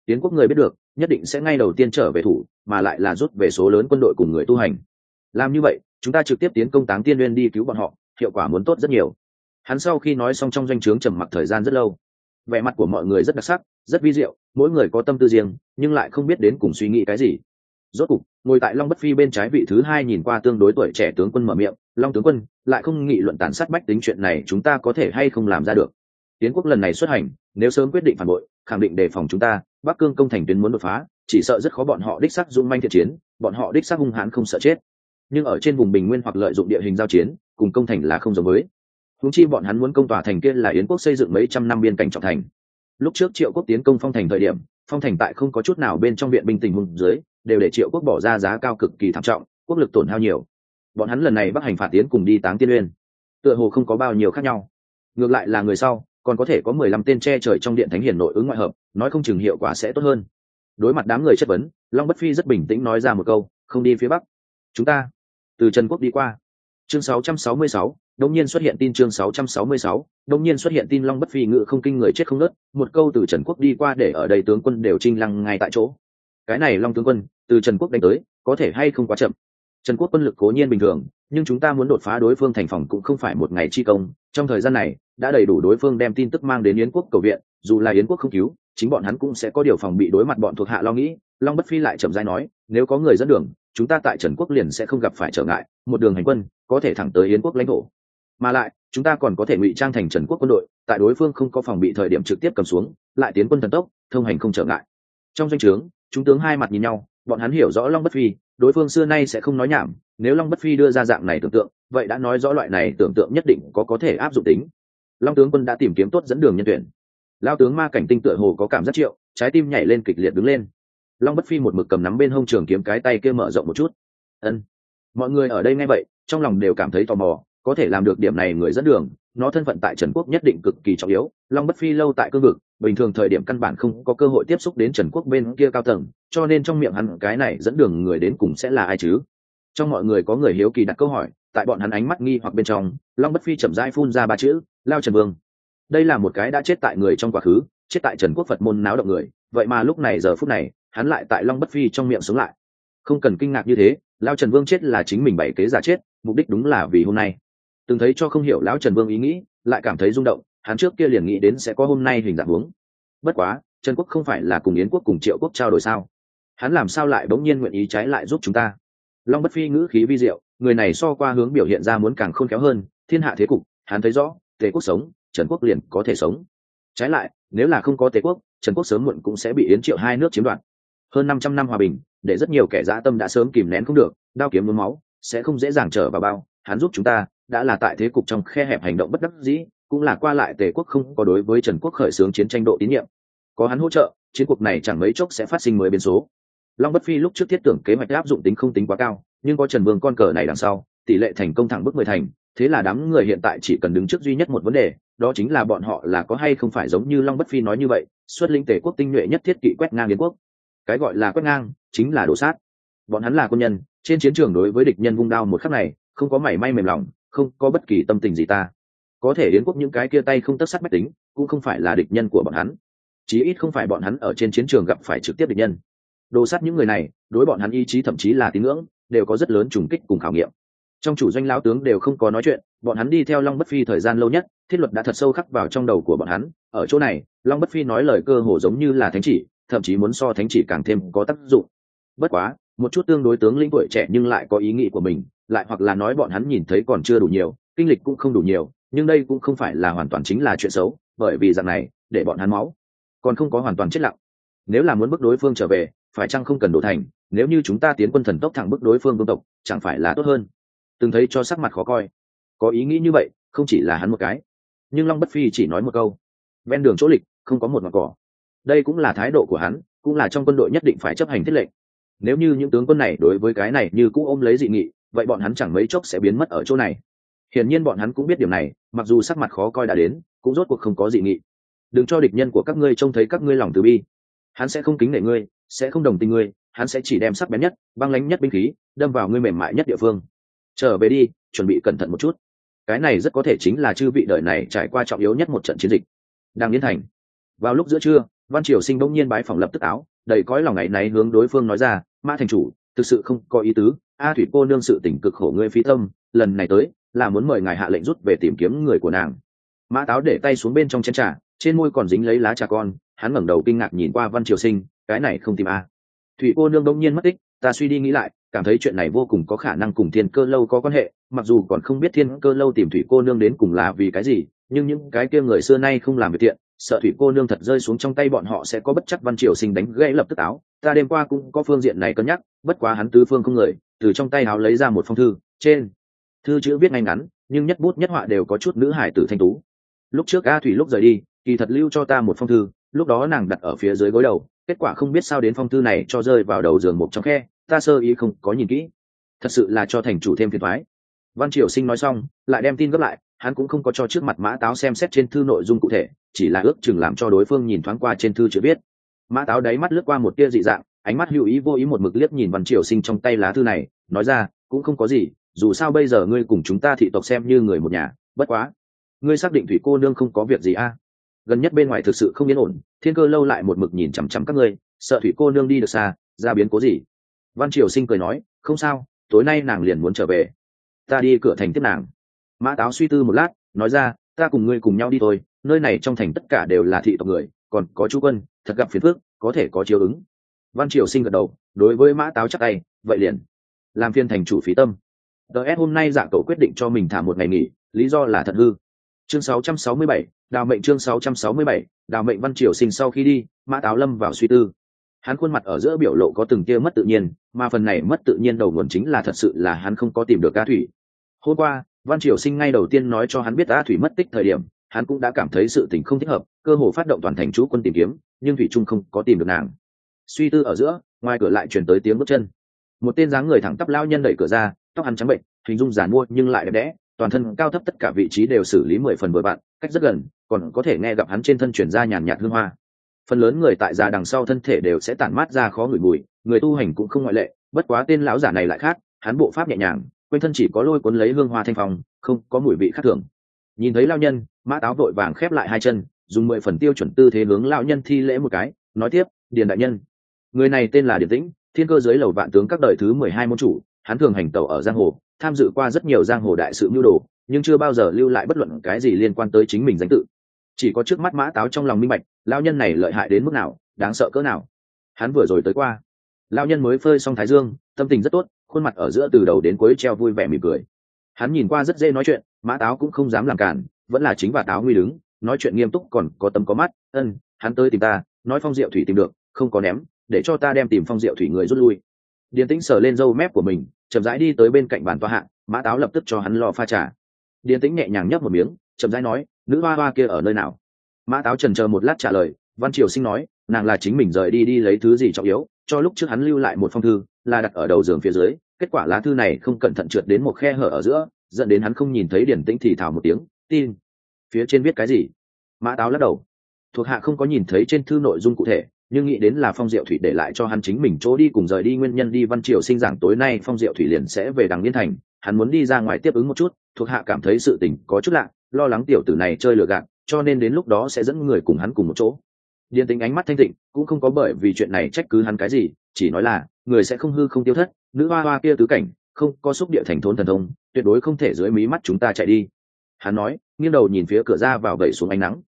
Tiến quốc người biết được, nhất định sẽ ngay đầu tiên trở về thủ, mà lại là rút về số lớn quân đội cùng người tu hành. Làm như vậy, chúng ta trực tiếp tiến công táng tiên nguyên đi cứu bọn họ, hiệu quả muốn tốt rất nhiều. Hắn sau khi nói xong trong danh trướng trầm mặc thời gian rất lâu. Vẻ mặt của mọi người rất đặc sắc, rất vi diệu, mỗi người có tâm tư riêng, nhưng lại không biết đến cùng suy nghĩ cái gì. Rốt cục, ngồi tại long bất phi bên trái vị thứ hai nhìn qua tương đối tuổi trẻ tướng quân mở miệng, long tướng quân, lại không nghị luận tàn sát bách tính chuyện này chúng ta có thể hay không làm ra được? Tiến quốc lần này xuất hành, nếu sớm quyết định phản bội khẳng định đề phòng chúng ta, bắc cương công thành tuyến muốn đột phá, chỉ sợ rất khó bọn họ đích sắc dung manh thiện chiến, bọn họ đích sắc hung hãn không sợ chết. Nhưng ở trên vùng bình nguyên hoặc lợi dụng địa hình giao chiến, cùng công thành là không giống với. Húng chi bọn hắn muốn công tòa thành kia là yến quốc xây dựng mấy trăm năm biên cảnh trọng thành. Lúc trước triệu quốc tiến công phong thành thời điểm, phong thành tại không có chút nào bên trong viện binh tình hùng dưới, đều để triệu quốc bỏ ra giá cao cực kỳ thảm trọng, quốc lực tổn hao nhiều. Bọn hắn lần này bắc hành phạt tiến cùng đi táng tiên uyên. Tựa hồ không có bao nhiêu khác nhau. Ngược lại là người sau còn có thể có mười lăm tên che trời trong điện thánh hiển nội ứng ngoại hợp nói không chừng hiệu quả sẽ tốt hơn. Đối mặt đám người chất vấn long bất phi rất bình tĩnh nói ra một câu không đi phía bắc. Chúng ta từ trần quốc đi qua. Chương 666, đột nhiên xuất hiện tin chương 666, đột nhiên xuất hiện tin long bất phi ngự không kinh người chết không nớt một câu từ trần quốc đi qua để ở đây tướng quân đều trinh lăng ngay tại chỗ. Cái này long tướng quân từ trần quốc đánh tới có thể hay không quá chậm? Trần quốc quân lực cố nhiên bình thường nhưng chúng ta muốn đột phá đối phương thành phòng cũng không phải một ngày chi công trong thời gian này đã đầy đủ đối phương đem tin tức mang đến yến quốc cầu viện, dù là yến quốc không cứu, chính bọn hắn cũng sẽ có điều phòng bị đối mặt bọn thuộc hạ lo nghĩ. Long bất phi lại chậm dai nói, nếu có người dẫn đường, chúng ta tại trần quốc liền sẽ không gặp phải trở ngại, một đường hành quân, có thể thẳng tới yến quốc lãnh thổ. Mà lại, chúng ta còn có thể ngụy trang thành trần quốc quân đội, tại đối phương không có phòng bị thời điểm trực tiếp cầm xuống, lại tiến quân thần tốc, thông hành không trở ngại. Trong danh o chúng tướng hai mặt nhìn nhau, bọn hắn hiểu rõ long bất phi, đối phương xưa nay sẽ không nói nhảm, nếu long bất phi đưa ra dạng này tưởng tượng, vậy đã nói rõ loại này tưởng tượng nhất định có có thể áp dụng tính long tướng quân đã tìm kiếm tốt dẫn đường nhân tuyển. Lao tướng ma cảnh tinh tựa hồ có cảm giác triệu, trái tim nhảy lên kịch liệt đứng lên. Long bất phi một mực cầm nắm bên hông trường kiếm cái tay kia mở rộng một chút. Ân, mọi người ở đây nghe vậy, trong lòng đều cảm thấy tò mò, có thể làm được điểm này người dẫn đường, nó thân phận tại trần quốc nhất định cực kỳ trọng yếu. Long bất phi lâu tại cương vực, bình thường thời điểm căn bản không có cơ hội tiếp xúc đến trần quốc bên kia cao tầng, cho nên trong miệng hắn, cái này dẫn đường người đến cùng sẽ là ai chứ? Trong mọi người có người hiếu kỳ đặt câu hỏi, tại bọn hắn ánh mắt nghi hoặc bên trong, long bất phi chậm rãi phun ra ba chữ lao trần vương. Đây là một cái đã chết tại người trong quá khứ, chết tại trần quốc phật môn náo động người, vậy mà lúc này giờ phút này, hắn lại tại long bất phi trong miệng sống lại. Không cần kinh ngạc như thế, lao trần vương chết là chính mình bảy kế giả chết, mục đích đúng là vì hôm nay. Từng thấy cho không hiểu lão trần vương ý nghĩ, lại cảm thấy rung động, hắn trước kia liền nghĩ đến sẽ có hôm nay hình dạng huống bất quá, trần quốc không phải là cùng yến quốc cùng triệu quốc trao đổi sao? Hắn làm sao lại bỗng nhiên nguyện ý trái lại giúp chúng ta? Long bất phi ngữ khí vi diệu, người này so qua hướng biểu hiện ra muốn càng khôn khéo hơn, thiên hạ thế cục, hắn thấy rõ tề quốc sống, trần quốc liền có thể sống. Trái lại, nếu là không có tề quốc, trần quốc sớm muộn cũng sẽ bị yến triệu hai nước chiếm đoạt. Hơn năm trăm năm hòa bình, để rất nhiều kẻ dã tâm đã sớm kìm nén không được, đao kiếm muốn máu, sẽ không dễ dàng trở vào bao. Hắn giúp chúng ta, đã là tại thế cục trong khe hẹp hành động bất đắc dĩ, cũng là qua lại tề quốc không có đối với trần quốc khởi xướng chiến tranh độ tín nhiệm. Có hắn hỗ trợ, chiến cuộc này chẳng mấy chốc sẽ phát sinh mới biến số. Long bất phi lúc trước thiết tưởng kế hoạch áp dụng tính không tính quá cao, nhưng có trần vương con cờ này đằng sau, tỷ lệ thành công thẳng bước mười thành thế là đám người hiện tại chỉ cần đứng trước duy nhất một vấn đề, đó chính là bọn họ là có hay không phải giống như long bất phi nói như vậy, xuất linh tề quốc tinh nhuệ nhất thiết kỵ quét ngang yến quốc. Cái gọi là quét ngang, chính là đổ sát. Bọn hắn là quân nhân, trên chiến trường đối với địch nhân vung đao một khắc này, không có mảy may mềm lòng, không có bất kỳ tâm tình gì ta. Có thể yến quốc những cái kia tay không tất sát mách tính, cũng không phải là địch nhân của bọn hắn. Chí ít không phải bọn hắn ở trên chiến trường gặp phải trực tiếp địch nhân. Đồ sát những người này, đối bọn hắn ý chí thậm chí là tín ngưỡng, đều có rất lớn trùng kích cùng khảo nghiệm trong chủ doanh lão tướng đều không có nói chuyện, bọn hắn đi theo long bất phi thời gian lâu nhất, thiết luật đã thật sâu khắc vào trong đầu của bọn hắn. Ở chỗ này, long bất phi nói lời cơ hồ giống như là thánh chỉ, thậm chí muốn so thánh chỉ càng thêm có tác dụng. Bất quá, một chút tương đối tướng lĩnh tuổi trẻ nhưng lại có ý nghĩ của mình, lại hoặc là nói bọn hắn nhìn thấy còn chưa đủ nhiều, kinh lịch cũng không đủ nhiều, nhưng đây cũng không phải là hoàn toàn chính là chuyện xấu, bởi vì dạng này, để bọn hắn máu, còn không có hoàn toàn chết lặng. Nếu là muốn bức đối phương trở về, phải chăng không cần đổ thành, nếu như chúng ta tiến quân thần tốc thẳng bức đối phương vương tộc, chẳng phải là tốt hơn? Từng thấy cho sắc mặt khó coi. Có ý nghĩ như vậy, không chỉ là hắn một cái. Nhưng long bất phi chỉ nói một câu. Ven đường chỗ lịch, không có một mặt cỏ. Đây cũng là thái độ của hắn, cũng là trong quân đội nhất định phải chấp hành thiết lệnh. Nếu như những tướng quân này đối với cái này như cũ ôm lấy dị nghị, vậy bọn hắn chẳng mấy chốc sẽ biến mất ở chỗ này. Hiển nhiên bọn hắn cũng biết điểm này, mặc dù sắc mặt khó coi đã đến, cũng rốt cuộc không có dị nghị. Đừng cho địch nhân của các ngươi trông thấy các ngươi lòng từ bi. Hắn sẽ không kính nể ngươi, sẽ không đồng tình ngươi, hắn sẽ chỉ đem sắc bén nhất, băng lánh nhất binh khí, đâm vào ngươi mềm mại nhất địa phương trở về đi, chuẩn bị cẩn thận một chút. Cái này rất có thể chính là chư vị đời này trải qua trọng yếu nhất một trận chiến dịch. Đang biến thành. Vào lúc giữa trưa, văn triều sinh bỗng nhiên bái phòng lập tức áo, đầy cõi lòng ngày này hướng đối phương nói ra, mã thành chủ, thực sự không có ý tứ, a thủy cô nương sự tỉnh cực khổ ngươi phi tâm, lần này tới, là muốn mời ngài hạ lệnh rút về tìm kiếm người của nàng. Mã táo để tay xuống bên trong chén trà, trên môi còn dính lấy lá trà con, hắn ngẩng đầu kinh ngạc nhìn qua văn triều sinh, cái này không tìm a. Thủy cô nương đông nhiên mất tích, ta suy đi nghĩ lại cảm thấy chuyện này vô cùng có khả năng cùng thiên cơ lâu có quan hệ, mặc dù còn không biết thiên cơ lâu tìm thủy cô nương đến cùng là vì cái gì, nhưng những cái kia người xưa nay không làm việc thiện, sợ thủy cô nương thật rơi xuống trong tay bọn họ sẽ có bất chắc văn triều sinh đánh gãy lập tức áo. Ta đêm qua cũng có phương diện này cân nhắc, bất quá hắn tứ phương không người, từ trong tay áo lấy ra một phong thư, trên thư chữ viết ngay ngắn, nhưng nhất bút nhất họa đều có chút nữ hải tử thanh tú. Lúc trước a thủy lúc rời đi, kỳ thật lưu cho ta một phong thư, lúc đó nàng đặt ở phía dưới gối đầu, kết quả không biết sao đến phong thư này cho rơi vào đầu giường một trong khe ta sơ ý không có nhìn kỹ. Thật sự là cho thành chủ thêm phiền thoái. Văn triều sinh nói xong, lại đem tin gấp lại, hắn cũng không có cho trước mặt mã táo xem xét trên thư nội dung cụ thể, chỉ là ước chừng làm cho đối phương nhìn thoáng qua trên thư chưa biết. Mã táo đáy mắt lướt qua một tia dị dạng, ánh mắt hữu ý vô ý một mực liếc nhìn văn triều sinh trong tay lá thư này, nói ra, cũng không có gì, dù sao bây giờ ngươi cùng chúng ta thị tộc xem như người một nhà, bất quá, ngươi xác định thủy cô nương không có việc gì a gần nhất bên ngoài thực sự không yên ổn, thiên cơ lâu lại một mực nhìn chằm chằm các ngươi, sợ thủy cô nương đi được xa, ra biến cố gì? Văn triều sinh cười nói không sao tối nay nàng liền muốn trở về. Ta đi cửa thành tiếp nàng. Mã táo suy tư một lát nói ra ta cùng ngươi cùng nhau đi thôi nơi này trong thành tất cả đều là thị tộc người còn có chú quân thật gặp phiền phước có thể có chiếu ứng. Văn triều sinh gật đầu đối với mã táo chắc tay vậy liền làm phiên thành chủ phí tâm. Ts hôm nay dạ cậu quyết định cho mình thả một ngày nghỉ lý do là thật hư. Chương 667, đào mệnh chương 667, đào mệnh văn triều sinh sau khi đi mã táo lâm vào suy tư hắn khuôn mặt ở giữa biểu lộ có từng tia mất tự nhiên, mà phần này mất tự nhiên đầu nguồn chính là thật sự là hắn không có tìm được a thủy. Hôm qua, văn triều sinh ngay đầu tiên nói cho hắn biết a thủy mất tích thời điểm, hắn cũng đã cảm thấy sự tình không thích hợp, cơ hồ phát động toàn thành chú quân tìm kiếm, nhưng thủy trung không có tìm được nàng. Suy tư ở giữa, ngoài cửa lại chuyển tới tiếng bước chân. Một tên dáng người thẳng tắp lao nhân đẩy cửa ra, tóc hắn trắng bệnh, hình dung giản mua nhưng lại đẹp đẽ, toàn thân cao thấp tất cả vị trí đều xử lý mười phần vừa bạn cách rất gần, còn có thể nghe gặp hắn trên thân chuyển ra nhàn nhạt hương hoa phần lớn người tại già đằng sau thân thể đều sẽ tản mát ra khó ngửi mùi, người tu hành cũng không ngoại lệ, bất quá tên lão giả này lại khác, hắn bộ pháp nhẹ nhàng, quanh thân chỉ có lôi cuốn lấy hương hoa thanh phong, không có mùi vị khác thường. Nhìn thấy lao nhân, mã táo vội vàng khép lại hai chân, dùng mười phần tiêu chuẩn tư thế hướng lao nhân thi lễ một cái, nói tiếp, điền đại nhân, người này tên là điền tĩnh, thiên cơ dưới lầu vạn tướng các đời thứ mười hai môn chủ, hắn thường hành tẩu ở giang hồ, tham dự qua rất nhiều giang hồ đại sự mưu đồ, nhưng chưa bao giờ lưu lại bất luận cái gì liên quan tới chính mình danh tự chỉ có trước mắt mã táo trong lòng minh bạch lao nhân này lợi hại đến mức nào, đáng sợ cỡ nào. Hắn vừa rồi tới qua. Lao nhân mới phơi xong thái dương, tâm tình rất tốt, khuôn mặt ở giữa từ đầu đến cuối treo vui vẻ mỉm cười. Hắn nhìn qua rất dễ nói chuyện, mã táo cũng không dám làm cản, vẫn là chính và táo nguy đứng, nói chuyện nghiêm túc còn có tấm có mắt, ân, hắn tới tìm ta, nói phong diệu thủy tìm được, không có ném, để cho ta đem tìm phong diệu thủy người rút lui. Điền tĩnh sờ lên râu mép của mình, chậm rãi đi tới bên cạnh bàn toa hạng mã táo lập tức cho hắn lo pha trà. Điền tĩnh nhẹ nhàng nhấp một miếng chậm rãi nói, nữ hoa hoa kia ở nơi nào? Mã táo trần chờ một lát trả lời, văn triều sinh nói, nàng là chính mình rời đi đi lấy thứ gì trọng yếu, cho lúc trước hắn lưu lại một phong thư, là đặt ở đầu giường phía dưới, kết quả lá thư này không cẩn thận trượt đến một khe hở ở giữa, dẫn đến hắn không nhìn thấy điển tĩnh thì thào một tiếng, tin. Phía trên viết cái gì? Mã táo lắc đầu. Thuộc hạ không có nhìn thấy trên thư nội dung cụ thể, nhưng nghĩ đến là phong diệu thủy để lại cho hắn chính mình chỗ đi cùng rời đi nguyên nhân đi, văn triều sinh giảng tối nay phong diệu thủy liền sẽ về đằng liên thành, hắn muốn đi ra ngoài tiếp ứng một chút, thuộc hạ cảm thấy sự tình có chút lạ lo lắng tiểu tử này chơi lừa gạt, cho nên đến lúc đó sẽ dẫn người cùng hắn cùng một chỗ. Điền tính ánh mắt thanh tịnh, cũng không có bởi vì chuyện này trách cứ hắn cái gì, chỉ nói là, người sẽ không hư không tiêu thất, nữ hoa hoa kia tứ cảnh, không, có xúc địa thành thốn thần thông, tuyệt đối không thể dưới mí mắt chúng ta chạy đi. Hắn nói, nghiêng đầu nhìn phía cửa ra vào gậy xuống ánh nắng.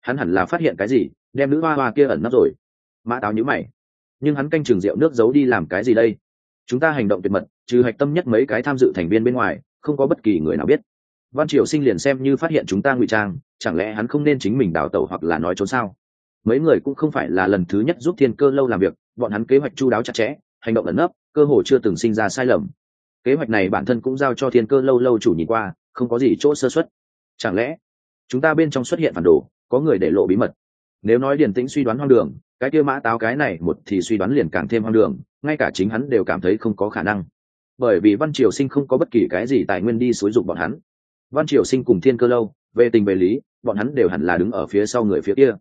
Hắn hẳn là phát hiện cái gì, đem nữ hoa hoa kia ẩn nấp rồi. Mã táo nhữ mày. Nhưng hắn canh chừng rượu nước giấu đi làm cái gì đây? Chúng ta hành động tuyệt mật, trừ hạch tâm nhất mấy cái tham dự thành viên bên ngoài, không có bất kỳ người nào biết văn triều sinh liền xem như phát hiện chúng ta ngụy trang, chẳng lẽ hắn không nên chính mình đào tẩu hoặc là nói trốn sao? Mấy người cũng không phải là lần thứ nhất giúp thiên cơ lâu làm việc, bọn hắn kế hoạch chu đáo chặt chẽ, hành động ẩn nấp, cơ hồ chưa từng sinh ra sai lầm. Kế hoạch này bản thân cũng giao cho thiên cơ lâu lâu chủ nhìn qua, không có gì chỗ sơ xuất chẳng lẽ chúng ta bên trong xuất hiện phản đồ, có người để lộ bí mật? Nếu nói điển tĩnh suy đoán hoang đường, cái kia mã táo cái này một thì suy đoán liền càng thêm hoang đường, ngay cả chính hắn đều cảm thấy không có khả năng. Bởi vì văn triều sinh không có bất kỳ cái gì tài nguyên đi xúi dục bọn hắn văn triều sinh cùng thiên cơ lâu, về tình về lý, bọn hắn đều hẳn là đứng ở phía sau người phía kia.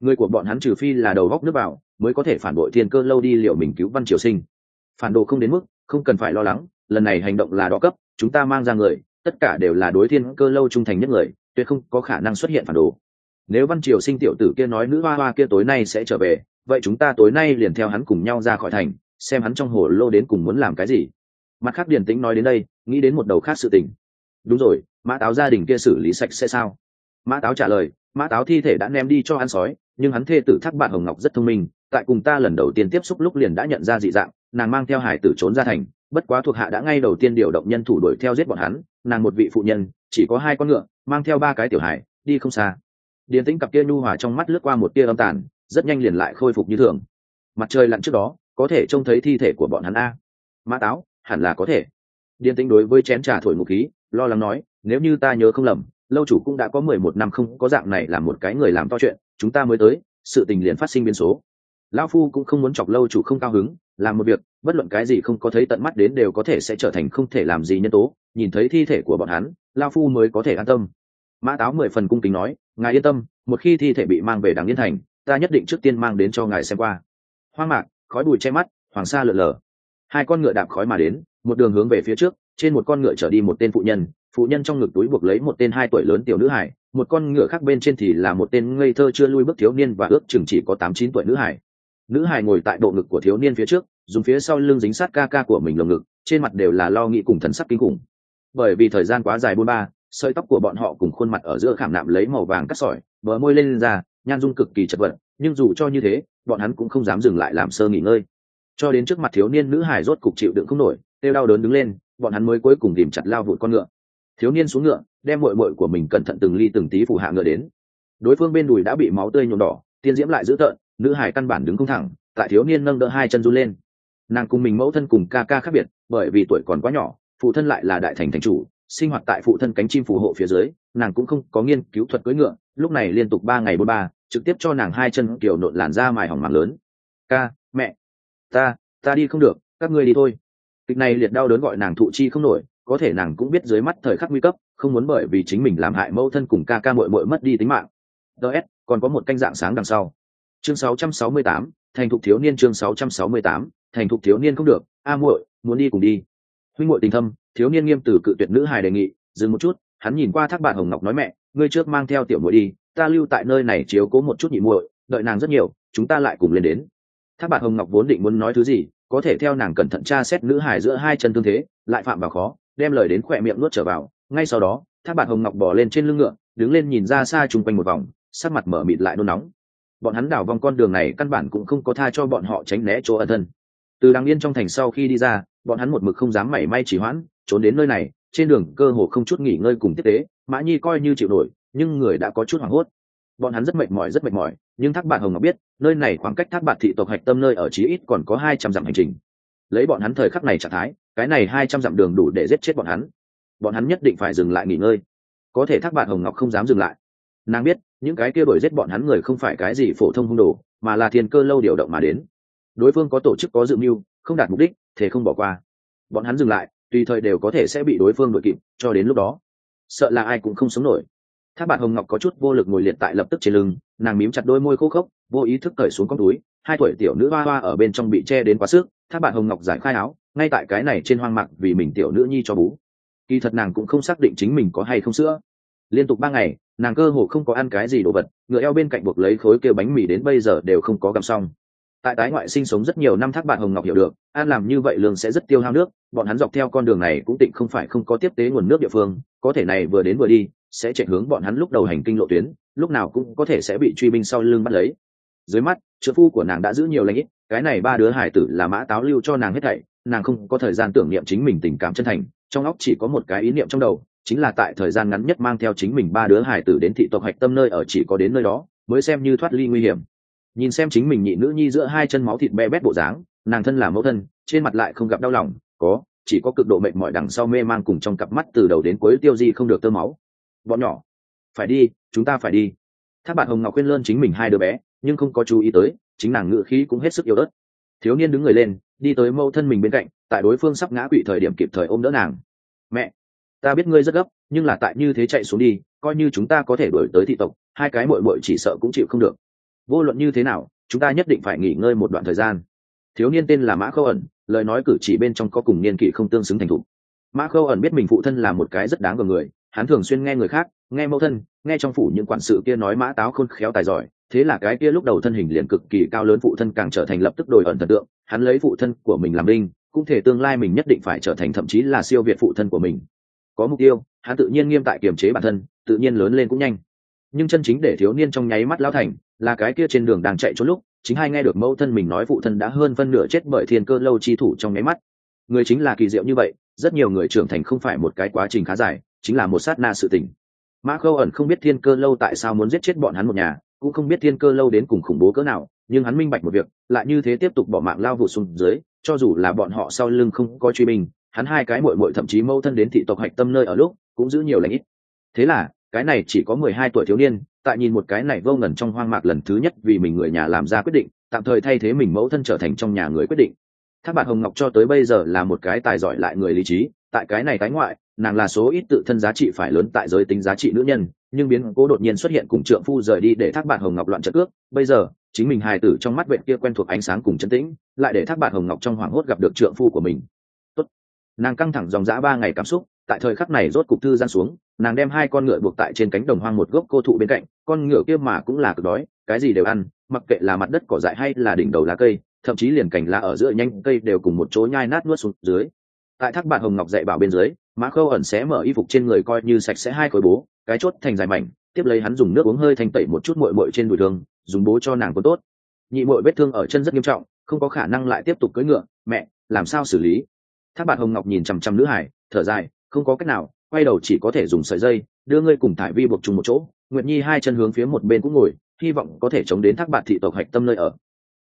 Người của bọn hắn trừ phi là đầu góc nước vào, mới có thể phản bội thiên cơ lâu đi liệu mình cứu văn triều sinh. Phản đồ không đến mức, không cần phải lo lắng, lần này hành động là đo cấp, chúng ta mang ra người, tất cả đều là đối thiên cơ lâu trung thành nhất người, tuyệt không có khả năng xuất hiện phản đồ. Nếu văn triều sinh tiểu tử kia nói nữ hoa hoa kia tối nay sẽ trở về, vậy chúng ta tối nay liền theo hắn cùng nhau ra khỏi thành, xem hắn trong hồ lô đến cùng muốn làm cái gì. Mặt khác điển tĩnh nói đến đây, nghĩ đến một đầu khác sự tình đúng rồi, mã táo gia đình kia xử lý sạch sẽ sao? Mã táo trả lời, mã táo thi thể đã ném đi cho ăn sói, nhưng hắn thê tử thác bạn hồng ngọc rất thông minh, tại cùng ta lần đầu tiên tiếp xúc lúc liền đã nhận ra dị dạng, nàng mang theo hải tử trốn ra thành, bất quá thuộc hạ đã ngay đầu tiên điều động nhân thủ đuổi theo giết bọn hắn, nàng một vị phụ nhân, chỉ có hai con ngựa, mang theo ba cái tiểu hải đi không xa. Điền tĩnh cặp kia nhu hòa trong mắt lướt qua một tia âm tàn, rất nhanh liền lại khôi phục như thường. Mặt trời lặn trước đó, có thể trông thấy thi thể của bọn hắn a. Mã táo, hẳn là có thể. Điền tĩnh đối với chén trà thổi ngụ khí lo lắng nói, nếu như ta nhớ không lầm, lâu chủ cũng đã có mười một năm không có dạng này là một cái người làm to chuyện, chúng ta mới tới, sự tình liền phát sinh biến số. Lão phu cũng không muốn chọc lâu chủ không cao hứng, làm một việc, bất luận cái gì không có thấy tận mắt đến đều có thể sẽ trở thành không thể làm gì nhân tố, nhìn thấy thi thể của bọn hắn lao phu mới có thể an tâm. Mã táo mười phần cung kính nói, ngài yên tâm, một khi thi thể bị mang về đằng yên thành, ta nhất định trước tiên mang đến cho ngài xem qua. Hoang mạc, khói bụi che mắt, hoàng sa lượn lờ hai con ngựa đạp khói mà đến, một đường hướng về phía trước trên một con ngựa trở đi một tên phụ nhân phụ nhân trong ngực túi buộc lấy một tên hai tuổi lớn tiểu nữ hải một con ngựa khác bên trên thì là một tên ngây thơ chưa lui bước thiếu niên và ước chừng chỉ có tám chín tuổi nữ hải. Nữ hải ngồi tại bộ ngực của thiếu niên phía trước dùng phía sau lưng dính sát ca ca của mình lồng ngực trên mặt đều là lo nghĩ cùng thần sắc kinh khủng. Bởi vì thời gian quá dài buôn ba sợi tóc của bọn họ cùng khuôn mặt ở giữa khảm nạm lấy màu vàng cắt sỏi bờ môi lên, lên ra nhan dung cực kỳ chật vật nhưng dù cho như thế bọn hắn cũng không dám dừng lại làm sơ nghỉ ngơi. Cho đến trước mặt thiếu niên nữ hải rốt cục chịu đựng không nổi têu đau đớn đứng lên bọn hắn mới cuối cùng tìm chặt lao vụt con ngựa. Thiếu niên xuống ngựa, đem mội mội của mình cẩn thận từng ly từng tí phủ hạ ngựa đến. Đối phương bên đùi đã bị máu tươi nhuộm đỏ, tiên diễm lại dữ tợn, nữ hải căn bản đứng không thẳng, tại thiếu niên nâng đỡ hai chân run lên. Nàng cùng mình mẫu thân cùng ca ca khác biệt, bởi vì tuổi còn quá nhỏ, phụ thân lại là đại thành thành chủ, sinh hoạt tại phụ thân cánh chim phù hộ phía dưới, nàng cũng không có nghiên cứu thuật cưỡi ngựa, lúc này liên tục ba ngày bốn ba, trực tiếp cho nàng hai chân kiểu nộn làn ra mài hỏng màng lớn. Ca, mẹ, ta ta đi không được, các ngươi đi thôi kịch này liệt đau đớn gọi nàng thụ chi không nổi có thể nàng cũng biết dưới mắt thời khắc nguy cấp không muốn bởi vì chính mình làm hại mẫu thân cùng ca ca mội mội mất đi tính mạng. Ts còn có một canh dạng sáng đằng sau. Chương 668, thành thục thiếu niên chương 668, thành thục thiếu niên không được a muội muốn đi cùng đi. Huynh muội tình thâm thiếu niên nghiêm từ cự tuyệt nữ hài đề nghị dừng một chút hắn nhìn qua thác bạn hồng ngọc nói mẹ ngươi trước mang theo tiểu muội đi ta lưu tại nơi này chiếu cố một chút nhị muội đợi nàng rất nhiều chúng ta lại cùng lên đến. Thác bạn hồng ngọc vốn định muốn nói thứ gì có thể theo nàng cẩn thận tra xét nữ hài giữa hai chân tương thế, lại phạm vào khó, đem lời đến khỏe miệng nuốt trở vào, ngay sau đó, thác bạc hồng ngọc bỏ lên trên lưng ngựa, đứng lên nhìn ra xa chung quanh một vòng, sắc mặt mở mịt lại nôn nóng. Bọn hắn đảo vòng con đường này căn bản cũng không có tha cho bọn họ tránh né chỗ ẩn thân. Từ đằng yên trong thành sau khi đi ra, bọn hắn một mực không dám mảy may chỉ hoãn, trốn đến nơi này, trên đường cơ hồ không chút nghỉ ngơi cùng tiếp tế, mã nhi coi như chịu nổi, nhưng người đã có chút hoảng hốt bọn hắn rất mệt mỏi, rất mệt mỏi, nhưng thác bạn hồng ngọc biết, nơi này khoảng cách thác bạn thị tộc hạch tâm nơi ở chí ít còn có hai trăm dặm hành trình. Lấy bọn hắn thời khắc này trạng thái, cái này hai trăm dặm đường đủ để giết chết bọn hắn. Bọn hắn nhất định phải dừng lại nghỉ ngơi. Có thể thác bạn hồng ngọc không dám dừng lại. Nàng biết, những cái kia đổi giết bọn hắn người không phải cái gì phổ thông hung đồ, mà là thiên cơ lâu điều động mà đến. Đối phương có tổ chức, có dự mưu, không đạt mục đích, thế không bỏ qua. Bọn hắn dừng lại, tùy thời đều có thể sẽ bị đối phương đội kịp, cho đến lúc đó. Sợ là ai cũng không sống nổi thác bạn hồng ngọc có chút vô lực ngồi liệt tại lập tức trên lưng, nàng mím chặt đôi môi khô khốc, vô ý thức cởi xuống con túi, hai tuổi tiểu nữ hoa hoa ở bên trong bị che đến quá sức, thác bạn hồng ngọc giải khai áo, ngay tại cái này trên hoang mạc vì mình tiểu nữ nhi cho bú. Kỳ thật nàng cũng không xác định chính mình có hay không sữa. Liên tục ba ngày, nàng cơ hồ không có ăn cái gì đồ vật, ngựa eo bên cạnh buộc lấy khối kêu bánh mì đến bây giờ đều không có gặm xong. Tại tái ngoại sinh sống rất nhiều năm thác bạn hồng ngọc hiểu được an làm như vậy lương sẽ rất tiêu hao nước, bọn hắn dọc theo con đường này cũng tịnh không phải không có tiếp tế nguồn nước địa phương, có thể này vừa đến vừa đi sẽ chạy hướng bọn hắn lúc đầu hành kinh lộ tuyến, lúc nào cũng có thể sẽ bị truy binh sau lưng bắt lấy. Dưới mắt, trợ phu của nàng đã giữ nhiều lãnh ít, cái này ba đứa hải tử là mã táo lưu cho nàng hết thảy, nàng không có thời gian tưởng niệm chính mình tình cảm chân thành, trong óc chỉ có một cái ý niệm trong đầu, chính là tại thời gian ngắn nhất mang theo chính mình ba đứa hải tử đến thị tộc hạch tâm nơi ở chỉ có đến nơi đó, mới xem như thoát ly nguy hiểm. Nhìn xem chính mình nhị nữ nhi giữa hai chân máu thịt be bét bộ dáng, nàng thân là mẫu thân, trên mặt lại không gặp đau lòng, có, chỉ có cực độ mệt mỏi đằng sau mê mang cùng trong cặp mắt từ đầu đến cuối tiêu di không được tơ máu bọn nhỏ, phải đi, chúng ta phải đi. Thác bạn hồng ngọc khuyên lơn chính mình hai đứa bé, nhưng không có chú ý tới, chính nàng ngự khí cũng hết sức yếu ớt. Thiếu niên đứng người lên, đi tới mâu thân mình bên cạnh, tại đối phương sắp ngã quỵ thời điểm kịp thời ôm đỡ nàng. Mẹ, ta biết ngươi rất gấp, nhưng là tại như thế chạy xuống đi, coi như chúng ta có thể đuổi tới thị tộc, hai cái mội mội chỉ sợ cũng chịu không được. Vô luận như thế nào, chúng ta nhất định phải nghỉ ngơi một đoạn thời gian. Thiếu niên tên là mã khâu ẩn, lời nói cử chỉ bên trong có cùng niên kỷ không tương xứng thành thục. Mã khâu ẩn biết mình phụ thân là một cái rất đáng gờ người hắn thường xuyên nghe người khác, nghe mẫu thân, nghe trong phủ những quản sự kia nói mã táo khôn khéo tài giỏi, thế là cái kia lúc đầu thân hình liền cực kỳ cao lớn phụ thân càng trở thành lập tức đổi ẩn thần tượng, hắn lấy phụ thân của mình làm linh cũng thể tương lai mình nhất định phải trở thành thậm chí là siêu việt phụ thân của mình. Có mục tiêu, hắn tự nhiên nghiêm tại kiềm chế bản thân, tự nhiên lớn lên cũng nhanh. Nhưng chân chính để thiếu niên trong nháy mắt lao thành, là cái kia trên đường đang chạy trốn lúc, chính hai nghe được mẫu thân mình nói phụ thân đã hơn phân nửa chết bởi thiên cơ lâu chi thủ trong nháy mắt. Người chính là kỳ diệu như vậy, rất nhiều người trưởng thành không phải một cái quá trình khá dài chính là một sát na sự tình. Mã khâu ẩn không biết thiên cơ lâu tại sao muốn giết chết bọn hắn một nhà cũng không biết thiên cơ lâu đến cùng khủng bố cỡ nào nhưng hắn minh bạch một việc lại như thế tiếp tục bỏ mạng lao vụ xuống dưới cho dù là bọn họ sau lưng không có truy mình, hắn hai cái mội mội thậm chí mâu thân đến thị tộc hạch tâm nơi ở lúc cũng giữ nhiều lãnh ít. Thế là cái này chỉ có mười hai tuổi thiếu niên tại nhìn một cái này vô ngần trong hoang mạc lần thứ nhất vì mình người nhà làm ra quyết định tạm thời thay thế mình mẫu thân trở thành trong nhà người quyết định. Thác bạn hồng ngọc cho tới bây giờ là một cái tài giỏi lại người lý trí tại cái này tái ngoại nàng là số ít tự thân giá trị phải lớn tại giới tính giá trị nữ nhân, nhưng biến cố đột nhiên xuất hiện cùng trượng phu rời đi để thác bạn hồng ngọc loạn trận cước bây giờ, chính mình hài tử trong mắt vệ kia quen thuộc ánh sáng cùng chân tĩnh, lại để thác bạn hồng ngọc trong hoảng hốt gặp được trượng phu của mình. Tốt. nàng căng thẳng dòng dã ba ngày cảm xúc, tại thời khắc này rốt cục thư gian xuống, nàng đem hai con ngựa buộc tại trên cánh đồng hoang một gốc cô thụ bên cạnh, con ngựa kia mà cũng là cực đói, cái gì đều ăn, mặc kệ là mặt đất cỏ dại hay là đỉnh đầu lá cây, thậm chí liền cành lá ở giữa nhanh cây đều cùng một chỗ nhai nát nuốt xuống dưới. Tại thác bạn hồng ngọc dạy bảo bên dưới mã khâu ẩn sẽ mở y phục trên người coi như sạch sẽ hai khối bố, cái chốt thành dài mảnh, tiếp lấy hắn dùng nước uống hơi thành tẩy một chút mội mội trên đùi thương dùng bố cho nàng có tốt. Nhị mội vết thương ở chân rất nghiêm trọng, không có khả năng lại tiếp tục cưỡi ngựa, mẹ, làm sao xử lý? Thác bạn hồng ngọc nhìn chằm chằm nữ hải, thở dài, không có cách nào, quay đầu chỉ có thể dùng sợi dây, đưa ngươi cùng thải vi buộc chung một chỗ. Nguyệt nhi hai chân hướng phía một bên cũng ngồi, hy vọng có thể chống đến thác bạn thị tộc hạch tâm nơi ở.